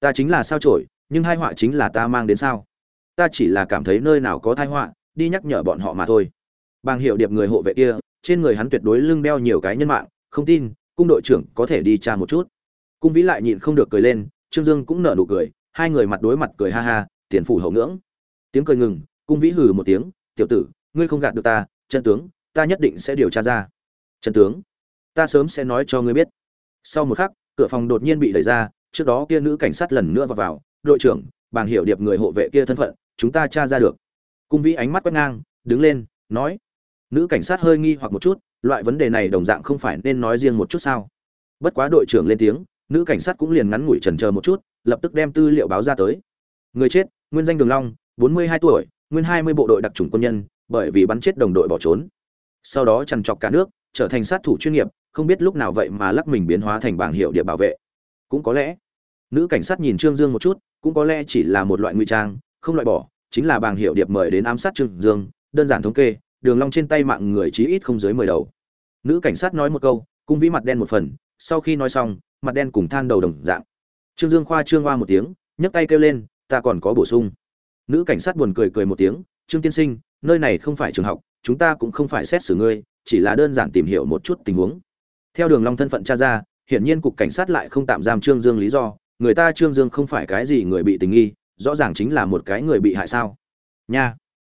Ta chính là sao trổi, nhưng thai họa chính là ta mang đến sao? Ta chỉ là cảm thấy nơi nào có tai họa, đi nhắc nhở bọn họ mà thôi. Bàng hiệu điệp người hộ vệ kia, trên người hắn tuyệt đối lưng đeo nhiều cái nhân mạng, không tin, cung đội trưởng có thể đi tra một chút. Cung vĩ lại nhịn không được cười lên, trương dương cũng nở nụ cười, hai người mặt đối mặt cười ha ha, tiền phủ hậu ngưỡng. Tiếng cười ngừng, cung vĩ hừ một tiếng, tiểu tử, ngươi không gạt được ta, chân tướng ta nhất định sẽ điều tra ra. Trần tướng, ta sớm sẽ nói cho ngươi biết. Sau một khắc, cửa phòng đột nhiên bị đẩy ra, trước đó kia nữ cảnh sát lần nữa vào vào, đội trưởng, bàng hiểu điệp người hộ vệ kia thân phận, chúng ta tra ra được. Cung vĩ ánh mắt quét ngang, đứng lên, nói, nữ cảnh sát hơi nghi hoặc một chút, loại vấn đề này đồng dạng không phải nên nói riêng một chút sao? Bất quá đội trưởng lên tiếng, nữ cảnh sát cũng liền ngắn ngủi trần chờ một chút, lập tức đem tư liệu báo ra tới. Người chết, nguyên danh đường long, bốn mươi hai tuổi, nguyên hai mươi bộ đội đặc trùng quân nhân, bởi vì bắn chết đồng đội bỏ trốn sau đó chằn trọc cả nước, trở thành sát thủ chuyên nghiệp, không biết lúc nào vậy mà lắc mình biến hóa thành bảng hiệu địa bảo vệ. Cũng có lẽ, nữ cảnh sát nhìn trương dương một chút, cũng có lẽ chỉ là một loại nguy trang, không loại bỏ, chính là bảng hiệu điệp mời đến ám sát trương dương, đơn giản thống kê, đường long trên tay mạng người chí ít không dưới mười đầu. Nữ cảnh sát nói một câu, cung vĩ mặt đen một phần, sau khi nói xong, mặt đen cùng than đầu đồng dạng. Trương dương khoa trương hoa một tiếng, nhấc tay kêu lên, ta còn có bổ sung. Nữ cảnh sát buồn cười cười một tiếng, trương tiên sinh, nơi này không phải trường học chúng ta cũng không phải xét xử ngươi, chỉ là đơn giản tìm hiểu một chút tình huống. Theo đường long thân phận tra ra, hiển nhiên cục cảnh sát lại không tạm giam trương dương lý do. Người ta trương dương không phải cái gì người bị tình nghi, rõ ràng chính là một cái người bị hại sao? Nha.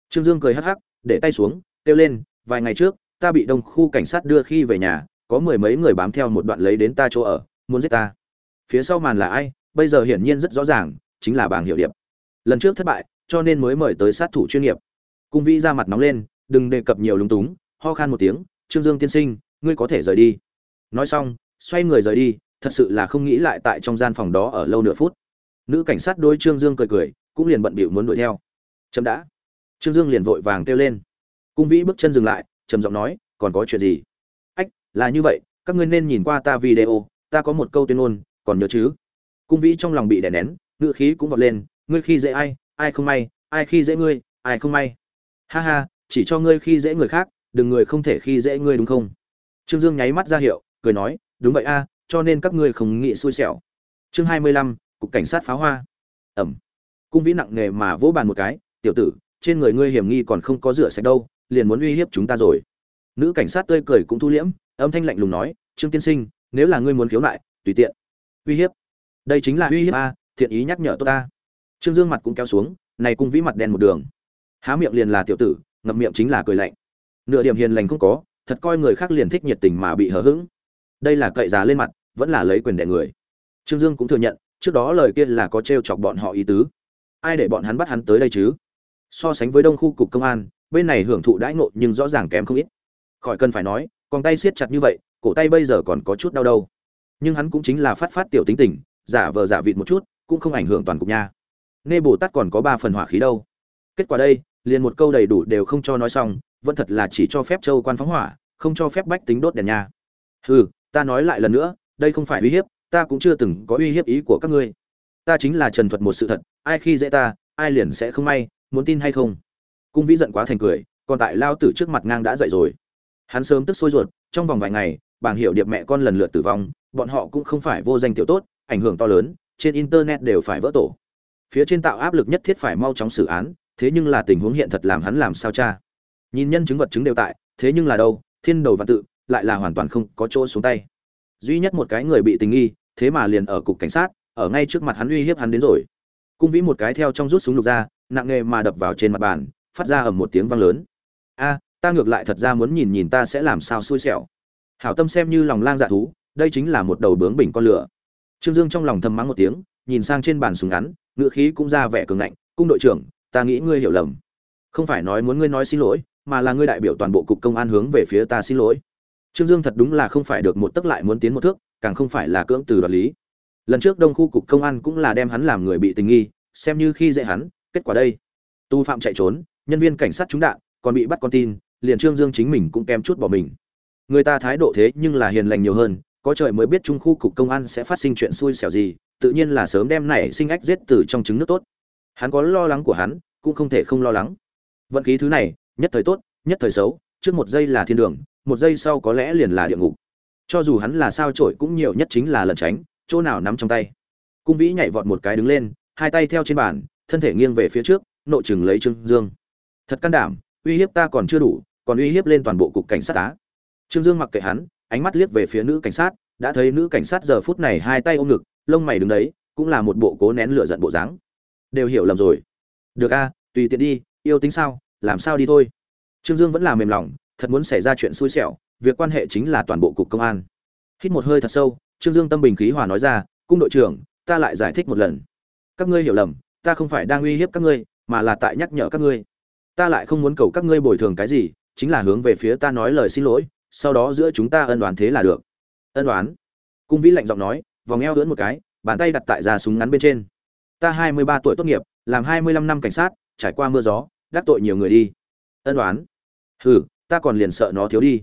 Trương dương cười hắc hắc, để tay xuống, kêu lên, vài ngày trước, ta bị đông khu cảnh sát đưa khi về nhà, có mười mấy người bám theo một đoạn lấy đến ta chỗ ở, muốn giết ta. Phía sau màn là ai? Bây giờ hiển nhiên rất rõ ràng, chính là bảng hiệu điệp. Lần trước thất bại, cho nên mới mời tới sát thủ chuyên nghiệp. Cung vĩ ra mặt nóng lên đừng đề cập nhiều lúng túng, ho khan một tiếng, trương dương tiên sinh, ngươi có thể rời đi. Nói xong, xoay người rời đi, thật sự là không nghĩ lại tại trong gian phòng đó ở lâu nửa phút. Nữ cảnh sát đôi trương dương cười cười, cũng liền bận bịu muốn đuổi theo. Chậm đã. Trương dương liền vội vàng kêu lên. Cung vĩ bước chân dừng lại, trầm giọng nói, còn có chuyện gì? Ách, là như vậy, các ngươi nên nhìn qua ta video, ta có một câu tuyên ngôn, còn nhớ chứ? Cung vĩ trong lòng bị đè nén ngựa khí cũng vọt lên, ngươi khi dễ ai ai không may, ai khi dễ ngươi, ai không may. Ha ha chỉ cho ngươi khi dễ người khác, đừng người không thể khi dễ ngươi đúng không? Trương dương nháy mắt ra hiệu, cười nói, đúng vậy a, cho nên các ngươi không nghĩ xui xẻo. Chương hai mươi lăm, cục cảnh sát pháo hoa. Ẩm. Cung vĩ nặng nề mà vỗ bàn một cái, tiểu tử, trên người ngươi hiểm nghi còn không có rửa sạch đâu, liền muốn uy hiếp chúng ta rồi. Nữ cảnh sát tươi cười cũng thu liễm, âm thanh lạnh lùng nói, trương tiên sinh, nếu là ngươi muốn khiếu nại, tùy tiện. Uy hiếp? Đây chính là uy hiếp a, thiện ý nhắc nhở tôi ta. Trương dương mặt cũng kéo xuống, này cung vĩ mặt đen một đường. Há miệng liền là tiểu tử ngậm miệng chính là cười lạnh. Nửa điểm hiền lành không có, thật coi người khác liền thích nhiệt tình mà bị hờ hững. Đây là cậy giá lên mặt, vẫn là lấy quyền đẻ người. Trương dương cũng thừa nhận, trước đó lời kia là có t chọc bọn họ ý tứ. Ai để bọn hắn bắt hắn tới đây chứ? So sánh với đông khu cục công an, bên này hưởng thụ đãi ngộ nhưng rõ ràng kém không ít. Khỏi cần phải nói, còn tay siết chặt như vậy, cổ tay bây giờ còn có chút đau đâu. Nhưng hắn cũng chính là phát phát tiểu tính tình, giả vờ giả vịt một chút, cũng không ảnh hưởng toàn cục nha. Nê bồ tát còn có ba phần hỏa khí đâu kết quả đây, liền một câu đầy đủ đều không cho nói xong, vẫn thật là chỉ cho phép châu quan phóng hỏa, không cho phép bách tính đốt đèn nhà. hừ, ta nói lại lần nữa, đây không phải uy hiếp, ta cũng chưa từng có uy hiếp ý của các ngươi. Ta chính là trần thuật một sự thật, ai khi dễ ta, ai liền sẽ không may, muốn tin hay không? Cung vĩ giận quá thành cười, còn tại lao tử trước mặt ngang đã dậy rồi. Hắn sớm tức sôi ruột, trong vòng vài ngày, bảng hiệu điệp mẹ con lần lượt tử vong, bọn họ cũng không phải vô danh tiểu tốt, ảnh hưởng to lớn, trên internet đều phải vỡ tổ. Phía trên tạo áp lực nhất thiết phải mau chóng xử án thế nhưng là tình huống hiện thật làm hắn làm sao cha? Nhìn nhân chứng vật chứng đều tại, thế nhưng là đâu, thiên đầu và tự, lại là hoàn toàn không có chỗ xuống tay. Duy nhất một cái người bị tình nghi, thế mà liền ở cục cảnh sát, ở ngay trước mặt hắn uy hiếp hắn đến rồi. Cung vĩ một cái theo trong rút súng lục ra, nặng nghề mà đập vào trên mặt bàn, phát ra ầm một tiếng vang lớn. A, ta ngược lại thật ra muốn nhìn nhìn ta sẽ làm sao xui xẻo. Hảo tâm xem như lòng lang dạ thú, đây chính là một đầu bướng bình con lửa. Trương dương trong lòng thầm mắng một tiếng, nhìn sang trên bàn súng ngắn ngựa khí cũng ra vẻ cường ngạnh, cung đội trưởng ta nghĩ ngươi hiểu lầm. Không phải nói muốn ngươi nói xin lỗi, mà là ngươi đại biểu toàn bộ cục công an hướng về phía ta xin lỗi. Trương dương thật đúng là không phải được một tấc lại muốn tiến một thước, càng không phải là cưỡng từ đoạt lý. Lần trước đông khu cục công an cũng là đem hắn làm người bị tình nghi, xem như khi dễ hắn, kết quả đây. Tu phạm chạy trốn, nhân viên cảnh sát trúng đạn, còn bị bắt con tin, liền trương dương chính mình cũng kém chút bỏ mình. Người ta thái độ thế nhưng là hiền lành nhiều hơn, có trời mới biết trung khu cục công an sẽ phát sinh chuyện xui xẻo gì, tự nhiên là sớm đem nảy sinh ách giết từ trong trứng nước tốt hắn có lo lắng của hắn, cũng không thể không lo lắng. Vận khí thứ này, nhất thời tốt, nhất thời xấu, trước một giây là thiên đường, một giây sau có lẽ liền là địa ngục. Cho dù hắn là sao trổi cũng nhiều nhất chính là lẩn tránh, chỗ nào nắm trong tay. Cung vĩ nhảy vọt một cái đứng lên, hai tay theo trên bàn, thân thể nghiêng về phía trước, nội chừng lấy trương dương. Thật can đảm, uy hiếp ta còn chưa đủ, còn uy hiếp lên toàn bộ cục cảnh sát tá trương dương mặc kệ hắn, ánh mắt liếc về phía nữ cảnh sát, đã thấy nữ cảnh sát giờ phút này hai tay ôm ngực, lông mày đứng đấy, cũng là một bộ cố nén lửa giận bộ dáng đều hiểu lầm rồi. Được a, tùy tiện đi, yêu tính sao, làm sao đi thôi. Trương dương vẫn là mềm lòng, thật muốn xảy ra chuyện xui xẻo, việc quan hệ chính là toàn bộ cục công an. Hít một hơi thật sâu, trương dương tâm bình khí hòa nói ra, cung đội trưởng, ta lại giải thích một lần. Các ngươi hiểu lầm, ta không phải đang uy hiếp các ngươi, mà là tại nhắc nhở các ngươi. Ta lại không muốn cầu các ngươi bồi thường cái gì, chính là hướng về phía ta nói lời xin lỗi, sau đó giữa chúng ta ân đoán thế là được. Ân đoán cung vĩ lạnh giọng nói, vòng eo lưỡn một cái, bàn tay đặt tại ra súng ngắn bên trên ta hai mươi ba tuổi tốt nghiệp, làm hai mươi lăm năm cảnh sát, trải qua mưa gió, đắc tội nhiều người đi. Ân đoán hừ, ta còn liền sợ nó thiếu đi.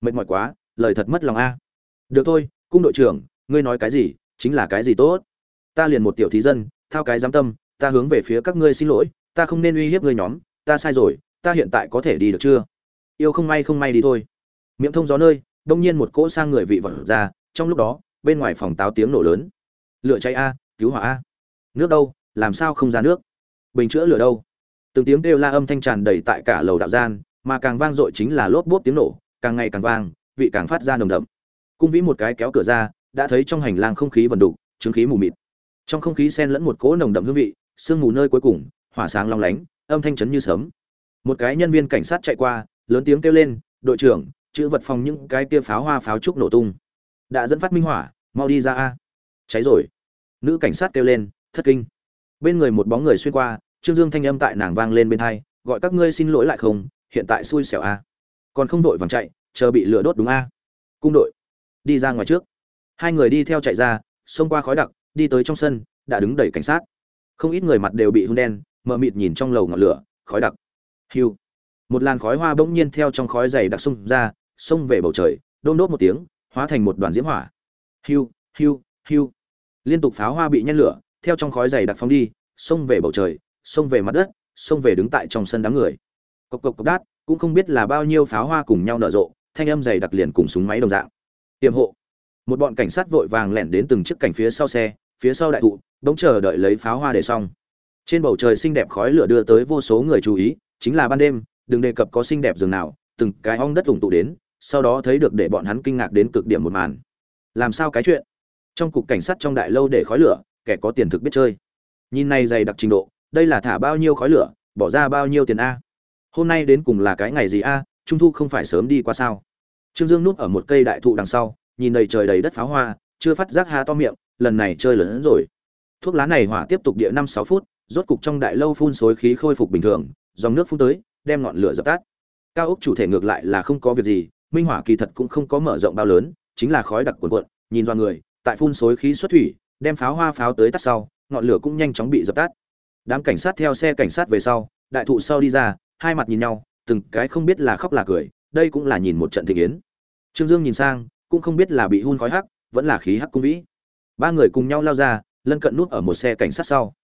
Mệt mỏi quá, lời thật mất lòng a. Được thôi, cung đội trưởng, ngươi nói cái gì, chính là cái gì tốt? Ta liền một tiểu thí dân, thao cái giám tâm, ta hướng về phía các ngươi xin lỗi, ta không nên uy hiếp ngươi nhóm, ta sai rồi, ta hiện tại có thể đi được chưa? Yêu không may không may đi thôi. Miệng thông gió nơi, đông nhiên một cỗ sang người vị vật ra, trong lúc đó, bên ngoài phòng táo tiếng nổ lớn. Lửa cháy a, cứu hỏa a nước đâu, làm sao không ra nước? Bình chữa lửa đâu? Từng tiếng kêu la âm thanh tràn đầy tại cả lầu đạo gian, mà càng vang dội chính là lốp bốp tiếng nổ, càng ngày càng vang, vị càng phát ra nồng đậm. Cung vĩ một cái kéo cửa ra, đã thấy trong hành lang không khí vần đục chứng khí mù mịt. Trong không khí xen lẫn một cỗ nồng đậm hương vị, sương mù nơi cuối cùng, hỏa sáng long lánh, âm thanh chấn như sấm. Một cái nhân viên cảnh sát chạy qua, lớn tiếng kêu lên, đội trưởng, chữ vật phòng những cái kia pháo hoa pháo trúc nổ tung. Đã dẫn phát minh hỏa, mau đi ra a. Cháy rồi. Nữ cảnh sát kêu lên thất kinh. Bên người một bóng người xuyên qua, trương dương thanh âm tại nàng vang lên bên hai, gọi các ngươi xin lỗi lại không, hiện tại xui xẻo a. Còn không vội vàng chạy, chờ bị lửa đốt đúng a. Cung đội, đi ra ngoài trước. Hai người đi theo chạy ra, xông qua khói đặc, đi tới trong sân, đã đứng đầy cảnh sát. Không ít người mặt đều bị hôn đen, mờ mịt nhìn trong lầu ngọn lửa, khói đặc. Hiu. Một làn khói hoa bỗng nhiên theo trong khói dày đặc xông ra, xông về bầu trời, đôn đốt một tiếng, hóa thành một đoàn diễm hỏa. Hiu hiu hiu. Liên tục pháo hoa bị nhen lửa theo trong khói dày đặc phóng đi, xông về bầu trời, xông về mặt đất, xông về đứng tại trong sân đám người. Cộc cộc cộc đát, cũng không biết là bao nhiêu pháo hoa cùng nhau nở rộ, thanh âm dày đặc liền cùng súng máy đồng dạng. Tiềm hộ. Một bọn cảnh sát vội vàng lẻn đến từng chiếc cảnh phía sau xe, phía sau đại thụ, đống chờ đợi lấy pháo hoa để xong. Trên bầu trời xinh đẹp khói lửa đưa tới vô số người chú ý, chính là ban đêm, đừng đề cập có xinh đẹp giường nào, từng cái ong đất ủng tụ đến, sau đó thấy được để bọn hắn kinh ngạc đến cực điểm một màn. Làm sao cái chuyện? Trong cục cảnh sát trong đại lâu để khói lửa kẻ có tiền thực biết chơi. Nhìn này dày đặc trình độ, đây là thả bao nhiêu khói lửa, bỏ ra bao nhiêu tiền a. Hôm nay đến cùng là cái ngày gì a, trung thu không phải sớm đi qua sao? Trương dương núp ở một cây đại thụ đằng sau, nhìn đầy trời đầy đất pháo hoa, chưa phát giác há to miệng, lần này chơi lớn hơn rồi. Thuốc lá này hỏa tiếp tục địa năm sáu phút, rốt cục trong đại lâu phun xối khí khôi phục bình thường, dòng nước phun tới, đem ngọn lửa dập tắt. Cao ốc chủ thể ngược lại là không có việc gì, minh hỏa kỳ thật cũng không có mở rộng bao lớn, chính là khói đặc cuồn cuộn, nhìn do người, tại phun xối khí xuất thủy đem pháo hoa pháo tới tắt sau, ngọn lửa cũng nhanh chóng bị dập tắt. Đám cảnh sát theo xe cảnh sát về sau, đại thụ sau đi ra, hai mặt nhìn nhau, từng cái không biết là khóc là cười, đây cũng là nhìn một trận thị yến. Trương dương nhìn sang, cũng không biết là bị hun khói hắc, vẫn là khí hắc cung vĩ. Ba người cùng nhau lao ra, lân cận nút ở một xe cảnh sát sau.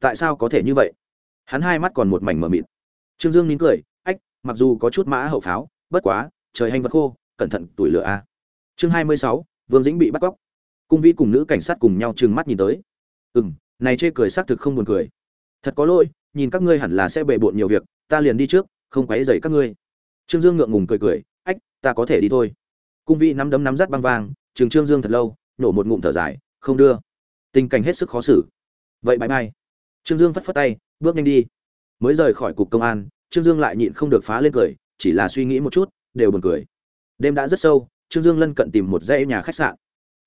Tại sao có thể như vậy? Hắn hai mắt còn một mảnh mờ mịt. Trương dương nín cười, ách, mặc dù có chút mã hậu pháo, bất quá, trời hành vật khô, cẩn thận tuổi lửa a. Chương hai mươi sáu, vương dĩnh bị bắt cóc cung vĩ cùng nữ cảnh sát cùng nhau trừng mắt nhìn tới. Ừ m này chê cười xác thực không buồn cười. Thật có lỗi, nhìn các ngươi hẳn là sẽ bề bộn nhiều việc, ta liền đi trước, không quấy dày các ngươi. Trương dương ngượng ngùng cười cười, ách, ta có thể đi thôi. Cung vĩ nắm đấm nắm rắt băng vang chừng trương dương thật lâu, nổ một ngụm thở dài, không đưa. Tình cảnh hết sức khó xử. Vậy bãi mai. Trương dương phất phất tay, bước nhanh đi. Mới rời khỏi cục công an, trương dương lại nhịn không được phá lên cười, chỉ là suy nghĩ một chút, đều buồn cười. Đêm đã rất sâu, trương dương lân cận tìm một dãy nhà khách sạn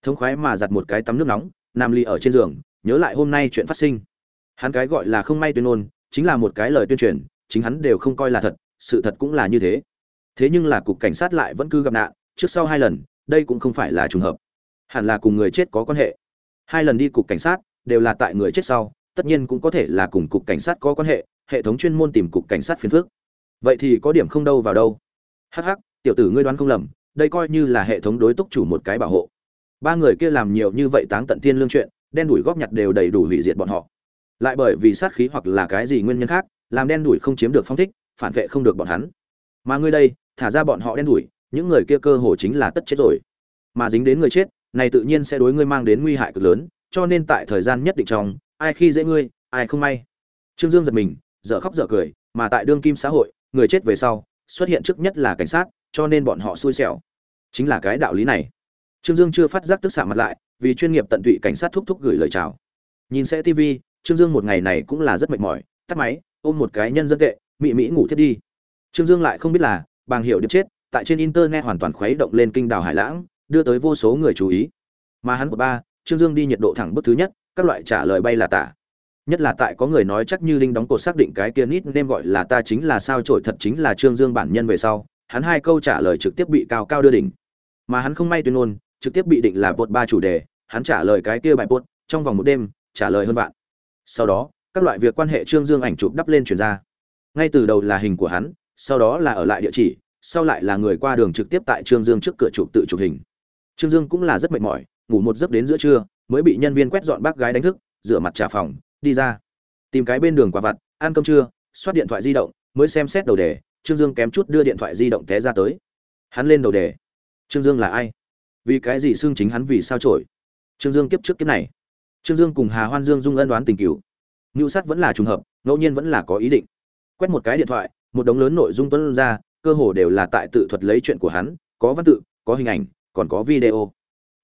thống khoái mà giặt một cái tắm nước nóng Nam ly ở trên giường, nhớ lại hôm nay chuyện phát sinh. Hắn cái gọi là không may tuyên ngôn, chính là một cái lời tuyên truyền, chính hắn đều không coi là thật, sự thật cũng là như thế. Thế nhưng là cục cảnh sát lại vẫn cứ gặp nạn, trước sau hai lần, đây cũng không phải là trùng hợp. Hẳn là cùng người chết có quan hệ. Hai lần đi cục cảnh sát, đều là tại người chết sau, tất nhiên cũng có thể là cùng cục cảnh sát có quan hệ hệ thống chuyên môn tìm cục cảnh sát phiền phước vậy thì có điểm không đâu vào đâu. Hắc hắc, tiểu tử ngươi đoán không lầm, đây coi như là hệ thống đối túc chủ một cái bảo hộ ba người kia làm nhiều như vậy táng tận thiên lương chuyện, đen đủi góp nhặt đều đầy đủ hủy diệt bọn họ. Lại bởi vì sát khí hoặc là cái gì nguyên nhân khác, làm đen đủi không chiếm được phong thích, phản vệ không được bọn hắn. Mà ngươi đây, thả ra bọn họ đen đủi, những người kia cơ hồ chính là tất chết rồi. Mà dính đến người chết, này tự nhiên sẽ đối ngươi mang đến nguy hại cực lớn, cho nên tại thời gian nhất định trong, ai khi dễ ngươi, ai không may. Trương dương giật mình, dở khóc dở cười, mà tại đương kim xã hội, người chết về sau, xuất hiện trước nhất là cảnh sát, cho nên bọn họ xui xẻo. Chính là cái đạo lý này trương dương chưa phát giác tức xạ mặt lại, vì chuyên nghiệp tận tụy cảnh sát thúc thúc gửi lời chào. Nhìn xe tv trương dương một ngày này cũng là rất mệt mỏi, tắt máy, ôm một cái nhân dân tệ, mị mỹ ngủ thiết đi. Trương dương lại không biết là, bàng hiệu điệp chết, tại trên internet hoàn toàn khuấy động lên kinh đảo hải lãng, đưa tới vô số người chú ý. Mà hắn của ba, trương dương đi nhiệt độ thẳng bước thứ nhất, các loại trả lời bay là tả. Nhất là tại có người nói chắc như linh đóng cột xác định cái kia nít nên gọi là ta chính là sao trội thật chính là trương dương bản nhân về sau, hắn hai câu trả lời trực tiếp bị cao cao đưa đỉnh. Mà hắn không may tuyên ngôn trực tiếp bị định là bột ba chủ đề, hắn trả lời cái kia bài bột, trong vòng một đêm, trả lời hơn vạn. Sau đó, các loại việc quan hệ trương dương ảnh chụp đắp lên truyền ra. Ngay từ đầu là hình của hắn, sau đó là ở lại địa chỉ, sau lại là người qua đường trực tiếp tại trương dương trước cửa chụp tự chụp hình. Trương dương cũng là rất mệt mỏi, ngủ một giấc đến giữa trưa, mới bị nhân viên quét dọn bác gái đánh thức, rửa mặt trả phòng, đi ra. Tìm cái bên đường quả vặt, ăn cơm trưa xoát điện thoại di động, mới xem xét đầu đề, trương dương kém chút đưa điện thoại di động té ra tới. Hắn lên đầu đề. Trương dương là ai? Vì cái gì xương chính hắn vì sao trổi? Trương dương kiếp trước kiếp này. Trương dương cùng hà hoan dương dung ân đoán tình cứu ngưu sát vẫn là trùng hợp, ngẫu nhiên vẫn là có ý định. Quét một cái điện thoại, một đống lớn nội dung tuân ra, cơ hồ đều là tại tự thuật lấy chuyện của hắn, có văn tự, có hình ảnh, còn có video.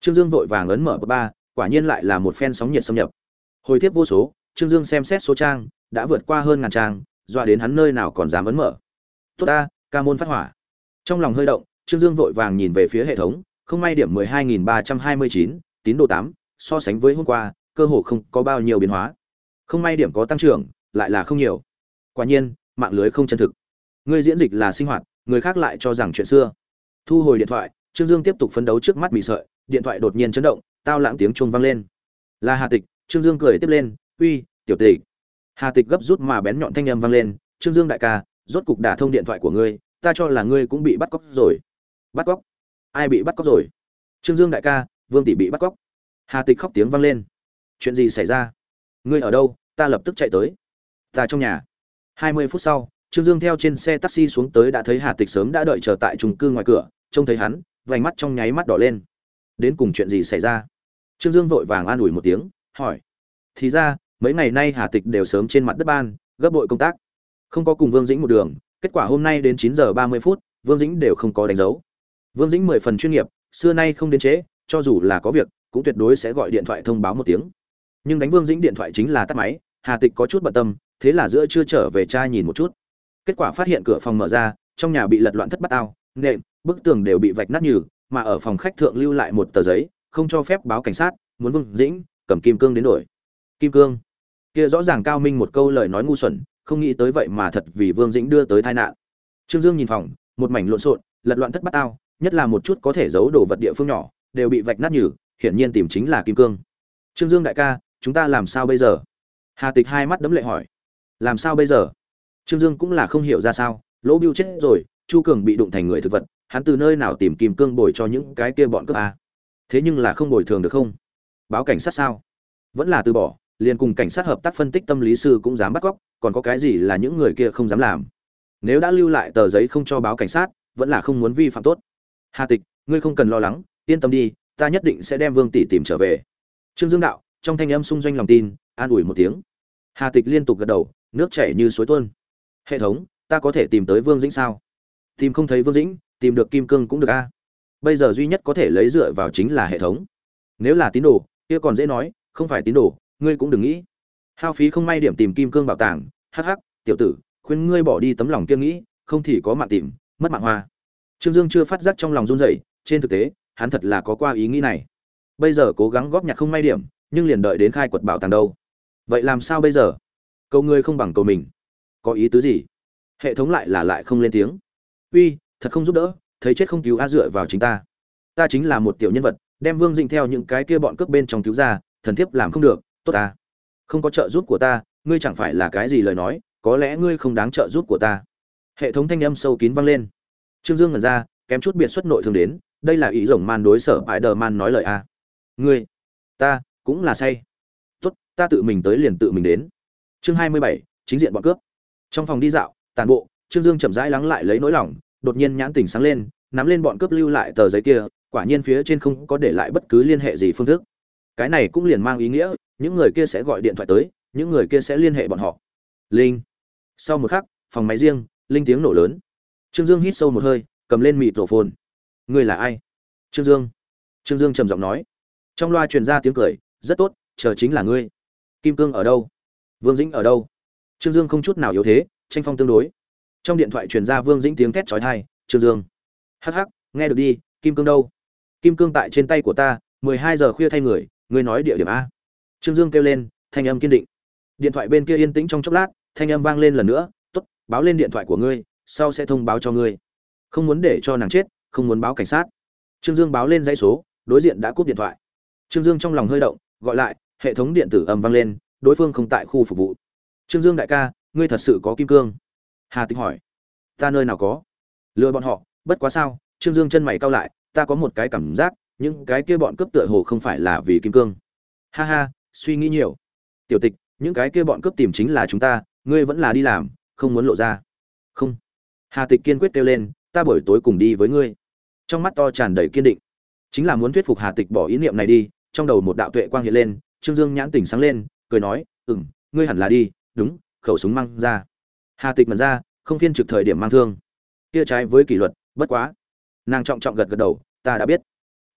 Trương dương vội vàng ấn mở ba, quả nhiên lại là một phen sóng nhiệt xâm nhập. Hồi tiếp vô số, trương dương xem xét số trang, đã vượt qua hơn ngàn trang, dọa đến hắn nơi nào còn dám ấn mở. Tốt ta, ca môn phát hỏa. Trong lòng hơi động, trương dương vội vàng nhìn về phía hệ thống không may điểm mười hai nghìn ba trăm hai mươi chín, tín đồ tám, so sánh với hôm qua, cơ hồ không có bao nhiêu biến hóa. Không may điểm có tăng trưởng, lại là không nhiều. Quả nhiên, mạng lưới không chân thực. Ngươi diễn dịch là sinh hoạt, người khác lại cho rằng chuyện xưa. Thu hồi điện thoại, trương dương tiếp tục phấn đấu trước mắt bị sợi, điện thoại đột nhiên chấn động, tao lãng tiếng chuông vang lên. Là hà tịch, trương dương cười tiếp lên, uy, tiểu tịch. Hà tịch gấp rút mà bén nhọn thanh âm vang lên, trương dương đại ca, rốt cục đả thông điện thoại của ngươi, ta cho là ngươi cũng bị bắt cóc rồi. Bắt cóc? Ai bị bắt cóc rồi? Trương dương đại ca, vương tỷ bị bắt cóc. Hà tịch khóc tiếng vang lên. Chuyện gì xảy ra? Ngươi ở đâu? Ta lập tức chạy tới. Ta trong nhà. Hai mươi phút sau, trương dương theo trên xe taxi xuống tới đã thấy hà tịch sớm đã đợi chờ tại trung cư ngoài cửa, trông thấy hắn, vành mắt trong nháy mắt đỏ lên. Đến cùng chuyện gì xảy ra? Trương dương vội vàng an ủi một tiếng, hỏi. Thì ra, mấy ngày nay hà tịch đều sớm trên mặt đất ban, gấp bội công tác. Không có cùng vương dĩnh một đường, kết quả hôm nay đến chín giờ ba mươi phút, vương dĩnh đều không có đánh dấu vương dĩnh mười phần chuyên nghiệp, xưa nay không đến trễ cho dù là có việc, cũng tuyệt đối sẽ gọi điện thoại thông báo một tiếng. Nhưng đánh vương dĩnh điện thoại chính là tắt máy, hà tịch có chút bận tâm, thế là giữa chưa trở về cha nhìn một chút. Kết quả phát hiện cửa phòng mở ra, trong nhà bị lật loạn thất bát ao nệm, bức tường đều bị vạch nát nhừ, mà ở phòng khách thượng lưu lại một tờ giấy, không cho phép báo cảnh sát, muốn vương dĩnh, cầm kim cương đến đổi. Kim cương? Kia rõ ràng cao minh một câu lời nói ngu xuẩn, không nghĩ tới vậy mà thật vì vương dĩnh đưa tới tai nạn. Trương dương nhìn phòng, một mảnh lộn xộn, lật loạn thất bát ao nhất là một chút có thể giấu đồ vật địa phương nhỏ, đều bị vạch nát nhừ, hiển nhiên tìm chính là kim cương. Trương dương đại ca, chúng ta làm sao bây giờ? Hà tịch hai mắt đấm lệ hỏi. Làm sao bây giờ? Trương dương cũng là không hiểu ra sao, lỗ biêu chết rồi, chu cường bị đụng thành người thực vật, hắn từ nơi nào tìm kim cương bồi cho những cái kia bọn cướp a? Thế nhưng là không bồi thường được không? Báo cảnh sát sao? Vẫn là từ bỏ, liền cùng cảnh sát hợp tác phân tích tâm lý sư cũng dám bắt cóc, còn có cái gì là những người kia không dám làm? Nếu đã lưu lại tờ giấy không cho báo cảnh sát, vẫn là không muốn vi phạm tốt hà tịch, ngươi không cần lo lắng, yên tâm đi, ta nhất định sẽ đem vương tỷ tìm trở về. Trương dương đạo, trong thanh âm xung doanh lòng tin, an ủi một tiếng. Hà tịch liên tục gật đầu, nước chảy như suối tuôn. Hệ thống, ta có thể tìm tới vương dĩnh sao? Tìm không thấy vương dĩnh, tìm được kim cương cũng được a. Bây giờ duy nhất có thể lấy dựa vào chính là hệ thống. Nếu là tín đồ, kia còn dễ nói, không phải tín đồ, ngươi cũng đừng nghĩ. Hao phí không may điểm tìm kim cương bảo tàng, hắc hắc, tiểu tử, khuyên ngươi bỏ đi tấm lòng kiêng nghĩ, không thì có mạng tìm, mất mạng hoa trương dương chưa phát giác trong lòng run rẩy, trên thực tế, hắn thật là có qua ý nghĩ này. Bây giờ cố gắng góp nhặt không may điểm, nhưng liền đợi đến khai quật bảo tàng đâu. Vậy làm sao bây giờ? Cầu ngươi không bằng cầu mình. Có ý tứ gì? Hệ thống lại là lại không lên tiếng. Uy, thật không giúp đỡ, thấy chết không cứu a dựa vào chính ta. Ta chính là một tiểu nhân vật, đem vương dinh theo những cái kia bọn cướp bên trong cứu ra, thần thiếp làm không được, tốt ta. Không có trợ giúp của ta, ngươi chẳng phải là cái gì lời nói, có lẽ ngươi không đáng trợ giúp của ta. Hệ thống thanh âm sâu kín vang lên trương dương ngẩn ra, kém chút biệt xuất nội thương đến, đây là ý rồng man đối sở bãi đờ man nói lời a. Ngươi, ta, cũng là say. Tốt, ta tự mình tới liền tự mình đến. Chương hai mươi bảy, chính diện bọn cướp. Trong phòng đi dạo, tàn bộ, trương dương chậm rãi lắng lại lấy nỗi lòng, đột nhiên nhãn tỉnh sáng lên, nắm lên bọn cướp lưu lại tờ giấy kia, quả nhiên phía trên không có để lại bất cứ liên hệ gì phương thức. Cái này cũng liền mang ý nghĩa, những người kia sẽ gọi điện thoại tới, những người kia sẽ liên hệ bọn họ. Linh. Sau một khắc, phòng máy riêng, linh tiếng nổ lớn trương dương hít sâu một hơi, cầm lên mịt rổ phồn. Ngươi là ai? Trương dương. Trương dương trầm giọng nói. Trong loa truyền ra tiếng cười, rất tốt, chờ chính là ngươi. Kim cương ở đâu? Vương dĩnh ở đâu? Trương dương không chút nào yếu thế, tranh phong tương đối. Trong điện thoại truyền ra vương dĩnh tiếng thét trói thai trương dương. Hắc hắc, nghe được đi, kim cương đâu? Kim cương tại trên tay của ta, mười hai giờ khuya thay người, ngươi nói địa điểm a. Trương dương kêu lên, thanh âm kiên định. Điện thoại bên kia yên tĩnh trong chốc lát, thanh âm vang lên lần nữa t ố t báo lên điện thoại của ngươi sau sẽ thông báo cho ngươi. Không muốn để cho nàng chết, không muốn báo cảnh sát. Trương dương báo lên dãy số, đối diện đã cúp điện thoại. Trương dương trong lòng hơi động, gọi lại, hệ thống điện tử âm vang lên, đối phương không tại khu phục vụ. Trương dương đại ca, ngươi thật sự có kim cương? Hà tịch hỏi. Ta nơi nào có? Lừa bọn họ, bất quá sao? Trương dương chân mày cau lại, ta có một cái cảm giác, những cái kia bọn cướp tựa hồ không phải là vì kim cương. Ha ha, suy nghĩ nhiều. Tiểu tịch, những cái kia bọn cướp tìm chính là chúng ta, ngươi vẫn là đi làm, không muốn lộ ra. Không hà tịch kiên quyết kêu lên, ta buổi tối cùng đi với ngươi. Trong mắt to tràn đầy kiên định. Chính là muốn thuyết phục hà tịch bỏ ý niệm này đi, trong đầu một đạo tuệ quang hiện lên, trương dương nhãn tỉnh sáng lên, cười nói ừ m ngươi hẳn là đi, đúng, khẩu súng mang ra. Hà tịch mật ra, không phiên trực thời điểm mang thương. Kia trái với kỷ luật, bất quá. Nàng trọng trọng gật gật đầu, ta đã biết.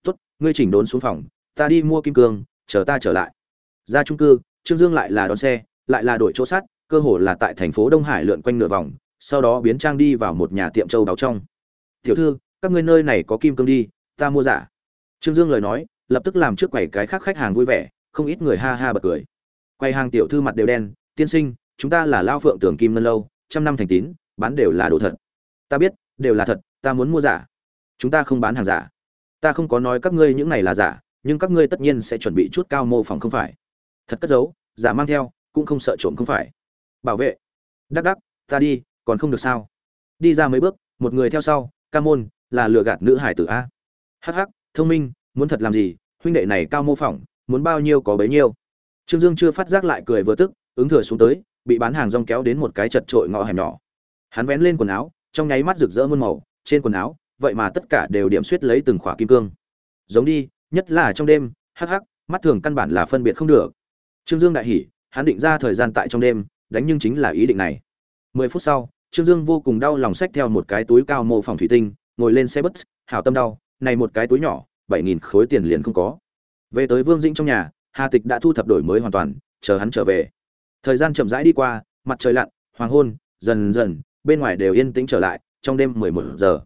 Tốt, ngươi chỉnh đốn xuống phòng, ta đi mua kim cương, chờ ta trở lại. Ra trung cư, trương dương lại là đón xe, lại là đổi chỗ sát cơ hồ là tại thành phố đông hải lượn quanh nửa vòng sau đó biến trang đi vào một nhà tiệm châu đáo trong. Tiểu thư, các ngươi nơi này có kim cương đi, ta mua giả. Trương dương lời nói, lập tức làm trước quầy cái khác khách hàng vui vẻ, không ít người ha ha bật cười. Quầy hàng tiểu thư mặt đều đen, tiên sinh, chúng ta là lao phượng tưởng kim ngân lâu, trăm năm thành tín, bán đều là đồ thật. Ta biết, đều là thật, ta muốn mua giả. Chúng ta không bán hàng giả. Ta không có nói các ngươi những này là giả, nhưng các ngươi tất nhiên sẽ chuẩn bị chút cao mô phỏng không phải. Thật cất giấu, giả mang theo, cũng không sợ trộm không phải. Bảo vệ. Đắc đắc, ta đi còn không được sao? Đi ra mấy bước, một người theo sau, ca môn, là lừa gạt nữ hải tử a. Hh thông minh, muốn thật làm gì? Huynh đệ này cao mô phỏng, muốn bao nhiêu có bấy nhiêu. Trương dương chưa phát giác lại cười vừa tức, ứng thừa xuống tới, bị bán hàng rong kéo đến một cái chật trội ngõ hẻm nhỏ. Hắn vén lên quần áo, trong nháy mắt rực rỡ muôn màu, trên quần áo, vậy mà tất cả đều điểm suýt lấy từng khỏa kim cương. Giống đi, nhất là trong đêm, hắc hắc, mắt thường căn bản là phân biệt không được. Trương dương đại hỉ, hắn định ra thời gian tại trong đêm, đánh nhưng chính là ý định này. Mười phút sau trương dương vô cùng đau lòng xách theo một cái túi cao mô phòng thủy tinh ngồi lên xe bus hảo tâm đau này một cái túi nhỏ bảy nghìn khối tiền liền không có. Về tới vương dĩnh trong nhà hà tịch đã thu thập đổi mới hoàn toàn chờ hắn trở về. Thời gian chậm rãi đi qua mặt trời lặn hoàng hôn dần dần bên ngoài đều yên tĩnh trở lại trong đêm mười một giờ.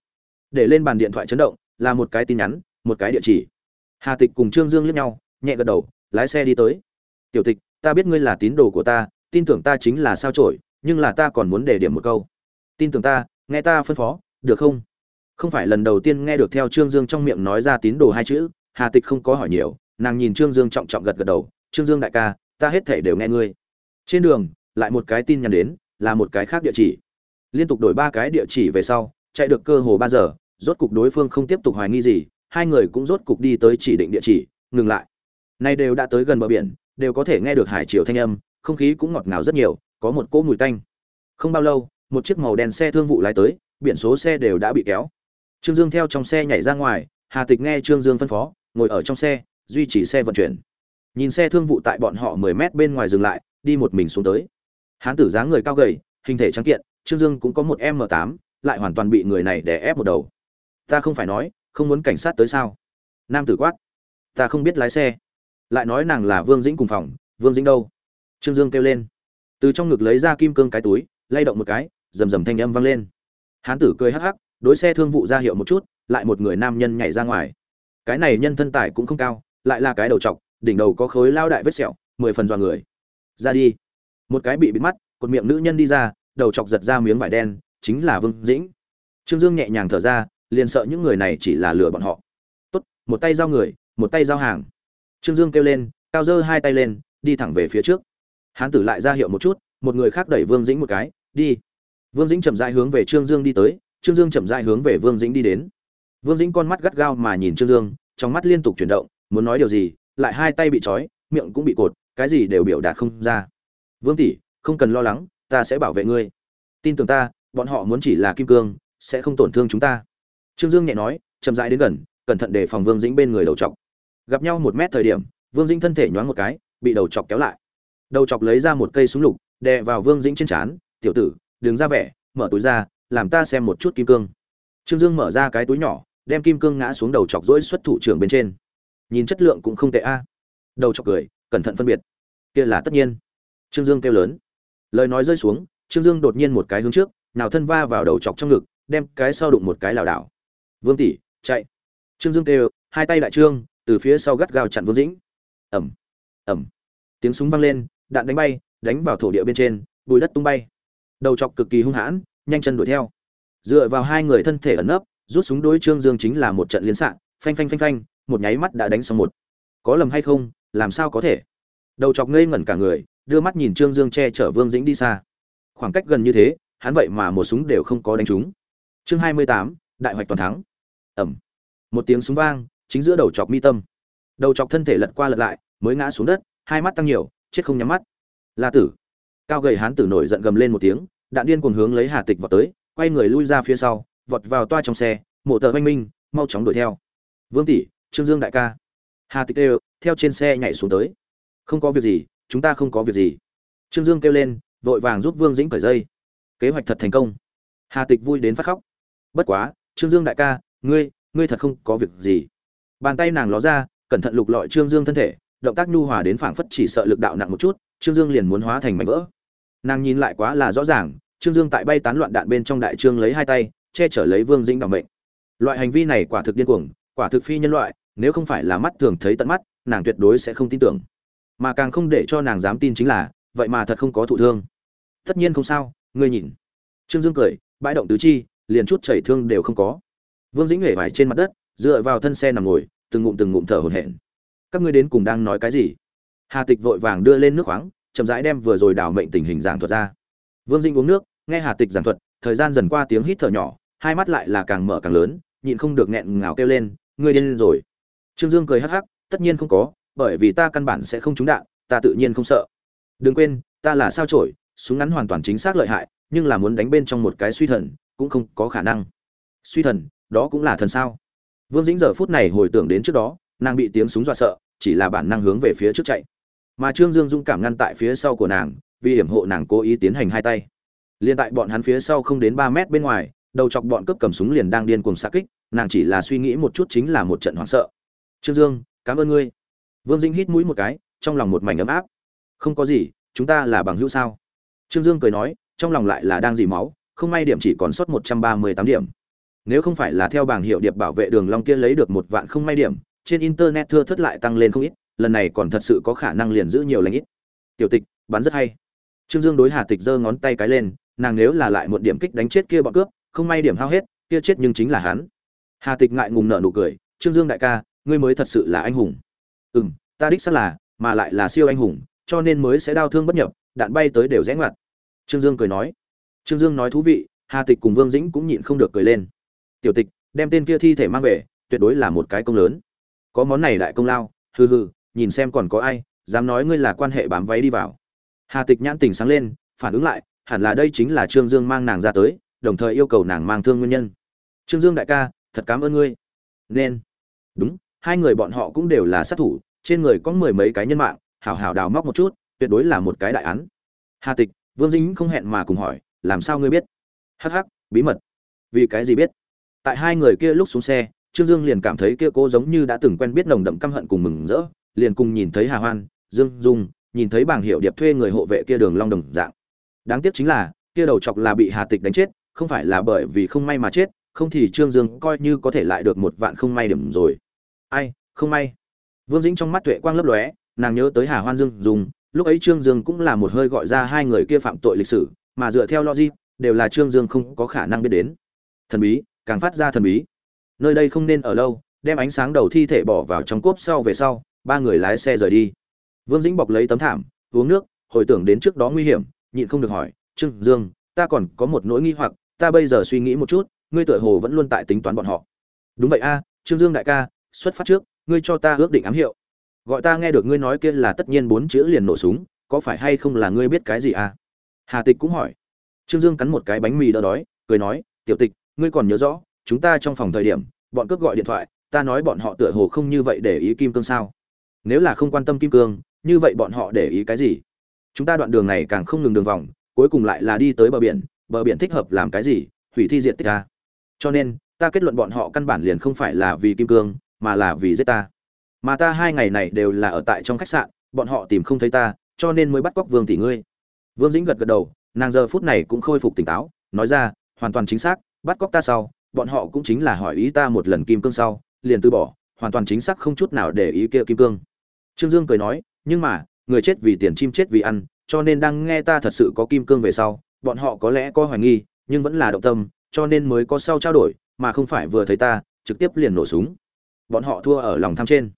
Để lên bàn điện thoại chấn động là một cái tin nhắn một cái địa chỉ. Hà tịch cùng trương dương liếc nhau nhẹ gật đầu lái xe đi tới. Tiểu tịch ta biết ngươi là tín đồ của ta tin tưởng ta chính là sao chổi, nhưng là ta còn muốn để điểm một câu tin tưởng ta, nghe ta phân phó, được không? Không phải lần đầu tiên nghe được theo trương dương trong miệng nói ra tín đồ hai chữ, hà tịch không có hỏi nhiều, nàng nhìn trương dương trọng trọng gật gật đầu, trương dương đại ca, ta hết thể đều nghe ngươi. Trên đường, lại một cái tin nhắn đến, là một cái khác địa chỉ. Liên tục đổi ba cái địa chỉ về sau, chạy được cơ hồ ba giờ, rốt cục đối phương không tiếp tục hoài nghi gì, hai người cũng rốt cục đi tới chỉ định địa chỉ, ngừng lại. Nay đều đã tới gần bờ biển, đều có thể nghe được hải chiều thanh âm, không khí cũng ngọt ngào rất nhiều, có một cỗ mùi tanh. Không bao lâu một chiếc màu đen xe thương vụ lái tới, biển số xe đều đã bị kéo. Trương dương theo trong xe nhảy ra ngoài, hà tịch nghe trương dương phân phó, ngồi ở trong xe, duy trì xe vận chuyển. Nhìn xe thương vụ tại bọn họ mười mét bên ngoài dừng lại, đi một mình xuống tới. Hán tử dáng người cao gầy, hình thể trắng kiện, trương dương cũng có một m tám, lại hoàn toàn bị người này đè ép một đầu. Ta không phải nói, không muốn cảnh sát tới sao? Nam tử quát. Ta không biết lái xe. Lại nói nàng là vương dĩnh cùng phòng, vương dĩnh đâu? Trương dương kêu lên. Từ trong ngực lấy ra kim cương cái túi, lay động một cái rầm rầm thanh âm vang lên. Hán tử cười hắc hắc, đối xe thương vụ ra hiệu một chút, lại một người nam nhân nhảy ra ngoài. Cái này nhân thân tài cũng không cao, lại là cái đầu trọc, đỉnh đầu có khối lao đại vết sẹo, mười phần dọa người. Ra đi. Một cái bị bịt mắt, cột miệng nữ nhân đi ra, đầu chọc giật ra miếng vải đen, chính là vương dĩnh. Trương dương nhẹ nhàng thở ra, liền sợ những người này chỉ là lừa bọn họ. Tốt, một tay giao người, một tay giao hàng. Trương dương kêu lên, cao dơ hai tay lên, đi thẳng về phía trước. Hán tử lại ra hiệu một chút, một người khác đẩy vương dĩnh một cái, đi vương dĩnh chậm rãi hướng về trương dương đi tới, trương dương chậm rãi hướng về vương dĩnh đi đến. Vương dĩnh con mắt gắt gao mà nhìn trương dương, trong mắt liên tục chuyển động, muốn nói điều gì, lại hai tay bị trói, miệng cũng bị cột, cái gì đều biểu đạt không ra. Vương tỷ, không cần lo lắng, ta sẽ bảo vệ ngươi. Tin tưởng ta, bọn họ muốn chỉ là kim cương, sẽ không tổn thương chúng ta. Trương dương nhẹ nói, chậm rãi đến gần, cẩn thận để phòng vương dĩnh bên người đầu chọc. Gặp nhau một mét thời điểm, vương dĩnh thân thể nhoáng một cái, bị đầu chọc kéo lại. Đầu chọc lấy ra một cây súng lục, đè vào vương dĩnh trên trán, tiểu tử đừng ra vẻ, mở túi ra, làm ta xem một chút kim cương. Trương dương mở ra cái túi nhỏ, đem kim cương ngã xuống đầu chọc rỗi xuất thủ trưởng bên trên. Nhìn chất lượng cũng không tệ a. Đầu chọc cười, cẩn thận phân biệt. Kia là tất nhiên. Trương dương kêu lớn. Lời nói rơi xuống, trương dương đột nhiên một cái hướng trước, nào thân va vào đầu chọc trong ngực, đem cái sau đụng một cái lảo đảo. Vương tỷ, chạy. Trương dương kêu, hai tay đại trương, từ phía sau gắt gao chặn vương dĩnh. Ẩm ẩm tiếng súng vang lên, đạn đánh bay, đánh vào thổ địa bên trên, bùi đất tung bay đầu chọc cực kỳ hung hãn, nhanh chân đuổi theo. Dựa vào hai người thân thể ẩn nấp, rút súng đối trương dương chính là một trận liên xạ, phanh phanh phanh phanh, một nháy mắt đã đánh xong một. Có lầm hay không, làm sao có thể? Đầu chọc ngây ngẩn cả người, đưa mắt nhìn trương dương che chở vương dĩnh đi xa. Khoảng cách gần như thế, hắn vậy mà một súng đều không có đánh trúng. Chương hai mươi tám, đại hoạch toàn thắng. Ẩm một tiếng súng vang, chính giữa đầu chọc mi tâm. Đầu chọc thân thể lật qua lật lại, mới ngã xuống đất, hai mắt tăng nhiều, chết không nhắm mắt. La tử cao gầy hán tử nổi giận gầm lên một tiếng, đạn điên cuồng hướng lấy hà tịch vào tới, quay người lui ra phía sau, vọt vào toa trong xe, mộ tờ oanh minh, mau chóng đuổi theo. Vương tỷ, trương dương đại ca. Hà tịch đều theo trên xe nhảy xuống tới. Không có việc gì, chúng ta không có việc gì. Trương dương kêu lên, vội vàng giúp vương dĩnh cởi dây. Kế hoạch thật thành công. Hà tịch vui đến phát khóc. Bất quá, trương dương đại ca, ngươi ngươi thật không có việc gì. Bàn tay nàng ló ra, cẩn thận lục lọi trương dương thân thể, động tác nhu hòa đến phảng phất chỉ sợ lực đạo nặng một chút, trương dương liền muốn hóa thành mảnh vỡ nàng nhìn lại quá là rõ ràng, trương dương tại bay tán loạn đạn bên trong đại trương lấy hai tay, che chở lấy vương dĩnh bằng bệnh loại hành vi này quả thực điên cuồng, quả thực phi nhân loại, nếu không phải là mắt thường thấy tận mắt, nàng tuyệt đối sẽ không tin tưởng. Mà càng không để cho nàng dám tin chính là, vậy mà thật không có thụ thương. Tất nhiên không sao, ngươi nhìn. Trương dương cười, bãi động tứ chi, liền chút chảy thương đều không có. Vương dĩnh huệ vải trên mặt đất, dựa vào thân xe nằm ngồi, từng ngụm từng ngụm thở hổn hển. Các ngươi đến cùng đang nói cái gì? Hà tịch vội vàng đưa lên nước khoáng chậm rãi đem vừa rồi đảo mệnh tình hình giảng thuật ra. Vương dĩnh uống nước, nghe hà tịch giảng thuật, thời gian dần qua tiếng hít thở nhỏ, hai mắt lại là càng mở càng lớn, nhịn không được nghẹn ngào kêu lên, ngươi điên rồi. Trương dương cười hắc hắc, tất nhiên không có, bởi vì ta căn bản sẽ không trúng đạn, ta tự nhiên không sợ. Đừng quên, ta là sao trổi súng ngắn hoàn toàn chính xác lợi hại, nhưng là muốn đánh bên trong một cái suy thần, cũng không có khả năng. Suy thần, đó cũng là thần sao? Vương dĩnh giờ phút này hồi tưởng đến trước đó, nàng bị tiếng súng dọa sợ, chỉ là bản năng hướng về phía trước chạy mà trương dương dũng cảm ngăn tại phía sau của nàng, vì hiểm hộ nàng cố ý tiến hành hai tay. Liền tại bọn hắn phía sau không đến ba mét bên ngoài, đầu chọc bọn cướp cầm súng liền đang điên cuồng xa kích, nàng chỉ là suy nghĩ một chút chính là một trận hoảng sợ. Trương dương, cảm ơn ngươi. Vương dĩnh hít mũi một cái, trong lòng một mảnh ấm áp. Không có gì, chúng ta là bằng hữu sao? Trương dương cười nói, trong lòng lại là đang dì máu, không may điểm chỉ còn sót một trăm ba mươi tám điểm. Nếu không phải là theo bảng hiệu điệp bảo vệ đường long kia lấy được một vạn không may điểm, trên internet thưa thất lại tăng lên không ít lần này còn thật sự có khả năng liền giữ nhiều lãnh ít. Tiểu tịch bắn rất hay. Trương dương đối hà tịch giơ ngón tay cái lên, nàng nếu là lại một điểm kích đánh chết kia bọn cướp, không may điểm hao hết, kia chết nhưng chính là hắn. Hà tịch ngại ngùng nở nụ cười, trương dương đại ca, ngươi mới thật sự là anh hùng. Ừ m ta đích xác là, mà lại là siêu anh hùng, cho nên mới sẽ đau thương bất nhập, đạn bay tới đều rẽ ngoặt. Trương dương cười nói. Trương dương nói thú vị, hà tịch cùng vương dĩnh cũng nhịn không được cười lên. Tiểu tịch, đem tên kia thi thể mang về, tuyệt đối là một cái công lớn. Có món này đại công lao, hừ hừ nhìn xem còn có ai, dám nói ngươi là quan hệ bám váy đi vào. Hà tịch nhãn tình sáng lên, phản ứng lại, hẳn là đây chính là trương dương mang nàng ra tới, đồng thời yêu cầu nàng mang thương nguyên nhân. Trương dương đại ca, thật cảm ơn ngươi. Nên. Đúng, hai người bọn họ cũng đều là sát thủ, trên người có mười mấy cái nhân mạng, hảo hảo đào móc một chút, tuyệt đối là một cái đại án. Hà tịch, vương dĩnh không hẹn mà cùng hỏi, làm sao ngươi biết? Hắc hắc, bí mật. Vì cái gì biết? Tại hai người kia lúc xuống xe, trương dương liền cảm thấy kia cô giống như đã từng quen biết nồng đậm căm hận cùng mừng rỡ liền cùng nhìn thấy hà hoan, dương dung, nhìn thấy bảng hiệu điệp thuê người hộ vệ kia đường long đồng dạng. Đáng tiếc chính là, kia đầu chọc là bị hà tịch đánh chết, không phải là bởi vì không may mà chết, không thì trương dương coi như có thể lại được một vạn không may điểm rồi. Ai, không may. Vương dĩnh trong mắt tuệ quang lấp lóe, nàng nhớ tới hà hoan dương Dung, lúc ấy trương dương cũng là một hơi gọi ra hai người kia phạm tội lịch sử, mà dựa theo logic, đều là trương dương không có khả năng biết đến. Thần bí, càng phát ra thần bí. Nơi đây không nên ở lâu, đem ánh sáng đầu thi thể bỏ vào trong cốp sau về sau ba người lái xe rời đi. Vương dĩnh bọc lấy tấm thảm, uống nước, hồi tưởng đến trước đó nguy hiểm, nhịn không được hỏi, trương dương, ta còn có một nỗi nghi hoặc, ta bây giờ suy nghĩ một chút, ngươi tựa hồ vẫn luôn tại tính toán bọn họ. Đúng vậy a, trương dương đại ca, xuất phát trước, ngươi cho ta ước định ám hiệu. Gọi ta nghe được ngươi nói kia là tất nhiên bốn chữ liền nổ súng, có phải hay không là ngươi biết cái gì à hà tịch cũng hỏi. Trương dương cắn một cái bánh mì đỡ đói, cười nói, tiểu tịch, ngươi còn nhớ rõ, chúng ta trong phòng thời điểm, bọn cướp gọi điện thoại, ta nói bọn họ tựa hồ không như vậy để ý kim cương sao? Nếu là không quan tâm kim cương, như vậy bọn họ để ý cái gì? Chúng ta đoạn đường này càng không ngừng đường vòng, cuối cùng lại là đi tới bờ biển bờ biển thích hợp làm cái gì? Hủy thi diện tích ta cho nên, ta kết luận bọn họ căn bản liền không phải là vì kim cương, mà là vì giết ta. Mà ta hai ngày này đều là ở tại trong khách sạn, bọn họ tìm không thấy ta, cho nên mới bắt cóc vương tỷ ngươi. Vương dĩnh gật gật đầu, nàng giờ phút này cũng khôi phục tỉnh táo, nói ra, hoàn toàn chính xác, bắt cóc ta sau, bọn họ cũng chính là hỏi ý ta một lần kim cương sau, liền từ bỏ, hoàn toàn chính xác không chút nào để ý kia kim cương trương dương cười nói, nhưng mà, người chết vì tiền chim chết vì ăn, cho nên đang nghe ta thật sự có kim cương về sau, bọn họ có lẽ có hoài nghi, nhưng vẫn là động tâm, cho nên mới có sau trao đổi, mà không phải vừa thấy ta, trực tiếp liền nổ súng. Bọn họ thua ở lòng tham trên.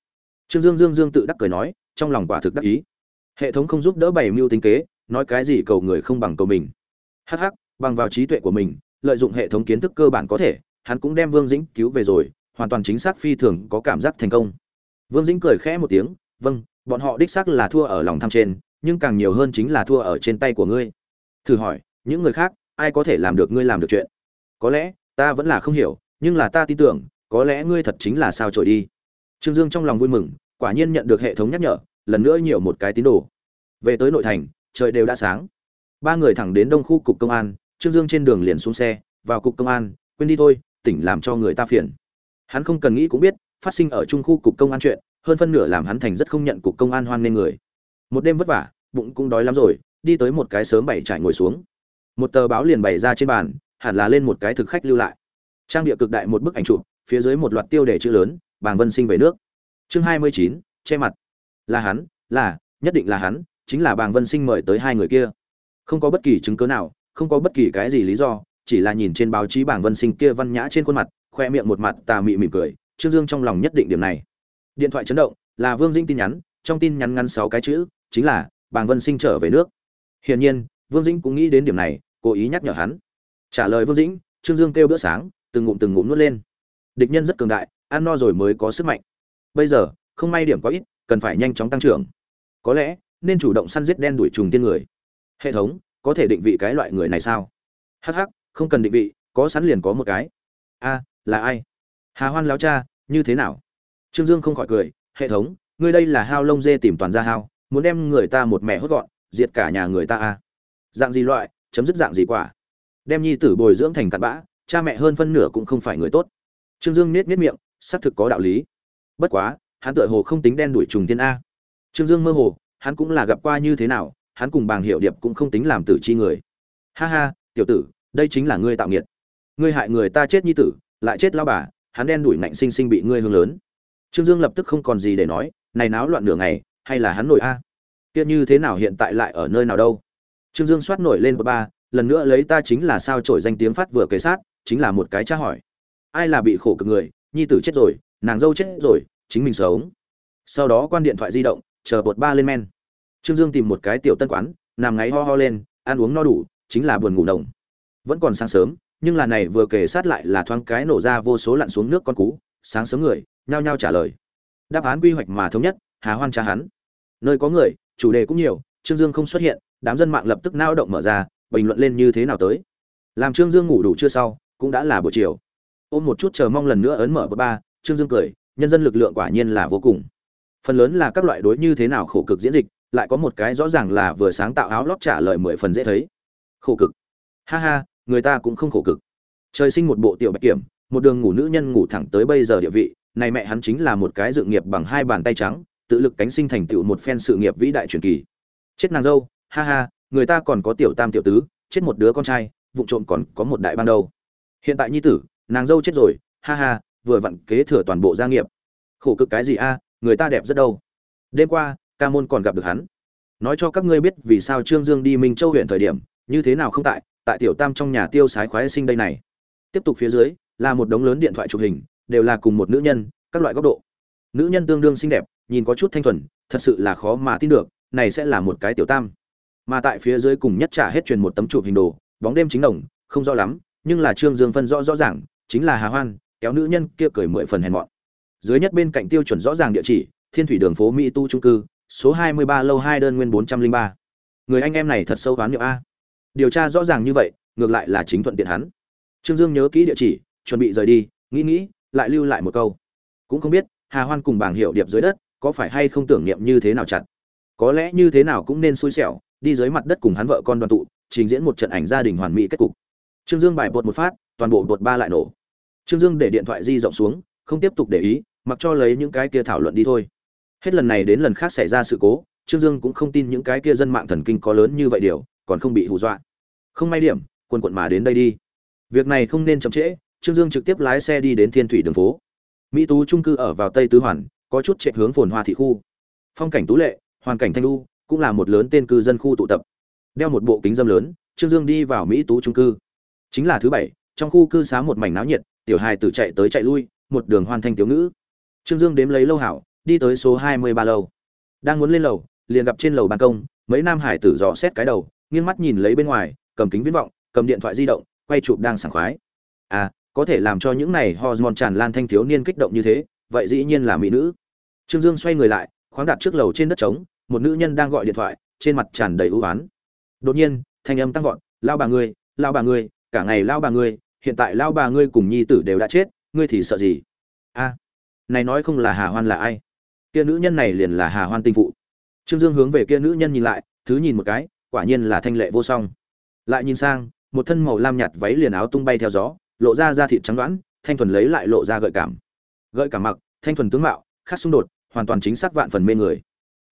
Trương dương dương dương tự đắc cười nói, trong lòng quả thực đắc ý. Hệ thống không giúp đỡ bảy mưu tính kế, nói cái gì cầu người không bằng cầu mình. Hắc hắc, bằng vào trí tuệ của mình, lợi dụng hệ thống kiến thức cơ bản có thể, hắn cũng đem vương dĩnh cứu về rồi, hoàn toàn chính xác phi thường có cảm giác thành công. Vương dĩnh cười khẽ một tiếng vâng bọn họ đích xác là thua ở lòng tham trên, nhưng càng nhiều hơn chính là thua ở trên tay của ngươi. Thử hỏi, những người khác, ai có thể làm được ngươi làm được chuyện? Có lẽ, ta vẫn là không hiểu, nhưng là ta tin tưởng, có lẽ ngươi thật chính là sao trổi đi. Trương dương trong lòng vui mừng, quả nhiên nhận được hệ thống nhắc nhở, lần nữa nhiều một cái tín đồ. Về tới nội thành, trời đều đã sáng. Ba người thẳng đến đông khu cục công an, trương dương trên đường liền xuống xe, vào cục công an, quên đi thôi, tỉnh làm cho người ta phiền. Hắn không cần nghĩ cũng biết phát sinh ở trung khu cục công an chuyện, hơn phân nửa làm hắn thành rất không nhận cục công an hoan nên người. Một đêm vất vả, bụng cũng đói lắm rồi, đi tới một cái sớm bảy trải ngồi xuống. Một tờ báo liền bày ra trên bàn, hẳn là lên một cái thực khách lưu lại. Trang địa cực đại một bức ảnh chụp, phía dưới một loạt tiêu đề chữ lớn, bàng vân sinh về nước. Chương hai mươi chín, che mặt. Là hắn, là, nhất định là hắn, chính là bàng vân sinh mời tới hai người kia. Không có bất kỳ chứng cớ nào, không có bất kỳ cái gì lý do, chỉ là nhìn trên báo chí bảng vân sinh kia văn nhã trên khuôn mặt, khoe miệng một mặt tà mị mỉm cười trương dương trong lòng nhất định điểm này. Điện thoại chấn động là vương dĩnh tin nhắn trong tin nhắn ngắn sáu cái chữ chính là bàng vân sinh trở về nước. Hiển nhiên vương dĩnh cũng nghĩ đến điểm này cố ý nhắc nhở hắn. Trả lời vương dĩnh trương dương kêu bữa sáng từng ngụm từng ngụm nuốt lên. Địch nhân rất cường đại ăn no rồi mới có sức mạnh. Bây giờ không may điểm quá ít cần phải nhanh chóng tăng trưởng. Có lẽ nên chủ động săn giết đen đuổi trùng tiên người. Hệ thống có thể định vị cái loại người này sao? Hắc hắc, không cần định vị có sẵn liền có một cái. A là ai? Hà hoan lao cha, như thế nào? Trương dương không khỏi cười, hệ thống, ngươi đây là hao lông dê tìm toàn ra hao, muốn đem người ta một mẹ hốt gọn, diệt cả nhà người ta a dạng gì loại, chấm dứt dạng gì quả. Đem nhi tử bồi dưỡng thành cặn bã, cha mẹ hơn phân nửa cũng không phải người tốt. Trương dương nết nết miệng, xác thực có đạo lý. Bất quá, hắn tựa hồ không tính đen đuổi trùng tiên a. Trương dương mơ hồ, hắn cũng là gặp qua như thế nào, hắn cùng bàng hiệu điệp cũng không tính làm tử chi người. Ha ha, tiểu tử, đây chính là ngươi tạo nghiệt. Ngươi hại người ta chết nhi tử, lại chết lao bà hắn đen đuổi ngạnh sinh sinh bị ngươi hương lớn. Trương dương lập tức không còn gì để nói, này náo loạn nửa ngày, hay là hắn nổi a? Kia như thế nào hiện tại lại ở nơi nào đâu? Trương dương soát nổi lên một ba, lần nữa lấy ta chính là sao trổi danh tiếng phát vừa kế sát, chính là một cái tra hỏi. Ai là bị khổ cực người? Nhi tử chết rồi, nàng dâu chết rồi, chính mình sống. Sau đó quan điện thoại di động, chờ bột ba lên men. Trương dương tìm một cái tiểu tân quán, nằm ngáy ho ho lên, ăn uống no đủ, chính là buồn ngủ nồng. Vẫn còn sáng sớm nhưng là này vừa kể sát lại là thoáng cái nổ ra vô số lặn xuống nước con cú, sáng sớm người, nhao nhao trả lời. Đáp án quy hoạch mà thống nhất, hà hoan tra hắn. Nơi có người, chủ đề cũng nhiều, trương dương không xuất hiện, đám dân mạng lập tức nao động mở ra, bình luận lên như thế nào tới. Làm trương dương ngủ đủ chưa sau, cũng đã là buổi chiều. Ôm một chút chờ mong lần nữa ấn mở bữa ba, trương dương cười, nhân dân lực lượng quả nhiên là vô cùng. Phần lớn là các loại đối như thế nào khổ cực diễn dịch, lại có một cái rõ ràng là vừa sáng tạo áo lót trả lời mười phần dễ thấy. Khổ cực. Ha ha người ta cũng không khổ cực. Trời sinh một bộ tiểu bạch kiểm, một đường ngủ nữ nhân ngủ thẳng tới bây giờ địa vị, này mẹ hắn chính là một cái dự nghiệp bằng hai bàn tay trắng, tự lực cánh sinh thành tựu một phen sự nghiệp vĩ đại truyền kỳ. Chết nàng dâu, ha ha, người ta còn có tiểu tam tiểu tứ, chết một đứa con trai vụ trộm còn có một đại ban đầu hiện tại nhi tử, nàng dâu chết rồi, ha ha, vừa vặn kế thừa toàn bộ gia nghiệp. Khổ cực cái gì a, người ta đẹp rất đâu. Đêm qua, ca môn còn gặp được hắn. Nói cho các ngươi biết vì sao trương dương đi minh châu huyện thời điểm, như thế nào không tại tại tiểu tam trong nhà tiêu sái khoái sinh đây này. Tiếp tục phía dưới, là một đống lớn điện thoại chụp hình, đều là cùng một nữ nhân, các loại góc độ. Nữ nhân tương đương xinh đẹp, nhìn có chút thanh thuần, thật sự là khó mà tin được, này sẽ là một cái tiểu tam. Mà tại phía dưới cùng nhất trả hết truyền một tấm chụp hình đồ, bóng đêm chính đồng, không rõ lắm, nhưng là trương dương phân rõ rõ ràng, chính là hà hoan, kéo nữ nhân kia cười mười phần hèn mọn. Dưới nhất bên cạnh tiêu chuẩn rõ ràng địa chỉ, thiên thủy đường phố mỹ tu trung cư, số hai mươi ba lâu hai đơn nguyên bốn trăm linh ba. Người anh em này thật sâu toán niệm a điều tra rõ ràng như vậy, ngược lại là chính thuận tiện hắn. Trương dương nhớ kỹ địa chỉ, chuẩn bị rời đi, nghĩ nghĩ, lại lưu lại một câu. Cũng không biết, hà hoan cùng bảng hiệu điệp dưới đất, có phải hay không tưởng niệm như thế nào chặt? Có lẽ như thế nào cũng nên xui xẻo, đi dưới mặt đất cùng hắn vợ con đoàn tụ, trình diễn một trận ảnh gia đình hoàn mỹ kết cục. Trương dương bài bột một phát, toàn bộ bột ba lại nổ. Trương dương để điện thoại di rộng xuống, không tiếp tục để ý, mặc cho lấy những cái kia thảo luận đi thôi. Hết lần này đến lần khác xảy ra sự cố, trương dương cũng không tin những cái kia dân mạng thần kinh có lớn như vậy điều còn không bị hù dọa. Không may điểm quân quận mà đến đây đi. Việc này không nên chậm trễ trương dương trực tiếp lái xe đi đến thiên thủy đường phố. Mỹ tú trung cư ở vào tây tứ hoàn có chút chạy hướng phồn hoa thị khu. Phong cảnh tú lệ hoàn cảnh thanh lu cũng là một lớn tên cư dân khu tụ tập. Đeo một bộ kính dâm lớn trương dương đi vào mỹ tú trung cư. Chính là thứ bảy trong khu cư xá một mảnh náo nhiệt tiểu hài tử chạy tới chạy lui một đường hoàn thành tiểu ngữ. Trương dương đếm lấy lâu hảo đi tới số hai mươi ba lầu, đang muốn lên lầu liền gặp trên lầu ban công mấy nam hải tử dò xét cái đầu nghiêng mắt nhìn lấy bên ngoài, cầm kính viễn vọng, cầm điện thoại di động, quay chụp đang sảng khoái. À có thể làm cho những này hormone tràn lan thanh thiếu niên kích động như thế, vậy dĩ nhiên là mỹ nữ. Trương dương xoay người lại, khoáng đặt trước lầu trên đất trống, một nữ nhân đang gọi điện thoại, trên mặt tràn đầy ưu oán. Đột nhiên, thanh âm tăng vọt lao bà ngươi lao bà ngươi, cả ngày lao bà ngươi, hiện tại lao bà ngươi cùng nhi tử đều đã chết, ngươi thì sợ gì? A, này nói không là hà hoan là ai? Kia nữ nhân này liền là hà hoan tinh phụ. Trương dương hướng về kia nữ nhân nhìn lại, thứ nhìn một cái quả nhiên là thanh lệ vô song. Lại nhìn sang, một thân màu lam nhạt váy liền áo tung bay theo gió, lộ ra da thịt trắng đoán, thanh thuần lấy lại lộ ra gợi cảm. Gợi cảm mặc, thanh thuần tướng mạo, khác xung đột, hoàn toàn chính xác vạn phần mê người.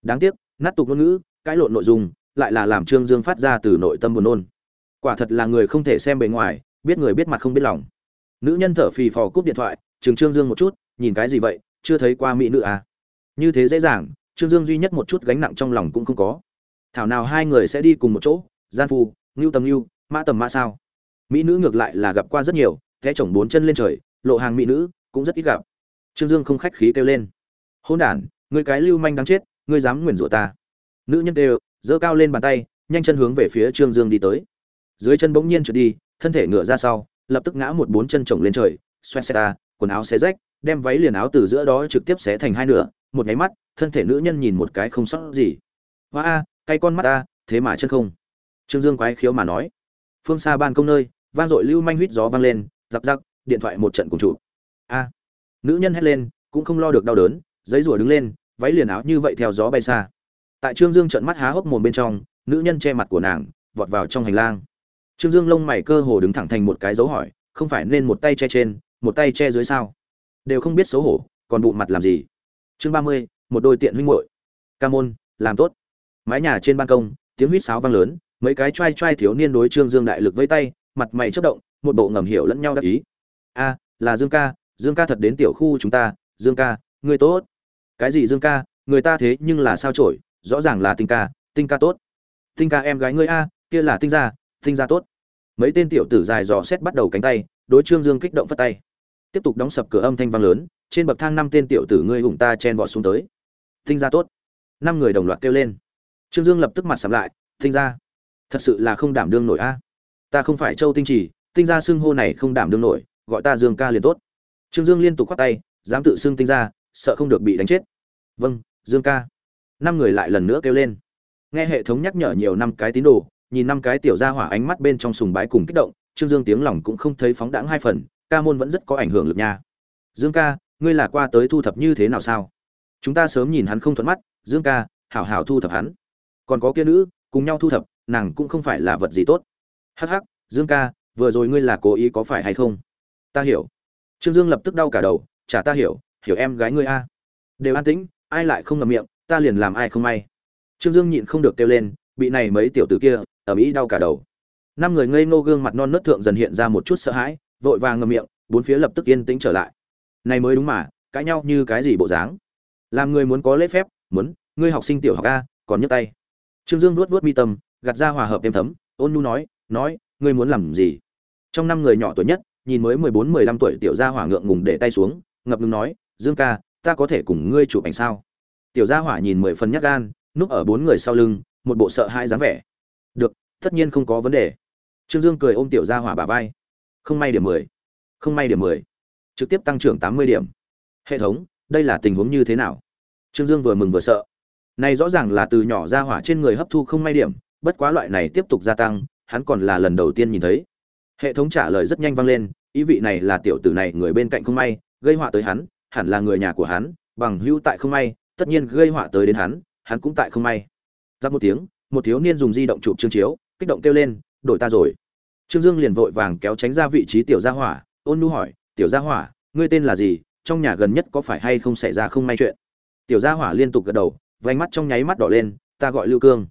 Đáng tiếc, nát tục ngôn ngữ, cãi lộn nội dung, lại là làm trương dương phát ra từ nội tâm buồn nôn. Quả thật là người không thể xem bề ngoài, biết người biết mặt không biết lòng. Nữ nhân thở phì phò cúp điện thoại, chừng trương dương một chút, nhìn cái gì vậy? Chưa thấy qua mỹ nữ à? Như thế dễ dàng, trương dương duy nhất một chút gánh nặng trong lòng cũng không có thảo nào hai người sẽ đi cùng một chỗ, gian phu, ngưu tầm ngưu, mã tầm mã sao? Mỹ nữ ngược lại là gặp qua rất nhiều, thế chồng bốn chân lên trời, lộ hàng mỹ nữ cũng rất ít gặp. Trương dương không khách khí kêu lên. Hôn đản, người cái lưu manh đáng chết ngươi dám nguyền rủa ta. Nữ nhân kêu giơ cao lên bàn tay, nhanh chân hướng về phía trương dương đi tới. Dưới chân bỗng nhiên trượt đi, thân thể ngựa ra sau, lập tức ngã một bốn chân chồng lên trời xoe xe ta, quần áo xé rách, đem váy liền áo từ giữa đó trực tiếp xé thành hai nửa, một nháy mắt, thân thể nữ nhân nhìn một cái không sót gì. Hoa a cay con mắt ta, thế mà chân không. Trương dương quái khiếu mà nói. Phương xa ban công nơi, vang dội lưu manh huýt gió vang lên, giặc giặc, điện thoại một trận cùng chụp. A. Nữ nhân hét lên, cũng không lo được đau đớn, giấy rủa đứng lên, váy liền áo như vậy theo gió bay xa. Tại trương dương trận mắt há hốc mồm bên trong, nữ nhân che mặt của nàng, vọt vào trong hành lang. Trương dương lông mày cơ hồ đứng thẳng thành một cái dấu hỏi, không phải nên một tay che trên, một tay che dưới sao? Đều không biết xấu hổ, còn bụng mặt làm gì? Chương ba mươi, một đôi tiện huynh muội. Ca môn, làm tốt mái nhà trên ban công, tiếng huýt sáo vang lớn, mấy cái trai trai thiếu niên đối trương dương đại lực vây tay, mặt mày chớp động, một bộ ngầm hiểu lẫn nhau đắc ý. A, là dương ca dương ca thật đến tiểu khu chúng ta, dương ca người tốt. Cái gì dương ca, người ta thế nhưng là sao trổi rõ ràng là tinh ca tinh ca tốt. Tinh ca em gái ngươi a, kia là tinh gia tinh gia tốt. Mấy tên tiểu tử dài dò xét bắt đầu cánh tay, đối trương dương kích động phất tay. Tiếp tục đóng sập cửa âm thanh vang lớn, trên bậc thang năm tên tiểu tử ngươi hùng ta chen vọt xuống tới. Tinh gia tốt. Năm người đồng loạt kêu lên trương dương lập tức mặt sầm lại, tinh gia, thật sự là không đảm đương nổi a. Ta không phải châu tinh trì tinh gia xưng hô này không đảm đương nổi, gọi ta dương ca liền tốt. Trương dương liên tục khoát tay, dám tự xưng tinh gia, sợ không được bị đánh chết. Vâng dương ca. Năm người lại lần nữa kêu lên. Nghe hệ thống nhắc nhở nhiều năm cái tín đồ, nhìn năm cái tiểu gia hỏa ánh mắt bên trong sùng bái cùng kích động, trương dương tiếng lòng cũng không thấy phóng đãng hai phần, ca môn vẫn rất có ảnh hưởng lực nha. Dương ca, ngươi là qua tới thu thập như thế nào sao? Chúng ta sớm nhìn hắn không thuận mắt, dương ca, hảo hảo thu thập hắn còn có kia nữ, cùng nhau thu thập, nàng cũng không phải là vật gì tốt. Hắc hắc, dương ca, vừa rồi ngươi là cố ý có phải hay không? Ta hiểu. Trương dương lập tức đau cả đầu, chả ta hiểu hiểu em gái ngươi a. Đều an tĩnh, ai lại không ngậm miệng, ta liền làm ai không may. Trương dương nhịn không được kêu lên, bị này mấy tiểu tử kia, ở mỹ đau cả đầu. Năm người ngây ngô gương mặt non nớt thượng dần hiện ra một chút sợ hãi, vội vàng ngậm miệng, bốn phía lập tức yên tĩnh trở lại. Này mới đúng mà, cãi nhau như cái gì bộ dáng? Làm người muốn có lễ phép, muốn, ngươi học sinh tiểu học a, còn nhấc tay trương dương luốt luốt mi tâm, gạt ra hòa hợp êm thấm, ôn nhu nói nói, ngươi muốn làm gì? Trong năm người nhỏ tuổi nhất, nhìn mới mười bốn, mười lăm tuổi tiểu gia hỏa ngượng ngùng để tay xuống, ngập ngừng nói, dương ca, ta có thể cùng ngươi chụp ảnh sao? Tiểu gia hỏa nhìn mười phần nhắc gan, núp ở bốn người sau lưng, một bộ sợ hãi dáng vẻ. Được, tất nhiên không có vấn đề. Trương dương cười ôm tiểu gia hỏa bà vai. Không may điểm mười, không may điểm mười. Trực tiếp tăng trưởng tám mươi điểm. Hệ thống, đây là tình huống như thế nào? Trương dương vừa mừng vừa sợ này rõ ràng là từ nhỏ ra hỏa trên người hấp thu không may điểm, bất quá loại này tiếp tục gia tăng, hắn còn là lần đầu tiên nhìn thấy. Hệ thống trả lời rất nhanh vang lên, ý vị này là tiểu tử này người bên cạnh không may, gây họa tới hắn, hẳn là người nhà của hắn, bằng hữu tại không may, tất nhiên gây họa tới đến hắn hắn cũng tại không may. Ra một tiếng, một thiếu niên dùng di động chụp chương chiếu, kích động kêu lên, đổi ta rồi. Trương dương liền vội vàng kéo tránh ra vị trí tiểu gia hỏa, ôn nhu hỏi, tiểu gia hỏa, ngươi tên là gì? Trong nhà gần nhất có phải hay không xảy ra không may chuyện? Tiểu gia hỏa liên tục gật đầu Vành mắt trong nháy mắt đỏ lên, ta gọi lưu cương.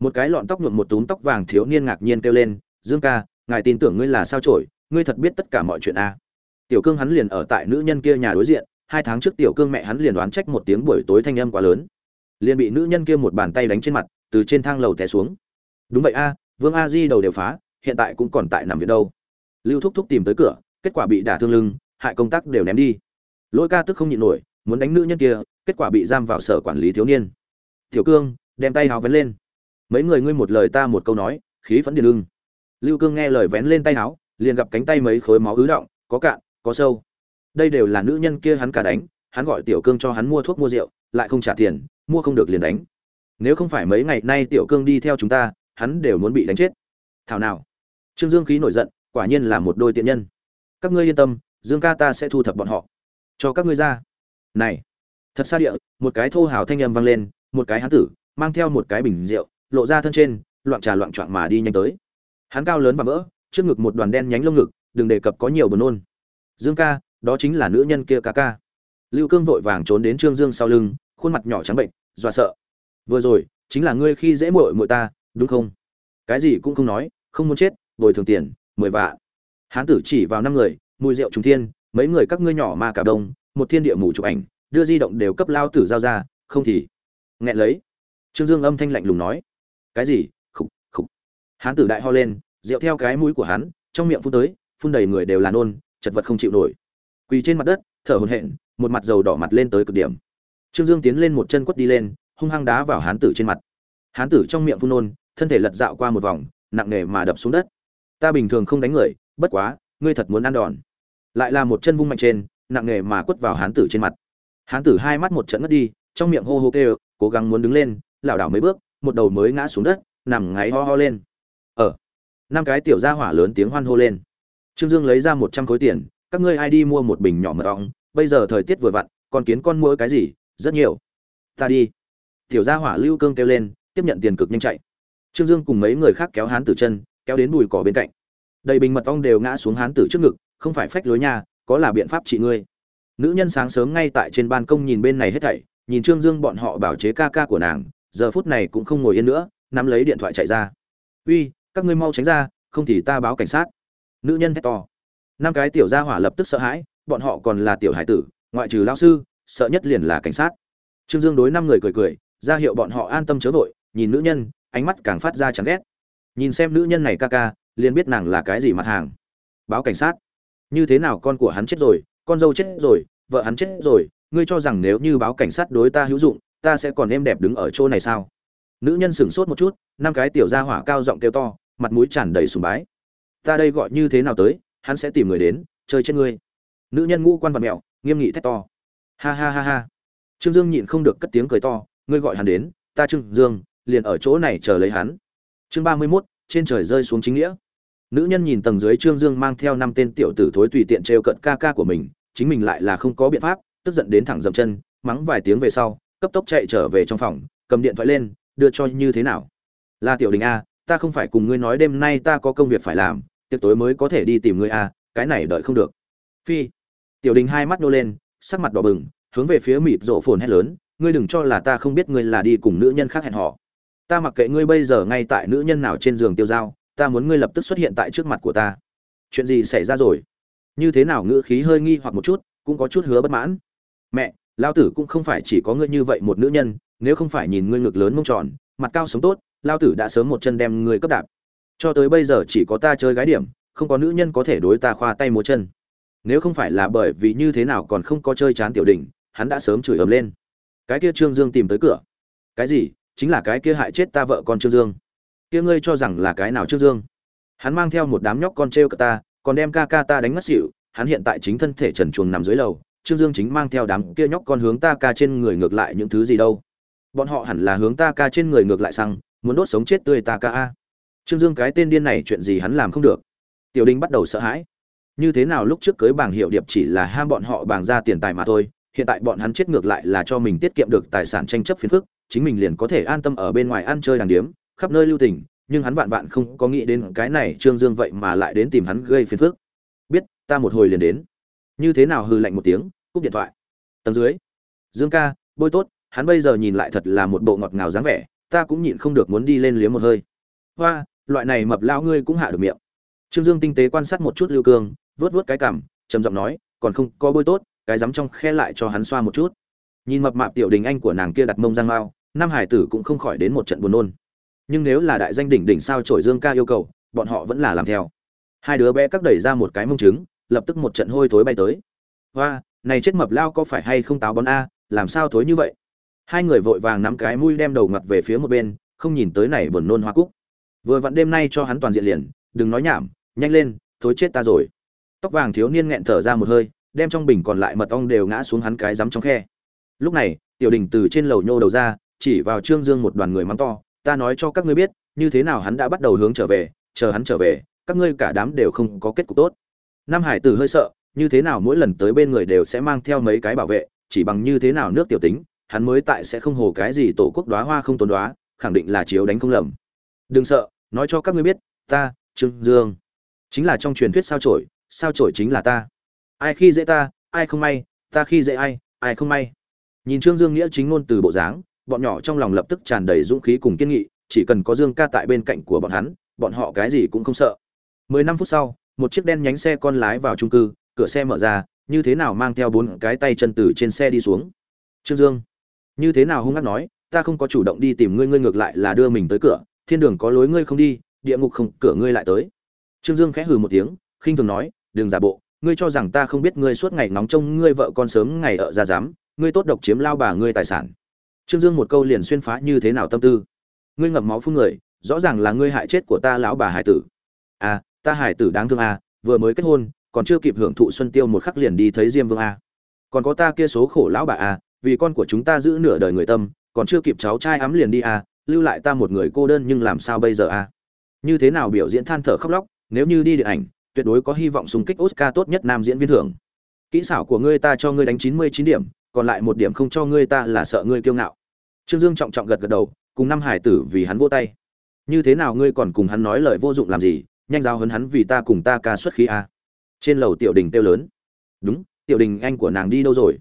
Một cái lọn tóc nhuộm một túm tóc vàng thiếu niên ngạc nhiên kêu lên, dương ca, ngài tin tưởng ngươi là sao trổi ngươi thật biết tất cả mọi chuyện a à. tiểu cương hắn liền ở tại nữ nhân kia nhà đối diện, hai tháng trước tiểu cương mẹ hắn liền đoán trách một tiếng buổi tối thanh âm quá lớn. Liền bị nữ nhân kia một bàn tay đánh trên mặt, từ trên thang lầu té xuống. Đúng vậy a, vương a di đầu đều phá, hiện tại cũng còn tại nằm viện đâu. Lưu thúc thúc tìm tới cửa, kết quả bị đả thương lưng, hại công tác đều ném đi. Lỗi ca tức không nhịn nổi, muốn đánh nữ nhân kia kết quả bị giam vào sở quản lý thiếu niên. Tiểu cương, đem tay háo vén lên. Mấy người ngươi một lời ta một câu nói, khí vẫn điền lưng lưu cương nghe lời vén lên tay háo, liền gặp cánh tay mấy khối máu ứ động, có cạn, có sâu. Đây đều là nữ nhân kia hắn cả đánh, hắn gọi tiểu cương cho hắn mua thuốc mua rượu, lại không trả tiền, mua không được liền đánh. Nếu không phải mấy ngày nay tiểu cương đi theo chúng ta, hắn đều muốn bị đánh chết. Thảo nào. Trương dương khí nổi giận, quả nhiên là một đôi tiện nhân. Các ngươi yên tâm, dương ca ta sẽ thu thập bọn họ. Cho các ngươi ra. Này thật xa địa, một cái thô hào thanh âm vang lên, một cái hán tử, mang theo một cái bình rượu, lộ ra thân trên, loạn trà loạn trọn mà đi nhanh tới. Hắn cao lớn và vỡ, trước ngực một đoàn đen nhánh lông ngực, đừng đề cập có nhiều buồn nôn. Dương ca, đó chính là nữ nhân kia ca ca. Lưu cương vội vàng trốn đến trương dương sau lưng, khuôn mặt nhỏ trắng bệnh, dọa sợ. Vừa rồi, chính là ngươi khi dễ muội muội ta, đúng không? Cái gì cũng không nói, không muốn chết, bồi thường tiền, mười vạn. Hán tử chỉ vào năm người, mùi rượu trùng thiên, mấy người các ngươi nhỏ mà cả đông, một thiên địa mù chụp ảnh đưa di động đều cấp lao tử giao ra, không thì nghẹn lấy. Trương dương âm thanh lạnh lùng nói. Cái gì? Khục khục. Hán tử đại ho lên, rượu theo cái mũi của hắn, trong miệng phun tới, phun đầy người đều là nôn, chật vật không chịu nổi. Quỳ trên mặt đất, thở hổn hển, một mặt dầu đỏ mặt lên tới cực điểm. Trương dương tiến lên một chân quất đi lên, hung hăng đá vào hán tử trên mặt. Hán tử trong miệng phun nôn, thân thể lật dạo qua một vòng, nặng nề mà đập xuống đất. Ta bình thường không đánh người, bất quá, ngươi thật muốn ăn đòn. Lại là một chân vung mạnh trên, nặng nề mà quất vào hán tử trên mặt hán tử hai mắt một trận ngất đi, trong miệng hô hô kêu, cố gắng muốn đứng lên, lảo đảo mấy bước, một đầu mới ngã xuống đất, nằm ngáy ho ho lên. Ở năm cái tiểu gia hỏa lớn tiếng hoan hô lên. Trương dương lấy ra một trăm khối tiền, các ngươi ai đi mua một bình nhỏ mật ong, bây giờ thời tiết vừa vặn, còn kiến con mua cái gì, rất nhiều. Ta đi. Tiểu gia hỏa lưu cương kêu lên, tiếp nhận tiền cực nhanh chạy. Trương dương cùng mấy người khác kéo hán tử chân, kéo đến bùi cỏ bên cạnh. Đầy bình mật ong đều ngã xuống hán tử trước ngực, không phải phách lối nha, có là biện pháp trị ngươi nữ nhân sáng sớm ngay tại trên ban công nhìn bên này hết thảy, nhìn trương dương bọn họ bảo chế ca ca của nàng, giờ phút này cũng không ngồi yên nữa, nắm lấy điện thoại chạy ra. Uy, các ngươi mau tránh ra, không thì ta báo cảnh sát. Nữ nhân thét to. Năm cái tiểu gia hỏa lập tức sợ hãi, bọn họ còn là tiểu hải tử, ngoại trừ lao sư, sợ nhất liền là cảnh sát. Trương dương đối năm người cười cười, ra hiệu bọn họ an tâm chớ vội, nhìn nữ nhân, ánh mắt càng phát ra chẳng ghét. Nhìn xem nữ nhân này ca ca, liền biết nàng là cái gì mặt hàng. Báo cảnh sát. Như thế nào con của hắn chết rồi con dâu chết rồi, vợ hắn chết rồi, ngươi cho rằng nếu như báo cảnh sát đối ta hữu dụng, ta sẽ còn êm đẹp đứng ở chỗ này sao? Nữ nhân sửng sốt một chút, năm cái tiểu gia hỏa cao giọng kêu to, mặt mũi tràn đầy sùng bái. Ta đây gọi như thế nào tới, hắn sẽ tìm người đến, chơi chết ngươi. Nữ nhân ngũ quan vật mẹo, nghiêm nghị thét to. Ha ha ha ha. Trương dương nhịn không được cất tiếng cười to, ngươi gọi hắn đến, ta trương dương, liền ở chỗ này chờ lấy hắn. Chương ba mươi mốt, trên trời rơi xuống chính nghĩa. Nữ nhân nhìn tầng dưới trương dương mang theo năm tên tiểu tử thối tùy tiện trêu cận ca ca của mình chính mình lại là không có biện pháp, tức giận đến thẳng dậm chân, mắng vài tiếng về sau, cấp tốc chạy trở về trong phòng, cầm điện thoại lên, đưa cho như thế nào? Là tiểu đình a, ta không phải cùng ngươi nói đêm nay ta có công việc phải làm, tiệc tối mới có thể đi tìm ngươi a, cái này đợi không được. Phi, tiểu đình hai mắt nô lên, sắc mặt đỏ bừng, hướng về phía mịt rộ phồn hét lớn, ngươi đừng cho là ta không biết ngươi là đi cùng nữ nhân khác hẹn họ ta mặc kệ ngươi bây giờ ngay tại nữ nhân nào trên giường tiêu dao, ta muốn ngươi lập tức xuất hiện tại trước mặt của ta. Chuyện gì xảy ra rồi? Như thế nào ngữ khí hơi nghi hoặc một chút, cũng có chút hứa bất mãn. Mẹ lao tử cũng không phải chỉ có ngươi như vậy một nữ nhân, nếu không phải nhìn ngươi ngực lớn mông tròn, mặt cao sống tốt lao tử đã sớm một chân đem ngươi cấp đạp. Cho tới bây giờ chỉ có ta chơi gái điểm, không có nữ nhân có thể đối ta khoa tay múa chân. Nếu không phải là bởi vì như thế nào còn không có chơi chán tiểu đình hắn đã sớm chửi ầm lên. Cái kia trương dương tìm tới cửa. Cái gì? Chính là cái kia hại chết ta vợ con trương dương. Kia ngươi cho rằng là cái nào trương dương? Hắn mang theo một đám nhóc con t r cả ta còn đem ca ca ta đánh ngất xỉu, hắn hiện tại chính thân thể trần chuồng nằm dưới lầu, trương dương chính mang theo đám kia nhóc con hướng ta ca trên người ngược lại những thứ gì đâu. Bọn họ hẳn là hướng ta ca trên người ngược lại sang muốn đốt sống chết tươi ta ca a. Trương dương cái tên điên này chuyện gì hắn làm không được. Tiểu đinh bắt đầu sợ hãi. Như thế nào lúc trước cưới bảng hiệu điệp chỉ là ham bọn họ bảng ra tiền tài mà thôi, hiện tại bọn hắn chết ngược lại là cho mình tiết kiệm được tài sản tranh chấp phiền phức, chính mình liền có thể an tâm ở bên ngoài ăn chơi đàng điếm, khắp nơi lưu tình nhưng hắn vạn vạn không có nghĩ đến cái này trương dương vậy mà lại đến tìm hắn gây phiền phức. Biết, ta một hồi liền đến. Như thế nào hư lạnh một tiếng, cúp điện thoại. Tầng dưới. Dương ca, bôi tốt, hắn bây giờ nhìn lại thật là một bộ ngọt ngào dáng vẻ, ta cũng nhịn không được muốn đi lên liếm một hơi. Hoa, loại này mập lao ngươi cũng hạ được miệng. Trương dương tinh tế quan sát một chút lưu cương vớt vớt cái cảm trầm giọng nói, còn không có bôi tốt, cái dám trong khe lại cho hắn xoa một chút. Nhìn mập mạp tiểu đình anh của nàng kia đặt mông giang mao nam hải tử cũng không khỏi đến một trận buồn nôn nhưng nếu là đại danh đỉnh đỉnh sao trổi dương ca yêu cầu, bọn họ vẫn là làm theo. Hai đứa bé cắt đẩy ra một cái mông trứng, lập tức một trận hôi thối bay tới. Hoa, này chết mập lao có phải hay không táo bón a, làm sao thối như vậy? Hai người vội vàng nắm cái mũi đem đầu ngặt về phía một bên, không nhìn tới này buồn nôn hoa cúc. Vừa vặn đêm nay cho hắn toàn diện liền, đừng nói nhảm, nhanh lên, thối chết ta rồi. Tóc vàng thiếu niên nghẹn thở ra một hơi, đem trong bình còn lại mật ong đều ngã xuống hắn cái rắm trong khe. Lúc này, tiểu đình từ trên lầu nhô đầu ra, chỉ vào trương dương một đoàn người mắng to ta nói cho các ngươi biết, như thế nào hắn đã bắt đầu hướng trở về, chờ hắn trở về, các ngươi cả đám đều không có kết cục tốt. Nam hải tử hơi sợ, như thế nào mỗi lần tới bên người đều sẽ mang theo mấy cái bảo vệ, chỉ bằng như thế nào nước tiểu tính, hắn mới tại sẽ không hồ cái gì tổ quốc đoá hoa không tốn đoá, khẳng định là chiếu đánh không lầm. Đừng sợ, nói cho các ngươi biết, ta, trương dương, chính là trong truyền thuyết sao trổi sao trổi chính là ta. Ai khi dễ ta, ai không may, ta khi dễ ai ai không may. Nhìn trương dương nghĩa chính ngôn từ bộ dáng bọn nhỏ trong lòng lập tức tràn đầy dũng khí cùng kiên nghị, chỉ cần có dương ca tại bên cạnh của bọn hắn, bọn họ cái gì cũng không sợ. Mười năm phút sau, một chiếc đen nhánh xe con lái vào trung cư, cửa xe mở ra, như thế nào mang theo bốn cái tay chân từ trên xe đi xuống? Trương dương, như thế nào hung hăng nói, ta không có chủ động đi tìm ngươi ngươi ngược lại là đưa mình tới cửa, thiên đường có lối ngươi không đi, địa ngục không, cửa ngươi lại tới. Trương dương khẽ hừ một tiếng, khinh thường nói, đừng giả bộ, ngươi cho rằng ta không biết ngươi suốt ngày nóng trông ngươi vợ con sớm ngày ở ra dám ngươi tốt độc chiếm lao bà ngươi tài sản trương dương một câu liền xuyên phá như thế nào tâm tư ngươi ngậm máu phun người, rõ ràng là ngươi hại chết của ta lão bà hải tử à ta hải tử đáng thương à vừa mới kết hôn, còn chưa kịp hưởng thụ xuân tiêu một khắc liền đi thấy diêm vương à. còn có ta kia số khổ lão bà à vì con của chúng ta giữ nửa đời người tâm, còn chưa kịp cháu trai ấm liền đi à lưu lại ta một người cô đơn nhưng làm sao bây giờ à. như thế nào biểu diễn than thở khóc lóc, nếu như đi điện ảnh, tuyệt đối có hy vọng xung kích oscar tốt nhất nam diễn viên thưởng kỹ xảo của ngươi ta cho ngươi đánh chín mươi chín điểm còn lại một điểm không cho ngươi ta là sợ ngươi kiêu ngạo. Trương dương trọng trọng gật gật đầu, cùng năm hải tử vì hắn vô tay. Như thế nào ngươi còn cùng hắn nói lời vô dụng làm gì, nhanh giao hấn hắn vì ta cùng ta ca xuất khí a. Trên lầu tiểu đình kêu lớn. Đúng, tiểu đình, anh của nàng đi đâu rồi?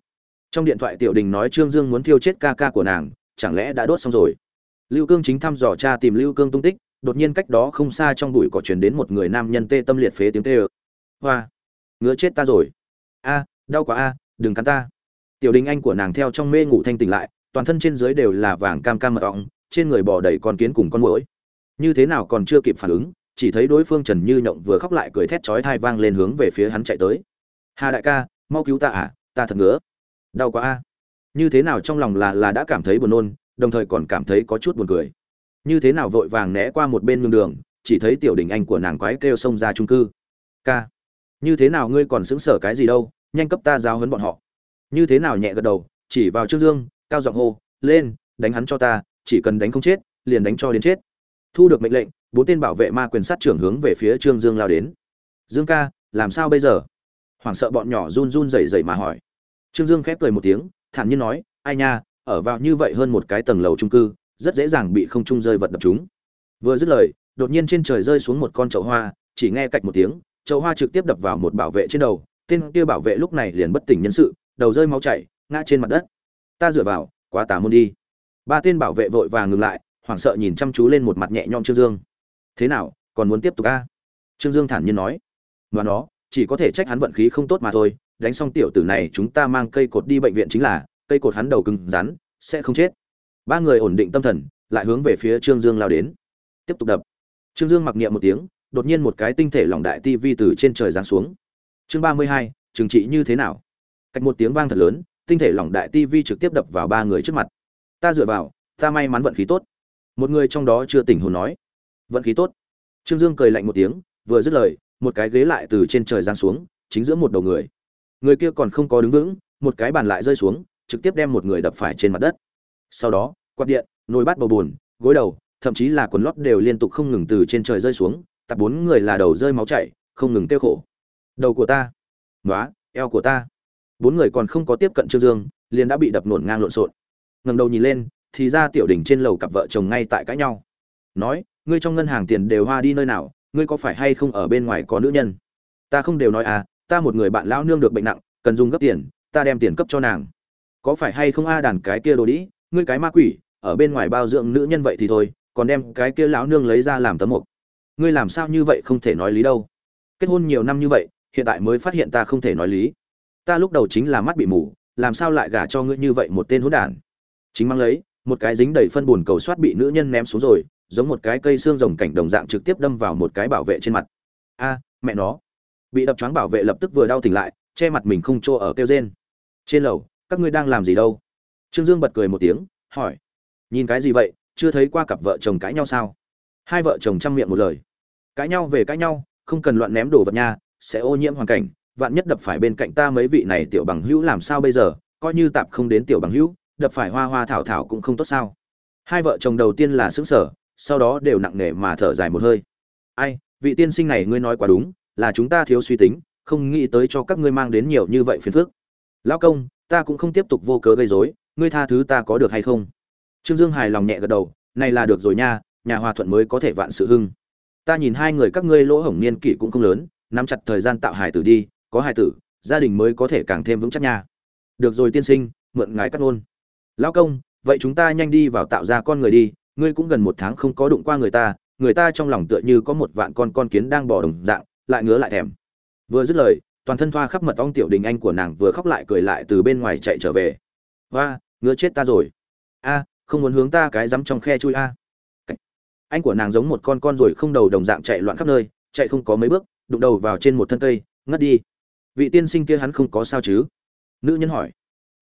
Trong điện thoại tiểu đình nói trương dương muốn thiêu chết ca ca của nàng, chẳng lẽ đã đốt xong rồi? Lưu cương chính thăm dò cha tìm lưu cương tung tích, đột nhiên cách đó không xa trong bụi cỏ truyền đến một người nam nhân tê tâm liệt phế tiếng tê ơ hoa, ngứa chết ta rồi. A, đau quá a, đừng cắn ta tiểu đình anh của nàng theo trong mê ngủ thanh tỉnh lại, toàn thân trên dưới đều là vàng cam cam mật ong trên người bò đầy con kiến cùng con mũi như thế nào còn chưa kịp phản ứng, chỉ thấy đối phương trần như nhộng vừa khóc lại cười thét chói thai vang lên hướng về phía hắn chạy tới. Hà đại ca, mau cứu ta à ta thật ngứa. Đau quá a. Như thế nào trong lòng là là đã cảm thấy buồn nôn, đồng thời còn cảm thấy có chút buồn cười. Như thế nào vội vàng né qua một bên nhường đường, chỉ thấy tiểu đình anh của nàng quái kêu xông ra trung cư. Ca, như thế nào ngươi còn xứng sở cái gì đâu, nhanh cấp ta giáo hấn bọn họ như thế nào nhẹ gật đầu, chỉ vào trương dương, cao giọng hô, lên, đánh hắn cho ta, chỉ cần đánh không chết, liền đánh cho đến chết. Thu được mệnh lệnh, bốn tên bảo vệ ma quyền sát trưởng hướng về phía trương dương lao đến. Dương ca, làm sao bây giờ? Hoảng sợ bọn nhỏ run run rẩy rẩy mà hỏi. Trương dương khép cười một tiếng, thản nhiên nói, ai nha, ở vào như vậy hơn một cái tầng lầu trung cư, rất dễ dàng bị không trung rơi vật đập chúng. Vừa dứt lời, đột nhiên trên trời rơi xuống một con chậu hoa, chỉ nghe cạch một tiếng, chậu hoa trực tiếp đập vào một bảo vệ trên đầu, tên kia bảo vệ lúc này liền bất tỉnh nhân sự đầu rơi máu chảy, ngã trên mặt đất. Ta dựa vào, quá tà môn đi. Ba tên bảo vệ vội vàng ngừng lại, hoảng sợ nhìn chăm chú lên một mặt nhẹ nhõm trương dương. Thế nào, còn muốn tiếp tục a? Trương dương thản nhiên nói. Và nó, chỉ có thể trách hắn vận khí không tốt mà thôi, đánh xong tiểu tử này chúng ta mang cây cột đi bệnh viện chính là, cây cột hắn đầu cứng rắn, sẽ không chết. Ba người ổn định tâm thần, lại hướng về phía trương dương lao đến. Tiếp tục đập. Trương dương mặc niệm một tiếng, đột nhiên một cái tinh thể lỏng đại tivi từ trên trời giáng xuống. Chương ba mươi hai, trừng trị như thế nào? Cách một tiếng vang thật lớn tinh thể lỏng đại tivi trực tiếp đập vào ba người trước mặt. Ta dựa vào ta may mắn vận khí tốt. Một người trong đó chưa tỉnh hồn nói. Vận khí tốt. Trương dương cười lạnh một tiếng vừa dứt lời một cái ghế lại từ trên trời giáng xuống chính giữa một đầu người. Người kia còn không có đứng vững một cái bàn lại rơi xuống trực tiếp đem một người đập phải trên mặt đất. Sau đó quạt điện nồi bát bầu bùn gối đầu thậm chí là quần lót đều liên tục không ngừng từ trên trời rơi xuống tập bốn người là đầu rơi máu chảy không ngừng tiêu khổ. Đầu của ta. Nóa, eo của ta bốn người còn không có tiếp cận trương dương, liền đã bị đập nổn ngang lộn xộn. Ngẩng đầu nhìn lên, thì ra tiểu đỉnh trên lầu cặp vợ chồng ngay tại cãi nhau. Nói, ngươi trong ngân hàng tiền đều hoa đi nơi nào, ngươi có phải hay không ở bên ngoài có nữ nhân? Ta không đều nói à ta một người bạn lão nương được bệnh nặng, cần dùng gấp tiền, ta đem tiền cấp cho nàng. Có phải hay không a, đàn cái kia đồ đĩ, ngươi cái ma quỷ, ở bên ngoài bao dưỡng nữ nhân vậy thì thôi, còn đem cái kia lão nương lấy ra làm tấm mục ngươi làm sao như vậy không thể nói lý đâu? Kết hôn nhiều năm như vậy, hiện tại mới phát hiện ta không thể nói lý ta lúc đầu chính là mắt bị mù, làm sao lại gả cho ngươi như vậy một tên hỗn đản? Chính mang lấy, một cái dính đầy phân buồn cầu soát bị nữ nhân ném xuống rồi, giống một cái cây xương rồng cảnh đồng dạng trực tiếp đâm vào một cái bảo vệ trên mặt. A, mẹ nó. Bị đập choáng bảo vệ lập tức vừa đau tỉnh lại, che mặt mình không cho ở kêu rên. Trên lầu, các ngươi đang làm gì đâu? Trương dương bật cười một tiếng, hỏi. Nhìn cái gì vậy, chưa thấy qua cặp vợ chồng cãi nhau sao? Hai vợ chồng chăm miệng một lời. Cãi nhau về cãi nhau, không cần loạn ném đồ vật nha, sẽ ô nhiễm hoàn cảnh vạn nhất đập phải bên cạnh ta mấy vị này tiểu bằng hữu làm sao bây giờ, coi như tạp không đến tiểu bằng hữu, đập phải hoa hoa thảo thảo cũng không tốt sao. Hai vợ chồng đầu tiên là xứng sở sau đó đều nặng nề mà thở dài một hơi. Ai, vị tiên sinh này ngươi nói quá đúng, là chúng ta thiếu suy tính, không nghĩ tới cho các ngươi mang đến nhiều như vậy phiền phức. Lão công, ta cũng không tiếp tục vô cớ gây rối, ngươi tha thứ ta có được hay không? Trương dương hài lòng nhẹ gật đầu, này là được rồi nha, nhà hòa thuận mới có thể vạn sự hưng. Ta nhìn hai người các ngươi lỗ hổng niên kỷ cũng không lớn, nắm chặt thời gian tạo hài tử đi có hài tử, gia đình mới có thể càng thêm vững chắc nha. Được rồi tiên sinh, mượn ngài cắt ngôn. Lão công, vậy chúng ta nhanh đi vào tạo ra con người đi, ngươi cũng gần một tháng không có đụng qua người ta người ta trong lòng tựa như có một vạn con con kiến đang bỏ đồng dạng, lại ngứa lại thèm. Vừa dứt lời, toàn thân thoa khắp mật ong tiểu đình anh của nàng vừa khóc lại cười lại từ bên ngoài chạy trở về. Hoa, ngứa chết ta rồi. A, không muốn hướng ta cái dám trong khe chui a. Anh của nàng giống một con con rồi không đầu đồng dạng chạy loạn khắp nơi, chạy không có mấy bước, đụng đầu vào trên một thân cây, ngất đi vị tiên sinh kia hắn không có sao chứ? Nữ nhân hỏi.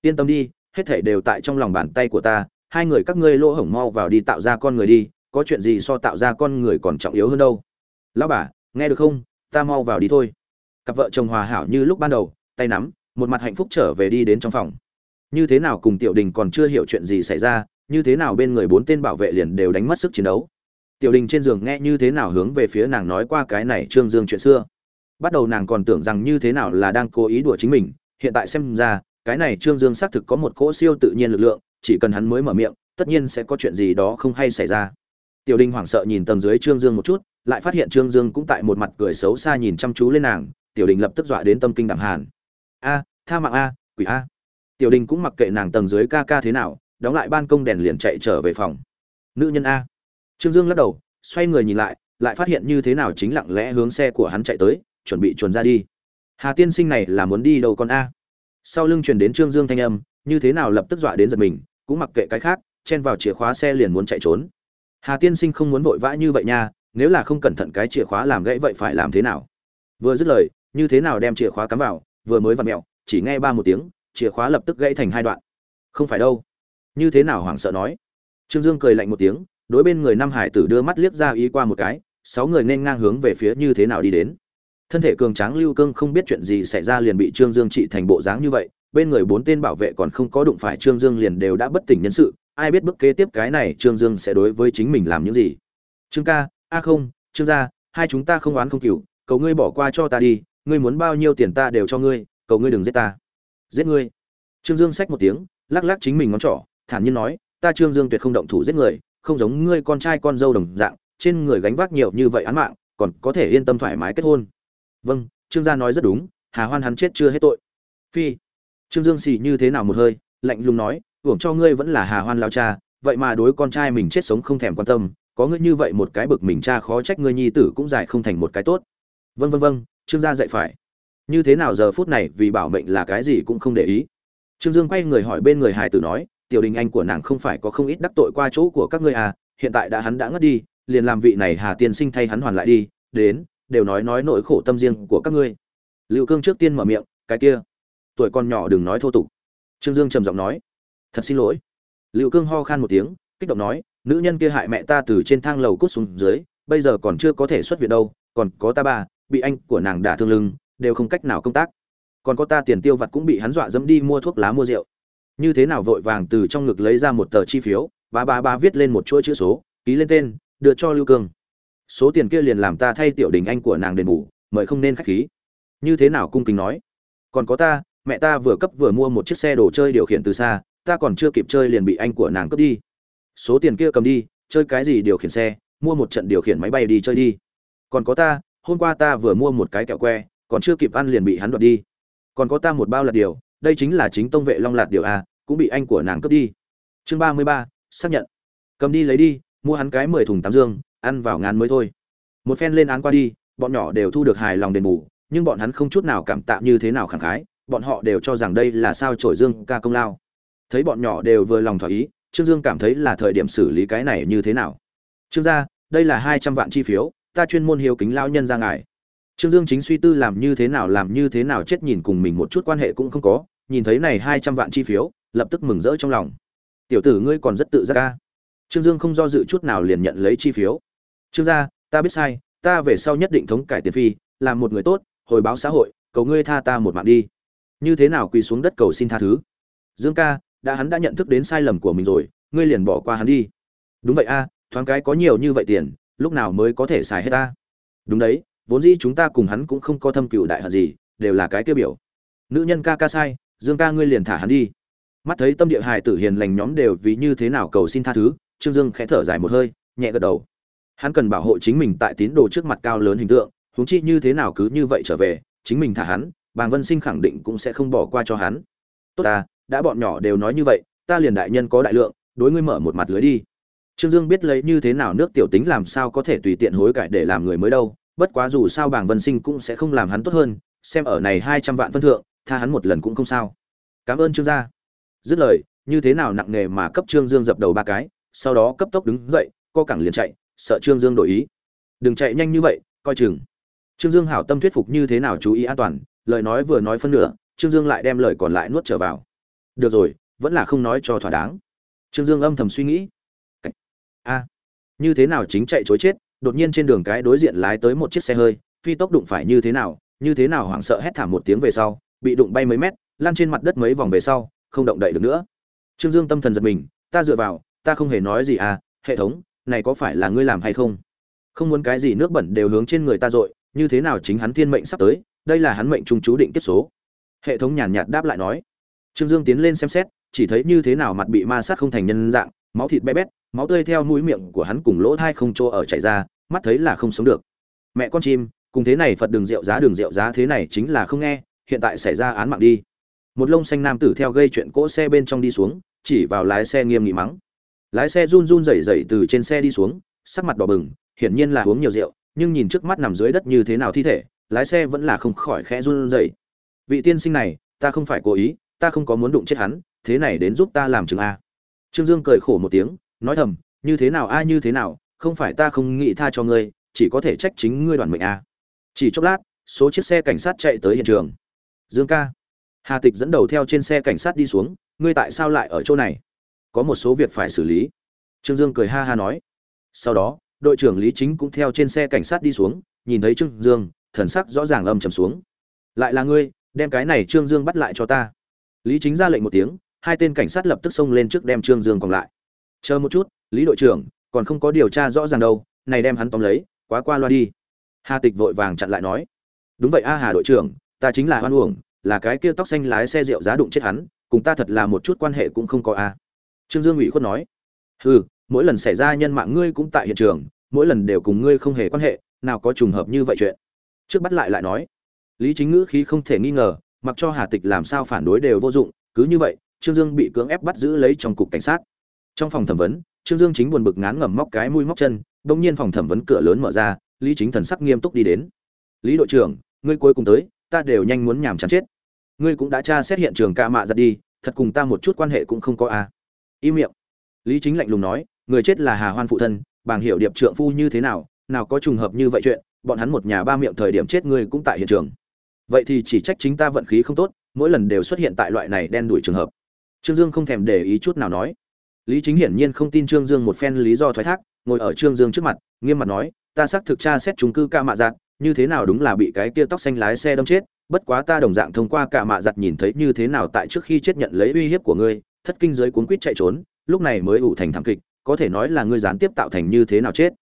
Yên tâm đi, hết thảy đều tại trong lòng bàn tay của ta, hai người các ngươi lỗ hổng mau vào đi tạo ra con người đi, có chuyện gì so tạo ra con người còn trọng yếu hơn đâu. Lão bà, nghe được không? Ta mau vào đi thôi. Cặp vợ chồng hòa hảo như lúc ban đầu, tay nắm, một mặt hạnh phúc trở về đi đến trong phòng. Như thế nào cùng tiểu đình còn chưa hiểu chuyện gì xảy ra, như thế nào bên người bốn tên bảo vệ liền đều đánh mất sức chiến đấu. Tiểu đình trên giường nghe như thế nào hướng về phía nàng nói qua cái này trương dương chuyện xưa bắt đầu nàng còn tưởng rằng như thế nào là đang cố ý đùa chính mình, hiện tại xem ra, cái này trương dương xác thực có một cỗ siêu tự nhiên lực lượng, chỉ cần hắn mới mở miệng, tất nhiên sẽ có chuyện gì đó không hay xảy ra. Tiểu đình hoảng sợ nhìn tầng dưới trương dương một chút, lại phát hiện trương dương cũng tại một mặt cười xấu xa nhìn chăm chú lên nàng, tiểu đình lập tức dọa đến tâm kinh đạm hàn. A, tha mạng a, quỷ a. Tiểu đình cũng mặc kệ nàng tầng dưới ca ca thế nào, đóng lại ban công đèn liền chạy trở về phòng. Nữ nhân a. Trương dương lắc đầu, xoay người nhìn lại lại phát hiện như thế nào chính lặng lẽ hướng xe của hắn chạy tới chuẩn bị chuẩn ra đi. Hà tiên sinh này là muốn đi đâu con a? Sau lưng truyền đến trương dương thanh âm, như thế nào lập tức dọa đến giật mình, cũng mặc kệ cái khác, chen vào chìa khóa xe liền muốn chạy trốn. Hà tiên sinh không muốn vội vã như vậy nha, nếu là không cẩn thận cái chìa khóa làm gãy vậy phải làm thế nào? Vừa dứt lời, như thế nào đem chìa khóa cắm vào, vừa mới vặn mẹo, chỉ nghe ba một tiếng, chìa khóa lập tức gãy thành hai đoạn. Không phải đâu. Như thế nào hoảng sợ nói? Trương dương cười lạnh một tiếng, đối bên người Nam hải tử đưa mắt liếc ra ý qua một cái, sáu người nên ngang hướng về phía như thế nào đi đến thân thể cường tráng lưu cương không biết chuyện gì xảy ra liền bị trương dương trị thành bộ dáng như vậy, bên người bốn tên bảo vệ còn không có đụng phải trương dương liền đều đã bất tỉnh nhân sự, ai biết bước kế tiếp cái này trương dương sẽ đối với chính mình làm những gì. Trương ca, a không, trương gia, hai chúng ta không oán không cừu cầu ngươi bỏ qua cho ta đi, ngươi muốn bao nhiêu tiền ta đều cho ngươi, cầu ngươi đừng giết ta. Giết ngươi. Trương dương xách một tiếng, lắc lắc chính mình ngón trỏ, thản nhiên nói, ta trương dương tuyệt không động thủ giết người, không giống ngươi con trai con dâu đồng dạng, trên người gánh vác nhiều như vậy án mạng, còn có thể yên tâm thoải mái kết hôn vâng trương gia nói rất đúng, hà hoan hắn chết chưa hết tội. Phi, trương dương xì như thế nào một hơi, lạnh lùng nói uổng cho ngươi vẫn là hà hoan lao cha, vậy mà đối con trai mình chết sống không thèm quan tâm, có ngươi như vậy một cái bực mình cha khó trách ngươi nhi tử cũng giải không thành một cái tốt. Vân vân vân trương gia dạy phải. Như thế nào giờ phút này vì bảo mệnh là cái gì cũng không để ý. Trương dương quay người hỏi bên người hải tử nói, tiểu đình anh của nàng không phải có không ít đắc tội qua chỗ của các ngươi à hiện tại đã hắn đã ngất đi, liền làm vị này hà tiên sinh thay hắn hoàn lại đi, đến đều nói nói nỗi khổ tâm riêng của các ngươi. Lưu cương trước tiên mở miệng, cái kia, tuổi con nhỏ đừng nói thô tục. Trương dương trầm giọng nói, thật xin lỗi. Lưu cương ho khan một tiếng, kích động nói, nữ nhân kia hại mẹ ta từ trên thang lầu cút xuống dưới, bây giờ còn chưa có thể xuất viện đâu, còn có ta ba, bị anh của nàng đả thương lưng, đều không cách nào công tác. Còn có ta tiền tiêu vặt cũng bị hắn dọa dẫm đi mua thuốc lá mua rượu. Như thế nào vội vàng từ trong ngực lấy ra một tờ chi phiếu và ba ba viết lên một chuỗi chữ số, ký lên tên, đưa cho lưu cương số tiền kia liền làm ta thay tiểu đình anh của nàng đền bù, mời không nên khách khí. Như thế nào cung kính nói? Còn có ta, mẹ ta vừa cấp vừa mua một chiếc xe đồ chơi điều khiển từ xa, ta còn chưa kịp chơi liền bị anh của nàng cướp đi. Số tiền kia cầm đi, chơi cái gì điều khiển xe, mua một trận điều khiển máy bay đi chơi đi. Còn có ta, hôm qua ta vừa mua một cái kẹo que, còn chưa kịp ăn liền bị hắn đoạt đi. Còn có ta một bao lạt điều, đây chính là chính tông vệ long lạt điều a, cũng bị anh của nàng cướp đi. Chương ba mươi ba, xác nhận. Cầm đi lấy đi, mua hắn cái mười thùng tám dương ăn vào ngàn mới thôi. Một phen lên án qua đi, bọn nhỏ đều thu được hài lòng đền bù, nhưng bọn hắn không chút nào cảm tạ như thế nào khẳng khái, bọn họ đều cho rằng đây là sao trổi dương ca công lao. Thấy bọn nhỏ đều vừa lòng thỏa ý, trương dương cảm thấy là thời điểm xử lý cái này như thế nào. Trương gia, đây là hai trăm vạn chi phiếu, ta chuyên môn hiếu kính lão nhân ra ngài. Trương dương chính suy tư làm như thế nào làm như thế nào chết nhìn cùng mình một chút quan hệ cũng không có, nhìn thấy này hai trăm vạn chi phiếu, lập tức mừng rỡ trong lòng. Tiểu tử ngươi còn rất tự giác ca trương dương không do dự chút nào liền nhận lấy chi phiếu trương gia, ta biết sai, ta về sau nhất định thống cải tiền phi, làm một người tốt, hồi báo xã hội, cầu ngươi tha ta một mạng đi. Như thế nào quỳ xuống đất cầu xin tha thứ? Dương ca, đã hắn đã nhận thức đến sai lầm của mình rồi, ngươi liền bỏ qua hắn đi. Đúng vậy a, thoáng cái có nhiều như vậy tiền, lúc nào mới có thể xài hết ta? Đúng đấy, vốn dĩ chúng ta cùng hắn cũng không có thâm cựu đại hận gì, đều là cái tiêu biểu. Nữ nhân ca ca sai, dương ca ngươi liền thả hắn đi. Mắt thấy tâm địa hài tử hiền lành nhóm đều vì như thế nào cầu xin tha thứ, trương dương khẽ thở dài một hơi, nhẹ gật đầu hắn cần bảo hộ chính mình tại tín đồ trước mặt cao lớn hình tượng, huống chi như thế nào cứ như vậy trở về, chính mình thả hắn, bàng vân sinh khẳng định cũng sẽ không bỏ qua cho hắn. Tốt ta, đã bọn nhỏ đều nói như vậy, ta liền đại nhân có đại lượng, đối ngươi mở một mặt lưới đi. Trương dương biết lấy như thế nào nước tiểu tính làm sao có thể tùy tiện hối cải để làm người mới đâu, bất quá dù sao bàng vân sinh cũng sẽ không làm hắn tốt hơn, xem ở này hai trăm vạn phân thượng, tha hắn một lần cũng không sao. Cảm ơn trương gia. Dứt lời, như thế nào nặng nề mà cấp trương dương dập đầu ba cái, sau đó cấp tốc đứng dậy, co cẳng liền chạy sợ trương dương đổi ý. Đừng chạy nhanh như vậy, coi chừng. Trương dương hảo tâm thuyết phục như thế nào chú ý an toàn, lời nói vừa nói phân nửa, trương dương lại đem lời còn lại nuốt trở vào. Được rồi, vẫn là không nói cho thỏa đáng. Trương dương âm thầm suy nghĩ. A. Như thế nào chính chạy chối chết, đột nhiên trên đường cái đối diện lái tới một chiếc xe hơi, phi tốc đụng phải như thế nào, như thế nào hoảng sợ hét thảm một tiếng về sau, bị đụng bay mấy mét, lăn trên mặt đất mấy vòng về sau, không động đậy được nữa. Trương dương tâm thần giật mình, ta dựa vào, ta không hề nói gì à hệ thống này có phải là ngươi làm hay không? Không muốn cái gì nước bẩn đều hướng trên người ta dội, như thế nào chính hắn thiên mệnh sắp tới, đây là hắn mệnh trung chú định kiếp số. Hệ thống nhàn nhạt đáp lại nói. Trương dương tiến lên xem xét, chỉ thấy như thế nào mặt bị ma sát không thành nhân dạng, máu thịt bé bét, máu tươi theo mũi miệng của hắn cùng lỗ thai không chỗ ở chảy ra, mắt thấy là không sống được. Mẹ con chim, cùng thế này phật đường rượu giá đường rượu giá thế này chính là không nghe, hiện tại xảy ra án mạng đi. Một lông xanh nam tử theo gây chuyện cỗ xe bên trong đi xuống, chỉ vào lái xe nghiêm nghị mắng lái xe run run rẩy rẩy từ trên xe đi xuống, sắc mặt đỏ bừng, hiển nhiên là uống nhiều rượu, nhưng nhìn trước mắt nằm dưới đất như thế nào thi thể, lái xe vẫn là không khỏi khẽ run rẩy. Vị tiên sinh này, ta không phải cố ý, ta không có muốn đụng chết hắn, thế này đến giúp ta làm chứng a. Trương dương cười khổ một tiếng, nói thầm, như thế nào a, như thế nào, không phải ta không nghĩ tha cho ngươi, chỉ có thể trách chính ngươi đoàn mệnh a. Chỉ chốc lát, số chiếc xe cảnh sát chạy tới hiện trường. Dương ca. Hà tịch dẫn đầu theo trên xe cảnh sát đi xuống, ngươi tại sao lại ở chỗ này? Có một số việc phải xử lý. Trương dương cười ha ha nói. Sau đó, đội trưởng lý chính cũng theo trên xe cảnh sát đi xuống, nhìn thấy trương dương, thần sắc rõ ràng âm trầm xuống. Lại là ngươi, đem cái này trương dương bắt lại cho ta. Lý chính ra lệnh một tiếng, hai tên cảnh sát lập tức xông lên trước đem trương dương còn lại. Chờ một chút, lý đội trưởng, còn không có điều tra rõ ràng đâu, này đem hắn tóm lấy, quá qua loa đi. Hà tịch vội vàng chặn lại nói. Đúng vậy a hà đội trưởng, ta chính là hoan uổng, là cái kia tóc xanh lái xe rượu giá đụng chết hắn, cùng ta thật là một chút quan hệ cũng không có a trương dương ủy khuất nói, hừ, mỗi lần xảy ra nhân mạng ngươi cũng tại hiện trường, mỗi lần đều cùng ngươi không hề quan hệ, nào có trùng hợp như vậy chuyện. Trước bắt lại lại nói, lý chính ngữ khí không thể nghi ngờ, mặc cho hà tịch làm sao phản đối đều vô dụng, cứ như vậy, trương dương bị cưỡng ép bắt giữ lấy trong cục cảnh sát. Trong phòng thẩm vấn, trương dương chính buồn bực ngán ngẩm móc cái mũi móc chân bỗng nhiên phòng thẩm vấn cửa lớn mở ra, lý chính thần sắc nghiêm túc đi đến. Lý đội trưởng, ngươi cuối cùng tới, ta đều nhanh muốn nhàm chán chết. Ngươi cũng đã tra xét hiện trường ca mạ giật đi, thật cùng ta một chút quan hệ cũng không có a à im miệng. Lý chính lạnh lùng nói, người chết là hà hoan phụ thân bàng hiệu điệp trượng phu như thế nào nào có trùng hợp như vậy chuyện, bọn hắn một nhà ba miệng thời điểm chết ngươi cũng tại hiện trường. Vậy thì chỉ trách chính ta vận khí không tốt, mỗi lần đều xuất hiện tại loại này đen đuổi trường hợp. Trương dương không thèm để ý chút nào nói. Lý chính hiển nhiên không tin trương dương một phen lý do thoái thác, ngồi ở trương dương trước mặt, nghiêm mặt nói, ta xác thực tra xét chúng cư ca mạ giặt, như thế nào đúng là bị cái kia tóc xanh lái xe đâm chết, bất quá ta đồng dạng thông qua cả mạ giặt nhìn thấy như thế nào tại trước khi chết nhận lấy uy hiếp của ngươi thất kinh giới cuốn quýt chạy trốn, lúc này mới ủ thành thảm kịch, có thể nói là ngươi gián tiếp tạo thành như thế nào chết.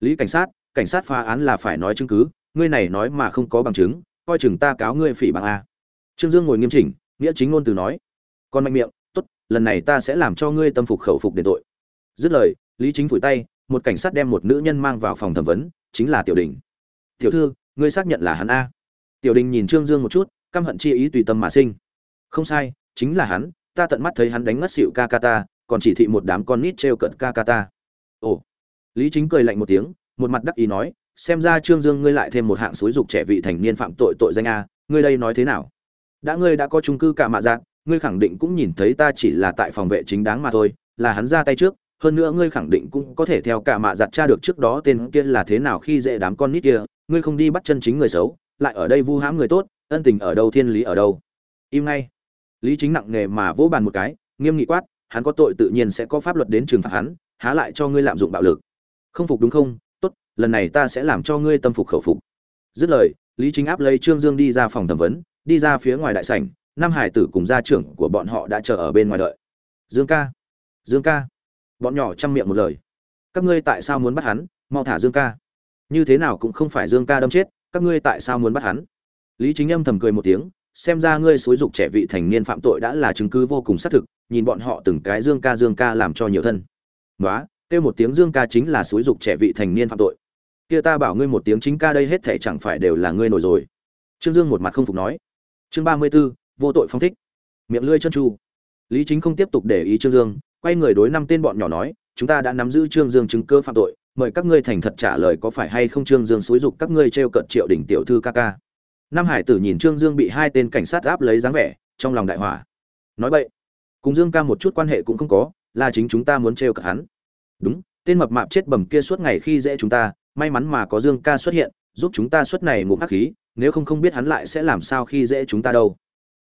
Lý cảnh sát cảnh sát phá án là phải nói chứng cứ, ngươi này nói mà không có bằng chứng, coi chừng ta cáo ngươi phỉ bằng a. Trương dương ngồi nghiêm chỉnh, nghĩa chính ngôn từ nói còn mạnh miệng, tốt, lần này ta sẽ làm cho ngươi tâm phục khẩu phục đền tội. Dứt lời, lý chính phủi tay, một cảnh sát đem một nữ nhân mang vào phòng thẩm vấn, chính là tiểu đình. Tiểu thư, ngươi xác nhận là hắn a. Tiểu đình nhìn trương dương một chút, căm hận chi ý tùy tâm mà sinh. Không sai, chính là hắn ta tận mắt thấy hắn đánh ngất xỉu ca ca ta, còn chỉ thị một đám con nít t cận ca ca ta. Ồ. Lý chính cười lạnh một tiếng, một mặt đắc ý nói, xem ra trương dương ngươi lại thêm một hạng suối dục trẻ vị thành niên phạm tội tội danh a, ngươi đây nói thế nào? Đã ngươi đã có trung cư cả mạ dạng, ngươi khẳng định cũng nhìn thấy ta chỉ là tại phòng vệ chính đáng mà thôi, là hắn ra tay trước, hơn nữa ngươi khẳng định cũng có thể theo cả mạ giặt tra được trước đó tên kia là thế nào khi dễ đám con nít kia, ngươi không đi bắt chân chính người xấu, lại ở đây vu hãm người tốt, ân tình ở đâu thiên lý ở đâu? Im ngay lý chính nặng nề mà vỗ bàn một cái, nghiêm nghị quát, hắn có tội tự nhiên sẽ có pháp luật đến trừng phạt hắn, há lại cho ngươi lạm dụng bạo lực. Không phục đúng không? Tốt, lần này ta sẽ làm cho ngươi tâm phục khẩu phục. Dứt lời, lý chính áp lấy trương dương đi ra phòng thẩm vấn, đi ra phía ngoài đại sảnh nam hải tử cùng gia trưởng của bọn họ đã chờ ở bên ngoài đợi. Dương ca. Dương ca. Bọn nhỏ chăm miệng một lời. Các ngươi tại sao muốn bắt hắn? Mau thả dương ca. Như thế nào cũng không phải dương ca đâm chết, các ngươi tại sao muốn bắt hắn? Lý chính âm thầm cười một tiếng xem ra ngươi xúi dục trẻ vị thành niên phạm tội đã là chứng cứ vô cùng xác thực, nhìn bọn họ từng cái dương ca dương ca làm cho nhiều thân. Nói kêu một tiếng dương ca chính là xúi dục trẻ vị thành niên phạm tội. Kia ta bảo ngươi một tiếng chính ca đây hết thể chẳng phải đều là ngươi nổi rồi. Trương dương một mặt không phục nói. Chương ba mươi b ố vô tội phong thích. Miệng lưỡi chân tru. Lý chính không tiếp tục để ý trương dương, quay người đối năm tên bọn nhỏ nói, chúng ta đã nắm giữ trương dương chứng cơ phạm tội, mời các ngươi thành thật trả lời có phải hay không trương dương xúi dục các ngươi t r e o cận triệu đỉnh tiểu thư ca ca nam hải tử nhìn trương dương bị hai tên cảnh sát áp lấy dáng vẻ trong lòng đại hỏa. Nói vậy cùng dương ca một chút quan hệ cũng không có là chính chúng ta muốn trêu cả hắn. Đúng tên mập mạp chết bầm kia suốt ngày khi dễ chúng ta may mắn mà có dương ca xuất hiện giúp chúng ta suốt này ngụm hắc khí nếu không không biết hắn lại sẽ làm sao khi dễ chúng ta đâu.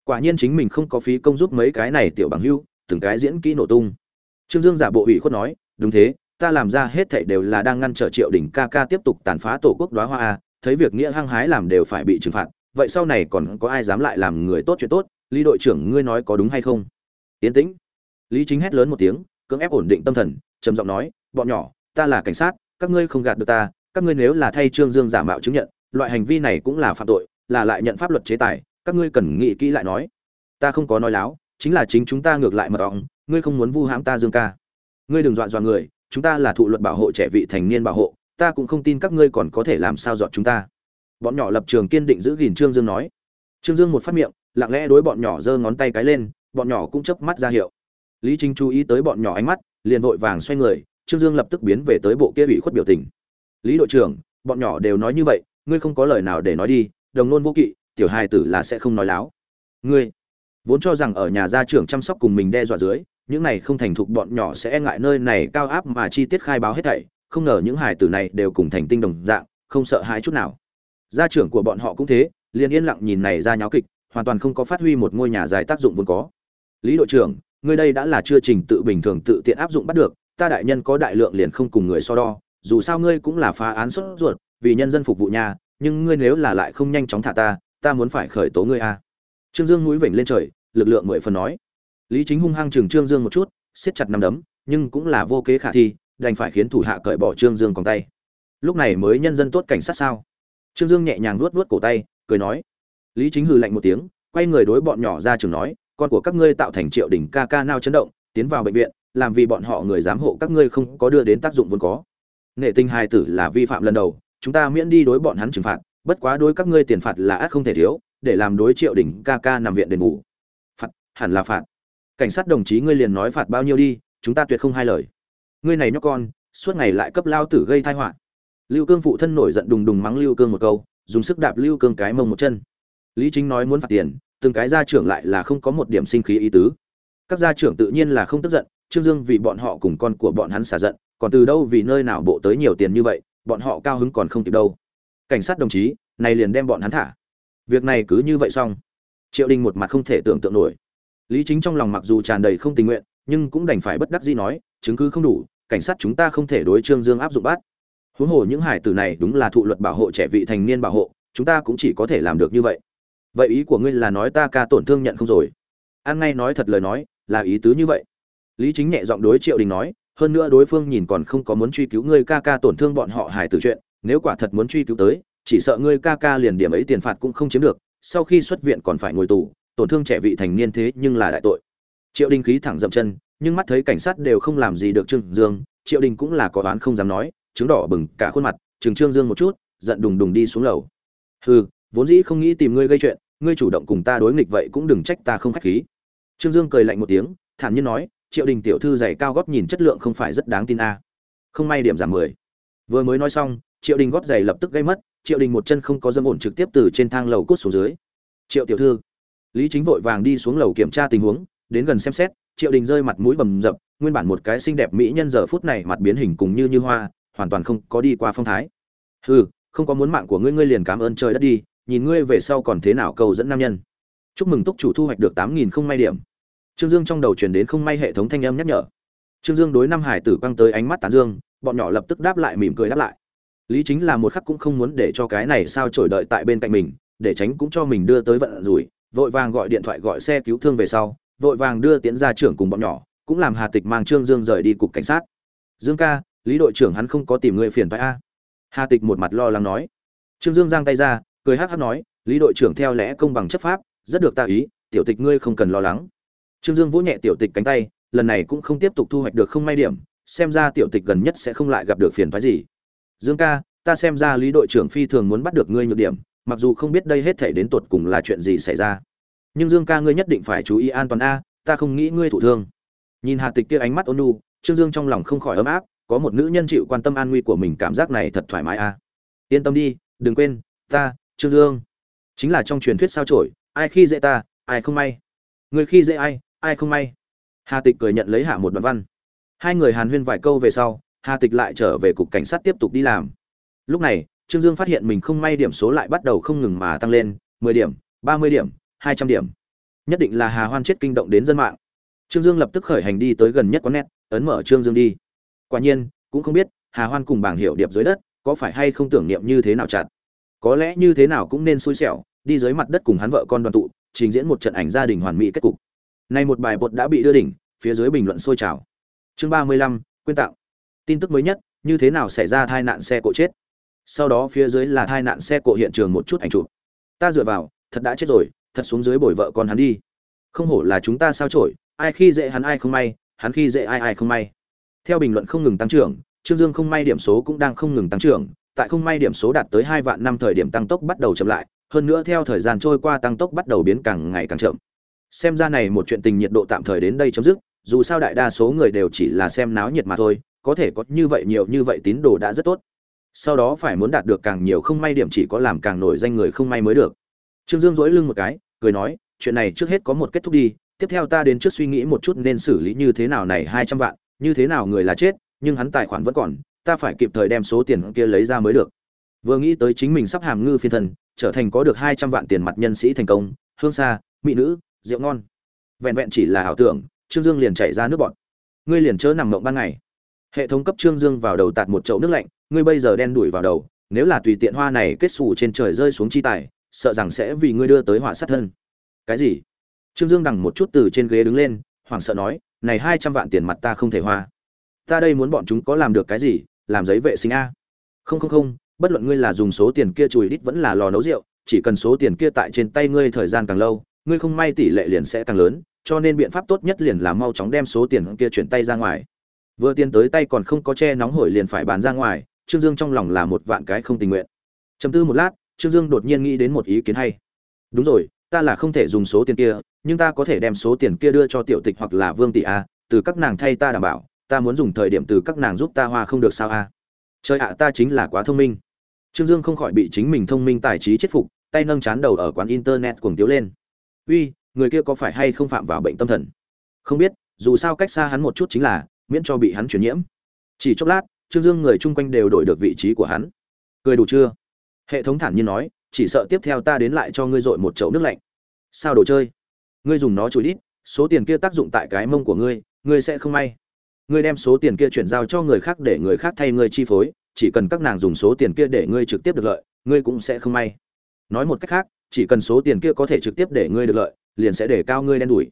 Quả nhiên chính mình không có phí công giúp mấy cái này tiểu bằng hữu, từng cái diễn kỹ nổ tung. Trương dương giả bộ ủy khuất nói đúng thế ta làm ra hết thảy đều là đang ngăn trở triệu đỉnh ca ca tiếp tục tàn phá tổ quốc đóa hoa a thấy việc nghĩa hăng hái làm đều phải bị trừng phạt, vậy sau này còn có ai dám lại làm người tốt chuyện tốt? Lý đội trưởng, ngươi nói có đúng hay không? Yến tĩnh. Lý chính hét lớn một tiếng, cưỡng ép ổn định tâm thần, trầm giọng nói, bọn nhỏ, ta là cảnh sát, các ngươi không gạt được ta, các ngươi nếu là thay trương dương giả mạo chứng nhận, loại hành vi này cũng là phạm tội, là lại nhận pháp luật chế tài, các ngươi cần nghĩ kỹ lại nói. Ta không có nói láo, chính là chính chúng ta ngược lại mật ong, ngươi không muốn vu hãm ta dương ca. Ngươi đừng dọa dọa người, chúng ta là thụ luật bảo hộ trẻ vị thành niên bảo hộ ta cũng không tin các ngươi còn có thể làm sao dọn chúng ta. Bọn nhỏ lập trường kiên định giữ gìn trương dương nói. Trương dương một phát miệng, lặng lẽ đối bọn nhỏ giơ ngón tay cái lên, bọn nhỏ cũng chớp mắt ra hiệu. Lý chính chú ý tới bọn nhỏ ánh mắt, liền vội vàng xoay người, trương dương lập tức biến về tới bộ kia ủy khuất biểu tình. Lý đội trưởng, bọn nhỏ đều nói như vậy, ngươi không có lời nào để nói đi, đồng nôn vô kỵ, tiểu hài tử là sẽ không nói láo. Ngươi vốn cho rằng ở nhà gia trưởng chăm sóc cùng mình đe dọa dưới, những này không thành thục bọn nhỏ sẽ e ngại nơi này cao áp mà chi tiết khai báo hết thảy không ngờ những hài tử này đều cùng thành tinh đồng dạng, không sợ hãi chút nào. Gia trưởng của bọn họ cũng thế, liền yên lặng nhìn này ra nháo kịch, hoàn toàn không có phát huy một ngôi nhà dài tác dụng vốn có. Lý đội trưởng, ngươi đây đã là chưa trình tự bình thường tự tiện áp dụng bắt được, ta đại nhân có đại lượng liền không cùng người so đo, dù sao ngươi cũng là phá án xuất ruột, vì nhân dân phục vụ nhà, nhưng ngươi nếu là lại không nhanh chóng thả ta ta muốn phải khởi tố ngươi a trương dương mũi vểnh lên trời, lực lượng mười phần nói. Lý chính hung hăng chừng trương dương một chút, siết chặt nắm đấm, nhưng cũng là vô kế khả thi đành phải khiến thủ hạ cởi bỏ trương dương còn tay. Lúc này mới nhân dân tốt cảnh sát sao? Trương dương nhẹ nhàng luốt luốt cổ tay, cười nói. Lý chính hư lạnh một tiếng, quay người đối bọn nhỏ ra trường nói, con của các ngươi tạo thành triệu đỉnh ca ca nao chấn động, tiến vào bệnh viện, làm vì bọn họ người giám hộ các ngươi không có đưa đến tác dụng vốn có. Nghệ tinh hai tử là vi phạm lần đầu, chúng ta miễn đi đối bọn hắn trừng phạt, bất quá đối các ngươi tiền phạt là ác không thể thiếu, để làm đối triệu đỉnh ca ca nằm viện đền bù. Phạt, hẳn là phạt. Cảnh sát đồng chí ngươi liền nói phạt bao nhiêu đi, chúng ta tuyệt không hai lời ngươi này nhóc con, suốt ngày lại cấp lao tử gây tai họa. Lưu cương phụ thân nổi giận đùng đùng mắng lưu cương một câu, dùng sức đạp lưu cương cái mông một chân. Lý chính nói muốn phạt tiền, từng cái gia trưởng lại là không có một điểm sinh khí ý tứ. Các gia trưởng tự nhiên là không tức giận, trương dương vì bọn họ cùng con của bọn hắn xả giận, còn từ đâu vì nơi nào bộ tới nhiều tiền như vậy, bọn họ cao hứng còn không kịp đâu. Cảnh sát đồng chí, này liền đem bọn hắn thả. Việc này cứ như vậy xong. Triệu đình một mặt không thể tưởng tượng nổi. Lý chính trong lòng mặc dù tràn đầy không tình nguyện, nhưng cũng đành phải bất đắc dĩ nói, chứng cứ không đủ cảnh sát chúng ta không thể đối trương dương áp dụng bắt. Huống hồ những hải tử này đúng là thụ luật bảo hộ trẻ vị thành niên bảo hộ, chúng ta cũng chỉ có thể làm được như vậy. Vậy ý của ngươi là nói ta ca tổn thương nhận không rồi? An ngay nói thật lời nói, là ý tứ như vậy. Lý chính nhẹ giọng đối triệu đình nói, hơn nữa đối phương nhìn còn không có muốn truy cứu ngươi ca ca tổn thương bọn họ hải tử chuyện, nếu quả thật muốn truy cứu tới, chỉ sợ ngươi ca ca liền điểm ấy tiền phạt cũng không chiếm được, sau khi xuất viện còn phải ngồi tù, tổn thương trẻ vị thành niên thế nhưng là đại tội. Triệu đình khí thẳng dậm chân nhưng mắt thấy cảnh sát đều không làm gì được trương dương, triệu đình cũng là có đoán không dám nói chứng đỏ bừng cả khuôn mặt trừng trương dương một chút, giận đùng đùng đi xuống lầu. Hừ, vốn dĩ không nghĩ tìm ngươi gây chuyện, ngươi chủ động cùng ta đối nghịch vậy cũng đừng trách ta không khách khí. Trương dương cười lạnh một tiếng, thản nhiên nói, triệu đình tiểu thư giày cao gót nhìn chất lượng không phải rất đáng tin a. Không may điểm giảm mười. Vừa mới nói xong, triệu đình gót giày lập tức gây mất, triệu đình một chân không có dâm ổn trực tiếp từ trên thang lầu cút xuống dưới. Triệu tiểu thư. Lý chính vội vàng đi xuống lầu kiểm tra tình huống, đến gần xem xét triệu đình rơi mặt mũi bầm dập, nguyên bản một cái xinh đẹp mỹ nhân giờ phút này mặt biến hình cùng như như hoa, hoàn toàn không có đi qua phong thái. Hừ, không có muốn mạng của ngươi ngươi liền cảm ơn trời đất đi, nhìn ngươi về sau còn thế nào cầu dẫn nam nhân. Chúc mừng túc chủ thu hoạch được tám nghìn không may điểm. Trương dương trong đầu truyền đến không may hệ thống thanh âm nhắc nhở. Trương dương đối năm hải tử quăng tới ánh mắt tán dương, bọn nhỏ lập tức đáp lại mỉm cười đáp lại. Lý chính là một khắc cũng không muốn để cho cái này sao trổi đợi tại bên cạnh mình, để tránh cũng cho mình đưa tới vận rủi, vội vàng gọi điện thoại gọi xe cứu thương về sau vội vàng đưa tiễn ra trưởng cùng bọn nhỏ, cũng làm hà tịch mang trương dương rời đi cục cảnh sát. Dương ca, lý đội trưởng hắn không có tìm người phiền phải a? Hà tịch một mặt lo lắng nói. Trương dương giang tay ra, cười hắc hắc nói, lý đội trưởng theo lẽ công bằng chấp pháp, rất được ta ý, tiểu tịch ngươi không cần lo lắng. Trương dương vỗ nhẹ tiểu tịch cánh tay, lần này cũng không tiếp tục thu hoạch được không may điểm, xem ra tiểu tịch gần nhất sẽ không lại gặp được phiền phái gì. Dương ca, ta xem ra lý đội trưởng phi thường muốn bắt được ngươi nhược điểm, mặc dù không biết đây hết thể đến tột cùng là chuyện gì xảy ra nhưng dương ca ngươi nhất định phải chú ý an toàn a, ta không nghĩ ngươi thụ thương. Nhìn hà tịch kia ánh mắt ôn nu trương dương trong lòng không khỏi ấm áp, có một nữ nhân chịu quan tâm an nguy của mình cảm giác này thật thoải mái a. Yên tâm đi, đừng quên, ta, trương dương. Chính là trong truyền thuyết sao trổi ai khi dễ ta, ai không may. Người khi dễ ai ai không may. Hà tịch cười nhận lấy hạ một đoạn văn. Hai người hàn huyên vài câu về sau, hà tịch lại trở về cục cảnh sát tiếp tục đi làm. Lúc này, trương dương phát hiện mình không may điểm số lại bắt đầu không ngừng mà tăng lên, mười điểm, ba mươi điểm hai trăm điểm. Nhất định là hà hoan chết kinh động đến dân mạng. Trương dương lập tức khởi hành đi tới gần nhất quán net, ấn mở trương dương đi. Quả nhiên, cũng không biết hà hoan cùng bảng hiệu điệp dưới đất có phải hay không tưởng niệm như thế nào chặt. Có lẽ như thế nào cũng nên xui xẻo, đi dưới mặt đất cùng hắn vợ con đoàn tụ, trình diễn một trận ảnh gia đình hoàn mỹ kết cục. Nay một bài bột đã bị đưa đỉnh, phía dưới bình luận sôi trào. Chương ba mươi lăm quyên tặng. Tin tức mới nhất, như thế nào xảy ra tai nạn xe cộ chết? Sau đó phía dưới là tai nạn xe cộ hiện trường một chút ảnh chụp. Ta dựa vào, thật đã chết rồi thật xuống dưới bồi vợ con hắn đi. Không hổ là chúng ta sao trổi ai khi dễ hắn ai không may, hắn khi dễ ai ai không may. Theo bình luận không ngừng tăng trưởng, trương dương không may điểm số cũng đang không ngừng tăng trưởng, tại không may điểm số đạt tới hai vạn năm thời điểm tăng tốc bắt đầu chậm lại, hơn nữa theo thời gian trôi qua tăng tốc bắt đầu biến càng ngày càng chậm. Xem ra này một chuyện tình nhiệt độ tạm thời đến đây chấm dứt, dù sao đại đa số người đều chỉ là xem náo nhiệt mà thôi, có thể có như vậy nhiều như vậy tín đồ đã rất tốt. Sau đó phải muốn đạt được càng nhiều không may điểm chỉ có làm càng nổi danh người không may mới được trương dương duỗi lưng một cái, cười nói, chuyện này trước hết có một kết thúc đi, tiếp theo ta đến trước suy nghĩ một chút nên xử lý như thế nào này hai trăm vạn, như thế nào người là chết, nhưng hắn tài khoản vẫn còn, ta phải kịp thời đem số tiền kia lấy ra mới được. Vừa nghĩ tới chính mình sắp hàm ngư phiên thần, trở thành có được hai trăm vạn tiền mặt nhân sĩ thành công, hương xa mỹ nữ, rượu ngon. Vẹn vẹn chỉ là ảo tưởng, trương dương liền chảy ra nước bọt. ngươi liền chớ nằm mộng ban ngày. Hệ thống cấp trương dương vào đầu tạt một chậu nước lạnh, ngươi bây giờ đen đuổi vào đầu, nếu là tùy tiện hoa này kết sủ trên trời rơi xuống chi tài sợ rằng sẽ vì ngươi đưa tới họa sát thân. Cái gì? Trương dương đằng một chút từ trên ghế đứng lên, hoảng sợ nói, này hai trăm vạn tiền mặt ta không thể hoa. Ta đây muốn bọn chúng có làm được cái gì? Làm giấy vệ sinh a. Không không không, bất luận ngươi là dùng số tiền kia chùi đít vẫn là lò nấu rượu, chỉ cần số tiền kia tại trên tay ngươi thời gian càng lâu, ngươi không may tỷ lệ liền sẽ càng lớn, cho nên biện pháp tốt nhất liền là mau chóng đem số tiền kia chuyển tay ra ngoài. Vừa tiền tới tay còn không có che nóng hổi liền phải bán ra ngoài, trương dương trong lòng là một vạn cái không tình nguyện. Chầm tư một lát trương dương đột nhiên nghĩ đến một ý kiến hay. Đúng rồi, ta là không thể dùng số tiền kia, nhưng ta có thể đem số tiền kia đưa cho tiểu tịch hoặc là vương tỷ a, từ các nàng thay ta đảm bảo, ta muốn dùng thời điểm từ các nàng giúp ta hoa không được sao a. Trời ạ, ta chính là quá thông minh. Trương dương không khỏi bị chính mình thông minh tài trí chết phục, tay nâng chán đầu ở quán internet cuồng tiếu lên. Uy, người kia có phải hay không phạm vào bệnh tâm thần? Không biết, dù sao cách xa hắn một chút chính là, miễn cho bị hắn truyền nhiễm. Chỉ chốc lát, trương dương người chung quanh đều đổi được vị trí của hắn. Cười đủ chưa? Hệ thống thản nhiên nói, chỉ sợ tiếp theo ta đến lại cho ngươi dội một chậu nước lạnh. Sao đồ chơi? Ngươi dùng nó chùi đít, số tiền kia tác dụng tại cái mông của ngươi ngươi sẽ không may. Ngươi đem số tiền kia chuyển giao cho người khác để người khác thay ngươi chi phối, chỉ cần các nàng dùng số tiền kia để ngươi trực tiếp được lợi, ngươi cũng sẽ không may. Nói một cách khác, chỉ cần số tiền kia có thể trực tiếp để ngươi được lợi, liền sẽ để cao ngươi đen đủi.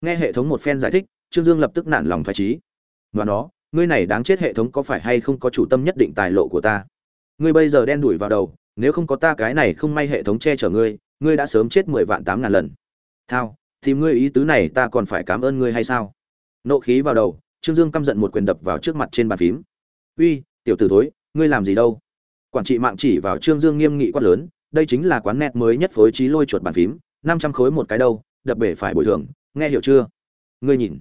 Nghe hệ thống một phen giải thích, trương dương lập tức nản lòng phải trí và nó ngươi này đáng chết hệ thống có phải hay không có chủ tâm nhất định tài lộ của ta? Ngươi bây giờ đen đủi vào đầu nếu không có ta cái này không may hệ thống che chở ngươi ngươi đã sớm chết mười vạn tám ngàn lần. Thao thì ngươi ý tứ này ta còn phải cảm ơn ngươi hay sao? Nộ khí vào đầu, trương dương căm giận một quyền đập vào trước mặt trên bàn phím. Uy, tiểu tử thối, ngươi làm gì đâu? Quản trị mạng chỉ vào trương dương nghiêm nghị quát lớn, đây chính là quán net mới nhất phối trí lôi chuột bàn phím, năm trăm khối một cái đâu, đập bể phải bồi thường, nghe hiểu chưa? Ngươi nhìn.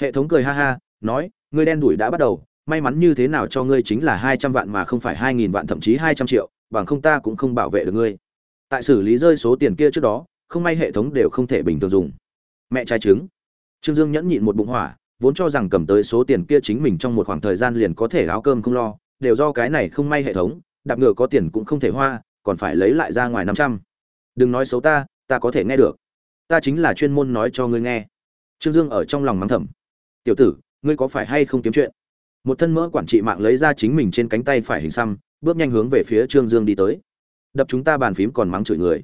Hệ thống cười ha ha, nói, ngươi đen đủi đã bắt đầu, may mắn như thế nào cho ngươi chính là hai trăm vạn mà không phải hai nghìn vạn, thậm chí hai trăm triệu bằng không ta cũng không bảo vệ được ngươi. Tại xử lý rơi số tiền kia trước đó, không may hệ thống đều không thể bình thường dùng. Mẹ trai trứng. Trương dương nhẫn nhịn một bụng hỏa, vốn cho rằng cầm tới số tiền kia chính mình trong một khoảng thời gian liền có thể áo cơm không lo, đều do cái này không may hệ thống, đạp ngựa có tiền cũng không thể hoa, còn phải lấy lại ra ngoài năm trăm. Đừng nói xấu ta ta có thể nghe được. Ta chính là chuyên môn nói cho ngươi nghe. Trương dương ở trong lòng mắng thầm. Tiểu tử, ngươi có phải hay không kiếm chuyện? Một thân mỡ quản trị mạng lấy ra chính mình trên cánh tay phải hình xăm bước nhanh hướng về phía trương dương đi tới. Đập chúng ta bàn phím còn mắng chửi người.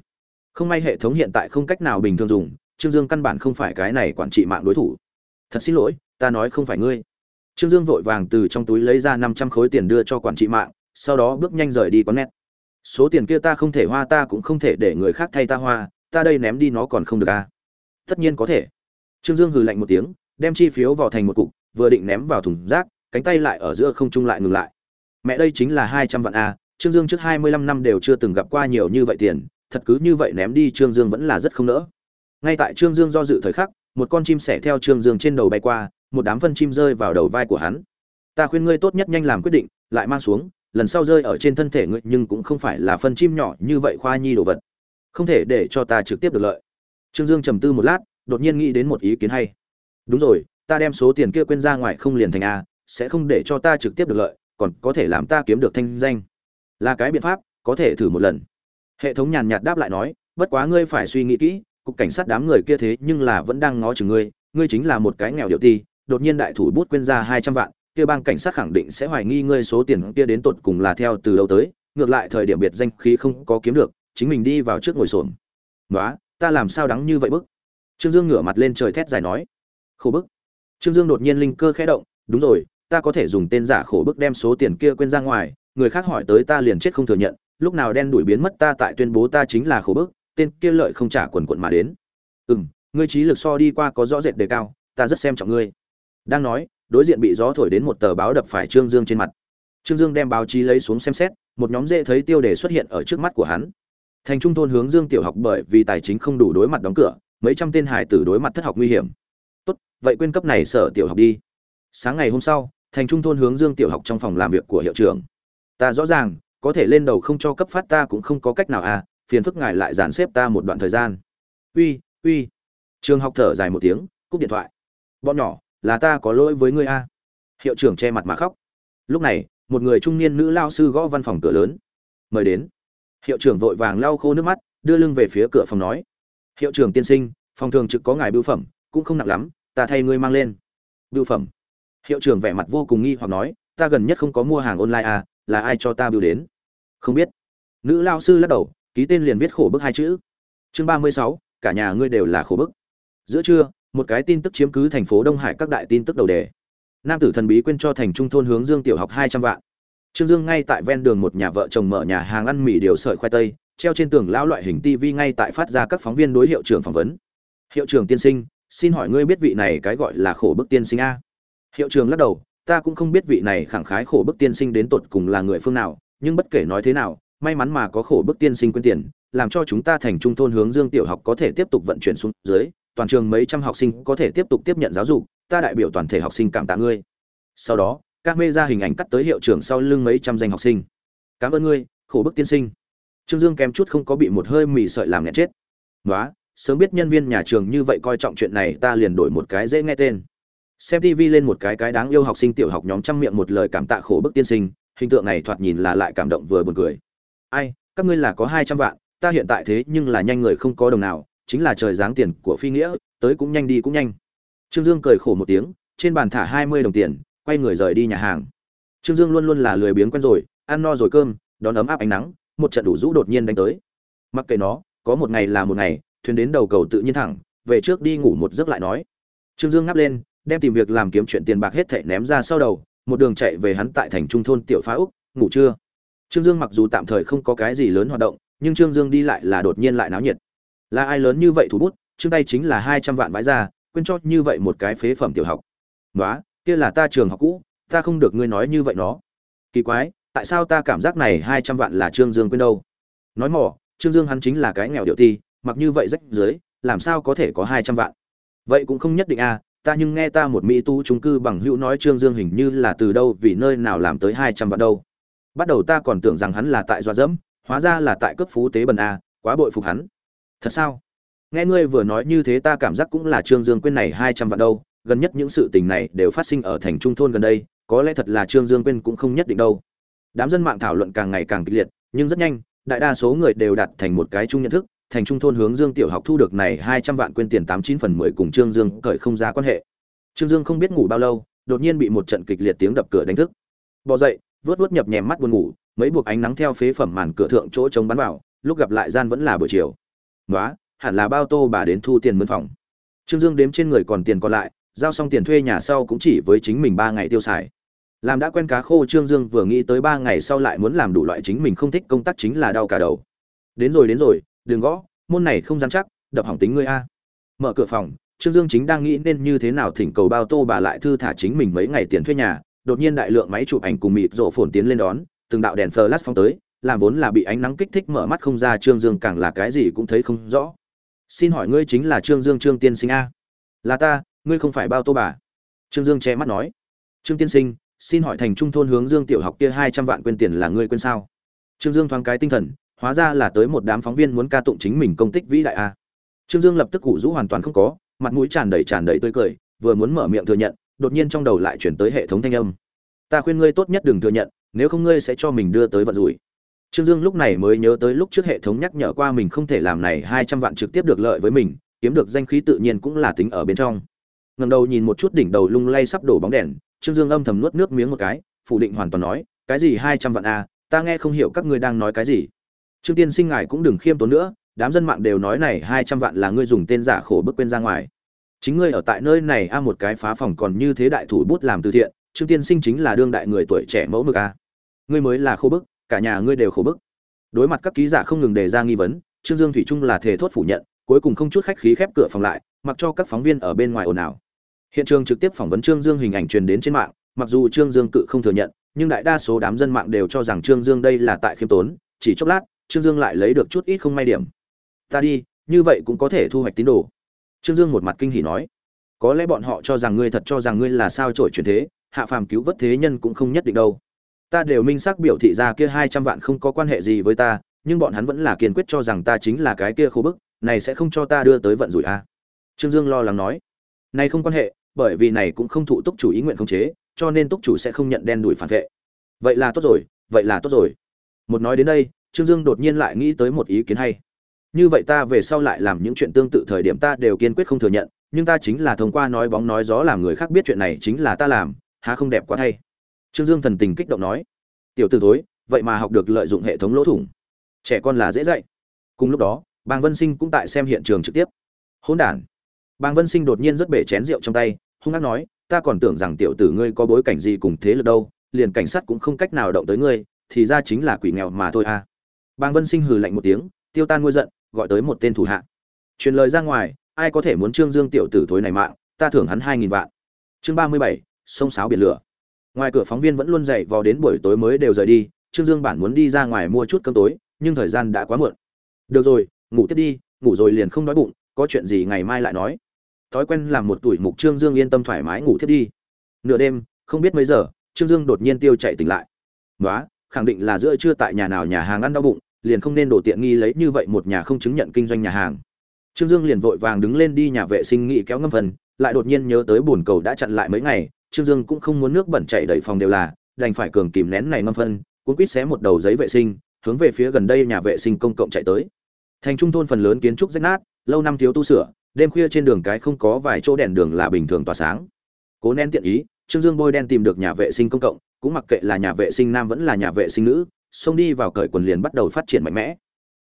Không may hệ thống hiện tại không cách nào bình thường dùng, trương dương căn bản không phải cái này quản trị mạng đối thủ. Thật xin lỗi, ta nói không phải ngươi. Trương dương vội vàng từ trong túi lấy ra năm trăm khối tiền đưa cho quản trị mạng, sau đó bước nhanh rời đi có nét số tiền kia ta không thể hoa, ta cũng không thể để người khác thay ta hoa, ta đây ném đi nó còn không được à? Tất nhiên có thể. Trương dương hừ lạnh một tiếng, đem chi phiếu vào thành một cục, vừa định ném vào thùng rác, cánh tay lại ở giữa không trung lại ngừng lại mẹ đây chính là hai trăm vạn a, trương dương trước hai mươi lăm năm đều chưa từng gặp qua nhiều như vậy tiền, thật cứ như vậy ném đi trương dương vẫn là rất không nỡ. Ngay tại trương dương do dự thời khắc, một con chim sẻ theo trương dương trên đầu bay qua, một đám phân chim rơi vào đầu vai của hắn. Ta khuyên ngươi tốt nhất nhanh làm quyết định, lại mang xuống, lần sau rơi ở trên thân thể ngươi nhưng cũng không phải là phân chim nhỏ như vậy khoa nhi đồ vật. Không thể để cho ta trực tiếp được lợi. Trương dương trầm tư một lát, đột nhiên nghĩ đến một ý kiến hay. Đúng rồi, ta đem số tiền kia quên ra ngoài không liền thành a, sẽ không để cho ta trực tiếp được lợi còn có thể làm ta kiếm được thanh danh. Là cái biện pháp, có thể thử một lần. Hệ thống nhàn nhạt đáp lại nói, bất quá ngươi phải suy nghĩ kỹ, cục cảnh sát đám người kia thế nhưng là vẫn đang ngó chừng ngươi ngươi chính là một cái nghèo điệu ti, đột nhiên đại thủ bút quên ra hai trăm vạn, kia bang cảnh sát khẳng định sẽ hoài nghi ngươi số tiền kia đến tột cùng là theo từ đâu tới, ngược lại thời điểm biệt danh khí không có kiếm được, chính mình đi vào trước ngồi xổm. Nói ta làm sao đắng như vậy bức? Trương dương ngửa mặt lên trời thét dài nói. Khổ bức. Trương dương đột nhiên linh cơ khẽ động, đúng rồi ta có thể dùng tên giả khổ bức đem số tiền kia quên ra ngoài, người khác hỏi tới ta liền chết không thừa nhận, lúc nào đen đuổi biến mất ta tại tuyên bố ta chính là khổ bức, tên kia lợi không trả quần quận mà đến. Ừ m ngươi trí lực so đi qua có rõ rệt đề cao, ta rất xem trọng ngươi. Đang nói, đối diện bị gió thổi đến một tờ báo đập phải trương dương trên mặt. Trương dương đem báo chí lấy xuống xem xét, một nhóm dễ thấy tiêu đề xuất hiện ở trước mắt của hắn. Thành trung thôn hướng dương tiểu học bởi vì tài chính không đủ đối mặt đóng cửa, mấy trăm tên hải tử đối mặt thất học nguy hiểm. Tốt, vậy quyên cấp này sở tiểu học đi. Sáng ngày hôm sau thành trung thôn hướng dương tiểu học trong phòng làm việc của hiệu trưởng. Ta rõ ràng, có thể lên đầu không cho cấp phát ta cũng không có cách nào à phiền phức ngài lại dàn xếp ta một đoạn thời gian. Uy uy. Trường học thở dài một tiếng, cúp điện thoại. Bọn nhỏ, là ta có lỗi với ngươi a hiệu trưởng che mặt mà khóc. Lúc này, một người trung niên nữ lao sư gõ văn phòng cửa lớn. Mời đến. Hiệu trưởng vội vàng lau khô nước mắt, đưa lưng về phía cửa phòng nói. Hiệu trưởng tiên sinh, phòng thường trực có ngài bưu phẩm, cũng không nặng lắm, ta thay ngươi mang lên. Bưu phẩm hiệu trưởng vẻ mặt vô cùng nghi hoặc nói, ta gần nhất không có mua hàng online à là ai cho ta biểu đến? Không biết. Nữ lao sư lắc đầu, ký tên liền viết khổ bức hai chữ. Chương ba mươi sáu, cả nhà ngươi đều là khổ bức. Giữa trưa, một cái tin tức chiếm cứ thành phố đông hải các đại tin tức đầu đề. Nam tử thần bí quên cho thành trung thôn hướng dương tiểu học hai trăm vạn. Trương dương ngay tại ven đường một nhà vợ chồng mở nhà hàng ăn mì điều sợi khoai tây, treo trên tường lão loại hình tv ngay tại phát ra các phóng viên đối hiệu trưởng phỏng vấn. Hiệu trưởng tiên sinh, xin hỏi ngươi biết vị này cái gọi là khổ bức tiên sinh a? Hiệu trưởng lắc đầu, ta cũng không biết vị này khẳng khái khổ bức tiên sinh đến tột cùng là người phương nào, nhưng bất kể nói thế nào, may mắn mà có khổ bức tiên sinh quên tiền, làm cho chúng ta thành trung thôn hướng dương tiểu học có thể tiếp tục vận chuyển xuống dưới, toàn trường mấy trăm học sinh có thể tiếp tục tiếp nhận giáo dục, ta đại biểu toàn thể học sinh cảm tạ ngươi. Sau đó, các mê ra hình ảnh cắt tới hiệu trưởng sau lưng mấy trăm danh học sinh. Cảm ơn ngươi, khổ bức tiên sinh. Trương dương kém chút không có bị một hơi mì sợi làm nghẹn chết. Nói sớm biết nhân viên nhà trường như vậy coi trọng chuyện này, ta liền đổi một cái dễ nghe tên xem tv lên một cái cái đáng yêu học sinh tiểu học nhóm trăm miệng một lời cảm tạ khổ bức tiên sinh, hình tượng này thoạt nhìn là lại cảm động vừa buồn cười. Ai, các ngươi là có hai trăm vạn, ta hiện tại thế nhưng là nhanh người không có đồng nào, chính là trời giáng tiền của phi nghĩa, tới cũng nhanh đi cũng nhanh. Trương dương cười khổ một tiếng, trên bàn thả hai mươi đồng tiền, quay người rời đi nhà hàng. Trương dương luôn luôn là lười biếng quen rồi, ăn no rồi cơm, đón ấm áp ánh nắng, một trận đủ rũ đột nhiên đánh tới. Mặc kệ nó, có một ngày là một ngày, thuyền đến đầu cầu tự nhiên thẳng, về trước đi ngủ một giấc lại nói. Trương dương ngáp lên đem tìm việc làm kiếm chuyện tiền bạc hết thảy ném ra sau đầu một đường chạy về hắn tại thành trung thôn tiểu phá úc ngủ trưa. Trương dương mặc dù tạm thời không có cái gì lớn hoạt động nhưng trương dương đi lại là đột nhiên lại náo nhiệt. Là ai lớn như vậy thủ bút Trương tay chính là hai trăm vạn vãi ra quên cho như vậy một cái phế phẩm tiểu học. Nóa, kia là ta trường học cũ ta không được ngươi nói như vậy nó. Kỳ quái tại sao ta cảm giác này hai trăm vạn là trương dương quên đâu? Nói mỏ trương dương hắn chính là cái nghèo điệu ti mặc như vậy rách dưới làm sao có thể có hai trăm vạn? Vậy cũng không nhất định a ta nhưng nghe ta một mỹ tu trung cư bằng hữu nói trương dương hình như là từ đâu, vì nơi nào làm tới hai trăm vạn đâu. Bắt đầu ta còn tưởng rằng hắn là tại dọa dẫm, hóa ra là tại cấp phú tế bần a, quá bội phục hắn. Thật sao? Nghe ngươi vừa nói như thế ta cảm giác cũng là trương dương quên này hai trăm vạn đâu, gần nhất những sự tình này đều phát sinh ở thành trung thôn gần đây, có lẽ thật là trương dương quên cũng không nhất định đâu. Đám dân mạng thảo luận càng ngày càng kịch liệt, nhưng rất nhanh, đại đa số người đều đặt thành một cái chung nhận thức thành trung thôn hướng dương tiểu học thu được này hai trăm vạn quên tiền tám chín phần mười cùng trương dương cởi không ra quan hệ. Trương dương không biết ngủ bao lâu, đột nhiên bị một trận kịch liệt tiếng đập cửa đánh thức. Bò dậy, vớt vớt nhập nhèm mắt buồn ngủ, mấy buộc ánh nắng theo phế phẩm màn cửa thượng chỗ trống bắn vào, lúc gặp lại gian vẫn là buổi chiều. Ngoá hẳn là bao tô bà đến thu tiền mướn phòng. Trương dương đếm trên người còn tiền còn lại, giao xong tiền thuê nhà sau cũng chỉ với chính mình ba ngày tiêu xài. Làm đã quen cá khô, trương dương vừa nghĩ tới ba ngày sau lại muốn làm đủ loại chính mình không thích công tác chính là đau cả đầu. Đến rồi đến rồi đừng gõ, môn này không dám chắc, đập hỏng tính ngươi a. Mở cửa phòng, trương dương chính đang nghĩ nên như thế nào thỉnh cầu bao tô bà lại thư thả chính mình mấy ngày tiền thuê nhà, đột nhiên đại lượng máy chụp ảnh cùng mịt rộ phồn tiến lên đón, từng đạo đèn flash phong tới, làm vốn là bị ánh nắng kích thích mở mắt không ra trương dương càng là cái gì cũng thấy không rõ. Xin hỏi ngươi chính là trương dương trương tiên sinh a? Là ta, ngươi không phải bao tô bà. Trương dương che mắt nói. Trương tiên sinh, xin hỏi thành trung thôn hướng dương tiểu học kia hai trăm vạn quên tiền là ngươi quên sao? Trương dương thoáng cái tinh thần hóa ra là tới một đám phóng viên muốn ca tụng chính mình công tích vĩ đại a. Trương dương lập tức cụ rũ hoàn toàn không có, mặt mũi tràn đầy tràn đầy tươi cười, vừa muốn mở miệng thừa nhận, đột nhiên trong đầu lại chuyển tới hệ thống thanh âm. Ta khuyên ngươi tốt nhất đừng thừa nhận, nếu không ngươi sẽ cho mình đưa tới vận rủi. Trương dương lúc này mới nhớ tới lúc trước hệ thống nhắc nhở qua mình không thể làm này hai trăm vạn trực tiếp được lợi với mình, kiếm được danh khí tự nhiên cũng là tính ở bên trong. Ngẩng đầu nhìn một chút đỉnh đầu lung lay sắp đổ bóng đèn, trương dương âm thầm nuốt nước miếng một cái, phủ định hoàn toàn nói, cái gì hai trăm vạn a ta nghe không hiểu các ngươi đang nói cái gì trương tiên sinh ngài cũng đừng khiêm tốn nữa, đám dân mạng đều nói này hai trăm vạn là ngươi dùng tên giả khổ bức quên ra ngoài. Chính ngươi ở tại nơi này a, một cái phá phòng còn như thế đại thủ bút làm từ thiện, trương tiên sinh chính là đương đại người tuổi trẻ mẫu mực a. Ngươi mới là khổ bức, cả nhà ngươi đều khổ bức. Đối mặt các ký giả không ngừng đề ra nghi vấn, trương dương thủy trung là thể thốt phủ nhận, cuối cùng không chút khách khí khép cửa phòng lại, mặc cho các phóng viên ở bên ngoài ồn ào. Hiện trường trực tiếp phỏng vấn trương dương hình ảnh truyền đến trên mạng, mặc dù trương dương cự không thừa nhận, nhưng đại đa số đám dân mạng đều cho rằng trương dương đây là tại khiêm tốn, chỉ chốc lát trương dương lại lấy được chút ít không may điểm. Ta đi, như vậy cũng có thể thu hoạch tín đồ. Trương dương một mặt kinh hỉ nói. Có lẽ bọn họ cho rằng ngươi thật cho rằng ngươi là sao trổi truyền thế, hạ phàm cứu vớt thế nhân cũng không nhất định đâu. Ta đều minh xác biểu thị ra kia hai trăm vạn không có quan hệ gì với ta, nhưng bọn hắn vẫn là kiên quyết cho rằng ta chính là cái kia khô bức, này sẽ không cho ta đưa tới vận rủi a. À. trương dương lo lắng nói. Này không quan hệ, bởi vì này cũng không thụ túc chủ ý nguyện khống chế, cho nên túc chủ sẽ không nhận đen đuổi phản vệ. Vậy là tốt rồi, vậy là tốt rồi. Một nói đến đây trương dương đột nhiên lại nghĩ tới một ý kiến hay. Như vậy ta về sau lại làm những chuyện tương tự thời điểm ta đều kiên quyết không thừa nhận, nhưng ta chính là thông qua nói bóng nói gió làm người khác biết chuyện này chính là ta làm, há không đẹp quá thay. Trương dương thần tình kích động nói. Tiểu t ử thối, vậy mà học được lợi dụng hệ thống lỗ thủng. Trẻ con là dễ dạy. Cùng lúc đó, bàng vân sinh cũng tại xem hiện trường trực tiếp. Hỗn đản. Bàng vân sinh đột nhiên rất bể chén rượu trong tay, hung hát nói, ta còn tưởng rằng tiểu tử ngươi có bối cảnh gì cùng thế lực đâu, liền cảnh sát cũng không cách nào động tới ngươi, thì ra chính là quỷ nghèo mà thôi à bàng vân sinh hừ lạnh một tiếng, tiêu tan ngôi giận, gọi tới một tên thủ hạ. Truyền lời ra ngoài, ai có thể muốn trương dương tiểu tử thối này mạng, ta thưởng hắn hai nghìn vạn. Chương ba mươi bảy, sông sáo biển lửa. Ngoài cửa phóng viên vẫn luôn dậy vò đến buổi tối mới đều rời đi, trương dương bản muốn đi ra ngoài mua chút cơm tối, nhưng thời gian đã quá muộn. Được rồi, ngủ tiếp đi, ngủ rồi liền không đói bụng, có chuyện gì ngày mai lại nói. Thói quen làm một tuổi mục trương dương yên tâm thoải mái ngủ tiếp đi. Nửa đêm, không biết mấy giờ, trương dương đột nhiên tiêu chạy tỉnh lại. Nói khẳng định là giữa trưa tại nhà nào nhà hàng ăn đau bụng liền không nên đổ tiện nghi lấy như vậy một nhà không chứng nhận kinh doanh nhà hàng. Trương dương liền vội vàng đứng lên đi nhà vệ sinh nghị kéo ngâm phần, lại đột nhiên nhớ tới bồn cầu đã chặn lại mấy ngày, trương dương cũng không muốn nước bẩn chảy đầy phòng đều là, đành phải cường kìm nén này ngâm phân cuốn quýt xé một đầu giấy vệ sinh, hướng về phía gần đây nhà vệ sinh công cộng chạy tới. Thành trung thôn phần lớn kiến trúc rách nát, lâu năm thiếu tu sửa, đêm khuya trên đường cái không có vài chỗ đèn đường là bình thường tỏa sáng. Cố nén tiện ý, trương dương bôi đen tìm được nhà vệ sinh công cộng, cũng mặc kệ là nhà vệ sinh nam vẫn là nhà vệ sinh nữ xông đi vào cởi quần liền bắt đầu phát triển mạnh mẽ.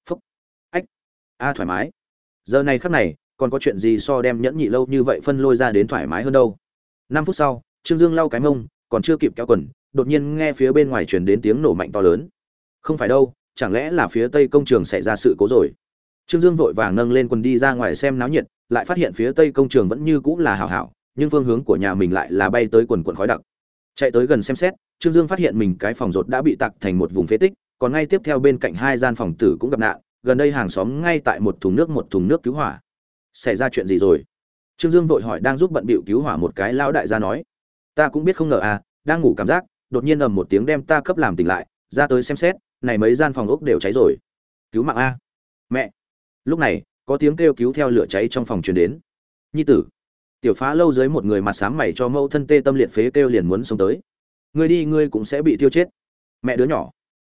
Phúc. Ách. A, thoải mái. Giờ này khắc này, còn có chuyện gì so đem nhẫn nhị lâu như vậy phân lôi ra đến thoải mái hơn đâu? Năm phút sau, trương dương lau cái mông, còn chưa kịp kéo quần, đột nhiên nghe phía bên ngoài truyền đến tiếng nổ mạnh to lớn. Không phải đâu, chẳng lẽ là phía tây công trường xảy ra sự cố rồi? Trương dương vội vàng nâng lên quần đi ra ngoài xem náo nhiệt, lại phát hiện phía tây công trường vẫn như cũng là hảo hảo, nhưng phương hướng của nhà mình lại là bay tới quần quần khói đặc chạy tới gần xem xét, trương dương phát hiện mình cái phòng rột đã bị tặc thành một vùng phế tích, còn ngay tiếp theo bên cạnh hai gian phòng tử cũng gặp nạn, gần đây hàng xóm ngay tại một thùng nước một thùng nước cứu hỏa. Xảy ra chuyện gì rồi? Trương dương vội hỏi đang giúp bận bịu cứu hỏa một cái lão đại gia nói. Ta cũng biết không ngờ à đang ngủ cảm giác, đột nhiên ầm một tiếng đem ta cấp làm tỉnh lại, ra tới xem xét, này mấy gian phòng ốc đều cháy rồi. Cứu mạng a. Mẹ. Lúc này, có tiếng kêu cứu theo lửa cháy trong phòng truyền đến. Nhi tử tiểu phá lâu dưới một người mặt sáng mày cho mẫu thân tê tâm liệt phế kêu liền muốn sống tới. Ngươi đi, ngươi cũng sẽ bị tiêu chết. Mẹ đứa nhỏ,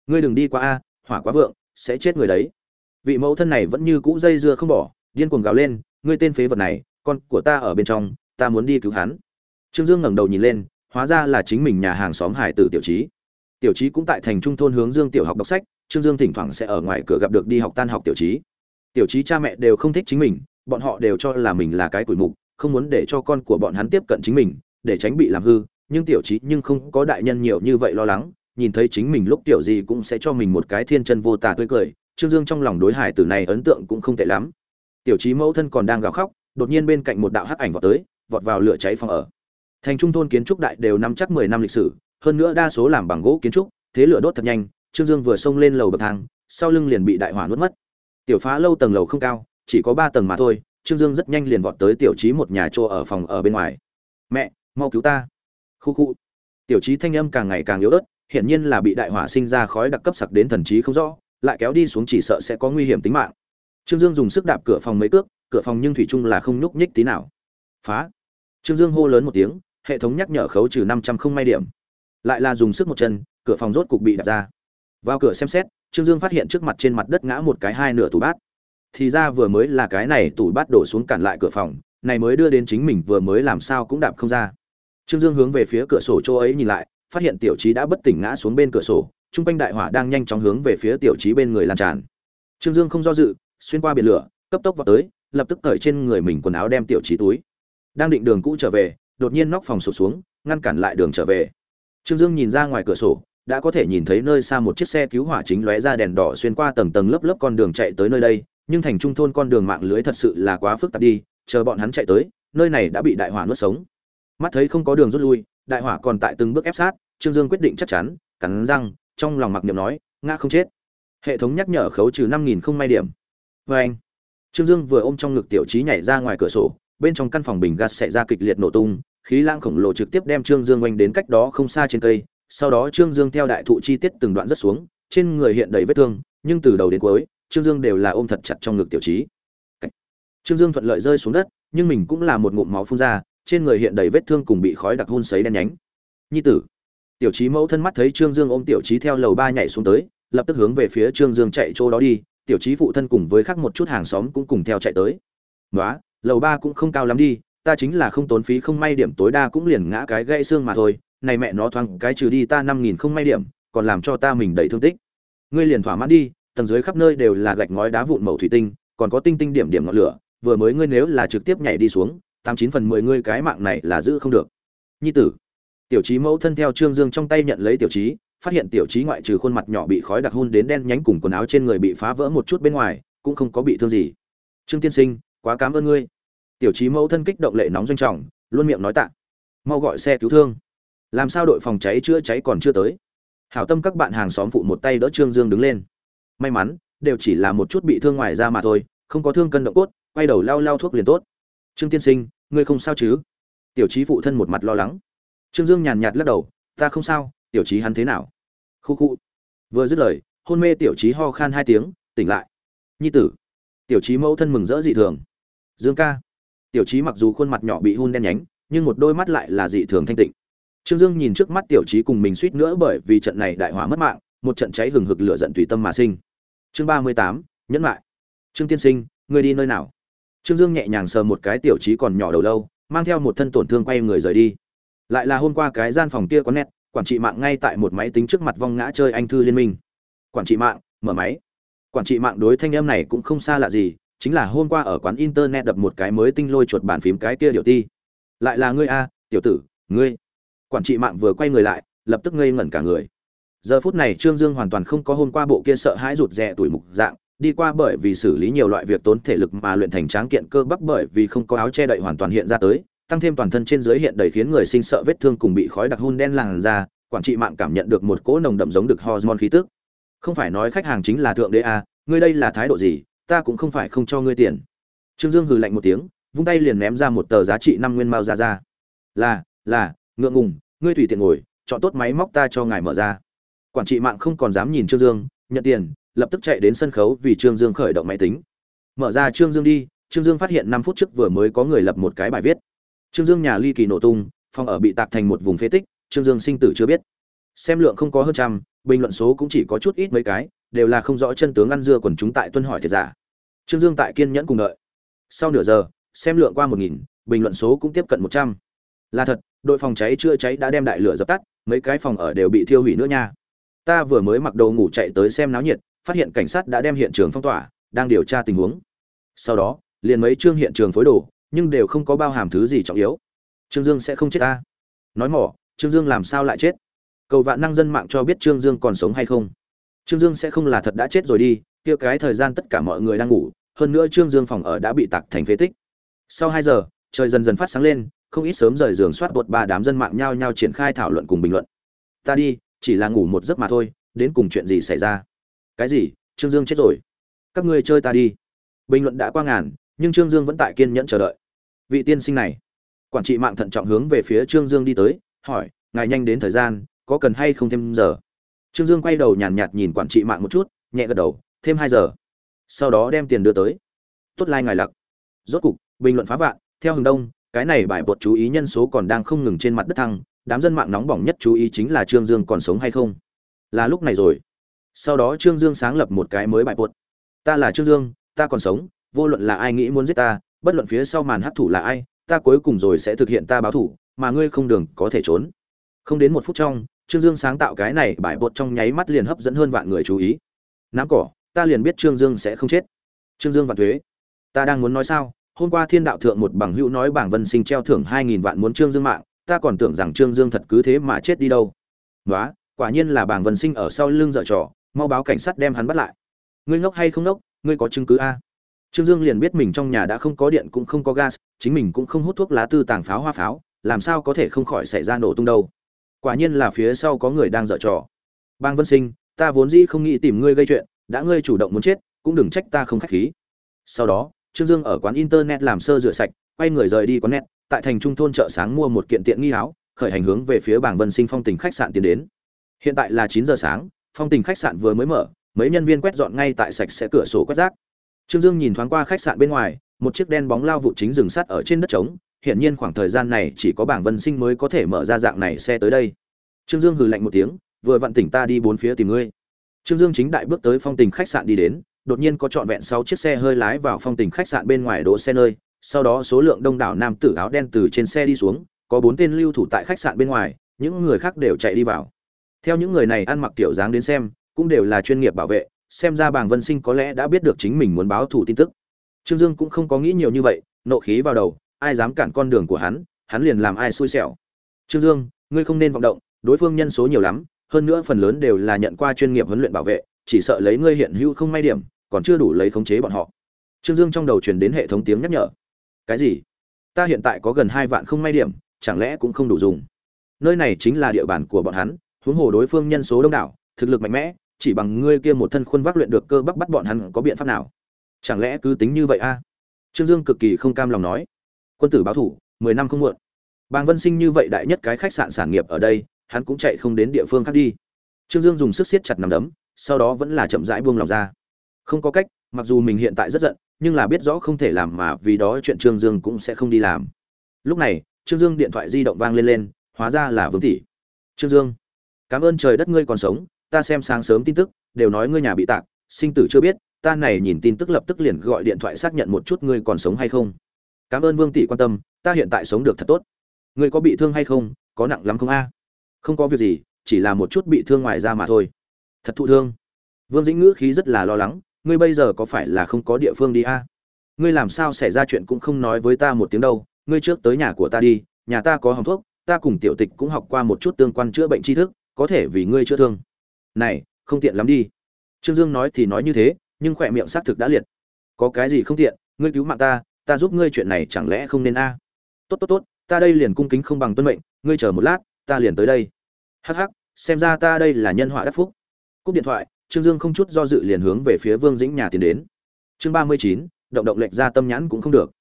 ngươi đừng đi qua a, hỏa quá vượng, sẽ chết người đấy. Vị mẫu thân này vẫn như cũ dây dưa không bỏ, điên cuồng gào lên, ngươi tên phế vật này, con của ta ở bên trong, ta muốn đi cứu hắn. Trương dương ngẩng đầu nhìn lên, hóa ra là chính mình nhà hàng xóm hải tử tiểu trí tiểu trí cũng tại thành trung thôn hướng dương tiểu học đọc sách, trương dương thỉnh thoảng sẽ ở ngoài cửa gặp được đi học tan học tiểu trí tiểu trí cha mẹ đều không thích chính mình, bọn họ đều cho là mình là cái quỷ mục không muốn để cho con của bọn hắn tiếp cận chính mình, để tránh bị làm hư, nhưng tiểu trí nhưng không có đại nhân nhiều như vậy lo lắng, nhìn thấy chính mình lúc tiểu gì cũng sẽ cho mình một cái thiên chân vô tà tươi cười, trương dương trong lòng đối hải tử này ấn tượng cũng không tệ lắm. Tiểu trí mẫu thân còn đang gào khóc, đột nhiên bên cạnh một đạo hắc ảnh vọt tới, vọt vào lửa cháy phòng ở. Thành trung thôn kiến trúc đại đều nắm chắc mười năm lịch sử, hơn nữa đa số làm bằng gỗ kiến trúc, thế lửa đốt thật nhanh, trương dương vừa xông lên lầu bậc thang, sau lưng liền bị đại hỏa nuốt mất. Tiểu phá lâu tầng lầu không cao, chỉ có ba tầng mà thôi trương dương rất nhanh liền vọt tới tiểu trí một nhà chỗ ở phòng ở bên ngoài. Mẹ, mau cứu ta. Khu khu. Tiểu trí thanh âm càng ngày càng yếu ớt, hiển nhiên là bị đại hỏa sinh ra khói đặc cấp sặc đến thần trí không rõ, lại kéo đi xuống chỉ sợ sẽ có nguy hiểm tính mạng. Trương dương dùng sức đạp cửa phòng mấy cước, cửa phòng nhưng thủy chung là không nhúc nhích tí nào. Phá. Trương dương hô lớn một tiếng, hệ thống nhắc nhở khấu trừ năm trăm không may điểm. Lại là dùng sức một chân, cửa phòng rốt cục bị đạp ra. Vào cửa xem xét, trương dương phát hiện trước mặt trên mặt đất ngã một cái hai nửa tủ bát thì ra vừa mới là cái này tủ bát đổ xuống cản lại cửa phòng, này mới đưa đến chính mình vừa mới làm sao cũng đạp không ra. Trương dương hướng về phía cửa sổ chỗ ấy nhìn lại, phát hiện tiểu trí đã bất tỉnh ngã xuống bên cửa sổ, trung quanh đại hỏa đang nhanh chóng hướng về phía tiểu trí bên người lan tràn. Trương dương không do dự, xuyên qua biển lửa, cấp tốc vào tới, lập tức cởi trên người mình quần áo đem tiểu trí túi. Đang định đường cũ trở về, đột nhiên nóc phòng sụp xuống, ngăn cản lại đường trở về. Trương dương nhìn ra ngoài cửa sổ, đã có thể nhìn thấy nơi xa một chiếc xe cứu hỏa chính lóe ra đèn đỏ xuyên qua tầng tầng lớp lớp con đường chạy tới nơi đây nhưng thành trung thôn con đường mạng lưới thật sự là quá phức tạp đi, chờ bọn hắn chạy tới, nơi này đã bị đại hỏa nuốt sống. Mắt thấy không có đường rút lui, đại hỏa còn tại từng bước ép sát, trương dương quyết định chắc chắn, cắn răng, trong lòng mặc niệm nói, ngã không chết. Hệ thống nhắc nhở khấu trừ năm nghìn không may điểm. Vê anh, trương dương vừa ôm trong ngực tiểu trí nhảy ra ngoài cửa sổ, bên trong căn phòng bình gas xảy ra kịch liệt nổ tung, khí lang khổng lồ trực tiếp đem trương dương oanh đến cách đó không xa trên cây, sau đó trương dương theo đại thụ chi tiết từng đoạn rất xuống, trên người hiện đầy vết thương, nhưng từ đầu đến cuối trương dương đều là ôm thật chặt trong ngực tiểu trí. Trương dương thuận lợi rơi xuống đất, nhưng mình cũng là một ngụm máu phun ra, trên người hiện đầy vết thương cùng bị khói đặc hun sấy đen nhánh. Nhi tử. Tiểu trí mẫu thân mắt thấy trương dương ôm tiểu trí theo lầu ba nhảy xuống tới, lập tức hướng về phía trương dương chạy chỗ đó đi, tiểu trí phụ thân cùng với khác một chút hàng xóm cũng cùng theo chạy tới. Nói lầu ba cũng không cao lắm đi, ta chính là không tốn phí không may điểm tối đa cũng liền ngã cái gãy xương mà thôi, này mẹ nó thoáng cái trừ đi ta năm nghìn không may điểm, còn làm cho ta mình đầy thương tích. Ngươi liền thỏa mãn đi tầng dưới khắp nơi đều là gạch ngói đá vụn màu thủy tinh, còn có tinh tinh điểm điểm ngọn lửa, vừa mới ngươi nếu là trực tiếp nhảy đi xuống, tám chín phần mười ngươi cái mạng này là giữ không được. Nhi tử, tiểu trí mẫu thân theo trương dương trong tay nhận lấy tiểu trí, phát hiện tiểu trí ngoại trừ khuôn mặt nhỏ bị khói đặc hun đến đen nhánh cùng quần áo trên người bị phá vỡ một chút bên ngoài, cũng không có bị thương gì. Trương tiên sinh, quá cảm ơn ngươi. Tiểu trí mẫu thân kích động lệ nóng doanh trọng, luôn miệng nói tạ. Mau gọi xe cứu thương. Làm sao đội phòng cháy chữa cháy còn chưa tới? Hảo tâm các bạn hàng xóm phụ một tay đỡ trương dương đứng lên may mắn, đều chỉ là một chút bị thương ngoài da mà thôi, không có thương cân động cốt, quay đầu lao lao thuốc liền tốt. Trương tiên sinh, ngươi không sao chứ? Tiểu trí phụ thân một mặt lo lắng. Trương dương nhàn nhạt lắc đầu, ta không sao, tiểu trí hắn thế nào? Khu khu. Vừa dứt lời, hôn mê tiểu trí ho khan hai tiếng, tỉnh lại. Nhi tử. Tiểu trí mẫu thân mừng rỡ dị thường. Dương ca. Tiểu trí mặc dù khuôn mặt nhỏ bị hun đen nhánh, nhưng một đôi mắt lại là dị thường thanh tịnh. Trương dương nhìn trước mắt tiểu trí cùng mình suýt nữa bởi vì trận này đại hỏa mất mạng, một trận cháy hừng hực lửa giận tùy tâm mà sinh chương ba mươi tám, nhẫn lại trương tiên sinh người đi nơi nào? Trương dương nhẹ nhàng sờ một cái tiểu trí còn nhỏ đầu lâu, mang theo một thân tổn thương quay người rời đi. Lại là hôm qua cái gian phòng kia có nét, quản trị mạng ngay tại một máy tính trước mặt vong ngã chơi anh thư liên minh. Quản trị mạng, mở máy. Quản trị mạng đối thanh em này cũng không xa lạ gì, chính là hôm qua ở quán internet đập một cái mới tinh lôi chuột bàn phím cái kia điều ti. Lại là ngươi a, tiểu tử, ngươi. Quản trị mạng vừa quay người lại, lập tức ngây ngẩn cả người giờ phút này trương dương hoàn toàn không có hôm qua bộ kia sợ hãi rụt rè tuổi mục dạng, đi qua bởi vì xử lý nhiều loại việc tốn thể lực mà luyện thành tráng kiện cơ bắp bởi vì không có áo che đậy hoàn toàn hiện ra tới, tăng thêm toàn thân trên dưới hiện đầy khiến người sinh sợ vết thương cùng bị khói đặc hun đen làn ra quản trị mạng cảm nhận được một cỗ nồng đậm giống được hormone khí tức. Không phải nói khách hàng chính là thượng đế a ngươi đây là thái độ gì, ta cũng không phải không cho ngươi tiền. Trương dương hừ lạnh một tiếng, vung tay liền ném ra một tờ giá trị năm nguyên mao ra ra. Là là, ngượng ngùng, ngươi tùy tiện ngồi, chọn tốt máy móc ta cho ngài mở ra quản trị mạng không còn dám nhìn trương dương, nhận tiền, lập tức chạy đến sân khấu vì trương dương khởi động máy tính. Mở ra trương dương đi, trương dương phát hiện năm phút trước vừa mới có người lập một cái bài viết. Trương dương nhà ly kỳ nổ tung, phòng ở bị tạc thành một vùng phế tích, trương dương sinh tử chưa biết. Xem lượng không có hơn trăm, bình luận số cũng chỉ có chút ít mấy cái, đều là không rõ chân tướng ăn dưa quần chúng tại tuân hỏi thiệt giả. Trương dương tại kiên nhẫn cùng đợi. Sau nửa giờ, xem lượng qua một nghìn, bình luận số cũng tiếp cận một trăm. Là thật, đội phòng cháy chữa cháy đã đem đại lửa dập tắt, mấy cái phòng ở đều bị thiêu hủy nữa nha ta vừa mới mặc đồ ngủ chạy tới xem náo nhiệt, phát hiện cảnh sát đã đem hiện trường phong tỏa, đang điều tra tình huống. Sau đó, liền mấy chương hiện trường phối đồ, nhưng đều không có bao hàm thứ gì trọng yếu. Trương dương sẽ không chết ta. Nói mỏ, trương dương làm sao lại chết? Cầu vạn năng dân mạng cho biết trương dương còn sống hay không? Trương dương sẽ không là thật đã chết rồi đi, kia cái thời gian tất cả mọi người đang ngủ, hơn nữa trương dương phòng ở đã bị tặc thành phế tích. Sau hai giờ, trời dần dần phát sáng lên, không ít sớm rời giường soát bột ba đám dân mạng nhao nhao triển khai thảo luận cùng bình luận. Ta đi chỉ là ngủ một giấc mà thôi, đến cùng chuyện gì xảy ra? Cái gì? Trương dương chết rồi. Các ngươi chơi ta đi. Bình luận đã qua ngàn, nhưng trương dương vẫn tại kiên nhẫn chờ đợi. Vị tiên sinh này. Quản trị mạng thận trọng hướng về phía trương dương đi tới, hỏi, ngài nhanh đến thời gian, có cần hay không thêm giờ? Trương dương quay đầu nhàn nhạt nhìn quản trị mạng một chút, nhẹ gật đầu, thêm hai giờ. Sau đó đem tiền đưa tới. Tốt lai、like、ngài lặc. Rốt cục, bình luận phá vạn, theo hướng đông, cái này bài bột chú ý nhân số còn đang không ngừng trên mặt đất thăng đám dân mạng nóng bỏng nhất chú ý chính là trương dương còn sống hay không. Là lúc này rồi. Sau đó trương dương sáng lập một cái mới bài buột. ta là trương dương, ta còn sống, vô luận là ai nghĩ muốn giết ta, bất luận phía sau màn hắc thủ là ai, ta cuối cùng rồi sẽ thực hiện ta báo thủ, mà ngươi không đường có thể trốn. Không đến một phút trong, trương dương sáng tạo cái này bài buột trong nháy mắt liền hấp dẫn hơn vạn người chú ý. Nám cỏ, ta liền biết trương dương sẽ không chết. Trương dương vạn thuế. Ta đang muốn nói sao? Hôm qua thiên đạo thượng một bằng hữu nói bảng vân sinh treo thưởng hai nghìn vạn muốn trương dương mạng ta còn tưởng rằng trương dương thật cứ thế mà chết đi đâu. Nói quả nhiên là Bàng vân sinh ở sau lưng dở trò, mau báo cảnh sát đem hắn bắt lại. Ngươi ngốc hay không ngốc, ngươi có chứng cứ a? Trương dương liền biết mình trong nhà đã không có điện cũng không có gas, chính mình cũng không hút thuốc lá tư tàng pháo hoa pháo, làm sao có thể không khỏi xảy ra nổ tung đâu. Quả nhiên là phía sau có người đang dở trò. Bang vân sinh, ta vốn dĩ không nghĩ tìm ngươi gây chuyện, đã ngươi chủ động muốn chết, cũng đừng trách ta không khách khí. Sau đó, trương dương ở quán internet làm sơ rửa sạch, quay người rời đi quán net tại thành trung thôn chợ sáng mua một kiện tiện nghi áo, khởi hành hướng về phía bảng vân sinh phong tình khách sạn tiến đến. Hiện tại là chín giờ sáng, phong tình khách sạn vừa mới mở, mấy nhân viên quét dọn ngay tại sạch sẽ cửa sổ quét rác. Trương dương nhìn thoáng qua khách sạn bên ngoài, một chiếc đen bóng lao vụ chính dừng sắt ở trên đất trống hiện nhiên khoảng thời gian này chỉ có bảng vân sinh mới có thể mở ra dạng này xe tới đây. Trương dương hừ lạnh một tiếng, vừa vặn tỉnh ta đi bốn phía tìm ngươi. Trương dương chính đại bước tới phong tình khách sạn đi đến, đột nhiên có trọn vẹn sáu chiếc xe hơi lái vào phong tình khách sạn bên ngoài đỗ xe nơi sau đó số lượng đông đảo nam tử áo đen từ trên xe đi xuống, có bốn tên lưu thủ tại khách sạn bên ngoài, những người khác đều chạy đi vào. Theo những người này ăn mặc kiểu dáng đến xem, cũng đều là chuyên nghiệp bảo vệ, xem ra bàng vân sinh có lẽ đã biết được chính mình muốn báo thủ tin tức. Trương dương cũng không có nghĩ nhiều như vậy, nộ khí vào đầu, ai dám cản con đường của hắn hắn liền làm ai xui xẻo. Trương dương, ngươi không nên vọng động, đối phương nhân số nhiều lắm, hơn nữa phần lớn đều là nhận qua chuyên nghiệp huấn luyện bảo vệ, chỉ sợ lấy ngươi hiện hữu không may điểm, còn chưa đủ lấy khống chế bọn họ. Trương dương trong đầu truyền đến hệ thống tiếng nhắc nhở cái gì? Ta hiện tại có gần hai vạn không may điểm, chẳng lẽ cũng không đủ dùng? Nơi này chính là địa bàn của bọn hắn, huống hồ đối phương nhân số đông đảo, thực lực mạnh mẽ, chỉ bằng ngươi kia một thân khuôn vác luyện được cơ bắp bắt bọn hắn có biện pháp nào? Chẳng lẽ cứ tính như vậy a? Trương dương cực kỳ không cam lòng nói. Quân tử báo thủ, mười năm không muộn. Bàng vân sinh như vậy đại nhất cái khách sạn sản nghiệp ở đây, hắn cũng chạy không đến địa phương khác đi. Trương dương dùng sức siết chặt nằm đấm, sau đó vẫn là chậm rãi buông lòng ra. Không có cách, mặc dù mình hiện tại rất giận nhưng là biết rõ không thể làm mà vì đó chuyện trương dương cũng sẽ không đi làm. Lúc này, trương dương điện thoại di động vang lên lên, hóa ra là vương tỷ. Trương dương, cảm ơn trời đất ngươi còn sống, ta xem sáng sớm tin tức, đều nói ngươi nhà bị tạc, sinh tử chưa biết, ta này nhìn tin tức lập tức liền gọi điện thoại xác nhận một chút ngươi còn sống hay không. Cảm ơn vương tỷ quan tâm, ta hiện tại sống được thật tốt. Ngươi có bị thương hay không, có nặng lắm không a? Không có việc gì, chỉ là một chút bị thương ngoài da mà thôi. Thật thụ thương. Vương dĩnh ngữ khí rất là lo lắng ngươi bây giờ có phải là không có địa phương đi a? Ngươi làm sao xảy ra chuyện cũng không nói với ta một tiếng đâu, ngươi trước tới nhà của ta đi, nhà ta có hòng thuốc, ta cùng tiểu tịch cũng học qua một chút tương quan chữa bệnh tri thức, có thể vì ngươi chữa thương. Này, không tiện lắm đi. Trương dương nói thì nói như thế, nhưng khỏe miệng xác thực đã liệt. Có cái gì không tiện, ngươi cứu mạng ta ta giúp ngươi chuyện này chẳng lẽ không nên a? Tốt tốt tốt, ta đây liền cung kính không bằng tuân mệnh, ngươi chờ một lát, ta liền tới đây. Hắc hắc, xem ra ta đây là nhân họa đắc phúc. Cúp điện thoại trương dương không chút do dự liền hướng về phía vương dĩnh nhà tiến đến. Chương ba mươi chín, động động lệnh ra tâm nhãn cũng không được.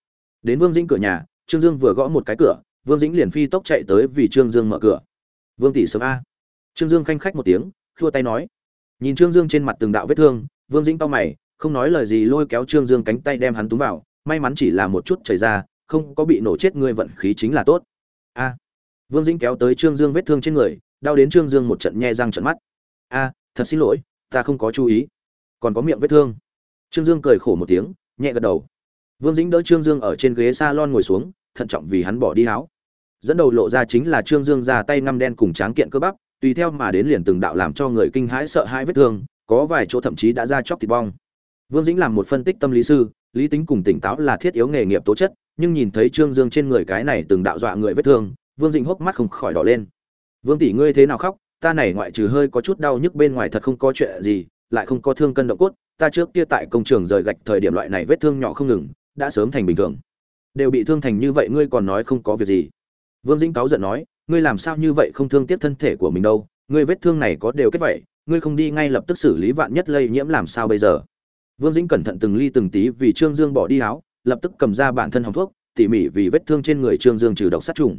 Đến vương dĩnh cửa nhà, trương dương vừa gõ một cái cửa, vương dĩnh liền phi tốc chạy tới vì trương dương mở cửa. Vương tỷ sớm a. Trương dương khanh khách một tiếng, khua tay nói. Nhìn trương dương trên mặt từng đạo vết thương, vương dĩnh to mày, không nói lời gì lôi kéo trương dương cánh tay đem hắn túm vào, may mắn chỉ là một chút chảy ra, không có bị nổ chết người vận khí chính là tốt. A. Vương dĩnh kéo tới trương dương vết thương trên người, đau đến trương dương một trận nhe răng trợn mắt. A, thật xin lỗi ta không có chú ý. Còn có miệng vết thương. Trương dương cười khổ một tiếng, nhẹ gật đầu. Vương dĩnh đỡ trương dương ở trên ghế s a lon ngồi xuống, thận trọng vì hắn bỏ đi háo dẫn đầu lộ ra chính là trương dương ra tay ngăm đen cùng tráng kiện cơ bắp, tùy theo mà đến liền từng đạo làm cho người kinh hãi sợ hãi vết thương, có vài chỗ thậm chí đã ra chóc thịt bong. Vương dĩnh làm một phân tích tâm lý sư, lý tính cùng tỉnh táo là thiết yếu nghề nghiệp tố chất, nhưng nhìn thấy trương dương trên người cái này từng đạo dọa người vết thương, vương dĩnh hốc mắt không khỏi đỏ lên. Vương tỷ ngươi thế nào khóc? Ta này ngoại trừ hơi có chút đau nhức bên ngoài thật không có chuyện gì, lại không có thương cân động cốt, ta trước kia tại công trường rời gạch thời điểm loại này vết thương nhỏ không ngừng, đã sớm thành bình thường. Đều bị thương thành như vậy ngươi còn nói không có việc gì. Vương dĩnh cáu giận nói, ngươi làm sao như vậy không thương tiếc thân thể của mình đâu, ngươi vết thương này có đều kết vậy, ngươi không đi ngay lập tức xử lý vạn nhất lây nhiễm làm sao bây giờ? Vương dĩnh cẩn thận từng ly từng tí vì trương dương bỏ đi áo, lập tức cầm ra bản thân hòng thuốc, tỉ mỉ vì vết thương trên người trương dương trừ độc sát trùng.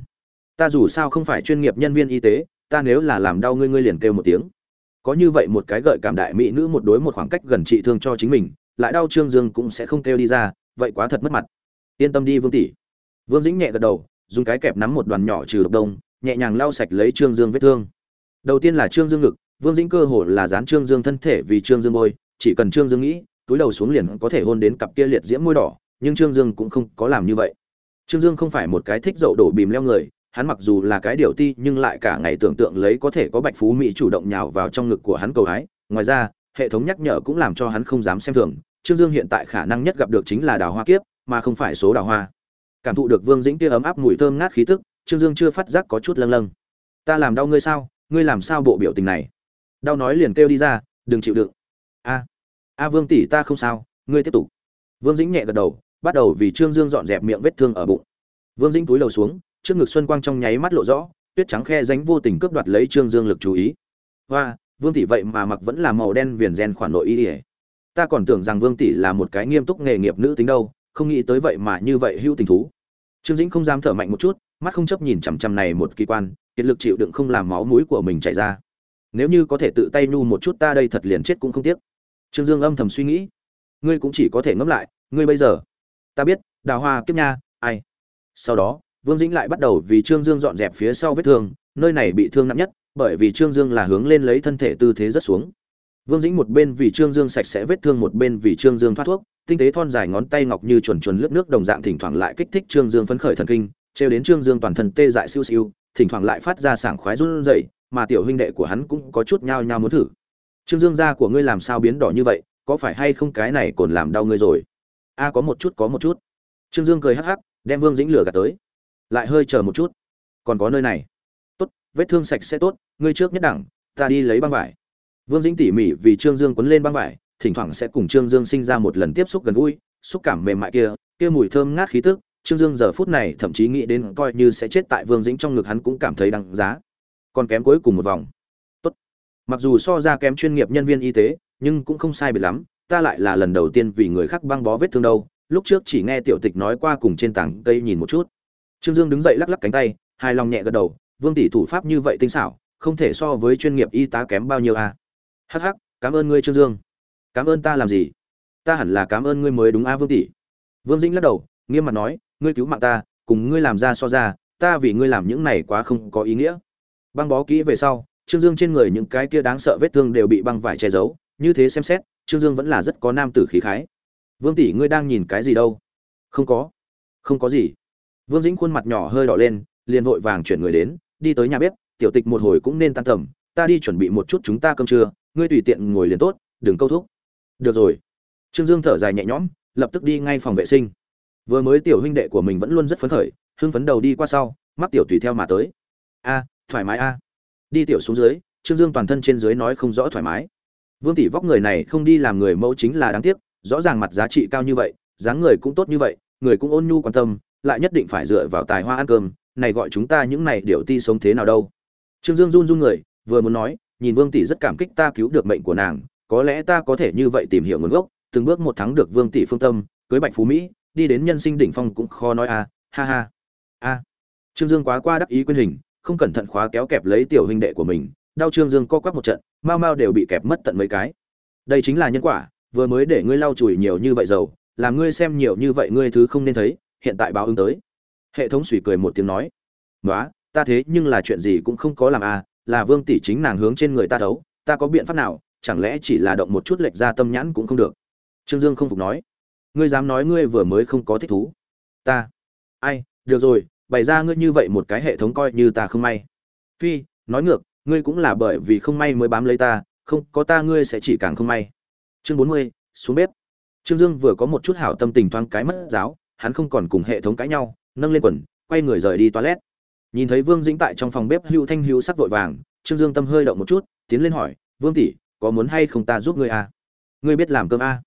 Ta dù sao không phải chuyên nghiệp nhân viên y tế ta nếu là làm đau ngươi ngươi liền kêu một tiếng. Có như vậy một cái gợi cảm đại mỹ nữ một đối một khoảng cách gần trị thương cho chính mình lại đau trương dương cũng sẽ không kêu đi ra vậy quá thật mất mặt. Yên tâm đi vương tỷ. Vương dĩnh nhẹ gật đầu dùng cái kẹp nắm một đoàn nhỏ trừ độc đông nhẹ nhàng lau sạch lấy trương dương vết thương. Đầu tiên là trương dương ngực vương dĩnh cơ hồ là dán trương dương thân thể vì trương dương môi, chỉ cần trương dương nghĩ túi đầu xuống liền có thể hôn đến cặp kia liệt diễm môi đỏ nhưng trương dương cũng không có làm như vậy. Trương dương không phải một cái thích dậu đổ bìm leo người hắn mặc dù là cái điều ti, nhưng lại cả ngày tưởng tượng lấy có thể có bạch phú mỹ chủ động nhào vào trong ngực của hắn cầu hái. Ngoài ra, hệ thống nhắc nhở cũng làm cho hắn không dám xem thường. Trương dương hiện tại khả năng nhất gặp được chính là đào hoa kiếp, mà không phải số đào hoa. Cảm thụ được vương dĩnh kia ấm áp mùi thơm ngát khí tức, trương dương chưa phát giác có chút lâng lâng. Ta làm đau ngươi sao? Ngươi làm sao bộ biểu tình này? Đau nói liền kêu đi ra, đừng chịu đựng. A a vương tỷ ta không sao, ngươi tiếp tục. Vương dĩnh nhẹ gật đầu, bắt đầu vì trương dương dọn dẹp miệng vết thương ở bụng. Vương dĩnh túi đầu xuống trước ngực xuân quang trong nháy mắt lộ rõ, tuyết trắng khe ránh vô tình cướp đoạt lấy trương dương lực chú ý. Hoa, vương tỷ vậy mà mặc vẫn là màu đen viền gen khoản nội y ỉa ta còn tưởng rằng vương tỷ là một cái nghiêm túc nghề nghiệp nữ tính đâu, không nghĩ tới vậy mà như vậy hữu tình thú. Trương dĩnh không dám thở mạnh một chút, mắt không chấp nhìn chằm chằm này một kỳ quan, kiệt lực chịu đựng không làm máu mũi của mình chảy ra. Nếu như có thể tự tay nu một chút ta đây thật liền chết cũng không tiếc. Trương dương âm thầm suy nghĩ. Ngươi cũng chỉ có thể ngẫm lại, ngươi bây giờ. Ta biết, đào hoa kiếp nha, ai? Sau đó vương dĩnh lại bắt đầu vì trương dương dọn dẹp phía sau vết thương, nơi này bị thương nặng nhất, bởi vì trương dương là hướng lên lấy thân thể tư thế rất xuống. Vương dĩnh một bên vì trương dương sạch sẽ vết thương, một bên vì trương dương thoát thuốc, tinh tế thon dài ngón tay ngọc như chuẩn chuẩn lướt nước đồng dạng thỉnh thoảng lại kích thích trương dương phấn khởi thần kinh, trêu đến trương dương toàn thân tê dại siêu siêu, thỉnh thoảng lại phát ra sảng khoái run rẩy, mà tiểu huynh đệ của hắn cũng có chút nhao nhao muốn thử. Trương dương, da của ngươi làm sao biến đỏ như vậy? Có phải hay không cái này còn làm đau ngươi rồi? A, có một chút, có một chút. Trương dương cười hắc hắc, đem vương dĩnh lửa gạt tới lại hơi chờ một chút. Còn có nơi này. Tốt, vết thương sạch sẽ tốt, ngươi trước nhất đẳng, ta đi lấy băng vải. Vương dĩnh tỉ mỉ vì trương dương quấn lên băng vải, thỉnh thoảng sẽ cùng trương dương sinh ra một lần tiếp xúc gần gũi, xúc cảm mềm mại kia kia mùi thơm ngát khí tức, trương dương giờ phút này thậm chí nghĩ đến coi như sẽ chết tại vương dĩnh trong ngực hắn cũng cảm thấy đăng giá. Còn kém cuối cùng một vòng. Tốt. Mặc dù so ra kém chuyên nghiệp nhân viên y tế, nhưng cũng không sai biệt lắm, ta lại là lần đầu tiên vì người khác băng bó vết thương đâu, lúc trước chỉ nghe tiểu tịch nói qua cùng trên tảng cây nhìn một chút trương dương đứng dậy lắc lắc cánh tay, hài lòng nhẹ gật đầu, vương tỷ thủ pháp như vậy tinh xảo, không thể so với chuyên nghiệp y tá kém bao nhiêu à. hắc hắc, cảm ơn ngươi, trương dương. Cảm ơn ta làm gì? Ta hẳn là cảm ơn ngươi mới đúng a, vương tỷ. Vương dĩnh lắc đầu, nghiêm mặt nói, ngươi cứu mạng ta, cùng ngươi làm ra so ra, ta vì ngươi làm những này quá không có ý nghĩa. Băng bó kỹ về sau, trương dương trên người những cái kia đáng sợ vết thương đều bị băng vải che giấu, như thế xem xét, trương dương vẫn là rất có nam tử khí khái. Vương tỷ, ngươi đang nhìn cái gì đâu? Không có. Không có gì vương dĩnh khuôn mặt nhỏ hơi đỏ lên, liền vội vàng chuyển người đến, đi tới nhà bếp, tiểu tịch một hồi cũng nên tan tầm, ta đi chuẩn bị một chút chúng ta cơm trưa, ngươi tùy tiện ngồi liền tốt, đừng câu thúc. Được rồi. Trương dương thở dài nhẹ nhõm, lập tức đi ngay phòng vệ sinh. Vừa mới tiểu huynh đệ của mình vẫn luôn rất phấn khởi, hưng phấn đầu đi qua sau mắc tiểu tùy theo mà tới. A, thoải mái a. Đi tiểu xuống dưới, trương dương toàn thân trên dưới nói không rõ thoải mái. Vương tỷ vóc người này không đi làm người mẫu chính là đáng tiếc, rõ ràng mặt giá trị cao như vậy, dáng người cũng tốt như vậy, người cũng ôn nhu quan tâm lại nhất định phải dựa vào tài hoa ăn cơm, này gọi chúng ta những này điều ti sống thế nào đâu. Trương dương run run người, vừa muốn nói, nhìn vương tỷ rất cảm kích ta cứu được mệnh của nàng, có lẽ ta có thể như vậy tìm hiểu nguồn gốc, từng bước một thắng được vương tỷ phương tâm, cưới bạch phú mỹ, đi đến nhân sinh đỉnh phong cũng khó nói à ha ha. A trương dương quá qua đắc ý quyên hình, không cẩn thận khóa kéo kẹp lấy tiểu huynh đệ của mình, đau trương dương co quắp một trận, mau mau đều bị kẹp mất tận mấy cái. Đây chính là nhân quả, vừa mới để ngươi lau chùi nhiều như vậy dầu, làm ngươi xem nhiều như vậy ngươi thứ không nên thấy hiện tại báo ứng tới. Hệ thống suy cười một tiếng nói nói ta thế nhưng là chuyện gì cũng không có làm à là vương tỷ chính nàng hướng trên người ta thấu, ta có biện pháp nào, chẳng lẽ chỉ là động một chút lệch ra tâm nhãn cũng không được? Trương dương không phục nói, ngươi dám nói ngươi vừa mới không có thích thú. Ta, ai, được rồi, bày ra ngươi như vậy một cái hệ thống coi như ta không may. Phi, nói ngược, ngươi cũng là bởi vì không may mới bám lấy ta, không, có ta ngươi sẽ chỉ càng không may. Chương bốn mươi, xuống bếp. Trương dương vừa có một chút hảo tâm tình thoáng cái mất giáo hắn không còn cùng hệ thống cãi nhau, nâng lên quần, quay người rời đi toilet. Nhìn thấy vương dĩnh tại trong phòng bếp hưu thanh hưu sắc vội vàng, trương dương tâm hơi động một chút, tiến lên hỏi, vương tỷ, có muốn hay không ta giúp ngươi à? ngươi biết làm cơm à?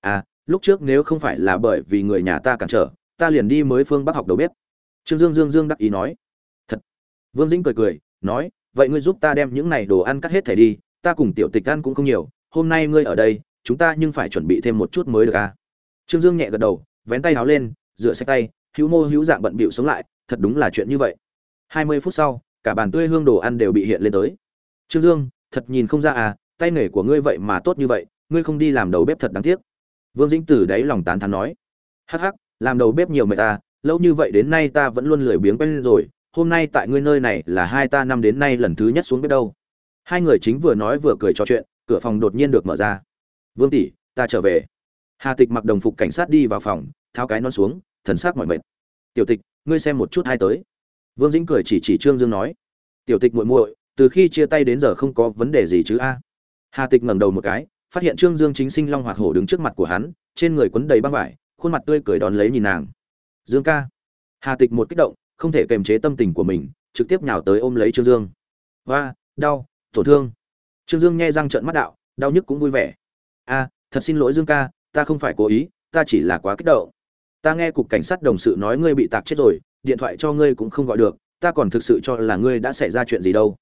à lúc trước nếu không phải là bởi vì người nhà ta cản trở, ta liền đi mới phương bắc học đầu bếp. Trương dương dương dương đắc ý nói. Thật. Vương dĩnh cười cười, nói, vậy ngươi giúp ta đem những này đồ ăn cắt hết thẻ đi, ta cùng tiểu tịch ăn cũng không nhiều, hôm nay ngươi ở đây, chúng ta nhưng phải chuẩn bị thêm một chút mới được à? Trương dương nhẹ gật đầu vén tay áo lên, rửa sạch tay, hữu mô hữu dạng bận bịu sống lại, thật đúng là chuyện như vậy. Hai mươi phút sau, cả bàn tươi hương đồ ăn đều bị hiện lên tới. Trương dương, thật nhìn không ra à tay nghề của ngươi vậy mà tốt như vậy, ngươi không đi làm đầu bếp thật đáng tiếc. Vương dĩnh Tử đáy lòng tán thán nói. Hắc hắc, làm đầu bếp nhiều mẹ ta à, lâu như vậy đến nay ta vẫn luôn lười biếng quen rồi, hôm nay tại ngươi nơi này là hai ta năm đến nay lần thứ nhất xuống bếp đâu. Hai người chính vừa nói vừa cười trò chuyện, cửa phòng đột nhiên được mở ra. Vương tỷ, ta trở về hà tịch mặc đồng phục cảnh sát đi vào phòng, tháo cái non xuống, thần sắc mỏi mệt. Tiểu tịch, ngươi xem một chút hai tới. Vương dĩnh cười chỉ chỉ trương dương nói. Tiểu tịch muội muội, từ khi chia tay đến giờ không có vấn đề gì chứ a? Hà tịch ngẩng đầu một cái, phát hiện trương dương chính sinh long hoạt hổ đứng trước mặt của hắn, trên người quấn đầy băng vải, khuôn mặt tươi cười đón lấy nhìn nàng. Dương ca. Hà tịch một kích động, không thể kềm chế tâm tình của mình, trực tiếp nhào tới ôm lấy trương dương. Và đau, tổn thương. Trương dương nghe răng trợn mắt đạo, đau nhức cũng vui vẻ. A, thật xin lỗi dương ca ta không phải cố ý, ta chỉ là quá kích động. Ta nghe cục cảnh sát đồng sự nói ngươi bị tạc chết rồi, điện thoại cho ngươi cũng không gọi được, ta còn thực sự cho là ngươi đã xảy ra chuyện gì đâu.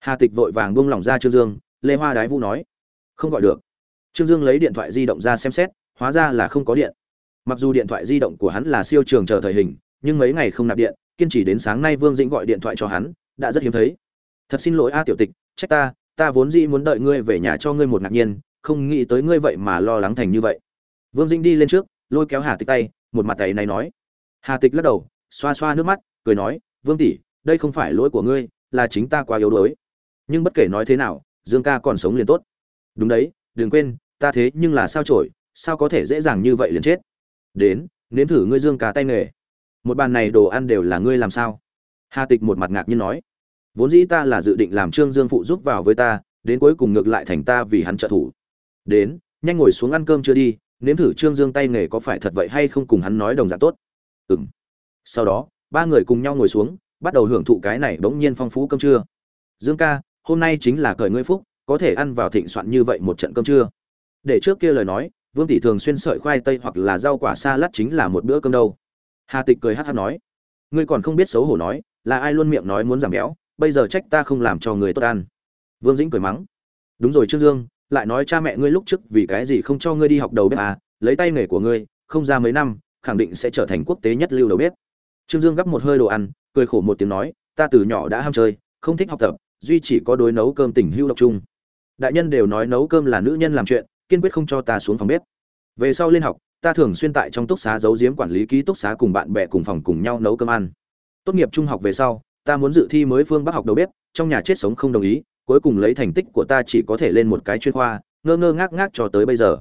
Hà tịch vội vàng buông lỏng ra trương dương, lê hoa đái vũ nói, không gọi được. Trương dương lấy điện thoại di động ra xem xét, hóa ra là không có điện. Mặc dù điện thoại di động của hắn là siêu trường chờ thời hình, nhưng mấy ngày không nạp điện, kiên trì đến sáng nay vương dĩnh gọi điện thoại cho hắn, đã rất hiếm thấy. Thật xin lỗi a tiểu tịch, trách ta ta vốn dĩ muốn đợi ngươi về nhà cho ngươi một ngạc nhiên, không nghĩ tới ngươi vậy mà lo lắng thành như vậy vương dĩnh đi lên trước, lôi kéo hà tịch tay, một mặt tay này nói. Hà tịch lắc đầu, xoa xoa nước mắt, cười nói, vương tỷ, đây không phải lỗi của ngươi, là chính ta quá yếu đuối. Nhưng bất kể nói thế nào, dương ca còn sống liền tốt. Đúng đấy, đừng quên, ta thế nhưng là sao trổi sao có thể dễ dàng như vậy liền chết? Đến, nếm thử ngươi dương ca tay nghề. Một bàn này đồ ăn đều là ngươi làm sao? Hà tịch một mặt ngạc nhiên nói. Vốn dĩ ta là dự định làm trương dương phụ giúp vào với ta, đến cuối cùng ngược lại thành ta vì hắn trợ thủ. Đến, nhanh ngồi xuống ăn cơm chưa đi nếm thử trương dương tay nghề có phải thật vậy hay không cùng hắn nói đồng dạng tốt. Ừng sau đó, ba người cùng nhau ngồi xuống, bắt đầu hưởng thụ cái này bỗng nhiên phong phú cơm trưa. Dương ca, hôm nay chính là cởi ngươi phúc, có thể ăn vào thịnh soạn như vậy một trận cơm trưa. Để trước kia lời nói, vương tỷ thường xuyên sợi khoai tây hoặc là rau quả xa lát chính là một bữa cơm đâu. Hà tịch cười hát hát nói, ngươi còn không biết xấu hổ nói, là ai luôn miệng nói muốn giảm béo, bây giờ trách ta không làm cho người tốt ăn. Vương dĩnh cười mắng, đúng rồi trương dương lại nói cha mẹ ngươi lúc trước vì cái gì không cho ngươi đi học đầu bếp à lấy tay nghề của ngươi, không ra mấy năm, khẳng định sẽ trở thành quốc tế nhất lưu đầu bếp. Trương dương gắp một hơi đồ ăn, cười khổ một tiếng nói, ta từ nhỏ đã ham chơi, không thích học tập, duy chỉ có đối nấu cơm tình hưu độc chung. Đại nhân đều nói nấu cơm là nữ nhân làm chuyện, kiên quyết không cho ta xuống phòng bếp. Về sau lên học, ta thường xuyên tại trong túc xá giấu giếm quản lý ký túc xá cùng bạn bè cùng phòng cùng nhau nấu cơm ăn. Tốt nghiệp trung học về sau, ta muốn dự thi mới phương bắc học đầu bếp, trong nhà chết sống không đồng ý cuối cùng lấy thành tích của ta chỉ có thể lên một cái chuyên khoa, ngơ ngơ ngác ngác cho tới bây giờ.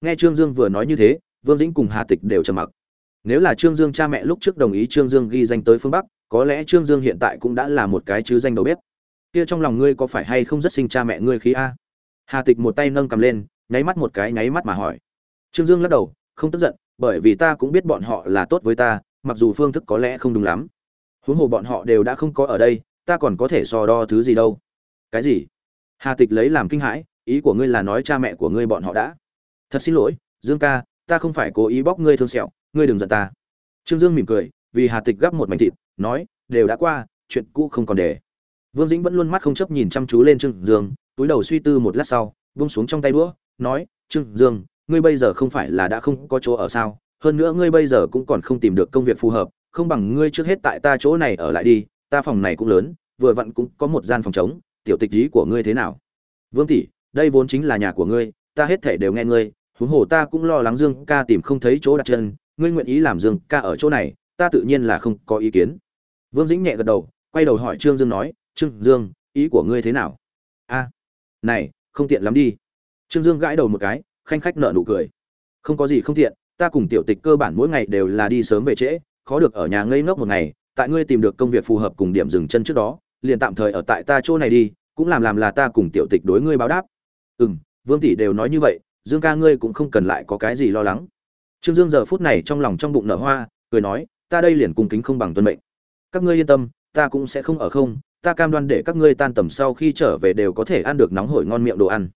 Nghe trương dương vừa nói như thế, vương dĩnh cùng hà tịch đều trầm mặc. Nếu là trương dương cha mẹ lúc trước đồng ý trương dương ghi danh tới phương bắc, có lẽ trương dương hiện tại cũng đã là một cái chứ danh đầu bếp. Kia trong lòng ngươi có phải hay không rất sinh cha mẹ ngươi khí a? Hà tịch một tay nâng cầm lên, nháy mắt một cái nháy mắt mà hỏi. Trương dương lắc đầu, không tức giận, bởi vì ta cũng biết bọn họ là tốt với ta, mặc dù phương thức có lẽ không đúng lắm. Huống hồ bọn họ đều đã không có ở đây, ta còn có thể so đo thứ gì đâu cái gì? Hà tịch lấy làm kinh hãi, ý của ngươi là nói cha mẹ của ngươi bọn họ đã. Thật xin lỗi, dương ca, ta không phải cố ý bóc ngươi thương sẹo, ngươi đừng giận ta. Trương dương mỉm cười, vì hà tịch gắp một mảnh thịt, nói, đều đã qua, chuyện cũ không còn để. Vương dĩnh vẫn luôn mắt không chấp nhìn chăm chú lên trương dương, túi đầu suy tư một lát sau vung xuống trong tay đũa, nói, trương dương, ngươi bây giờ không phải là đã không có chỗ ở sao? Hơn nữa ngươi bây giờ cũng còn không tìm được công việc phù hợp, không bằng ngươi trước hết tại ta chỗ này ở lại đi, ta phòng này cũng lớn, vừa vặn cũng có một gian phòng trống tiểu tịch ý của ngươi thế nào? Vương tỷ, đây vốn chính là nhà của ngươi, ta hết thể đều nghe ngươi, huống hồ ta cũng lo lắng dương ca tìm không thấy chỗ đặt chân, ngươi nguyện ý làm dương ca ở chỗ này, ta tự nhiên là không có ý kiến. Vương dĩnh nhẹ gật đầu, quay đầu hỏi trương dương nói, trương dương, ý của ngươi thế nào? A, này, không tiện lắm đi. Trương dương gãi đầu một cái, khanh khách nợ nụ cười. Không có gì không tiện, ta cùng tiểu tịch cơ bản mỗi ngày đều là đi sớm về trễ, khó được ở nhà ngây ngốc một ngày, tại ngươi tìm được công việc phù hợp cùng điểm dừng chân trước đó liền tạm thời ở tại ta chỗ này đi, cũng làm làm là ta cùng tiểu tịch đối ngươi báo đáp. Ừ m vương tỷ đều nói như vậy, dương ca ngươi cũng không cần lại có cái gì lo lắng. Trương dương giờ phút này trong lòng trong bụng nở hoa, cười nói, ta đây liền cung kính không bằng tuân mệnh. Các ngươi yên tâm, ta cũng sẽ không ở không, ta cam đoan để các ngươi tan tầm sau khi trở về đều có thể ăn được nóng hổi ngon miệng đồ ăn.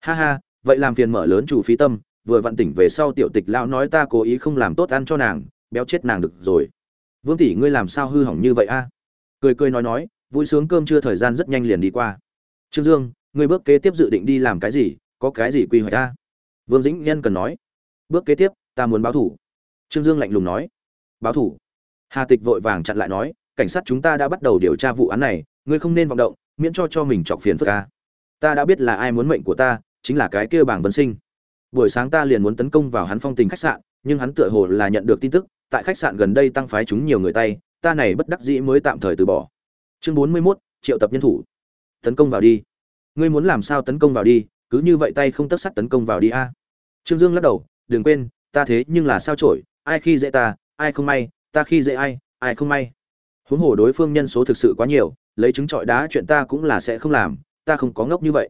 Ha ha, vậy làm phiền mở lớn chủ phí tâm, vừa vặn tỉnh về sau tiểu tịch lão nói ta cố ý không làm tốt ăn cho nàng, béo chết nàng được rồi. Vương tỷ ngươi làm sao hư hỏng như vậy a? Cười cười nói nói vui sướng cơm trưa thời gian rất nhanh liền đi qua. Trương dương ngươi bước kế tiếp dự định đi làm cái gì, có cái gì quy hoạch ta? Vương dĩnh nhân cần nói. Bước kế tiếp, ta muốn báo thủ. Trương dương lạnh lùng nói. Báo thủ? Hà tịch vội vàng chặn lại nói, cảnh sát chúng ta đã bắt đầu điều tra vụ án này, ngươi không nên vọng động, miễn cho cho mình chọc phiền phức ca ta đã biết là ai muốn mệnh của ta, chính là cái kia bảng vân sinh. Buổi sáng ta liền muốn tấn công vào hắn phong tình khách sạn, nhưng hắn tựa hồ là nhận được tin tức, tại khách sạn gần đây tăng phái chúng nhiều người tay, ta này bất đắc dĩ mới tạm thời từ bỏ chương bốn mươi 41, triệu tập nhân thủ. Tấn công vào đi. Ngươi muốn làm sao tấn công vào đi cứ như vậy tay không tất sắt tấn công vào đi a. Trương dương lắc đầu đừng quên ta thế nhưng là sao trổi ai khi dễ ta ai không may ta khi dễ ai ai không may. Huống hồ đối phương nhân số thực sự quá nhiều lấy trứng trọi đá chuyện ta cũng là sẽ không làm ta không có ngốc như vậy.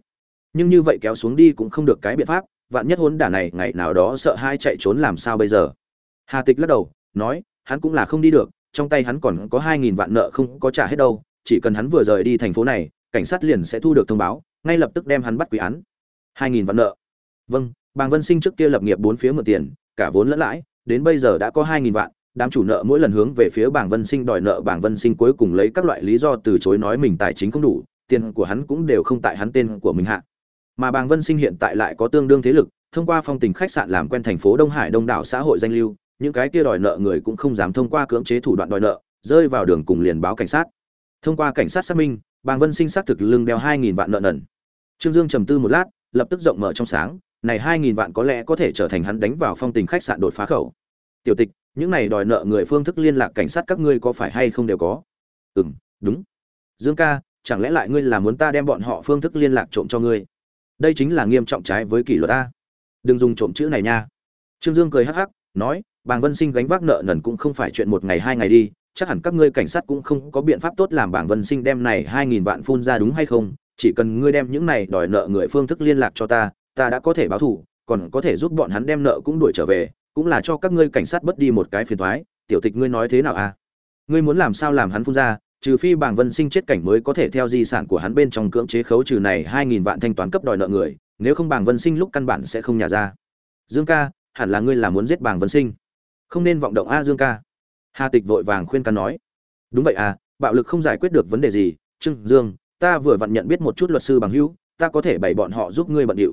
Nhưng như vậy kéo xuống đi cũng không được cái biện pháp vạn nhất hôn đả này ngày nào đó sợ hai chạy trốn làm sao bây giờ. Hà tịch lắc đầu nói hắn cũng là không đi được trong tay hắn còn có hai nghìn vạn nợ không có trả hết đâu chỉ cần hắn vừa rời đi thành phố này, cảnh sát liền sẽ thu được thông báo, ngay lập tức đem hắn bắt quỷ án. Hai nghìn vạn nợ. Vâng bàng vân sinh trước kia lập nghiệp bốn phía mượn tiền, cả vốn lẫn lãi, đến bây giờ đã có hai nghìn vạn, đám chủ nợ mỗi lần hướng về phía bảng vân sinh đòi nợ bảng vân sinh cuối cùng lấy các loại lý do từ chối nói mình tài chính không đủ, tiền của hắn cũng đều không tại hắn tên của mình hạ. Mà bảng vân sinh hiện tại lại có tương đương thế lực, thông qua phong tình khách sạn làm quen thành phố đông hải đông đảo xã hội danh lưu, những cái kia đòi nợ người cũng không dám thông qua cưỡng chế thủ đoạn đòi nợ, rơi vào đường cùng liền báo cảnh sát thông qua cảnh sát xác minh, bàng vân sinh xác thực lương đeo hai nghìn vạn nợ nần. Trương dương trầm tư một lát, lập tức rộng mở trong sáng, này hai nghìn vạn có lẽ có thể trở thành hắn đánh vào phong tình khách sạn đột phá khẩu. Tiểu tịch, những này đòi nợ người phương thức liên lạc cảnh sát các ngươi có phải hay không đều có? Ừ m đúng. Dương ca, chẳng lẽ lại ngươi là muốn ta đem bọn họ phương thức liên lạc trộm cho ngươi? Đây chính là nghiêm trọng trái với kỷ luật ta. Đừng dùng trộm chữ này nha. Trương dương cười hắc hắc, nói, bàng vân sinh gánh vác nợ nần cũng không phải chuyện một ngày hai ngày đi chắc hẳn các ngươi cảnh sát cũng không có biện pháp tốt làm bảng vân sinh đem này hai nghìn vạn phun ra đúng hay không? Chỉ cần ngươi đem những này đòi nợ người phương thức liên lạc cho ta ta đã có thể báo thủ còn có thể giúp bọn hắn đem nợ cũng đuổi trở về, cũng là cho các ngươi cảnh sát bớt đi một cái phiền thoái tiểu tịch ngươi nói thế nào à? Ngươi muốn làm sao làm hắn phun ra, trừ phi bảng vân sinh chết cảnh mới có thể theo di sản của hắn bên trong cưỡng chế khấu trừ này hai nghìn vạn thanh toán cấp đòi nợ người, nếu không bảng vân sinh lúc căn bản sẽ không nhả ra. Dương ca, hẳn là ngươi là muốn giết bảng vân sinh. Không nên vọng động a, dương ca hà tịch vội vàng khuyên can nói. Đúng vậy à bạo lực không giải quyết được vấn đề gì. Trương dương, ta vừa vặn nhận biết một chút luật sư bằng hữu, ta có thể bày bọn họ giúp ngươi bận điệu.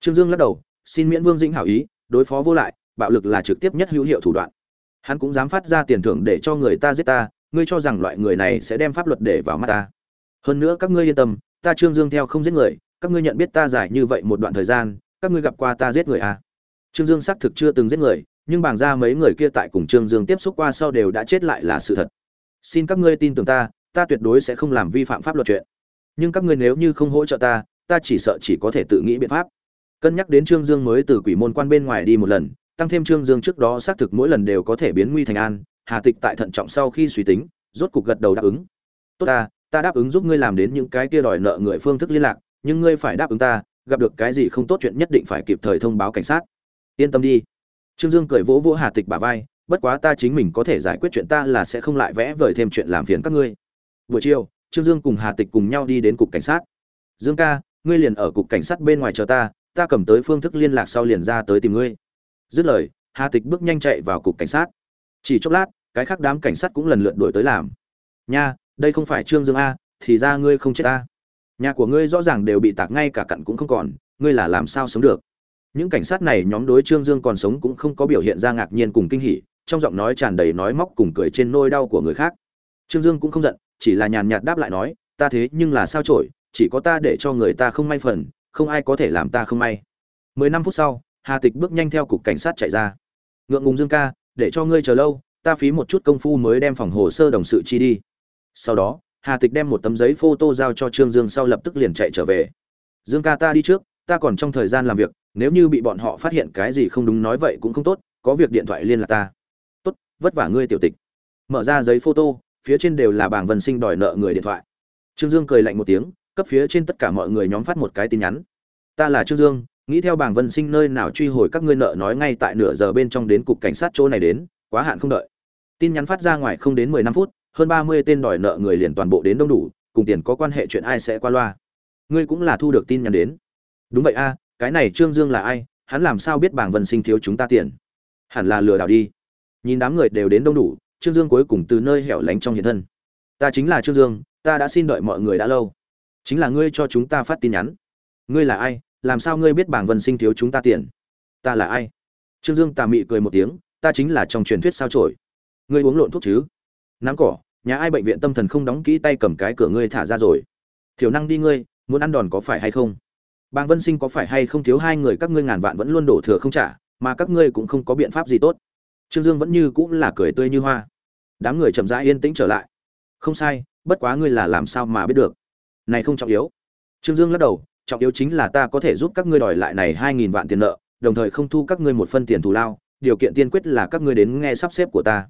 Trương dương lắc đầu, xin miễn vương dĩnh hảo ý, đối phó vô lại, bạo lực là trực tiếp nhất hữu hiệu thủ đoạn. Hắn cũng dám phát ra tiền thưởng để cho người ta giết ta, ngươi cho rằng loại người này sẽ đem pháp luật để vào mắt ta. Hơn nữa các ngươi yên tâm, ta trương dương theo không giết người, các ngươi nhận biết ta giải như vậy một đoạn thời gian, các ngươi gặp qua ta giết người à. trương dương xác thực chưa từng giết người nhưng bảng ra mấy người kia tại cùng trương dương tiếp xúc qua sau đều đã chết lại là sự thật. Xin các ngươi tin tưởng ta ta tuyệt đối sẽ không làm vi phạm pháp luật chuyện. Nhưng các ngươi nếu như không hỗ trợ ta ta chỉ sợ chỉ có thể tự nghĩ biện pháp. Cân nhắc đến trương dương mới từ quỷ môn quan bên ngoài đi một lần, tăng thêm trương dương trước đó xác thực mỗi lần đều có thể biến nguy thành an, hà tịch tại thận trọng sau khi suy tính, rốt cục gật đầu đáp ứng. Tốt ta ta đáp ứng giúp ngươi làm đến những cái kia đòi nợ người phương thức liên lạc, nhưng ngươi phải đáp ứng ta, gặp được cái gì không tốt chuyện nhất định phải kịp thời thông báo cảnh sát. Yên tâm đi trương dương cười vỗ vỗ hà tịch bả vai, bất quá ta chính mình có thể giải quyết chuyện ta là sẽ không lại vẽ vời thêm chuyện làm phiền các ngươi. Buổi chiều, trương dương cùng hà tịch cùng nhau đi đến cục cảnh sát. Dương ca, ngươi liền ở cục cảnh sát bên ngoài chờ ta ta cầm tới phương thức liên lạc sau liền ra tới tìm ngươi. Dứt lời, hà tịch bước nhanh chạy vào cục cảnh sát. Chỉ chốc lát, cái khác đám cảnh sát cũng lần lượt đuổi tới làm. Nha, đây không phải trương dương a, thì ra ngươi không chết a nhà của ngươi rõ ràng đều bị tạc ngay cả cặn cũng không còn, ngươi là làm sao sống được? Những cảnh sát này nhóm đối trương dương còn sống cũng không có biểu hiện ra ngạc nhiên cùng kinh hỉ, trong giọng nói tràn đầy nói móc cùng cười trên nôi đau của người khác. Trương dương cũng không giận, chỉ là nhàn nhạt đáp lại nói, ta thế nhưng là sao trổi chỉ có ta để cho người ta không may phần, không ai có thể làm ta không may. Mười năm phút sau, hà tịch bước nhanh theo cục cảnh sát chạy ra. Ngượng ngùng dương ca, để cho ngươi chờ lâu, ta phí một chút công phu mới đem phòng hồ sơ đồng sự chi đi. Sau đó, hà tịch đem một tấm giấy photo giao cho trương dương sau lập tức liền chạy trở về. Dương ca, ta đi trước ta còn trong thời gian làm việc, nếu như bị bọn họ phát hiện cái gì không đúng nói vậy cũng không tốt, có việc điện thoại liên lạc ta. Tốt, vất vả ngươi tiểu tịch. Mở ra giấy photo, phía trên đều là bảng vân sinh đòi nợ người điện thoại. Trương dương cười lạnh một tiếng, cấp phía trên tất cả mọi người nhóm phát một cái tin nhắn. Ta là trương dương, nghĩ theo bảng vân sinh nơi nào truy hồi các ngươi nợ nói ngay tại nửa giờ bên trong đến cục cảnh sát chỗ này đến, quá hạn không đợi. Tin nhắn phát ra ngoài không đến mười năm phút, hơn ba mươi tên đòi nợ người liền toàn bộ đến đông đủ, cùng tiền có quan hệ chuyện ai sẽ qua loa. Ngươi cũng là thu được tin nhắn đến đúng vậy a, cái này trương dương là ai? Hắn làm sao biết bảng vân sinh thiếu chúng ta tiền? Hẳn là lừa đảo đi. Nhìn đám người đều đến đông đủ, trương dương cuối cùng từ nơi hẻo lánh trong hiện thân. Ta chính là trương dương, ta đã xin đợi mọi người đã lâu. Chính là ngươi cho chúng ta phát tin nhắn. Ngươi là ai? Làm sao ngươi biết bảng vân sinh thiếu chúng ta tiền? Ta là ai? Trương dương tà mị cười một tiếng, ta chính là trong truyền thuyết sao trổi ngươi uống lộn thuốc chứ? Nắm cỏ, nhà ai bệnh viện tâm thần không đóng kỹ tay cầm cái cửa ngươi thả ra rồi. Thiểu năng đi ngươi, muốn ăn đòn có phải hay không? Bàng vân sinh có phải hay không thiếu hai người các ngươi ngàn vạn vẫn luôn đổ thừa không trả, mà các ngươi cũng không có biện pháp gì tốt. Trương dương vẫn như cũng là cười tươi như hoa. Đám người chậm rãi yên tĩnh trở lại. Không sai, bất quá ngươi là làm sao mà biết được? Này không trọng yếu. Trương dương lắc đầu, trọng yếu chính là ta có thể giúp các ngươi đòi lại này hai nghìn vạn tiền nợ, đồng thời không thu các ngươi một phân tiền thù lao, điều kiện tiên quyết là các ngươi đến nghe sắp xếp của ta.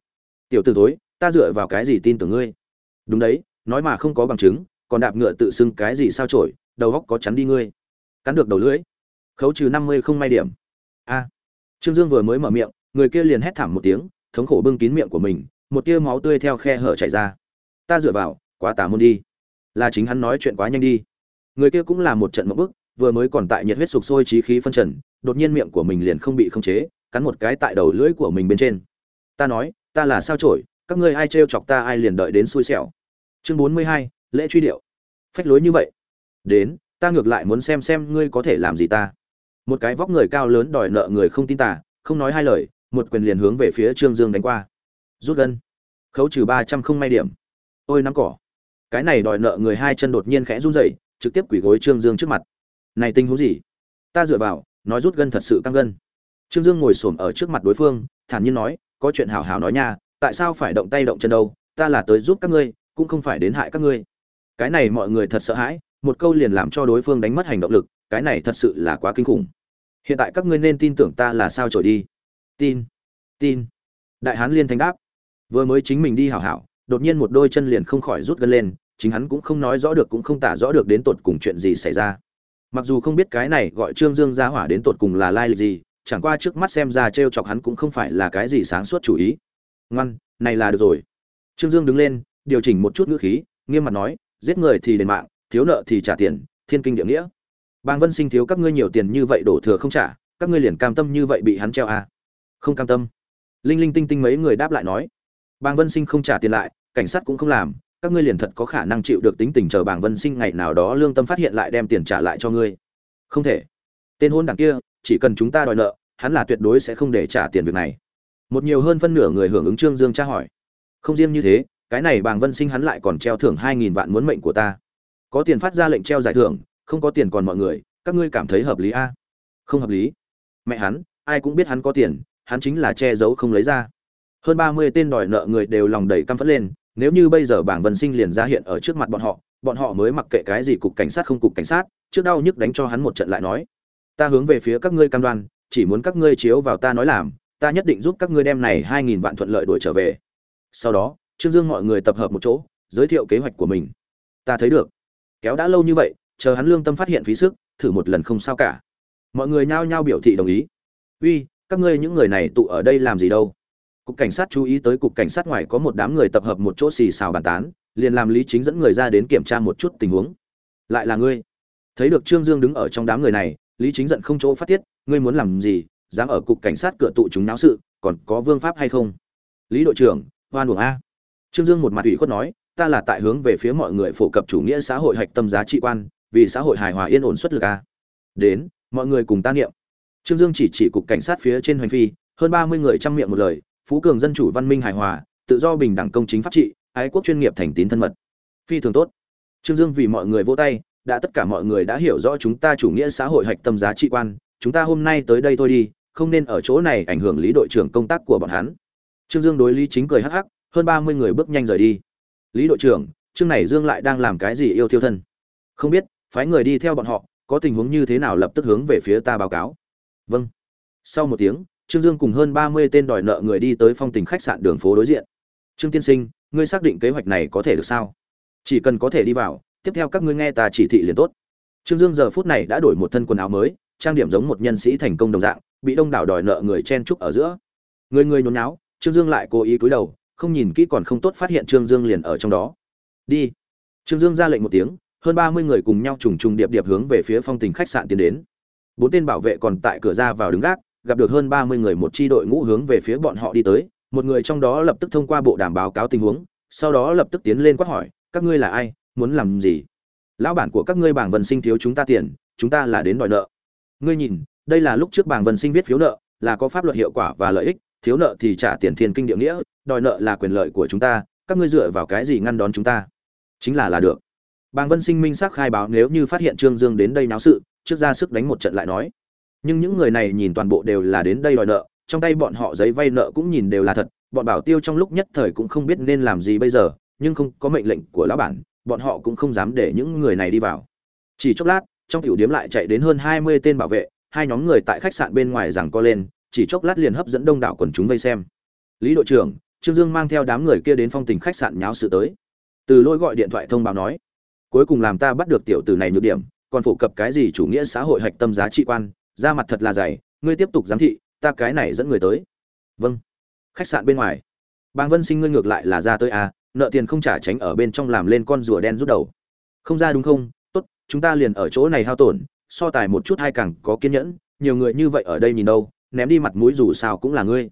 Tiểu t ử ta dựa vào cái gì tin tưởng ngươi? Đúng đấy, nói mà không có bằng chứng, còn đạp ngựa tự xưng cái gì sao trổi đầu góc có chắn đi ngươi cắn được đầu lưỡi. Khấu trừ năm mươi không may điểm. A. Trương dương vừa mới mở miệng, người kia liền hét thảm một tiếng, thống khổ bưng kín miệng của mình, một tia máu tươi theo khe hở chảy ra. Ta dựa vào, quá tà môn đi. Là chính hắn nói chuyện quá nhanh đi. Người kia cũng là một trận mẫu bức, vừa mới còn tại nhiệt huyết sục sôi trí khí phân trần, đột nhiên miệng của mình liền không bị khống chế, cắn một cái tại đầu lưỡi của mình bên trên. Ta nói, ta là sao trổi các ngươi ai trêu chọc ta ai liền đợi đến xui xẻo. Chương bốn mươi hai, lễ truy điệu. Phách lối như vậy. Đến ta ngược lại muốn xem xem ngươi có thể làm gì ta. Một cái vóc người cao lớn đòi nợ người không tin tả không nói hai lời, một quyền liền hướng về phía trương dương đánh qua. Rút gân. Khấu trừ ba trăm không may điểm. Ôi nắm cỏ. Cái này đòi nợ người hai chân đột nhiên khẽ run rẩy, trực tiếp quỳ gối trương dương trước mặt. Này tình huống gì? Ta dựa vào, nói rút gân thật sự căng gân. Trương dương ngồi xổm ở trước mặt đối phương, thản nhiên nói, có chuyện hảo hảo nói nha, tại sao phải động tay động chân đâu, ta là tới giúp các ngươi, cũng không phải đến hại các ngươi. Cái này mọi người thật sợ hãi một câu liền làm cho đối phương đánh mất hành động lực, cái này thật sự là quá kinh khủng. Hiện tại các ngươi nên tin tưởng ta là sao trổi đi. Tin tin. Đại hán liên thanh đáp. Vừa mới chính mình đi hảo hảo, đột nhiên một đôi chân liền không khỏi rút gân lên, chính hắn cũng không nói rõ được cũng không tả rõ được đến tột cùng chuyện gì xảy ra. Mặc dù không biết cái này gọi trương dương ra hỏa đến tột cùng là lai lịch gì, chẳng qua trước mắt xem ra t r e o chọc hắn cũng không phải là cái gì sáng suốt chủ ý. Ngoan, này là được rồi. Trương dương đứng lên, điều chỉnh một chút ngữ khí, nghiêm mặt nói, giết người thì đền mạng thiếu nợ thì trả tiền, thiên kinh địa nghĩa. Bang vân sinh thiếu các ngươi nhiều tiền như vậy đổ thừa không trả, các ngươi liền cam tâm như vậy bị hắn treo à. không cam tâm. Linh linh tinh tinh mấy người đáp lại nói. Bang vân sinh không trả tiền lại, cảnh sát cũng không làm, các ngươi liền thật có khả năng chịu được tính tình chờ Bang vân sinh ngày nào đó lương tâm phát hiện lại đem tiền trả lại cho ngươi. Không thể. Tên hôn đảng kia, chỉ cần chúng ta đòi nợ, hắn là tuyệt đối sẽ không để trả tiền việc này. Một nhiều hơn phân nửa người hưởng ứng trương dương tra hỏi. Không riêng như thế, cái này bàng vân sinh hắn lại còn treo thưởng hai nghìn vạn muốn mệnh của ta có tiền phát ra lệnh treo giải thưởng, không có tiền còn mọi người, các ngươi cảm thấy hợp lý a? À? không hợp lý. Mẹ hắn, ai cũng biết hắn có tiền, hắn chính là che giấu không lấy ra. Hơn ba mươi tên đòi nợ người đều lòng đầy căm phẫn lên, nếu như bây giờ bảng vân sinh liền ra hiện ở trước mặt bọn họ bọn họ mới mặc kệ cái gì cục cảnh sát không cục cảnh sát, trước đau nhức đánh cho hắn một trận lại nói. Ta hướng về phía các ngươi cam đoan, chỉ muốn các ngươi chiếu vào ta nói làm, ta nhất định giúp các ngươi đem này hai nghìn vạn thuận lợi đuổi trở về. Sau đó, trương dương mọi người tập hợp một chỗ, giới thiệu kế hoạch của mình. Ta thấy được kéo đã lâu như vậy, chờ hắn lương tâm phát hiện phí sức, thử một lần không sao cả. Mọi người nhao nhao biểu thị đồng ý. Uy, các ngươi những người này tụ ở đây làm gì đâu? Cục cảnh sát chú ý tới cục cảnh sát ngoài có một đám người tập hợp một chỗ xì xào bàn tán, liền làm lý chính dẫn người ra đến kiểm tra một chút tình huống. Lại là ngươi? Thấy được trương dương đứng ở trong đám người này, lý chính giận không chỗ phát tiết, ngươi muốn làm gì? Dám ở cục cảnh sát cửa tụ chúng náo sự, còn có vương pháp hay không? Lý đội trưởng, hoan uổng a. Trương dương một mặt ủy khuất nói ta là tại hướng về phía mọi người phổ cập chủ nghĩa xã hội hạch tâm giá trị quan, vì xã hội hài hòa yên ổn xuất lực a. Đến, mọi người cùng ta niệm. Trương dương chỉ chỉ cục cảnh sát phía trên hành phi, hơn ba mươi người chăm miệng một lời, phú cường dân chủ văn minh hài hòa, tự do bình đẳng công chính pháp trị, ái quốc chuyên nghiệp thành tín thân mật. Phi thường tốt. Trương dương vì mọi người vỗ tay, đã tất cả mọi người đã hiểu rõ chúng ta chủ nghĩa xã hội hạch tâm giá trị quan, chúng ta hôm nay tới đây thôi đi, không nên ở chỗ này ảnh hưởng lý đội trưởng công tác của bọn hắn. Trương dương đối lý chính cười hắc hắc, hơn ba mươi người bước nhanh rời đi lý đội trưởng chương này dương lại đang làm cái gì yêu thiêu thân không biết phái người đi theo bọn họ có tình huống như thế nào lập tức hướng về phía ta báo cáo vâng sau một tiếng Trương Dương cùng hơn 30 tên đòi nợ người đi tới phong tình khách sạn đường phố đối diện. "Trương tiên sinh, ngươi xác định kế hoạch này có thể được sao? Chỉ cần có thể đi vào, tiếp theo các ngươi nghe ta chỉ thị liền tốt." Trương Dương giờ phút này đã đổi một thân quần áo mới, trang điểm giống một nhân sĩ thành công đồng dạng, bị đông đảo đòi nợ người chen chúc ở giữa. Người người nhốn nháo, Trương Dương lại cố ý cúi đầu, không nhìn kỹ còn không tốt phát hiện Trương Dương liền ở trong đó. "Đi." Trương Dương ra lệnh một tiếng, hơn 30 người cùng nhau trùng trùng điệp điệp hướng về phía phong tình khách sạn tiến đến. Bốn tên bảo vệ còn tại cửa ra vào đứng gác, gặp được hơn ba mươi người một chi đội ngũ hướng về phía bọn họ đi tới, một người trong đó lập tức thông qua bộ đàm báo cáo tình huống, sau đó lập tức tiến lên quát hỏi, các ngươi là ai, muốn làm gì? Lão bản của các ngươi bảng Vân Sinh thiếu chúng ta tiền, chúng ta là đến đòi nợ. Ngươi nhìn, đây là lúc trước bảng Vân Sinh viết phiếu nợ, là có pháp luật hiệu quả và lợi ích, thiếu nợ thì trả tiền thiên kinh địa nghĩa, đòi nợ là quyền lợi của chúng ta, các ngươi dựa vào cái gì ngăn đón chúng ta? Chính là là được. Bàng Vân Sinh minh xác khai báo nếu như phát hiện Trương Dương đến đây náo sự, trước ra sức đánh một trận lại nói nhưng những người này nhìn toàn bộ đều là đến đây đòi nợ trong tay bọn họ giấy vay nợ cũng nhìn đều là thật bọn bảo tiêu trong lúc nhất thời cũng không biết nên làm gì bây giờ nhưng không có mệnh lệnh của lão bản bọn họ cũng không dám để những người này đi vào chỉ chốc lát trong tiểu điếm lại chạy đến hơn hai mươi tên bảo vệ hai nhóm người tại khách sạn bên ngoài rằng co lên chỉ chốc lát liền hấp dẫn đông đảo quần chúng vây xem. Lý đội trưởng, trương dương mang theo đám người kia đến phong tình khách sạn nháo sự tới. Từ lôi gọi điện thoại thông báo nói, cuối cùng làm ta bắt được tiểu tử này nhược điểm, còn phổ cập cái gì chủ nghĩa xã hội hạch tâm giá trị quan ra mặt thật là dày, ngươi tiếp tục giám thị, ta cái này dẫn người tới. Vâng. Khách sạn bên ngoài. Bàng vân sinh ngươi ngược lại là ra tới à nợ tiền không trả tránh ở bên trong làm lên con rùa đen rút đầu. Không ra đúng không? Tốt, chúng ta liền ở chỗ này hao tổn, so tài một chút hay càng có kiên nhẫn, nhiều người như vậy ở đây nhìn đâu ném đi mặt mũi dù sao cũng là ngươi.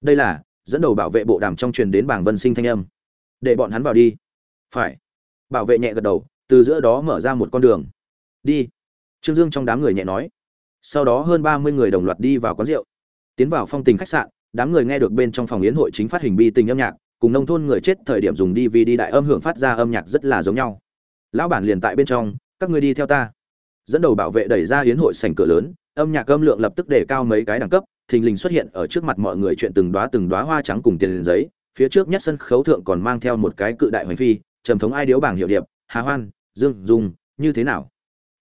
Đây là, dẫn đầu bảo vệ bộ đàm trong truyền đến bảng vân sinh thanh âm. Để bọn hắn vào đi. Phải. Bảo vệ nhẹ gật đầu, từ giữa đó mở ra một con đường. Đi. Trương dương trong đám người nhẹ nói. Sau đó hơn ba mươi người đồng loạt đi vào quán rượu. Tiến vào phong tình khách sạn, đám người nghe được bên trong phòng yến hội chính phát hình bi tình âm nhạc, cùng nông thôn người chết thời điểm dùng dvd đại âm hưởng phát ra âm nhạc rất là giống nhau. Lão bản liền tại bên trong, các người đi theo ta. Dẫn đầu bảo vệ đẩy ra yến hội sảnh cửa lớn âm nhạc âm lượng lập tức để cao mấy cái đẳng cấp thình lình xuất hiện ở trước mặt mọi người chuyện từng đóa từng đóa hoa trắng cùng tiền giấy phía trước nhất sân khấu thượng còn mang theo một cái cự đại hoành phi trầm thống ai điếu bảng hiệu điệp hà hoan dương dung như thế nào?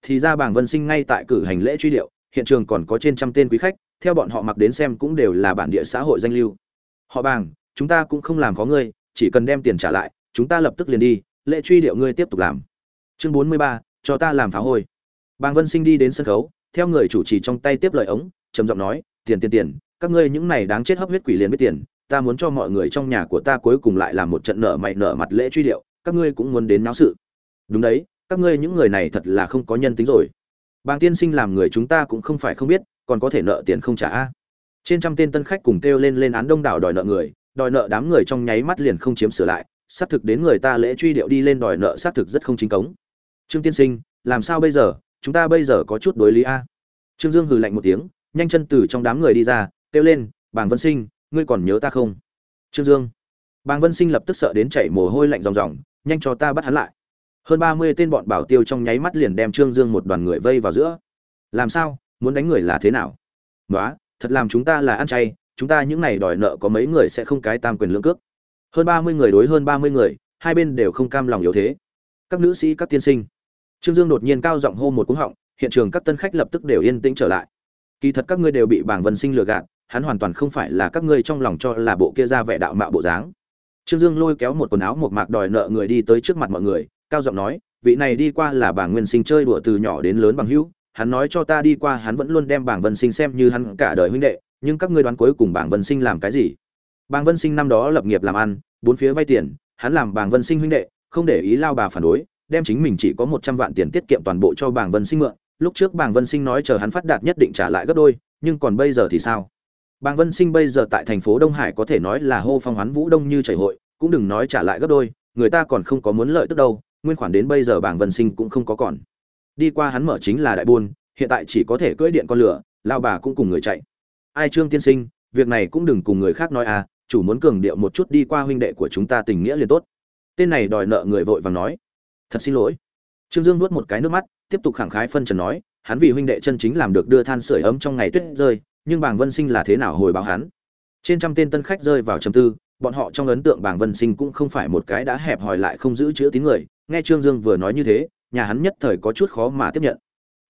Thì ra bảng vân sinh ngay tại cử hành lễ truy điệu hiện trường còn có trên trăm tên quý khách theo bọn họ mặc đến xem cũng đều là bản địa xã hội danh lưu. Họ bảng, chúng ta cũng không làm có ngươi chỉ cần đem tiền trả lại chúng ta lập tức liền đi lễ truy điệu ngươi tiếp tục làm. Chương bốn mươi ba cho ta làm phá hôi. Bàng vân sinh đi đến sân khấu theo người chủ trì trong tay tiếp lời ống, trầm giọng nói, tiền tiền tiền, các ngươi những này đáng chết hấp huyết quỷ liền biết tiền, ta muốn cho mọi người trong nhà của ta cuối cùng lại làm một trận nợ mày nợ mặt lễ truy điệu, các ngươi cũng muốn đến náo sự. Đúng đấy, các ngươi những người này thật là không có nhân tính rồi. Bàng tiên sinh làm người chúng ta cũng không phải không biết, còn có thể nợ tiền không trả trên trăm tên tân khách cùng kêu lên lên án đông đảo đòi nợ người, đòi nợ đám người trong nháy mắt liền không chiếm sửa lại, xác thực đến người ta lễ truy điệu đi lên đòi nợ xác thực rất không chính cống. Trương tiên sinh, làm sao bây giờ? Chúng ta bây giờ có chút đối lý a. Trương dương hừ lạnh một tiếng, nhanh chân từ trong đám người đi ra, kêu lên, bàng vân sinh, ngươi còn nhớ ta không? Trương dương. Bàng vân sinh lập tức sợ đến chảy mồ hôi lạnh ròng ròng, nhanh cho ta bắt hắn lại. Hơn ba mươi tên bọn bảo tiêu trong nháy mắt liền đem trương dương một đoàn người vây vào giữa. Làm sao? Muốn đánh người là thế nào? Nói thật làm chúng ta là ăn chay, chúng ta những này đòi nợ có mấy người sẽ không cái tam quyền lương cước. Hơn ba mươi người đối hơn ba mươi người, hai bên đều không cam lòng yếu thế. Các nữ sĩ, các tiên sinh trương dương đột nhiên cao giọng hô một cú họng, hiện trường các tân khách lập tức đều yên tĩnh trở lại. Kỳ thật các ngươi đều bị bảng vân sinh lừa gạt, hắn hoàn toàn không phải là các ngươi trong lòng cho là bộ kia ra vẻ đạo mạo bộ dáng. Trương dương lôi kéo một quần áo một mạc đòi nợ người đi tới trước mặt mọi người, cao giọng nói, vị này đi qua là bảng nguyên sinh chơi đùa từ nhỏ đến lớn bằng hữu, hắn nói cho ta đi qua hắn vẫn luôn đem bảng vân sinh xem như hắn cả đời huynh đệ, nhưng các ngươi đoán cuối cùng bảng vân sinh làm cái gì? Bảng vân sinh năm đó lập nghiệp làm ăn, bốn phía vay tiền, hắn làm bảng vân sinh huynh đệ, không để ý lao bà phản đối đem chính mình chỉ có một trăm vạn tiền tiết kiệm toàn bộ cho Bàng vân sinh mượn. Lúc trước Bàng vân sinh nói chờ hắn phát đạt nhất định trả lại gấp đôi, nhưng còn bây giờ thì sao? Bàng vân sinh bây giờ tại thành phố đông hải có thể nói là hô phong hoán vũ đông như chảy hội, cũng đừng nói trả lại gấp đôi, người ta còn không có muốn lợi tức đâu, nguyên khoản đến bây giờ Bàng vân sinh cũng không có còn. Đi qua hắn mở chính là đại buôn, hiện tại chỉ có thể cưỡi điện con lửa, lao bà cũng cùng người chạy. Ai trương tiên sinh, việc này cũng đừng cùng người khác nói à chủ muốn cường điệu một chút đi qua huynh đệ của chúng ta tình nghĩa liền tốt. Tên này đòi nợ người vội vàng nói thật xin lỗi. Trương dương nuốt một cái nước mắt, tiếp tục khẳng khái phân trần nói, hắn vì huynh đệ chân chính làm được đưa than sửa ấm trong ngày tuyết rơi, nhưng bảng vân sinh là thế nào hồi báo hắn? Trên trăm tên tân khách rơi vào trầm tư, bọn họ trong ấn tượng bảng vân sinh cũng không phải một cái đã hẹp hòi lại không giữ chữ tín người, nghe trương dương vừa nói như thế, nhà hắn nhất thời có chút khó mà tiếp nhận.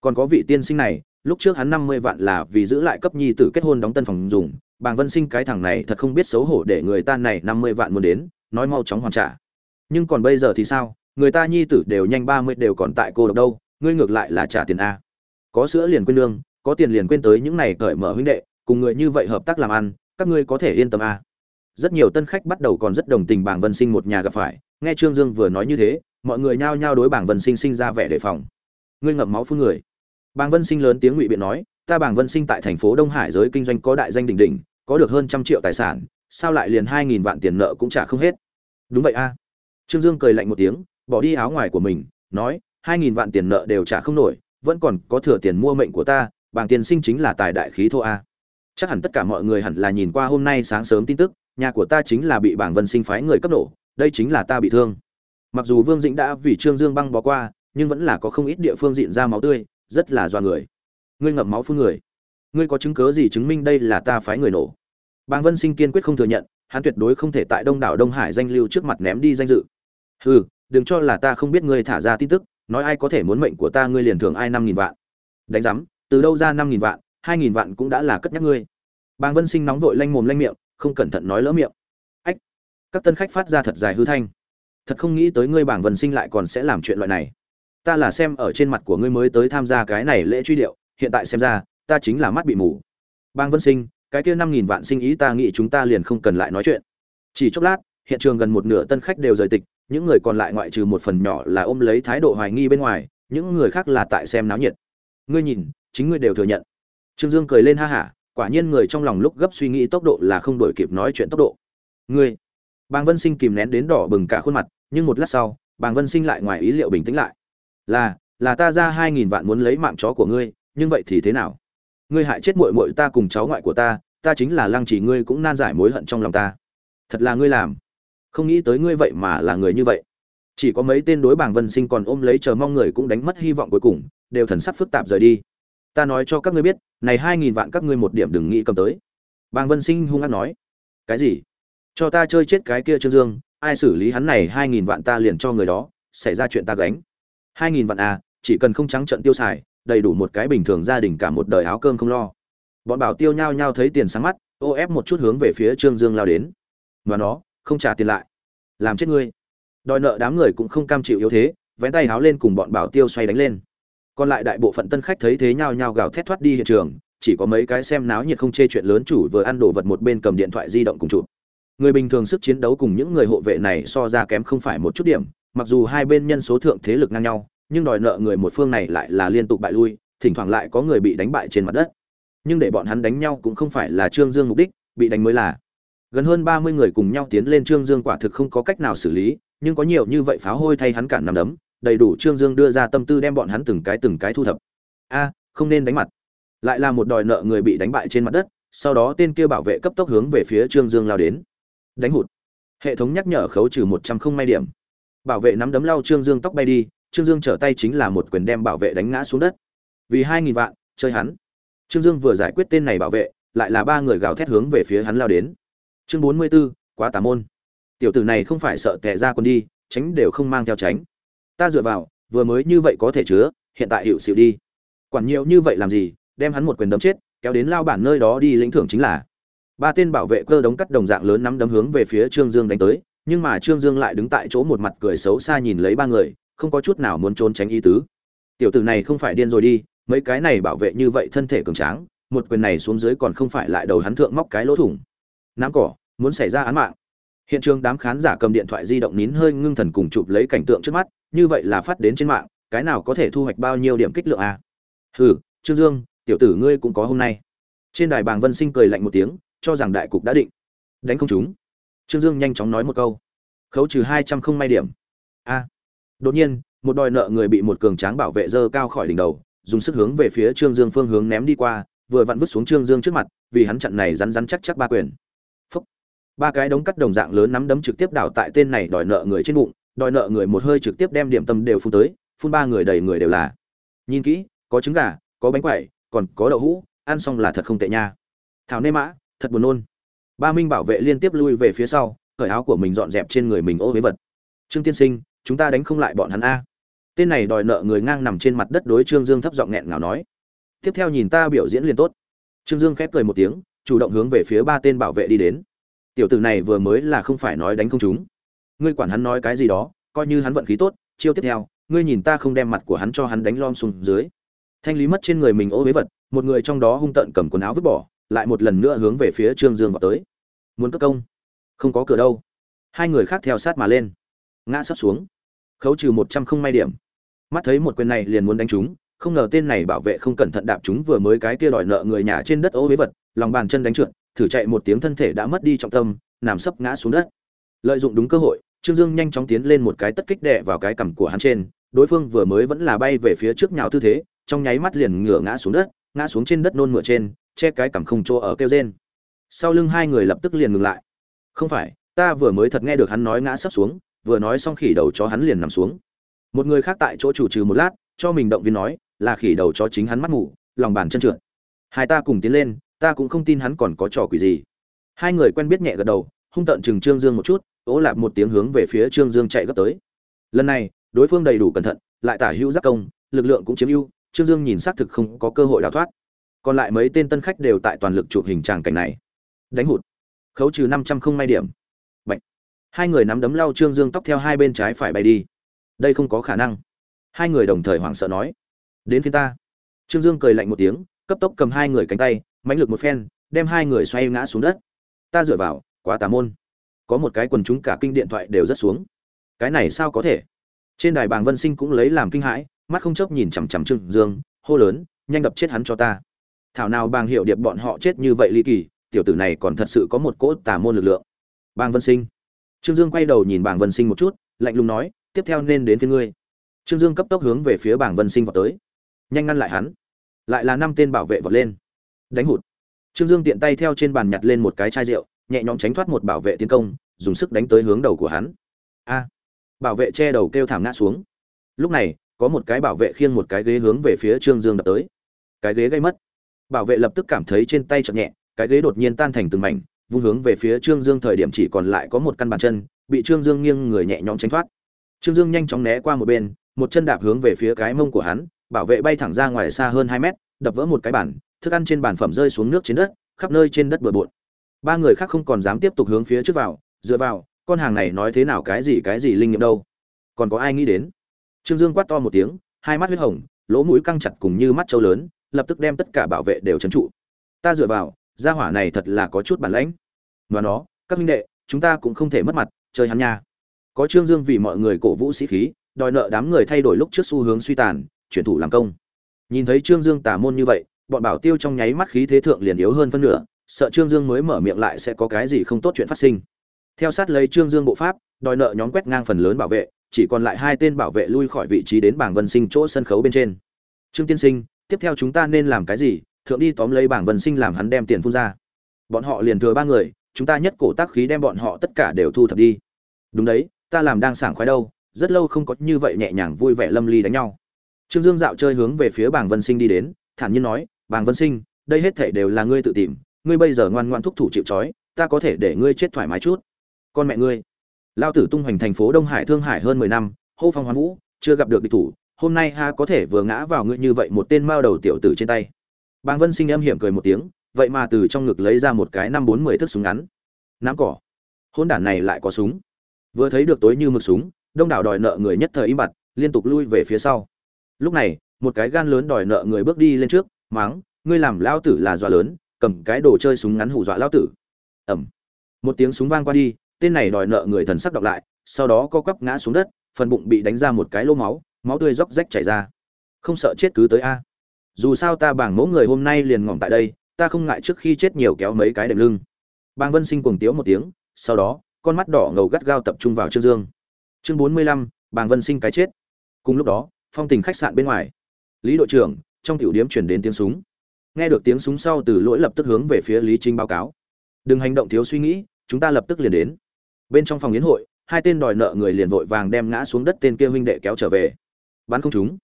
Còn có vị tiên sinh này, lúc trước hắn năm mươi vạn là vì giữ lại cấp nhi tử kết hôn đóng tân phòng dùng, bàng vân sinh cái thằng này thật không biết xấu hổ để người ta này năm mươi vạn muốn đến, nói mau chóng hoàn trả. Nhưng còn bây giờ thì sao? Người ta nhi tử đều nhanh ba mươi đều còn tại cô độc đâu, ngươi ngược lại là trả tiền a. Có sữa liền quên lương, có tiền liền quên tới những này cởi mở huynh đệ, cùng người như vậy hợp tác làm ăn, các ngươi có thể yên tâm a. Rất nhiều tân khách bắt đầu còn rất đồng tình bảng vân sinh một nhà gặp phải, nghe trương dương vừa nói như thế, mọi người nhao nhao đối bảng vân sinh sinh ra vẻ đề phòng. Ngươi ngậm máu phun người. Bảng vân sinh lớn tiếng ngụy biện nói, ta bảng vân sinh tại thành phố đông hải giới kinh doanh có đại danh đỉnh đỉnh, có được hơn trăm triệu tài sản, sao lại liền hai nghìn vạn tiền nợ cũng trả không hết? Đúng vậy a. Trương dương cười lạnh một tiếng bỏ đi áo ngoài của mình, nói, hai nghìn vạn tiền nợ đều trả không nổi, vẫn còn có thừa tiền mua mệnh của ta, bảng tiền sinh chính là tài đại khí thô a. Chắc hẳn tất cả mọi người hẳn là nhìn qua hôm nay sáng sớm tin tức, nhà của ta chính là bị bảng vân sinh phái người cấp nổ, đây chính là ta bị thương. Mặc dù vương dĩnh đã vì trương dương băng bó qua, nhưng vẫn là có không ít địa phương diện ra máu tươi, rất là do người. Ngươi ngậm máu phun người. Ngươi có chứng cớ gì chứng minh đây là ta phái người nổ? Bàng vân sinh kiên quyết không thừa nhận, hắn tuyệt đối không thể tại đông đảo đông hải danh lưu trước mặt ném đi danh dự. Hừ đừng cho là ta không biết ngươi thả ra tin tức, nói ai có thể muốn mệnh của ta ngươi liền thưởng ai năm nghìn vạn. Đánh giám, từ đâu ra năm nghìn vạn, hai nghìn vạn cũng đã là cất nhắc ngươi. Bàng vân sinh nóng vội lanh mồm lanh miệng, không cẩn thận nói lỡ miệng. Ách, các tân khách phát ra thật dài hư thanh. Thật không nghĩ tới ngươi bảng vân sinh lại còn sẽ làm chuyện loại này. Ta là xem ở trên mặt của ngươi mới tới tham gia cái này lễ truy điệu, hiện tại xem ra, ta chính là mắt bị mù. Bang vân sinh, cái kia năm nghìn vạn sinh ý ta nghĩ chúng ta liền không cần lại nói chuyện. Chỉ chốc lát, hiện trường gần một nửa tân khách đều rời tịch những người còn lại ngoại trừ một phần nhỏ là ôm lấy thái độ hoài nghi bên ngoài, những người khác là tại xem náo nhiệt. Ngươi nhìn, chính ngươi đều thừa nhận. Trương dương cười lên ha hả, quả nhiên người trong lòng lúc gấp suy nghĩ tốc độ là không đổi kịp nói chuyện tốc độ. Ngươi. Bàng vân sinh kìm nén đến đỏ bừng cả khuôn mặt, nhưng một lát sau, bàng vân sinh lại ngoài ý liệu bình tĩnh lại. Là là ta ra hai nghìn vạn muốn lấy mạng chó của ngươi, nhưng vậy thì thế nào? Ngươi hại chết muội muội ta cùng cháu ngoại của ta ta chính là lăng chỉ ngươi cũng nan giải mối hận trong lòng ta. Thật là ngươi làm không nghĩ tới ngươi vậy mà là người như vậy. Chỉ có mấy tên đối bảng vân sinh còn ôm lấy chờ mong người cũng đánh mất hy vọng cuối cùng, đều thần sắc phức tạp rời đi. Ta nói cho các ngươi biết, này hai nghìn vạn các ngươi một điểm đừng nghĩ cầm tới. Bàng vân sinh hung hăng nói. Cái gì? Cho ta chơi chết cái kia trương dương, ai xử lý hắn này hai nghìn vạn ta liền cho người đó, xảy ra chuyện ta gánh. hai nghìn vạn à chỉ cần không trắng trận tiêu xài, đầy đủ một cái bình thường gia đình cả một đời áo cơm không lo. Bọn bảo tiêu nhao nhao thấy tiền sáng mắt, ô ép một chút hướng về phía trương dương lao đến. Và nó không trả tiền lại. Làm chết ngươi. Đòi nợ đám người cũng không cam chịu yếu thế, vén tay háo lên cùng bọn bảo tiêu xoay đánh lên. Còn lại đại bộ phận tân khách thấy thế nhao nhao gào thét thoát đi hiện trường, chỉ có mấy cái xem náo nhiệt không chê chuyện lớn chủ vừa ăn đồ vật một bên cầm điện thoại di động cùng chụp. Người bình thường sức chiến đấu cùng những người hộ vệ này so ra kém không phải một chút điểm, mặc dù hai bên nhân số thượng thế lực ngang nhau, nhưng đòi nợ người một phương này lại là liên tục bại lui, thỉnh thoảng lại có người bị đánh bại trên mặt đất. Nhưng để bọn hắn đánh nhau cũng không phải là trương dương mục đích, bị đánh mới là gần hơn ba mươi người cùng nhau tiến lên trương dương quả thực không có cách nào xử lý, nhưng có nhiều như vậy pháo hôi thay hắn cản nằm đấm, đầy đủ trương dương đưa ra tâm tư đem bọn hắn từng cái từng cái thu thập. A, không nên đánh mặt. Lại là một đòi nợ người bị đánh bại trên mặt đất, sau đó tên kia bảo vệ cấp tốc hướng về phía trương dương lao đến. Đánh hụt. Hệ thống nhắc nhở khấu trừ một trăm không may điểm. Bảo vệ nắm đấm lao trương dương tóc bay đi, trương dương trở tay chính là một quyền đem bảo vệ đánh ngã xuống đất. Vì hai nghìn vạn, chơi hắn. Trương dương vừa giải quyết tên này bảo vệ, lại là ba người gào thét hướng về phía hắn lao đến chương bốn mươi b ố quá tà môn. Tiểu tử này không phải sợ tệ ra còn đi, tránh đều không mang theo tránh. Ta dựa vào, vừa mới như vậy có thể chứa, hiện tại hiệu xịu đi. Quản nhiều như vậy làm gì, đem hắn một quyền đấm chết, kéo đến lao bản nơi đó đi lĩnh thưởng chính là. Ba tên bảo vệ cơ đống cắt đồng dạng lớn nắm đấm hướng về phía trương dương đánh tới, nhưng mà trương dương lại đứng tại chỗ một mặt cười xấu xa nhìn lấy ba người, không có chút nào muốn trốn tránh ý tứ. Tiểu tử này không phải điên rồi đi, mấy cái này bảo vệ như vậy thân thể cường tráng, một quyền này xuống dưới còn không phải lại đầu hắn thượng móc cái lỗ thủng. Nắm cỏ muốn xảy ra án mạng. Hiện trường đám khán giả cầm điện thoại di động nín hơi ngưng thần cùng chụp lấy cảnh tượng trước mắt, như vậy là phát đến trên mạng, cái nào có thể thu hoạch bao nhiêu điểm kích lượng à? hừ, trương dương, tiểu tử ngươi cũng có hôm nay. Trên đài bàng vân sinh cười lạnh một tiếng, cho rằng đại cục đã định. Đánh không chúng trương dương nhanh chóng nói một câu. Khấu trừ hai trăm không may điểm. A. Đột nhiên, một đòi nợ người bị một cường tráng bảo vệ dơ cao khỏi đỉnh đầu, dùng sức hướng về phía trương dương phương hướng ném đi qua, vừa vặn vứt xuống trương dương trước mặt, vì hắn chặn này rắn rắn chắc chắc ba quyền ba cái đống cắt đồng dạng lớn nắm đấm trực tiếp đảo tại tên này đòi nợ người trên bụng, đòi nợ người một hơi trực tiếp đem điểm tâm đều phun tới, phun ba người đầy người đều là. Nhìn kỹ, có trứng gà, có bánh quẩy, còn có đậu hũ, ăn xong là thật không tệ nha. Thảo nê mã, thật buồn nôn. Ba minh bảo vệ liên tiếp lui về phía sau, cởi áo của mình dọn dẹp trên người mình ô với vật. Trương tiên sinh, chúng ta đánh không lại bọn hắn a. Tên này đòi nợ người ngang nằm trên mặt đất đối trương dương thấp giọng nghẹn ngào nói. Tiếp theo nhìn ta biểu diễn liền tốt. Trương dương khép cười một tiếng, chủ động hướng về phía ba tên bảo vệ đi đến tiểu tử này vừa mới là không phải nói đánh không chúng ngươi quản hắn nói cái gì đó, coi như hắn vận khí tốt, chiêu tiếp theo, ngươi nhìn ta không đem mặt của hắn cho hắn đánh lom xuống dưới. Thanh lý mất trên người mình ô với vật, một người trong đó hung tợn cầm quần áo vứt bỏ, lại một lần nữa hướng về phía trương dương vào tới. Muốn cất công? Không có cửa đâu. Hai người khác theo sát mà lên. Ngã sắp xuống. Khấu trừ một trăm không may điểm. Mắt thấy một quyền này liền muốn đánh chúng không ngờ tên này bảo vệ không cẩn thận đạp chúng vừa mới cái kia đòi nợ người nhà trên đất ô với vật, lòng bàn chân đánh trượt thử chạy một tiếng thân thể đã mất đi trọng tâm, nằm sấp ngã xuống đất. Lợi dụng đúng cơ hội, trương dương nhanh chóng tiến lên một cái tất kích đệ vào cái cằm của hắn trên, đối phương vừa mới vẫn là bay về phía trước nhào tư thế, trong nháy mắt liền ngửa ngã xuống đất, ngã xuống trên đất nôn mửa trên, che cái cằm không chỗ ở kêu rên. Sau lưng hai người lập tức liền ngừng lại. Không phải, ta vừa mới thật nghe được hắn nói ngã sắp xuống, vừa nói xong khỉ đầu chó hắn liền nằm xuống. Một người khác tại chỗ chủ trừ một lát, cho mình động viên nói, là khỉ đầu chó chính hắn mắt ngủ lòng bàn chân trượt. Hai ta cùng tiến lên ta cũng không tin hắn còn có trò quỷ gì. Hai người quen biết nhẹ gật đầu, hung tận chừng trương dương một chút, ố lạp một tiếng hướng về phía trương dương chạy gấp tới. Lần này, đối phương đầy đủ cẩn thận, lại tả hữu giác công, lực lượng cũng chiếm ưu, trương dương nhìn xác thực không có cơ hội đào thoát. Còn lại mấy tên tân khách đều tại toàn lực chụp hình tràng cảnh này. Đánh hụt. Khấu trừ năm trăm không may điểm. Bạch. hai người nắm đấm lau trương dương tóc theo hai bên trái phải bay đi. Đây không có khả năng. Hai người đồng thời hoảng sợ nói. Đến phía ta. Trương dương cười lạnh một tiếng, cấp tốc cầm hai người cánh tay mãnh lực một phen, đem hai người xoay ngã xuống đất. Ta dựa vào, quá tà môn. Có một cái quần chúng cả kinh điện thoại đều rất xuống. Cái này sao có thể? Trên đài bàng vân sinh cũng lấy làm kinh hãi, mắt không chớp nhìn chằm chằm trương dương, hô lớn, nhanh đập chết hắn cho ta. Thảo nào bàng hiệu điệp bọn họ chết như vậy ly kỳ, tiểu tử này còn thật sự có một cỗ tà môn lực lượng. Bàng vân sinh. Trương dương quay đầu nhìn bàng vân sinh một chút, lạnh lùng nói, tiếp theo nên đến phía ngươi. Trương dương cấp tốc hướng về phía bàng vân sinh vào tới. Nhanh ngăn lại hắn. Lại là năm tên bảo vệ vọt lên đánh hụt. Trương dương tiện tay theo trên bàn nhặt lên một cái chai rượu, nhẹ nhõm tránh thoát một bảo vệ tiến công, dùng sức đánh tới hướng đầu của hắn. A! Bảo vệ che đầu kêu thảm ngã xuống. Lúc này, có một cái bảo vệ khiêng một cái ghế hướng về phía trương dương đập tới. Cái ghế gây mất. Bảo vệ lập tức cảm thấy trên tay chậm nhẹ, cái ghế đột nhiên tan thành từng mảnh, vung hướng về phía trương dương thời điểm chỉ còn lại có một căn bàn chân, bị trương dương nghiêng người nhẹ nhõm tránh thoát. Trương dương nhanh chóng né qua một bên, một chân đạp hướng về phía cái mông của hắn, bảo vệ bay thẳng ra ngoài xa hơn hai mét, đập vỡ một cái bàn thức ăn trên bàn phẩm rơi xuống nước trên đất, khắp nơi trên đất bừa bộn. Ba người khác không còn dám tiếp tục hướng phía trước vào, dựa vào, con hàng này nói thế nào cái gì cái gì linh nghiệm đâu. Còn có ai nghĩ đến? Trương dương quát to một tiếng, hai mắt huyết hồng, lỗ mũi căng chặt cùng như mắt trâu lớn, lập tức đem tất cả bảo vệ đều trấn trụ. Ta dựa vào, gia hỏa này thật là có chút bản lãnh. Và nó, các minh đệ, chúng ta cũng không thể mất mặt, chơi hắn nha. Có trương dương vì mọi người cổ vũ sĩ khí, đòi nợ đám người thay đổi lúc trước xu hướng suy tàn, chuyển thủ làm công. Nhìn thấy trương dương tả môn như vậy bọn bảo tiêu trong nháy mắt khí thế thượng liền yếu hơn phân nửa, sợ trương dương mới mở miệng lại sẽ có cái gì không tốt chuyện phát sinh. Theo sát lấy trương dương bộ pháp, đòi nợ nhóm quét ngang phần lớn bảo vệ, chỉ còn lại hai tên bảo vệ lui khỏi vị trí đến bảng vân sinh chỗ sân khấu bên trên. Trương tiên sinh, tiếp theo chúng ta nên làm cái gì? Thượng đi tóm lấy bảng vân sinh làm hắn đem tiền phun ra. Bọn họ liền thừa ba người, chúng ta nhất cổ tác khí đem bọn họ tất cả đều thu thập đi. Đúng đấy, ta làm đang sảng khoái đâu, rất lâu không có như vậy nhẹ nhàng vui vẻ lâm ly đánh nhau. Trương dương dạo chơi hướng về phía bảng vân sinh đi đến, thản nhiên nói Bàng vân sinh, đây hết thể đều là ngươi tự tìm, ngươi bây giờ ngoan ngoan thúc thủ chịu trói, ta có thể để ngươi chết thoải mái chút. Con mẹ ngươi. Lao tử tung hoành thành phố đông hải thương hải hơn mười năm, hô phong hoán vũ, chưa gặp được địch thủ, hôm nay ha có thể vừa ngã vào ngươi như vậy một tên mao đầu tiểu tử trên tay. Bàng vân sinh em hiểm cười một tiếng, vậy mà từ trong ngực lấy ra một cái năm bốn mươi thước súng ngắn. Nắm cỏ. Hôn đản này lại có súng. Vừa thấy được tối như mực súng, đông đảo đòi nợ người nhất thời im bặt, liên tục lui về phía sau. Lúc này, một cái gan lớn đòi nợ người bước đi lên trước máng, ngươi làm lao tử là dọa lớn, cầm cái đồ chơi súng ngắn hù dọa lao tử. Ẩm một tiếng súng vang qua đi, tên này đòi nợ người thần sắc đọc lại, sau đó co quắp ngã xuống đất, phần bụng bị đánh ra một cái lô máu máu tươi róc rách chảy ra. Không sợ chết cứ tới a. Dù sao ta bảng mẫu người hôm nay liền ngỏm tại đây, ta không ngại trước khi chết nhiều kéo mấy cái đệm lưng. Bang vân sinh cuồng tiếu một tiếng, sau đó, con mắt đỏ ngầu gắt gao tập trung vào trương dương. Chương bốn mươi lăm, bàng vân sinh cái chết. Cùng lúc đó, phong tình khách sạn bên ngoài. Lý đội trưởng trong tiểu điểm chuyển đến tiếng súng. Nghe được tiếng súng sau từ lỗi lập tức hướng về phía lý trinh báo cáo. Đừng hành động thiếu suy nghĩ, chúng ta lập tức liền đến. Bên trong phòng yến hội, hai tên đòi nợ người liền vội vàng đem ngã xuống đất tên kia huynh đệ kéo trở về. Bắn không chúng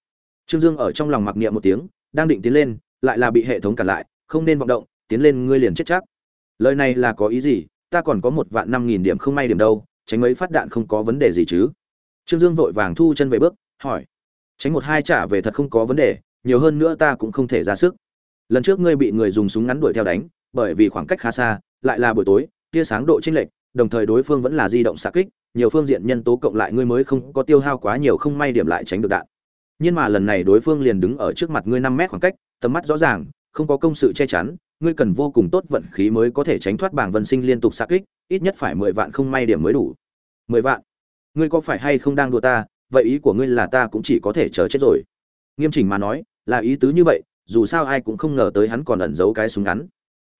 trương dương ở trong lòng mặc niệm một tiếng, đang định tiến lên, lại là bị hệ thống cản lại, không nên vọng động, tiến lên ngươi liền chết chắc. Lời này là có ý gì? Ta còn có một vạn năm nghìn điểm không may điểm đâu, tránh mấy phát đạn không có vấn đề gì chứ? Trương dương vội vàng thu chân về bước, hỏi. Tránh một hai trả về thật không có vấn đề nhiều hơn nữa ta cũng không thể ra sức. Lần trước ngươi bị người dùng súng ngắn đuổi theo đánh, bởi vì khoảng cách khá xa, lại là buổi tối, tia sáng độ chênh lệch, đồng thời đối phương vẫn là di động xạ kích, nhiều phương diện nhân tố cộng lại ngươi mới không có tiêu hao quá nhiều không may điểm lại tránh được đạn. Nhưng mà lần này đối phương liền đứng ở trước mặt ngươi năm mét khoảng cách, tầm mắt rõ ràng, không có công sự che chắn, ngươi cần vô cùng tốt vận khí mới có thể tránh thoát bảng vân sinh liên tục xạ kích, ít nhất phải mười vạn không may điểm mới đủ. Mười vạn? Ngươi có phải hay không đang đùa ta? Vậy ý của ngươi là ta cũng chỉ có thể chờ chết rồi nghiêm chỉnh mà nói, là ý tứ như vậy, dù sao ai cũng không ngờ tới hắn còn ẩn giấu cái súng ngắn.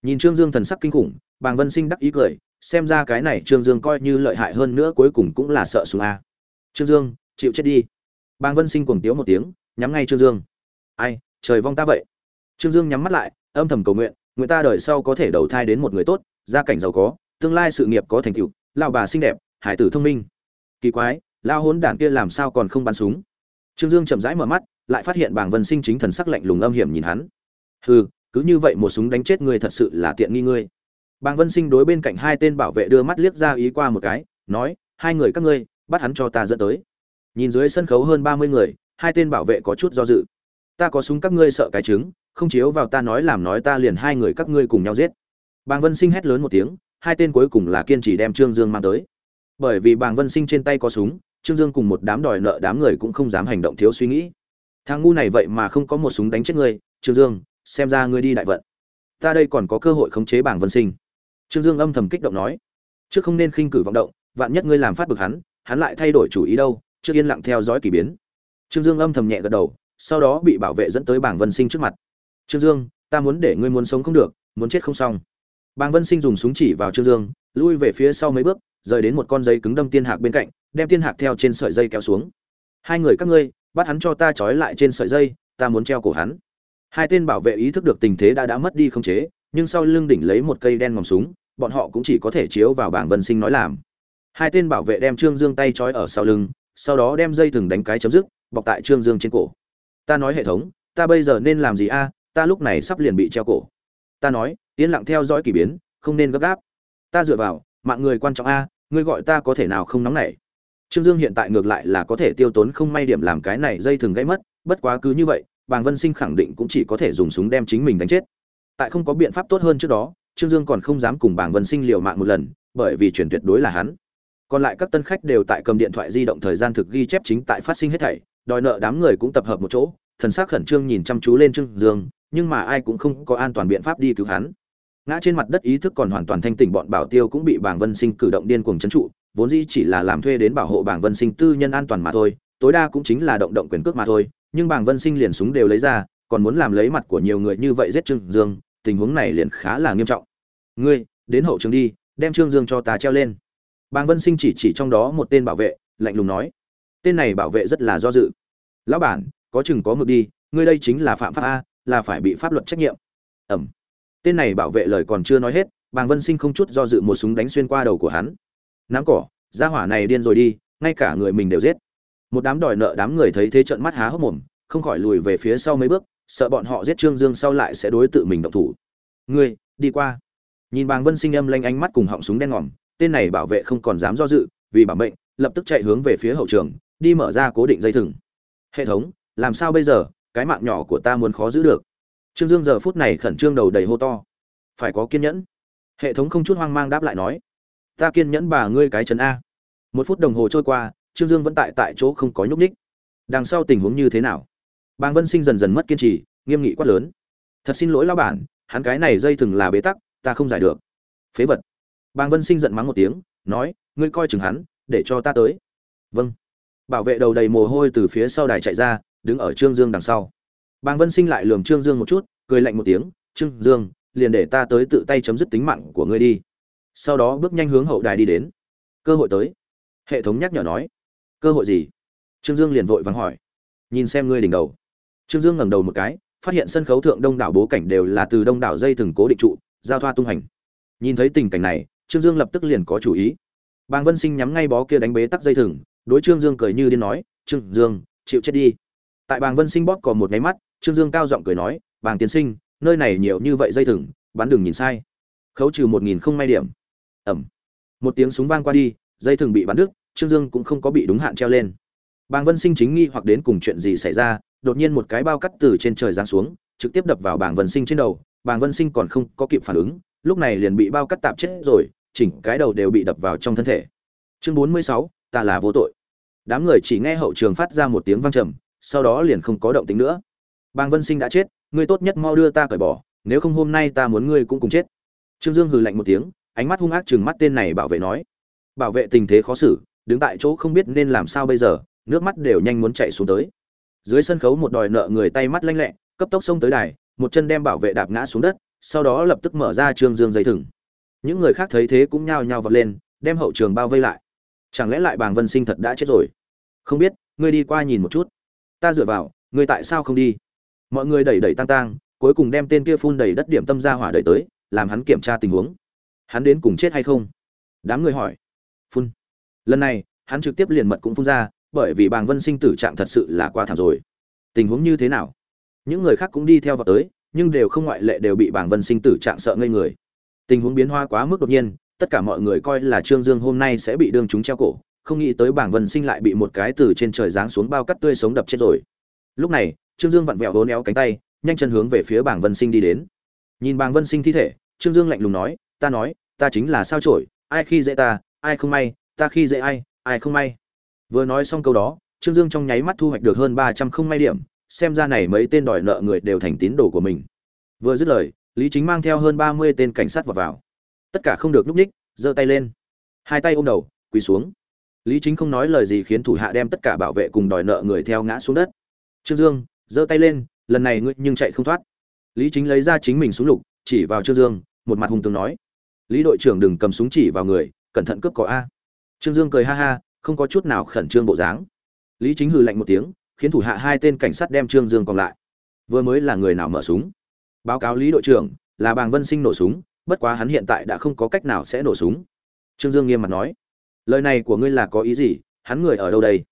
Nhìn trương dương thần sắc kinh khủng, bàng vân sinh đắc ý cười, xem ra cái này trương dương coi như lợi hại hơn nữa cuối cùng cũng là sợ súng a. Trương dương, chịu chết đi. Bàng vân sinh cuồng tiếu một tiếng, nhắm ngay trương dương. Ai, trời vong ta vậy. Trương dương nhắm mắt lại, âm thầm cầu nguyện, người ta đời sau có thể đầu thai đến một người tốt, gia cảnh giàu có, tương lai sự nghiệp có thành tựu lao bà xinh đẹp, hải tử thông minh. Kỳ quái lao hốn đản kia làm sao còn không bắn súng? Trương dương chậm rãi mở mắt lại phát hiện bàng vân sinh chính thần sắc lạnh lùng âm hiểm nhìn hắn. Hừ, cứ như vậy một súng đánh chết ngươi thật sự là tiện nghi ngươi. Bàng vân sinh đối bên cạnh hai tên bảo vệ đưa mắt liếc ra ý qua một cái, nói, hai người các ngươi, bắt hắn cho ta dẫn tới. Nhìn dưới sân khấu hơn ba mươi người, hai tên bảo vệ có chút do dự. Ta có súng các ngươi sợ cái trứng, không chiếu vào ta nói làm nói ta liền hai người các ngươi cùng nhau giết. Bàng vân sinh hét lớn một tiếng, hai tên cuối cùng là kiên trì đem trương dương mang tới. Bởi vì bàng vân sinh trên tay có súng, trương dương cùng một đám đòi nợ đám người cũng không dám hành động thiếu suy nghĩ thằng ngu này vậy mà không có một súng đánh chết ngươi, trương dương, xem ra ngươi đi đại vận. Ta đây còn có cơ hội khống chế bảng vân sinh. Trương dương âm thầm kích động nói. Trước không nên khinh cử vọng động, vạn nhất ngươi làm phát bực hắn hắn lại thay đổi chủ ý đâu, trước yên lặng theo dõi kỳ biến. Trương dương âm thầm nhẹ gật đầu, sau đó bị bảo vệ dẫn tới bảng vân sinh trước mặt. Trương dương, ta muốn để ngươi muốn sống không được, muốn chết không xong. Bảng vân sinh dùng súng chỉ vào trương dương, lui về phía sau mấy bước, rời đến một con dây cứng đâm tiên hạc bên cạnh, đem tiên hạc theo trên sợi dây kéo xuống. Hai người các ngươi bắt hắn cho ta trói lại trên sợi dây, ta muốn treo cổ hắn. Hai tên bảo vệ ý thức được tình thế đã đã mất đi không chế, nhưng sau lưng đỉnh lấy một cây đen ngòm súng, bọn họ cũng chỉ có thể chiếu vào bảng vân sinh nói làm. Hai tên bảo vệ đem trương dương tay trói ở sau lưng, sau đó đem dây thừng đánh cái chấm dứt, bọc tại trương dương trên cổ. Ta nói hệ thống, ta bây giờ nên làm gì a? Ta lúc này sắp liền bị treo cổ. Ta nói, yên lặng theo dõi k ỳ biến, không nên gấp gáp. Ta dựa vào, mạng người quan trọng a, ngươi gọi ta có thể nào không nóng nảy? Trương dương hiện tại ngược lại là có thể tiêu tốn không may điểm làm cái này dây thường gãy mất, bất quá cứ như vậy, bàng vân sinh khẳng định cũng chỉ có thể dùng súng đem chính mình đánh chết. Tại không có biện pháp tốt hơn trước đó, trương dương còn không dám cùng bàng vân sinh liều mạng một lần, bởi vì chuyển tuyệt đối là hắn. Còn lại các tân khách đều tại cầm điện thoại di động thời gian thực ghi chép chính tại phát sinh hết thảy, đòi nợ đám người cũng tập hợp một chỗ, thần sắc khẩn trương nhìn chăm chú lên trương dương, nhưng mà ai cũng không có an toàn biện pháp đi cứu hắn. Ngã trên mặt đất ý thức còn hoàn toàn thanh tỉnh, bọn bảo tiêu cũng bị bàng vân sinh cử động điên cuồng trấn trụ vốn dĩ chỉ là làm thuê đến bảo hộ bàng vân sinh tư nhân an toàn mà thôi, tối đa cũng chính là động động quyền cước mà thôi, nhưng bàng vân sinh liền súng đều lấy ra, còn muốn làm lấy mặt của nhiều người như vậy giết trương dương, tình huống này liền khá là nghiêm trọng. Ngươi, đến hậu trường đi, đem trương dương cho ta treo lên. Bàng vân sinh chỉ chỉ trong đó một tên bảo vệ, lạnh lùng nói. Tên này bảo vệ rất là do dự. Lão bản, có chừng có mực đi, ngươi đây chính là phạm pháp a, là phải bị pháp luật trách nhiệm. Ẩm. Tên này bảo vệ lời còn chưa nói hết bàng vân sinh không chút do dự một súng đánh xuyên qua đầu của hắn nắm cỏ gia hỏa này điên rồi đi, ngay cả người mình đều giết. Một đám đòi nợ đám người thấy thế trận mắt há hốc mồm, không khỏi lùi về phía sau mấy bước, sợ bọn họ giết trương dương sau lại sẽ đối tự mình động thủ. Ngươi, đi qua. Nhìn bàng vân sinh âm lanh ánh mắt cùng họng súng đen ngòm, tên này bảo vệ không còn dám do dự, vì bảo mệnh, lập tức chạy hướng về phía hậu trường, đi mở ra cố định dây thừng. Hệ thống, làm sao bây giờ? Cái mạng nhỏ của ta muốn khó giữ được. Trương dương giờ phút này khẩn trương đầu đầy hô to. Phải có kiên nhẫn. Hệ thống không chút hoang mang đáp lại nói ta kiên nhẫn bà ngươi cái chấn a. Một phút đồng hồ trôi qua, trương dương vẫn tại tại chỗ không có nhúc ních đằng sau tình huống như thế nào? Bàng vân sinh dần dần mất kiên trì, nghiêm nghị quát lớn. Thật xin lỗi lao bản, hắn cái này dây thừng là bế tắc, ta không giải được. Phế vật. Bàng vân sinh giận mắng một tiếng, nói, ngươi coi chừng hắn, để cho ta tới. Vâng. Bảo vệ đầu đầy mồ hôi từ phía sau đài chạy ra, đứng ở trương dương đằng sau. Bàng vân sinh lại lườm trương dương một chút, cười lạnh một tiếng, trương dương, liền để ta tới tự tay chấm dứt tính mạng của ngươi đi sau đó bước nhanh hướng hậu đài đi đến. Cơ hội tới. Hệ thống nhắc nhở nói. Cơ hội gì? Trương dương liền vội vắng hỏi. Nhìn xem ngươi đỉnh đầu. Trương dương ngẩng đầu một cái, phát hiện sân khấu thượng đông đảo bố cảnh đều là từ đông đảo dây thừng cố định trụ, giao thoa tung hành. Nhìn thấy tình cảnh này, trương dương lập tức liền có chủ ý. Bàng vân sinh nhắm ngay bó kia đánh bế tắc dây thừng, đối trương dương cười như điên nói, trương dương, chịu chết đi. Tại bàng vân sinh bóp còn một nháy mắt, trương dương cao giọng cười nói, bàng tiến sinh, nơi này nhiều như vậy dây thừng, bắn đừng nhìn sai. Khấu trừ một nghìn không may điểm ẩm. Một tiếng súng vang qua đi, dây thừng bị bắn đứt, trương dương cũng không có bị đúng hạn treo lên. Bàng vân sinh chính nghi hoặc đến cùng chuyện gì xảy ra, đột nhiên một cái bao cắt từ trên trời giáng xuống, trực tiếp đập vào bàng vân sinh trên đầu, bàng vân sinh còn không có kịp phản ứng, lúc này liền bị bao cắt tạm chết rồi, chỉnh cái đầu đều bị đập vào trong thân thể. Chương bốn mươi sáu, ta là vô tội. Đám người chỉ nghe hậu trường phát ra một tiếng vang trầm, sau đó liền không có động tính nữa. Bàng vân sinh đã chết, ngươi tốt nhất mau đưa ta cởi bỏ, nếu không hôm nay ta muốn ngươi cũng cùng chết. Trương dương hừ lạnh một tiếng ánh mắt hung ác chừng mắt tên này bảo vệ nói. Bảo vệ tình thế khó xử, đứng tại chỗ không biết nên làm sao bây giờ, nước mắt đều nhanh muốn chạy xuống tới. Dưới sân khấu một đòi nợ người tay mắt lanh lẹ, cấp tốc xông tới đài, một chân đem bảo vệ đạp ngã xuống đất, sau đó lập tức mở ra trương dương dây thừng. Những người khác thấy thế cũng nhao nhao vọt lên, đem hậu trường bao vây lại. Chẳng lẽ lại bàng vân sinh thật đã chết rồi? Không biết, ngươi đi qua nhìn một chút. Ta dựa vào, ngươi tại sao không đi? Mọi người đẩy đẩy tăng tăng cuối cùng đem tên kia phun đầy đất điểm tâm ra hỏa đẩy tới, làm hắn kiểm tra tình huống hắn đến cùng chết hay không? Đám người hỏi. Phun. Lần này, hắn trực tiếp liền mật cũng phun ra, bởi vì bàng vân sinh tử trạng thật sự là quá thảm rồi. Tình huống như thế nào? Những người khác cũng đi theo vào tới, nhưng đều không ngoại lệ đều bị bàng vân sinh tử trạng sợ ngây người. Tình huống biến hoa quá mức đột nhiên, tất cả mọi người coi là trương dương hôm nay sẽ bị đương chúng treo cổ, không nghĩ tới bảng vân sinh lại bị một cái từ trên trời giáng xuống bao cắt tươi sống đập chết rồi. Lúc này, trương dương vặn vẹo vốn éo cánh tay, nhanh chân hướng về phía bảng vân sinh đi đến. Nhìn bảng vân sinh thi thể, trương dương lạnh lùng nói ta nói, ta chính là sao trổi ai khi dễ ta, ai không may, ta khi dễ ai ai không may. Vừa nói xong câu đó, trương dương trong nháy mắt thu hoạch được hơn ba trăm không may điểm, xem ra này mấy tên đòi nợ người đều thành tín đồ của mình. Vừa dứt lời, lý chính mang theo hơn ba mươi tên cảnh sát vào vào. Tất cả không được núp ních giơ tay lên. Hai tay ôm đầu, quỳ xuống. Lý chính không nói lời gì khiến thủ hạ đem tất cả bảo vệ cùng đòi nợ người theo ngã xuống đất. Trương dương, giơ tay lên, lần này ngươi nhưng chạy không thoát. Lý chính lấy ra chính mình súng lục, chỉ vào trương dương, một mặt hùng tướng nói lý đội trưởng đừng cầm súng chỉ vào người, cẩn thận cướp có a. Trương dương cười ha ha, không có chút nào khẩn trương bộ dáng. Lý chính hừ lạnh một tiếng, khiến thủ hạ hai tên cảnh sát đem trương dương còn lại. Vừa mới là người nào mở súng? Báo cáo lý đội trưởng, là bàng vân sinh nổ súng, bất quá hắn hiện tại đã không có cách nào sẽ nổ súng. Trương dương nghiêm mặt nói, lời này của ngươi là có ý gì? Hắn người ở đâu đây?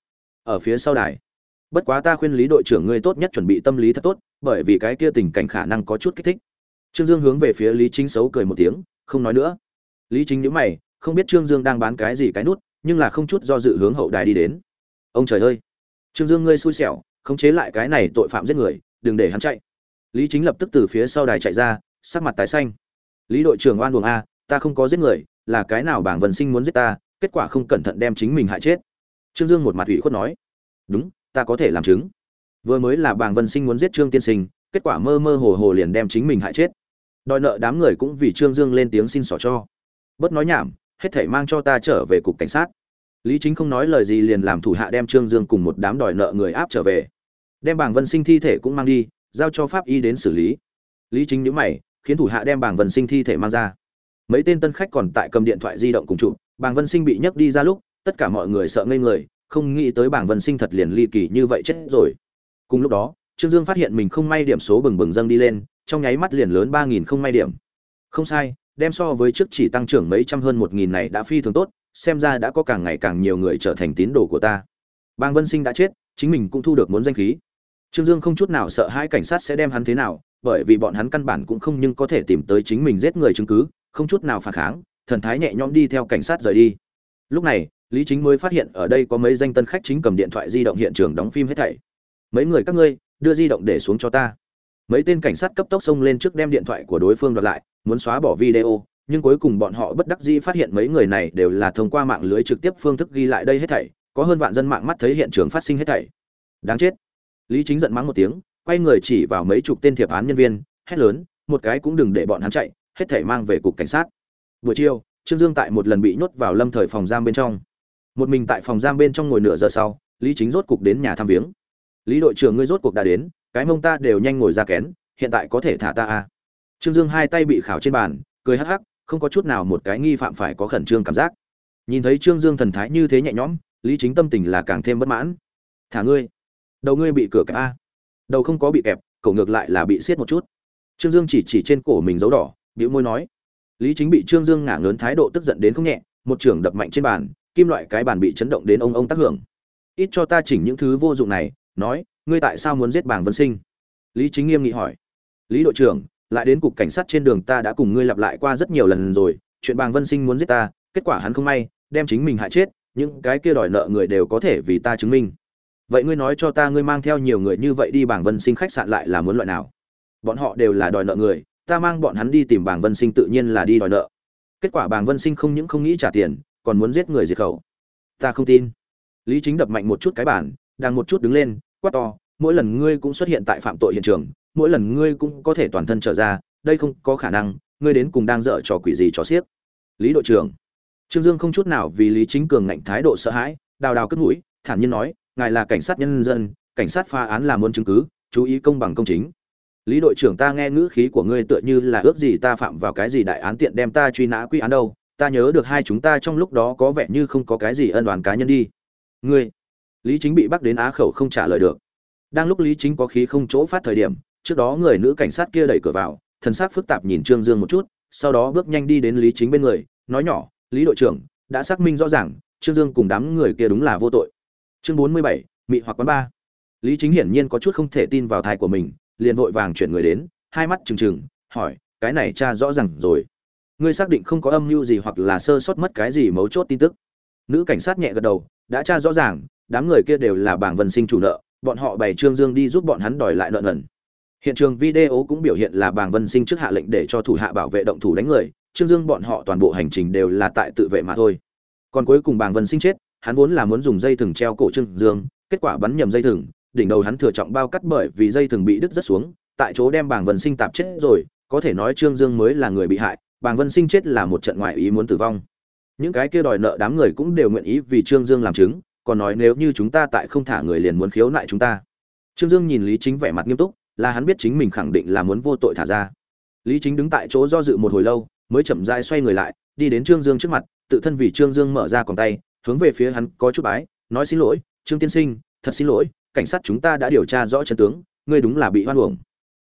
Ở phía sau đài. Bất quá ta khuyên lý đội trưởng ngươi tốt nhất chuẩn bị tâm lý thật tốt, bởi vì cái kia tình cảnh khả năng có chút kích thích. Trương dương hướng về phía lý chính xấu cười một tiếng không nói nữa. Lý chính nhữ mày, không biết trương dương đang bán cái gì cái nút, nhưng là không chút do dự hướng hậu đài đi đến. Ông trời ơi! Trương dương ngươi xui xẻo, khống chế lại cái này tội phạm giết người, đừng để hắn chạy. Lý chính lập tức từ phía sau đài chạy ra, sắc mặt tái xanh. Lý đội trưởng oan buồng a, ta không có giết người, là cái nào bảng vần sinh muốn giết ta, kết quả không cẩn thận đem chính mình hại chết. Trương dương một mặt ủy khuất nói. Đúng, ta có thể làm chứng. Vừa mới là bảng vân sinh muốn giết trương tiên sinh, kết quả mơ mơ hồ hồ liền đem chính mình hại chết đòi nợ đám người cũng vì trương dương lên tiếng xin xỏ cho. Bớt nói nhảm, hết thảy mang cho ta trở về cục cảnh sát. Lý chính không nói lời gì liền làm thủ hạ đem trương dương cùng một đám đòi nợ người áp trở về. Đem bảng vân sinh thi thể cũng mang đi, giao cho pháp y đến xử lý. Lý chính nhữ mày, khiến thủ hạ đem bảng vân sinh thi thể mang ra. Mấy tên tân khách còn tại cầm điện thoại di động cùng chụp bảng vân sinh bị nhấc đi ra lúc, tất cả mọi người sợ ngây người, không nghĩ tới bảng vân sinh thật liền ly kỳ như vậy chết rồi. Cùng lúc đó, trương dương phát hiện mình không may điểm số bừng bừng dâng đi lên trong nháy mắt liền lớn ba nghìn không may điểm. Không sai, đem so với trước chỉ tăng trưởng mấy trăm hơn một nghìn này đã phi thường tốt, xem ra đã có càng ngày càng nhiều người trở thành tín đồ của ta. Bang vân sinh đã chết, chính mình cũng thu được muốn danh khí. Trương dương không chút nào sợ hai cảnh sát sẽ đem hắn thế nào, bởi vì bọn hắn căn bản cũng không nhưng có thể tìm tới chính mình giết người chứng cứ, không chút nào phản kháng, thần thái nhẹ nhõm đi theo cảnh sát rời đi. Lúc này, lý chính mới phát hiện ở đây có mấy danh tân khách chính cầm điện thoại di động hiện trường đóng phim hết thảy. Mấy người các ngươi, đưa di động để xuống cho ta mấy tên cảnh sát cấp tốc xông lên trước đem điện thoại của đối phương đoạt lại, muốn xóa bỏ video, nhưng cuối cùng bọn họ bất đắc dĩ phát hiện mấy người này đều là thông qua mạng lưới trực tiếp phương thức ghi lại đây hết thảy, có hơn vạn dân mạng mắt thấy hiện trường phát sinh hết thảy. Đáng chết. Lý chính giận mắng một tiếng, quay người chỉ vào mấy chục tên thiệp án nhân viên, hét lớn, một cái cũng đừng để bọn hắn chạy, hết thảy mang về cục cảnh sát. Buổi chiều, trương dương tại một lần bị nhốt vào lâm thời phòng giam bên trong. Một mình tại phòng giam bên trong ngồi nửa giờ sau, lý chính rốt cục đến nhà thăm viếng. Lý đội trưởng, ngươi rốt cuộc đã đến cái mông ta đều nhanh ngồi ra kén, hiện tại có thể thả ta à? Trương dương hai tay bị khảo trên bàn, cười hắc hắc, không có chút nào một cái nghi phạm phải có khẩn trương cảm giác. Nhìn thấy trương dương thần thái như thế nhẹ nhõm, lý chính tâm tình là càng thêm bất mãn. Thả ngươi, đầu ngươi bị cửa kẹp a. Đầu không có bị kẹp cậu ngược lại là bị siết một chút. Trương dương chỉ chỉ trên cổ mình dấu đỏ, bĩu môi nói. Lý chính bị trương dương ngả ngớn thái độ tức giận đến không nhẹ, một trưởng đập mạnh trên bàn, kim loại cái bàn bị chấn động đến ông ông tác hưởng. Ít cho ta chỉnh những thứ vô dụng này, nói ngươi tại sao muốn giết bảng vân sinh? Lý chính nghiêm nghị hỏi. Lý đội trưởng, lại đến cục cảnh sát trên đường ta đã cùng ngươi lặp lại qua rất nhiều lần rồi, chuyện bàng vân sinh muốn giết ta, kết quả hắn không may, đem chính mình hại chết, những cái kia đòi nợ người đều có thể vì ta chứng minh. Vậy ngươi nói cho ta ngươi mang theo nhiều người như vậy đi bảng vân sinh khách sạn lại là muốn loại nào? Bọn họ đều là đòi nợ người, ta mang bọn hắn đi tìm bảng vân sinh tự nhiên là đi đòi nợ. Kết quả bảng vân sinh không những không nghĩ trả tiền, còn muốn giết người diệt khẩu. Ta không tin. Lý chính đập mạnh một chút cái bản đang một chút đứng lên quát to, mỗi lần ngươi cũng xuất hiện tại phạm tội hiện trường, mỗi lần ngươi cũng có thể toàn thân trở ra, đây không có khả năng, ngươi đến cùng đang dở trò quỷ gì trò xiếc. Lý đội trưởng. Trương dương không chút nào vì lý chính cường ngạnh thái độ sợ hãi, đào đào cất mũi, thản nhiên nói, ngài là cảnh sát nhân dân, cảnh sát phá án là muốn chứng cứ, chú ý công bằng công chính. Lý đội trưởng, ta nghe ngữ khí của ngươi tựa như là ước gì ta phạm vào cái gì đại án tiện đem ta truy nã quy án đâu, ta nhớ được hai chúng ta trong lúc đó có vẻ như không có cái gì ân đoàn cá nhân đi. Ngươi? Lý chính bị bắt đến á khẩu không trả lời được đang lúc lý chính có khí không chỗ phát thời điểm, trước đó người nữ cảnh sát kia đẩy cửa vào, thần sắc phức tạp nhìn trương dương một chút, sau đó bước nhanh đi đến lý chính bên người, nói nhỏ, lý đội trưởng, đã xác minh rõ ràng, trương dương cùng đám người kia đúng là vô tội. Chương bốn mươi bảy, mị hoặc quán ba. Lý chính hiển nhiên có chút không thể tin vào thai của mình, liền vội vàng chuyển người đến, hai mắt trừng trừng, hỏi, cái này cha rõ ràng rồi. Ngươi xác định không có âm mưu gì hoặc là sơ sót mất cái gì mấu chốt tin tức? Nữ cảnh sát nhẹ gật đầu, đã tra rõ ràng, đám người kia đều là bảng vân sinh chủ nợ bọn họ bày trương dương đi giúp bọn hắn đòi lại nợ nần. Hiện trường video cũng biểu hiện là bàng vân sinh trước hạ lệnh để cho thủ hạ bảo vệ động thủ đánh người, trương dương bọn họ toàn bộ hành trình đều là tại tự vệ mà thôi. Còn cuối cùng bàng vân sinh chết, hắn vốn là muốn dùng dây thừng treo cổ trương dương, kết quả bắn nhầm dây thừng, đỉnh đầu hắn thừa trọng bao cắt bởi vì dây thừng bị đứt rất xuống, tại chỗ đem bàng vân sinh tạp chết rồi, có thể nói trương dương mới là người bị hại, bàng vân sinh chết là một trận ngoại ý muốn tử vong. Những cái kia đòi nợ đám người cũng đều nguyện ý vì trương dương làm chứng còn nói nếu như chúng ta tại không thả người liền muốn khiếu nại chúng ta. Trương dương nhìn lý chính vẻ mặt nghiêm túc, là hắn biết chính mình khẳng định là muốn vô tội thả ra. Lý chính đứng tại chỗ do dự một hồi lâu, mới chậm rãi xoay người lại, đi đến trương dương trước mặt, tự thân vì trương dương mở ra còn tay, hướng về phía hắn có chút bái, nói xin lỗi, trương tiên sinh, thật xin lỗi, cảnh sát chúng ta đã điều tra rõ chân tướng, ngươi đúng là bị hoan uổng.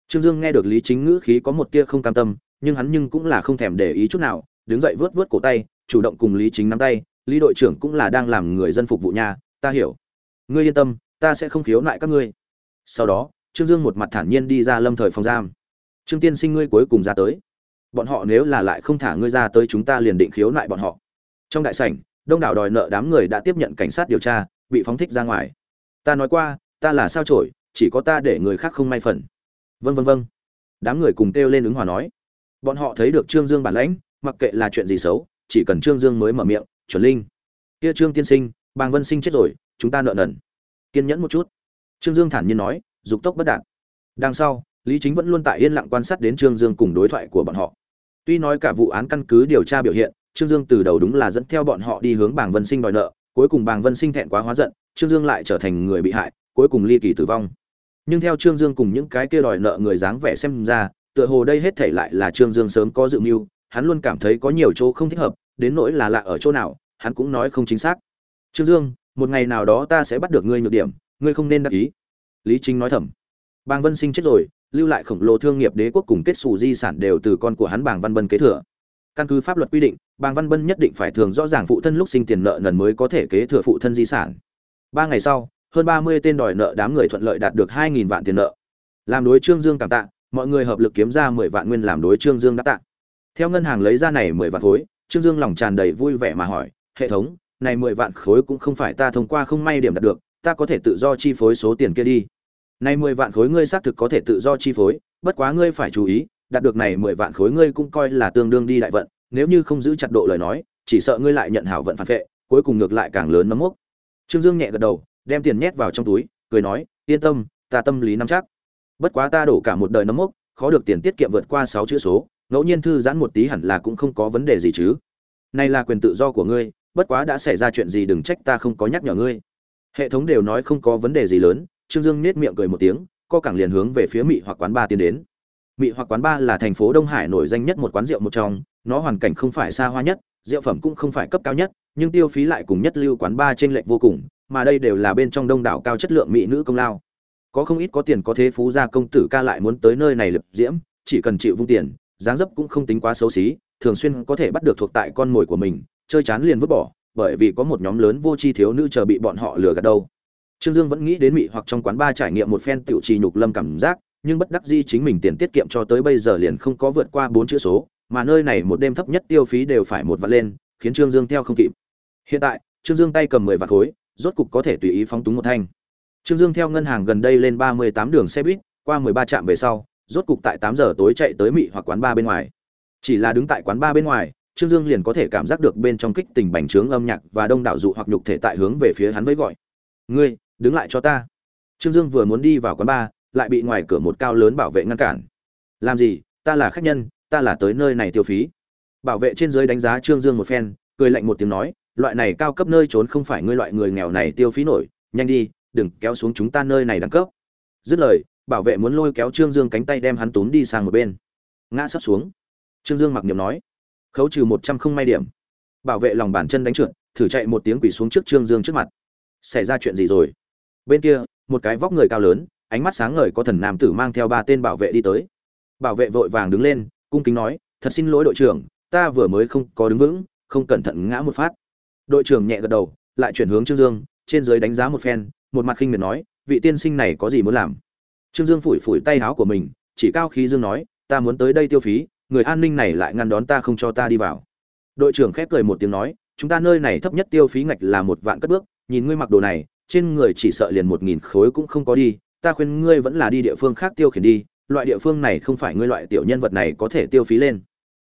Trương dương nghe được lý chính ngữ khí có một tia không cam tâm, nhưng hắn nhưng cũng là không thèm để ý chút nào, đứng dậy vớt vớt cổ tay, chủ động cùng lý chính nắm tay lý đội trưởng cũng là đang làm người dân phục vụ nhà, ta hiểu. Ngươi yên tâm, ta sẽ không khiếu nại các ngươi. Sau đó, trương dương một mặt thản nhiên đi ra lâm thời phòng giam. Trương tiên sinh ngươi cuối cùng ra tới. Bọn họ nếu là lại không thả ngươi ra tới chúng ta liền định khiếu nại bọn họ. Trong đại sảnh, đông đảo đòi nợ đám người đã tiếp nhận cảnh sát điều tra, bị phóng thích ra ngoài. Ta nói qua, ta là sao trổi chỉ có ta để người khác không may phần. Vân vân vân đám người cùng kêu lên ứng hòa nói. Bọn họ thấy được trương dương bản lãnh, mặc kệ là chuyện gì xấu, chỉ cần trương dương mới mở miệng chuẩn linh. Kia trương tiên sinh, bàng vân sinh chết rồi, chúng ta nợ nần. Kiên nhẫn một chút. Trương dương thản nhiên nói, dục tốc bất đạt. Đằng sau, lý chính vẫn luôn tại yên lặng quan sát đến trương dương cùng đối thoại của bọn họ. Tuy nói cả vụ án căn cứ điều tra biểu hiện, trương dương từ đầu đúng là dẫn theo bọn họ đi hướng bàng vân sinh đòi nợ, cuối cùng bàng vân sinh thẹn quá hóa giận, trương dương lại trở thành người bị hại, cuối cùng ly kỳ tử vong. Nhưng theo trương dương cùng những cái kia đòi nợ người dáng vẻ xem ra, tựa hồ đây hết thể lại là trương dương sớm có dự mưu, hắn luôn cảm thấy có nhiều chỗ không thích hợp đến nỗi là lạ ở chỗ nào, hắn cũng nói không chính xác. Trương dương, một ngày nào đó ta sẽ bắt được ngươi nhược điểm, ngươi không nên đắc ý. Lý chính nói thầm. Bàng vân sinh chết rồi, lưu lại khổng lồ thương nghiệp đế quốc cùng kết xù di sản đều từ con của hắn bàng văn bân kế thừa. Căn cứ pháp luật quy định, bàng văn bân nhất định phải thường rõ ràng phụ thân lúc sinh tiền nợ nần mới có thể kế thừa phụ thân di sản. Ba ngày sau, hơn ba mươi tên đòi nợ đám người thuận lợi đạt được hai nghìn vạn tiền nợ. Làm đối trương dương cảm tạ, mọi người hợp lực kiếm ra mười vạn nguyên làm đối trương dương đáp tạ. Theo ngân hàng lấy ra này mười vạn khối trương dương lòng tràn đầy vui vẻ mà hỏi, hệ thống, này mười vạn khối cũng không phải ta thông qua không may điểm đạt được, ta có thể tự do chi phối số tiền kia đi. Này mười vạn khối ngươi xác thực có thể tự do chi phối, bất quá ngươi phải chú ý, đạt được này mười vạn khối ngươi cũng coi là tương đương đi đại vận, nếu như không giữ chặt độ lời nói, chỉ sợ ngươi lại nhận hảo vận phản vệ, cuối cùng ngược lại càng lớn nấm mốc. Trương dương nhẹ gật đầu, đem tiền nhét vào trong túi, cười nói, yên tâm, ta tâm lý nắm chắc. Bất quá ta đổ cả một đời nấm mốc, khó được tiền tiết kiệm vượt qua sáu chữ số ngẫu nhiên thư giãn một tí hẳn là cũng không có vấn đề gì chứ. Này là quyền tự do của ngươi, bất quá đã xảy ra chuyện gì đừng trách ta không có nhắc nhở ngươi. Hệ thống đều nói không có vấn đề gì lớn, trương dương nết miệng cười một tiếng, co cẳng liền hướng về phía mị hoặc quán ba tiến đến. Mị hoặc quán ba là thành phố đông hải nổi danh nhất một quán rượu một trong, nó hoàn cảnh không phải xa hoa nhất, rượu phẩm cũng không phải cấp cao nhất, nhưng tiêu phí lại cùng nhất lưu quán ba trên lệch vô cùng, mà đây đều là bên trong đông đảo cao chất lượng mỹ nữ công lao. Có không ít có tiền có thế phú gia công tử ca lại muốn tới nơi này lập diễm, chỉ cần chịu vung tiền dáng dấp cũng không tính quá xấu xí, thường xuyên có thể bắt được thuộc tại con mồi của mình, chơi chán liền vứt bỏ, bởi vì có một nhóm lớn vô tri thiếu nữ chờ bị bọn họ lừa gạt đâu. Trương dương vẫn nghĩ đến mị hoặc trong quán ba trải nghiệm một phen tiểu trì nhục lâm cảm giác, nhưng bất đắc dĩ chính mình tiền tiết kiệm cho tới bây giờ liền không có vượt qua bốn chữ số, mà nơi này một đêm thấp nhất tiêu phí đều phải một vạn lên, khiến trương dương theo không kịp. Hiện tại, trương dương tay cầm mười vạn khối, rốt cục có thể tùy ý phóng túng một thanh. Trương dương theo ngân hàng gần đây lên ba mươi tám đường xe buýt, qua mười ba trạm về sau rốt cục tại tám giờ tối chạy tới mị hoặc quán ba bên ngoài. Chỉ là đứng tại quán ba bên ngoài, trương dương liền có thể cảm giác được bên trong kích tình bành trướng âm nhạc và đông đảo dụ hoặc nhục thể tại hướng về phía hắn với gọi. Ngươi, đứng lại cho ta. Trương dương vừa muốn đi vào quán ba, lại bị ngoài cửa một cao lớn bảo vệ ngăn cản. Làm gì? Ta là khách nhân, ta là tới nơi này tiêu phí. Bảo vệ trên dưới đánh giá trương dương một phen, cười lạnh một tiếng nói, loại này cao cấp nơi trốn không phải ngươi loại người nghèo này tiêu phí nổi, nhanh đi, đừng kéo xuống chúng ta nơi này đẳng cấp. Dứt lời bảo vệ muốn lôi kéo trương dương cánh tay đem hắn tún đi sang một bên. Ngã sắp xuống. Trương dương mặc niệm nói, khấu trừ một trăm không may điểm. Bảo vệ lòng bàn chân đánh trượt, thử chạy một tiếng quỷ xuống trước trương dương trước mặt. Xảy ra chuyện gì rồi? Bên kia, một cái vóc người cao lớn, ánh mắt sáng ngời có thần nam tử mang theo ba tên bảo vệ đi tới. Bảo vệ vội vàng đứng lên, cung kính nói, thật xin lỗi đội trưởng, ta vừa mới không có đứng vững, không cẩn thận ngã một phát. Đội trưởng nhẹ gật đầu, lại chuyển hướng trương dương, trên dưới đánh giá một phen, một mặt khinh miệt nói, vị tiên sinh này có gì muốn làm? Trương dương phủi phủi tay áo của mình, chỉ cao khí dương nói, ta muốn tới đây tiêu phí, người an ninh này lại ngăn đón ta không cho ta đi vào. Đội trưởng khép cười một tiếng nói, chúng ta nơi này thấp nhất tiêu phí ngạch là một vạn cất bước, nhìn ngươi mặc đồ này, trên người chỉ sợ liền một nghìn khối cũng không có đi, ta khuyên ngươi vẫn là đi địa phương khác tiêu khiển đi, loại địa phương này không phải ngươi loại tiểu nhân vật này có thể tiêu phí lên.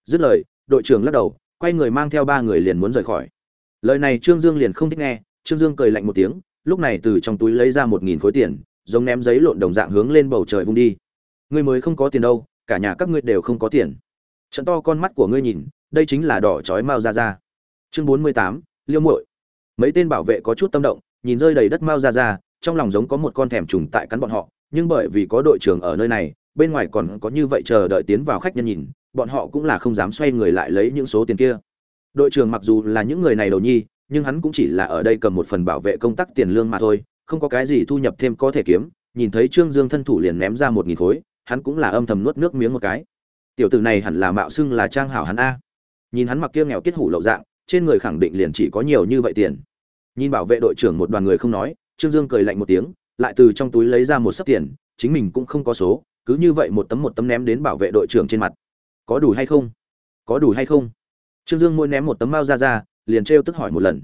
Dứt lời, đội trưởng lắc đầu, quay người mang theo ba người liền muốn rời khỏi. Lời này trương dương liền không thích nghe, trương dương cười lạnh một tiếng, lúc này từ trong túi lấy ra một nghìn khối tiền giống ném giấy lộn đồng dạng hướng lên bầu trời vung đi. Ngươi mới không có tiền đâu, cả nhà các ngươi đều không có tiền. Trận to con mắt của ngươi nhìn, đây chính là đỏ chói mao ra ra chương bốn mươi tám, liêu muội. Mấy tên bảo vệ có chút tâm động, nhìn rơi đầy đất mao ra ra trong lòng giống có một con thèm trùng tại cắn bọn họ, nhưng bởi vì có đội trưởng ở nơi này, bên ngoài còn có như vậy chờ đợi tiến vào khách nhân nhìn, bọn họ cũng là không dám xoay người lại lấy những số tiền kia. Đội trưởng mặc dù là những người này đầu nhi, nhưng hắn cũng chỉ là ở đây cầm một phần bảo vệ công tác tiền lương mà thôi không có cái gì thu nhập thêm có thể kiếm, nhìn thấy trương dương thân thủ liền ném ra một nghìn khối, hắn cũng là âm thầm nuốt nước miếng một cái. Tiểu tử này hẳn là mạo xưng là trang hảo hắn a. Nhìn hắn mặc kia nghèo kết hủ lậu dạng, trên người khẳng định liền chỉ có nhiều như vậy tiền. Nhìn bảo vệ đội trưởng một đoàn người không nói, trương dương cười lạnh một tiếng, lại từ trong túi lấy ra một sấp tiền, chính mình cũng không có số, cứ như vậy một tấm một tấm ném đến bảo vệ đội trưởng trên mặt. Có đủ hay không? Có đủ hay không? Trương dương mỗi ném một tấm bao ra ra, liền trêu tức hỏi một lần.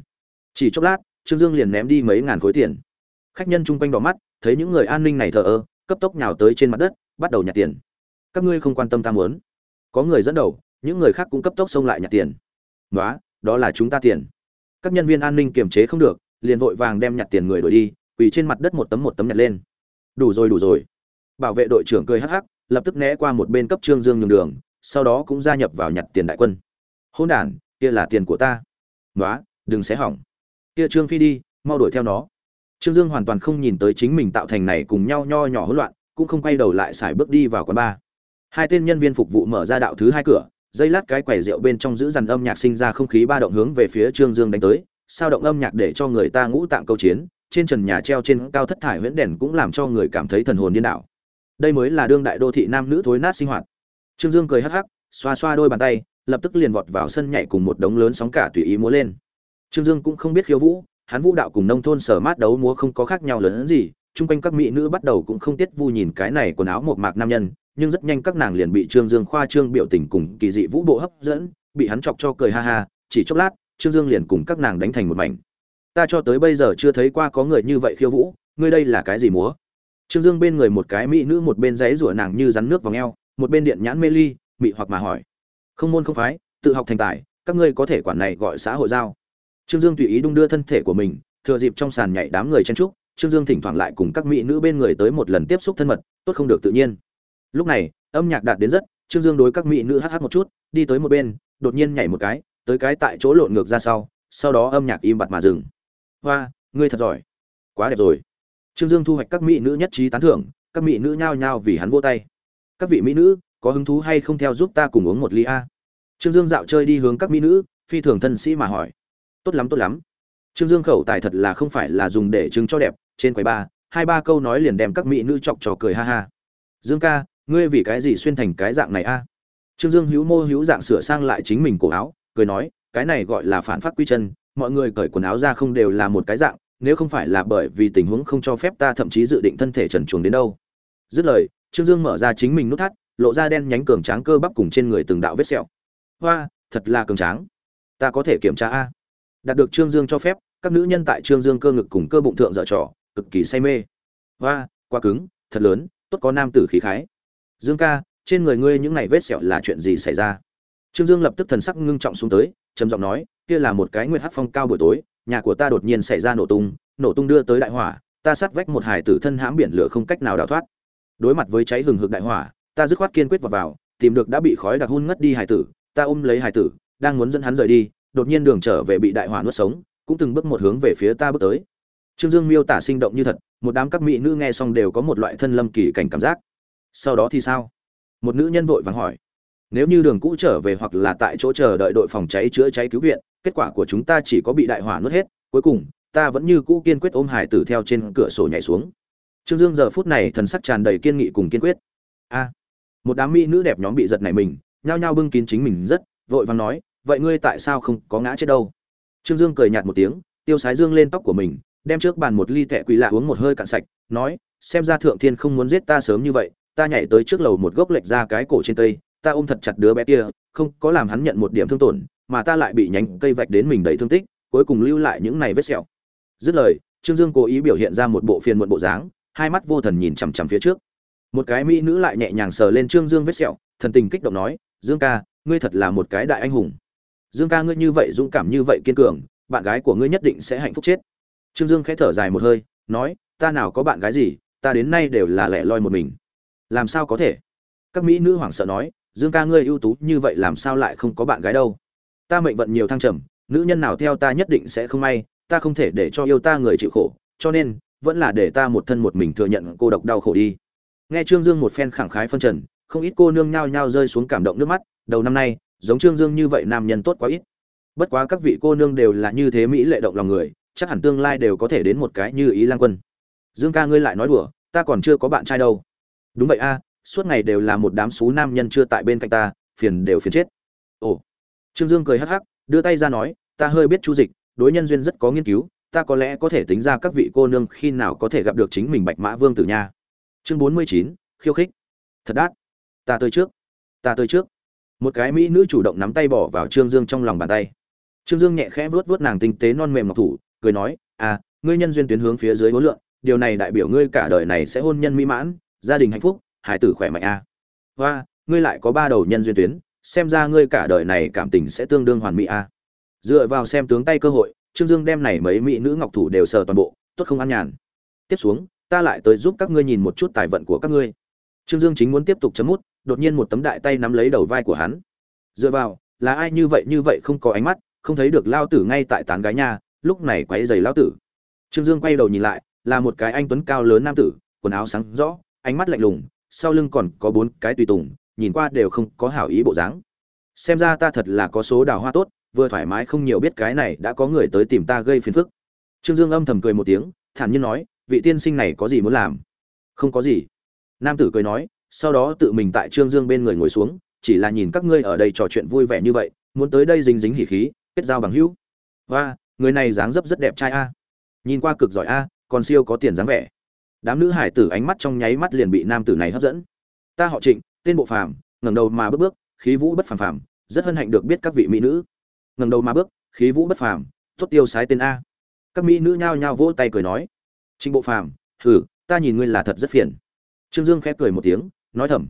Chỉ chốc lát, trương dương liền ném đi mấy ngàn khối tiền khách nhân chung quanh đỏ mắt, thấy những người an ninh này thờ ơ, cấp tốc nhào tới trên mặt đất, bắt đầu nhặt tiền. Các ngươi không quan tâm ta muốn. Có người dẫn đầu, những người khác cũng cấp tốc xông lại nhặt tiền. Đó đó là chúng ta tiền. Các nhân viên an ninh kiềm chế không được, liền vội vàng đem nhặt tiền người đuổi đi, quỳ trên mặt đất một tấm một tấm nhặt lên. Đủ rồi đủ rồi. Bảo vệ đội trưởng cười hắc hắc, lập tức né qua một bên cấp trương dương nhường đường, sau đó cũng gia nhập vào nhặt tiền đại quân. Hôn đản, kia là tiền của ta. Nói đừng xé hỏng. Kia trương phi đi, mau đuổi theo nó trương dương hoàn toàn không nhìn tới chính mình tạo thành này cùng nhau nho nhỏ hỗn loạn, cũng không quay đầu lại xài bước đi vào quán bar. Hai tên nhân viên phục vụ mở ra đạo thứ hai cửa, dây lát cái quầy rượu bên trong giữ dàn âm nhạc sinh ra không khí ba động hướng về phía trương dương đánh tới, sao động âm nhạc để cho người ta ngũ tạng câu chiến, trên trần nhà treo trên cao thất thải huyễn đèn cũng làm cho người cảm thấy thần hồn điên đảo. Đây mới là đương đại đô thị nam nữ thối nát sinh hoạt. Trương dương cười hắc hắc, xoa xoa đôi bàn tay, lập tức liền vọt vào sân nhảy cùng một đống lớn sóng cả tùy ý múa lên. Trương dương cũng không biết khiêu vũ hắn vũ đạo cùng nông thôn sở mát đấu múa không có khác nhau lớn hơn gì, chung quanh các mỹ nữ bắt đầu cũng không tiết vu nhìn cái này quần áo một mạc nam nhân, nhưng rất nhanh các nàng liền bị trương dương khoa trương biểu tình cùng kỳ dị vũ bộ hấp dẫn, bị hắn chọc cho cười ha ha, chỉ chốc lát, trương dương liền cùng các nàng đánh thành một mảnh. Ta cho tới bây giờ chưa thấy qua có người như vậy khiêu vũ, ngươi đây là cái gì múa? Trương dương bên người một cái mỹ nữ một bên giấy rủa nàng như rắn nước vào ngheo một bên điện nhãn mê ly, mị hoặc mà hỏi. Không môn không phái, tự học thành tài, các ngươi có thể quản này gọi xã hội giao trương dương tùy ý đung đưa thân thể của mình thừa dịp trong sàn nhảy đám người chen chúc, trương dương thỉnh thoảng lại cùng các mỹ nữ bên người tới một lần tiếp xúc thân mật tốt không được tự nhiên. Lúc này âm nhạc đạt đến rất trương dương đối các mỹ nữ hh một chút đi tới một bên đột nhiên nhảy một cái tới cái tại chỗ lộn ngược ra sau sau đó âm nhạc im bặt mà dừng. Hoa ngươi thật giỏi. Quá đẹp rồi. Trương dương thu hoạch các mỹ nữ nhất trí tán thưởng các mỹ nữ nhao nhao vì hắn vô tay. Các vị mỹ nữ có hứng thú hay không theo giúp ta cùng uống một ly a? Trương dương dạo chơi đi hướng các mỹ nữ phi thường thân sĩ mà hỏi tốt lắm tốt lắm. Trương dương khẩu tài thật là không phải là dùng để chứng cho đẹp, trên quầy ba, hai ba câu nói liền đem các mỹ nữ chọc trò cười ha ha. Dương ca, ngươi vì cái gì xuyên thành cái dạng này a? Trương dương hữu mô hữu dạng sửa sang lại chính mình cổ áo, cười nói, cái này gọi là phản phát quy chân, mọi người cởi quần áo ra không đều là một cái dạng, nếu không phải là bởi vì tình huống không cho phép ta thậm chí dự định thân thể trần chuồng đến đâu. Dứt lời, trương dương mở ra chính mình nút thắt, lộ ra đen nhánh cường tráng cơ bắp cùng trên người từng đạo vết sẹo. Hoa, thật là cường tráng. Ta có thể kiểm tra a? Đạt được trương dương cho phép, các nữ nhân tại trương dương cơ ngực cùng cơ bụng thượng dở trò, cực kỳ say mê. Hoa, quá cứng, thật lớn, tốt có nam tử khí khái. Dương ca, trên người ngươi những này vết sẹo là chuyện gì xảy ra? Trương dương lập tức thần sắc ngưng trọng xuống tới, trầm giọng nói, kia là một cái nguyệt hắc phong cao buổi tối, nhà của ta đột nhiên xảy ra nổ tung nổ tung đưa tới đại hỏa, ta sát vách một hải tử thân hãm biển lửa không cách nào đào thoát. Đối mặt với cháy hừng hực đại hỏa, ta dứt khoát kiên quyết vào vào, tìm được đã bị khói đặc hun ngất đi hải tử, ta ôm lấy hải tử, đang muốn dẫn hắn rời đi đột nhiên đường trở về bị đại hỏa nuốt sống, cũng từng bước một hướng về phía ta bước tới. Trương dương miêu tả sinh động như thật, một đám các mỹ nữ nghe xong đều có một loại thân lâm kỳ cảnh cảm giác. Sau đó thì sao? Một nữ nhân vội vàng hỏi. Nếu như đường cũ trở về hoặc là tại chỗ chờ đợi đội phòng cháy chữa cháy cứu viện, kết quả của chúng ta chỉ có bị đại hỏa nuốt hết, cuối cùng, ta vẫn như cũ kiên quyết ôm hải tử theo trên cửa sổ nhảy xuống. Trương dương giờ phút này thần sắc tràn đầy kiên nghị cùng kiên quyết. A! Một đám mỹ nữ đẹp nhóm bị giật này mình, nhao nhao bưng kín chính mình rất, vội vàng nói vậy ngươi tại sao không có ngã chết đâu? Trương dương cười nhạt một tiếng, tiêu sái dương lên tóc của mình, đem trước bàn một ly tẹ quỷ lạ uống một hơi cạn sạch, nói, xem ra thượng thiên không muốn giết ta sớm như vậy, ta nhảy tới trước lầu một gốc lệch ra cái cổ trên cây, ta ôm thật chặt đứa bé kia, không có làm hắn nhận một điểm thương tổn, mà ta lại bị nhánh cây vạch đến mình đầy thương tích, cuối cùng lưu lại những này vết sẹo. Dứt lời, trương dương cố ý biểu hiện ra một bộ phiền muộn bộ dáng, hai mắt vô thần nhìn chằm chằm phía trước. Một cái mỹ nữ lại nhẹ nhàng sờ lên trương dương vết sẹo, thần tình kích động nói, dương ca, ngươi thật là một cái đại anh hùng dương ca ngươi như vậy dũng cảm như vậy kiên cường, bạn gái của ngươi nhất định sẽ hạnh phúc chết. Trương dương khẽ thở dài một hơi, nói, ta nào có bạn gái gì, ta đến nay đều là lẻ loi một mình. Làm sao có thể? Các mỹ nữ hoảng sợ nói, dương ca ngươi ưu tú như vậy làm sao lại không có bạn gái đâu? Ta mệnh vận nhiều thăng trầm, nữ nhân nào theo ta nhất định sẽ không may, ta không thể để cho yêu ta người chịu khổ, cho nên, vẫn là để ta một thân một mình thừa nhận cô độc đau khổ đi. Nghe trương dương một phen khẳng khái phân trần, không ít cô nương nhao nhao rơi xuống cảm động nước mắt, đầu năm nay giống trương dương như vậy nam nhân tốt quá ít. Bất quá các vị cô nương đều là như thế mỹ lệ động lòng người, chắc hẳn tương lai đều có thể đến một cái như ý lang quân. Dương ca ngươi lại nói đùa, ta còn chưa có bạn trai đâu. Đúng vậy a, suốt ngày đều là một đám xú nam nhân chưa tại bên cạnh ta, phiền đều phiền chết. Ồ. Trương dương cười hắc hắc, đưa tay ra nói, ta hơi biết chu dịch, đối nhân duyên rất có nghiên cứu, ta có lẽ có thể tính ra các vị cô nương khi nào có thể gặp được chính mình bạch mã vương tử nha. Chương bốn mươi chín, khiêu khích. Thật đắt ta tới trước. Ta tới trước một cái mỹ nữ chủ động nắm tay bỏ vào trương dương trong lòng bàn tay trương dương nhẹ khẽ vuốt vuốt nàng tinh tế non mềm ngọc thủ, cười nói à ngươi nhân duyên tuyến hướng phía dưới hối lượng, điều này đại biểu ngươi cả đời này sẽ hôn nhân mỹ mãn, gia đình hạnh phúc, hải tử khỏe mạnh a à. hoa, ngươi lại có ba đầu nhân duyên tuyến, xem ra ngươi cả đời này cảm tình sẽ tương đương hoàn mỹ a à. dựa vào xem tướng tay cơ hội, trương dương đem này mấy mỹ nữ ngọc thủ đều sờ toàn bộ, tốt không ăn nhàn tiếp xuống, ta lại tới giúp các ngươi nhìn một chút tài vận của các ngươi trương dương chính muốn tiếp tục chấm mút đột nhiên một tấm đại tay nắm lấy đầu vai của hắn. Dựa vào, là ai như vậy như vậy không có ánh mắt, không thấy được lao tử ngay tại tán gái nha, lúc này quấy giày lao tử. Trương dương quay đầu nhìn lại, là một cái anh tuấn cao lớn nam tử, quần áo sáng rõ, ánh mắt lạnh lùng, sau lưng còn có bốn cái tùy tùng, nhìn qua đều không có hảo ý bộ dáng. Xem ra ta thật là có số đào hoa tốt, vừa thoải mái không nhiều biết cái này đã có người tới tìm ta gây phiền phức. Trương dương âm thầm cười một tiếng, thản nhiên nói, vị tiên sinh này có gì muốn làm? Không có gì. Nam tử cười nói sau đó tự mình tại trương dương bên người ngồi xuống, chỉ là nhìn các ngươi ở đây trò chuyện vui vẻ như vậy, muốn tới đây dính dính hỉ khí, kết giao bằng hữu. Và người này dáng dấp rất đẹp trai a. Nhìn qua cực giỏi a, còn siêu có tiền dáng vẻ. Đám nữ hải tử ánh mắt trong nháy mắt liền bị nam tử này hấp dẫn. Ta họ trịnh, tên bộ phàm, ngẩng đầu mà bước bước, khí vũ bất phàm phàm, rất hân hạnh được biết các vị mỹ nữ. Ngẩng đầu mà bước, khí vũ bất phàm, tốt tiêu sái tên a. Các mỹ nữ nhao nhao vỗ tay cười nói. Trịnh bộ phàm, hừ, ta nhìn ngươi là thật rất phiền. Trương dương khẽ cười một tiếng nói thầm,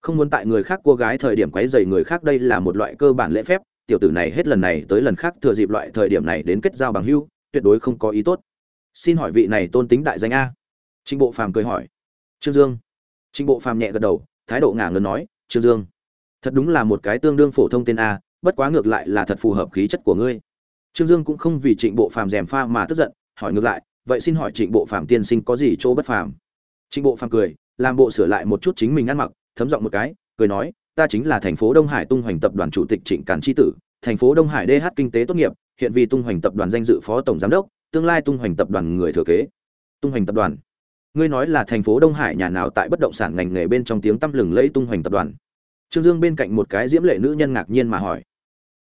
không muốn tại người khác cô gái thời điểm quấy dày người khác, đây là một loại cơ bản lễ phép, tiểu tử này hết lần này tới lần khác thừa dịp loại thời điểm này đến kết giao bằng hữu, tuyệt đối không có ý tốt. Xin hỏi vị này tôn tính đại danh a? Trịnh bộ phàm cười hỏi. Trương dương. Trịnh bộ phàm nhẹ gật đầu, thái độ ngả ngớn nói, trương dương, thật đúng là một cái tương đương phổ thông tên a, bất quá ngược lại là thật phù hợp khí chất của ngươi. Trương dương cũng không vì trịnh bộ phàm rèm pha mà tức giận, hỏi ngược lại, vậy xin hỏi trịnh bộ phàm tiên sinh có gì chỗ bất phàm? Trịnh bộ phàm cười làm bộ sửa lại một chút chính mình ăn mặc, thấm giọng một cái, cười nói, ta chính là thành phố đông hải tung hoành tập đoàn chủ tịch trịnh càn tri tử, thành phố đông hải dh kinh tế tốt nghiệp, hiện vì tung hoành tập đoàn danh dự phó tổng giám đốc, tương lai tung hoành tập đoàn người thừa kế. Tung hoành tập đoàn. Ngươi nói là thành phố đông hải nhà nào tại bất động sản ngành nghề bên trong tiếng tăm lừng lẫy tung hoành tập đoàn? Trương dương bên cạnh một cái diễm lệ nữ nhân ngạc nhiên mà hỏi.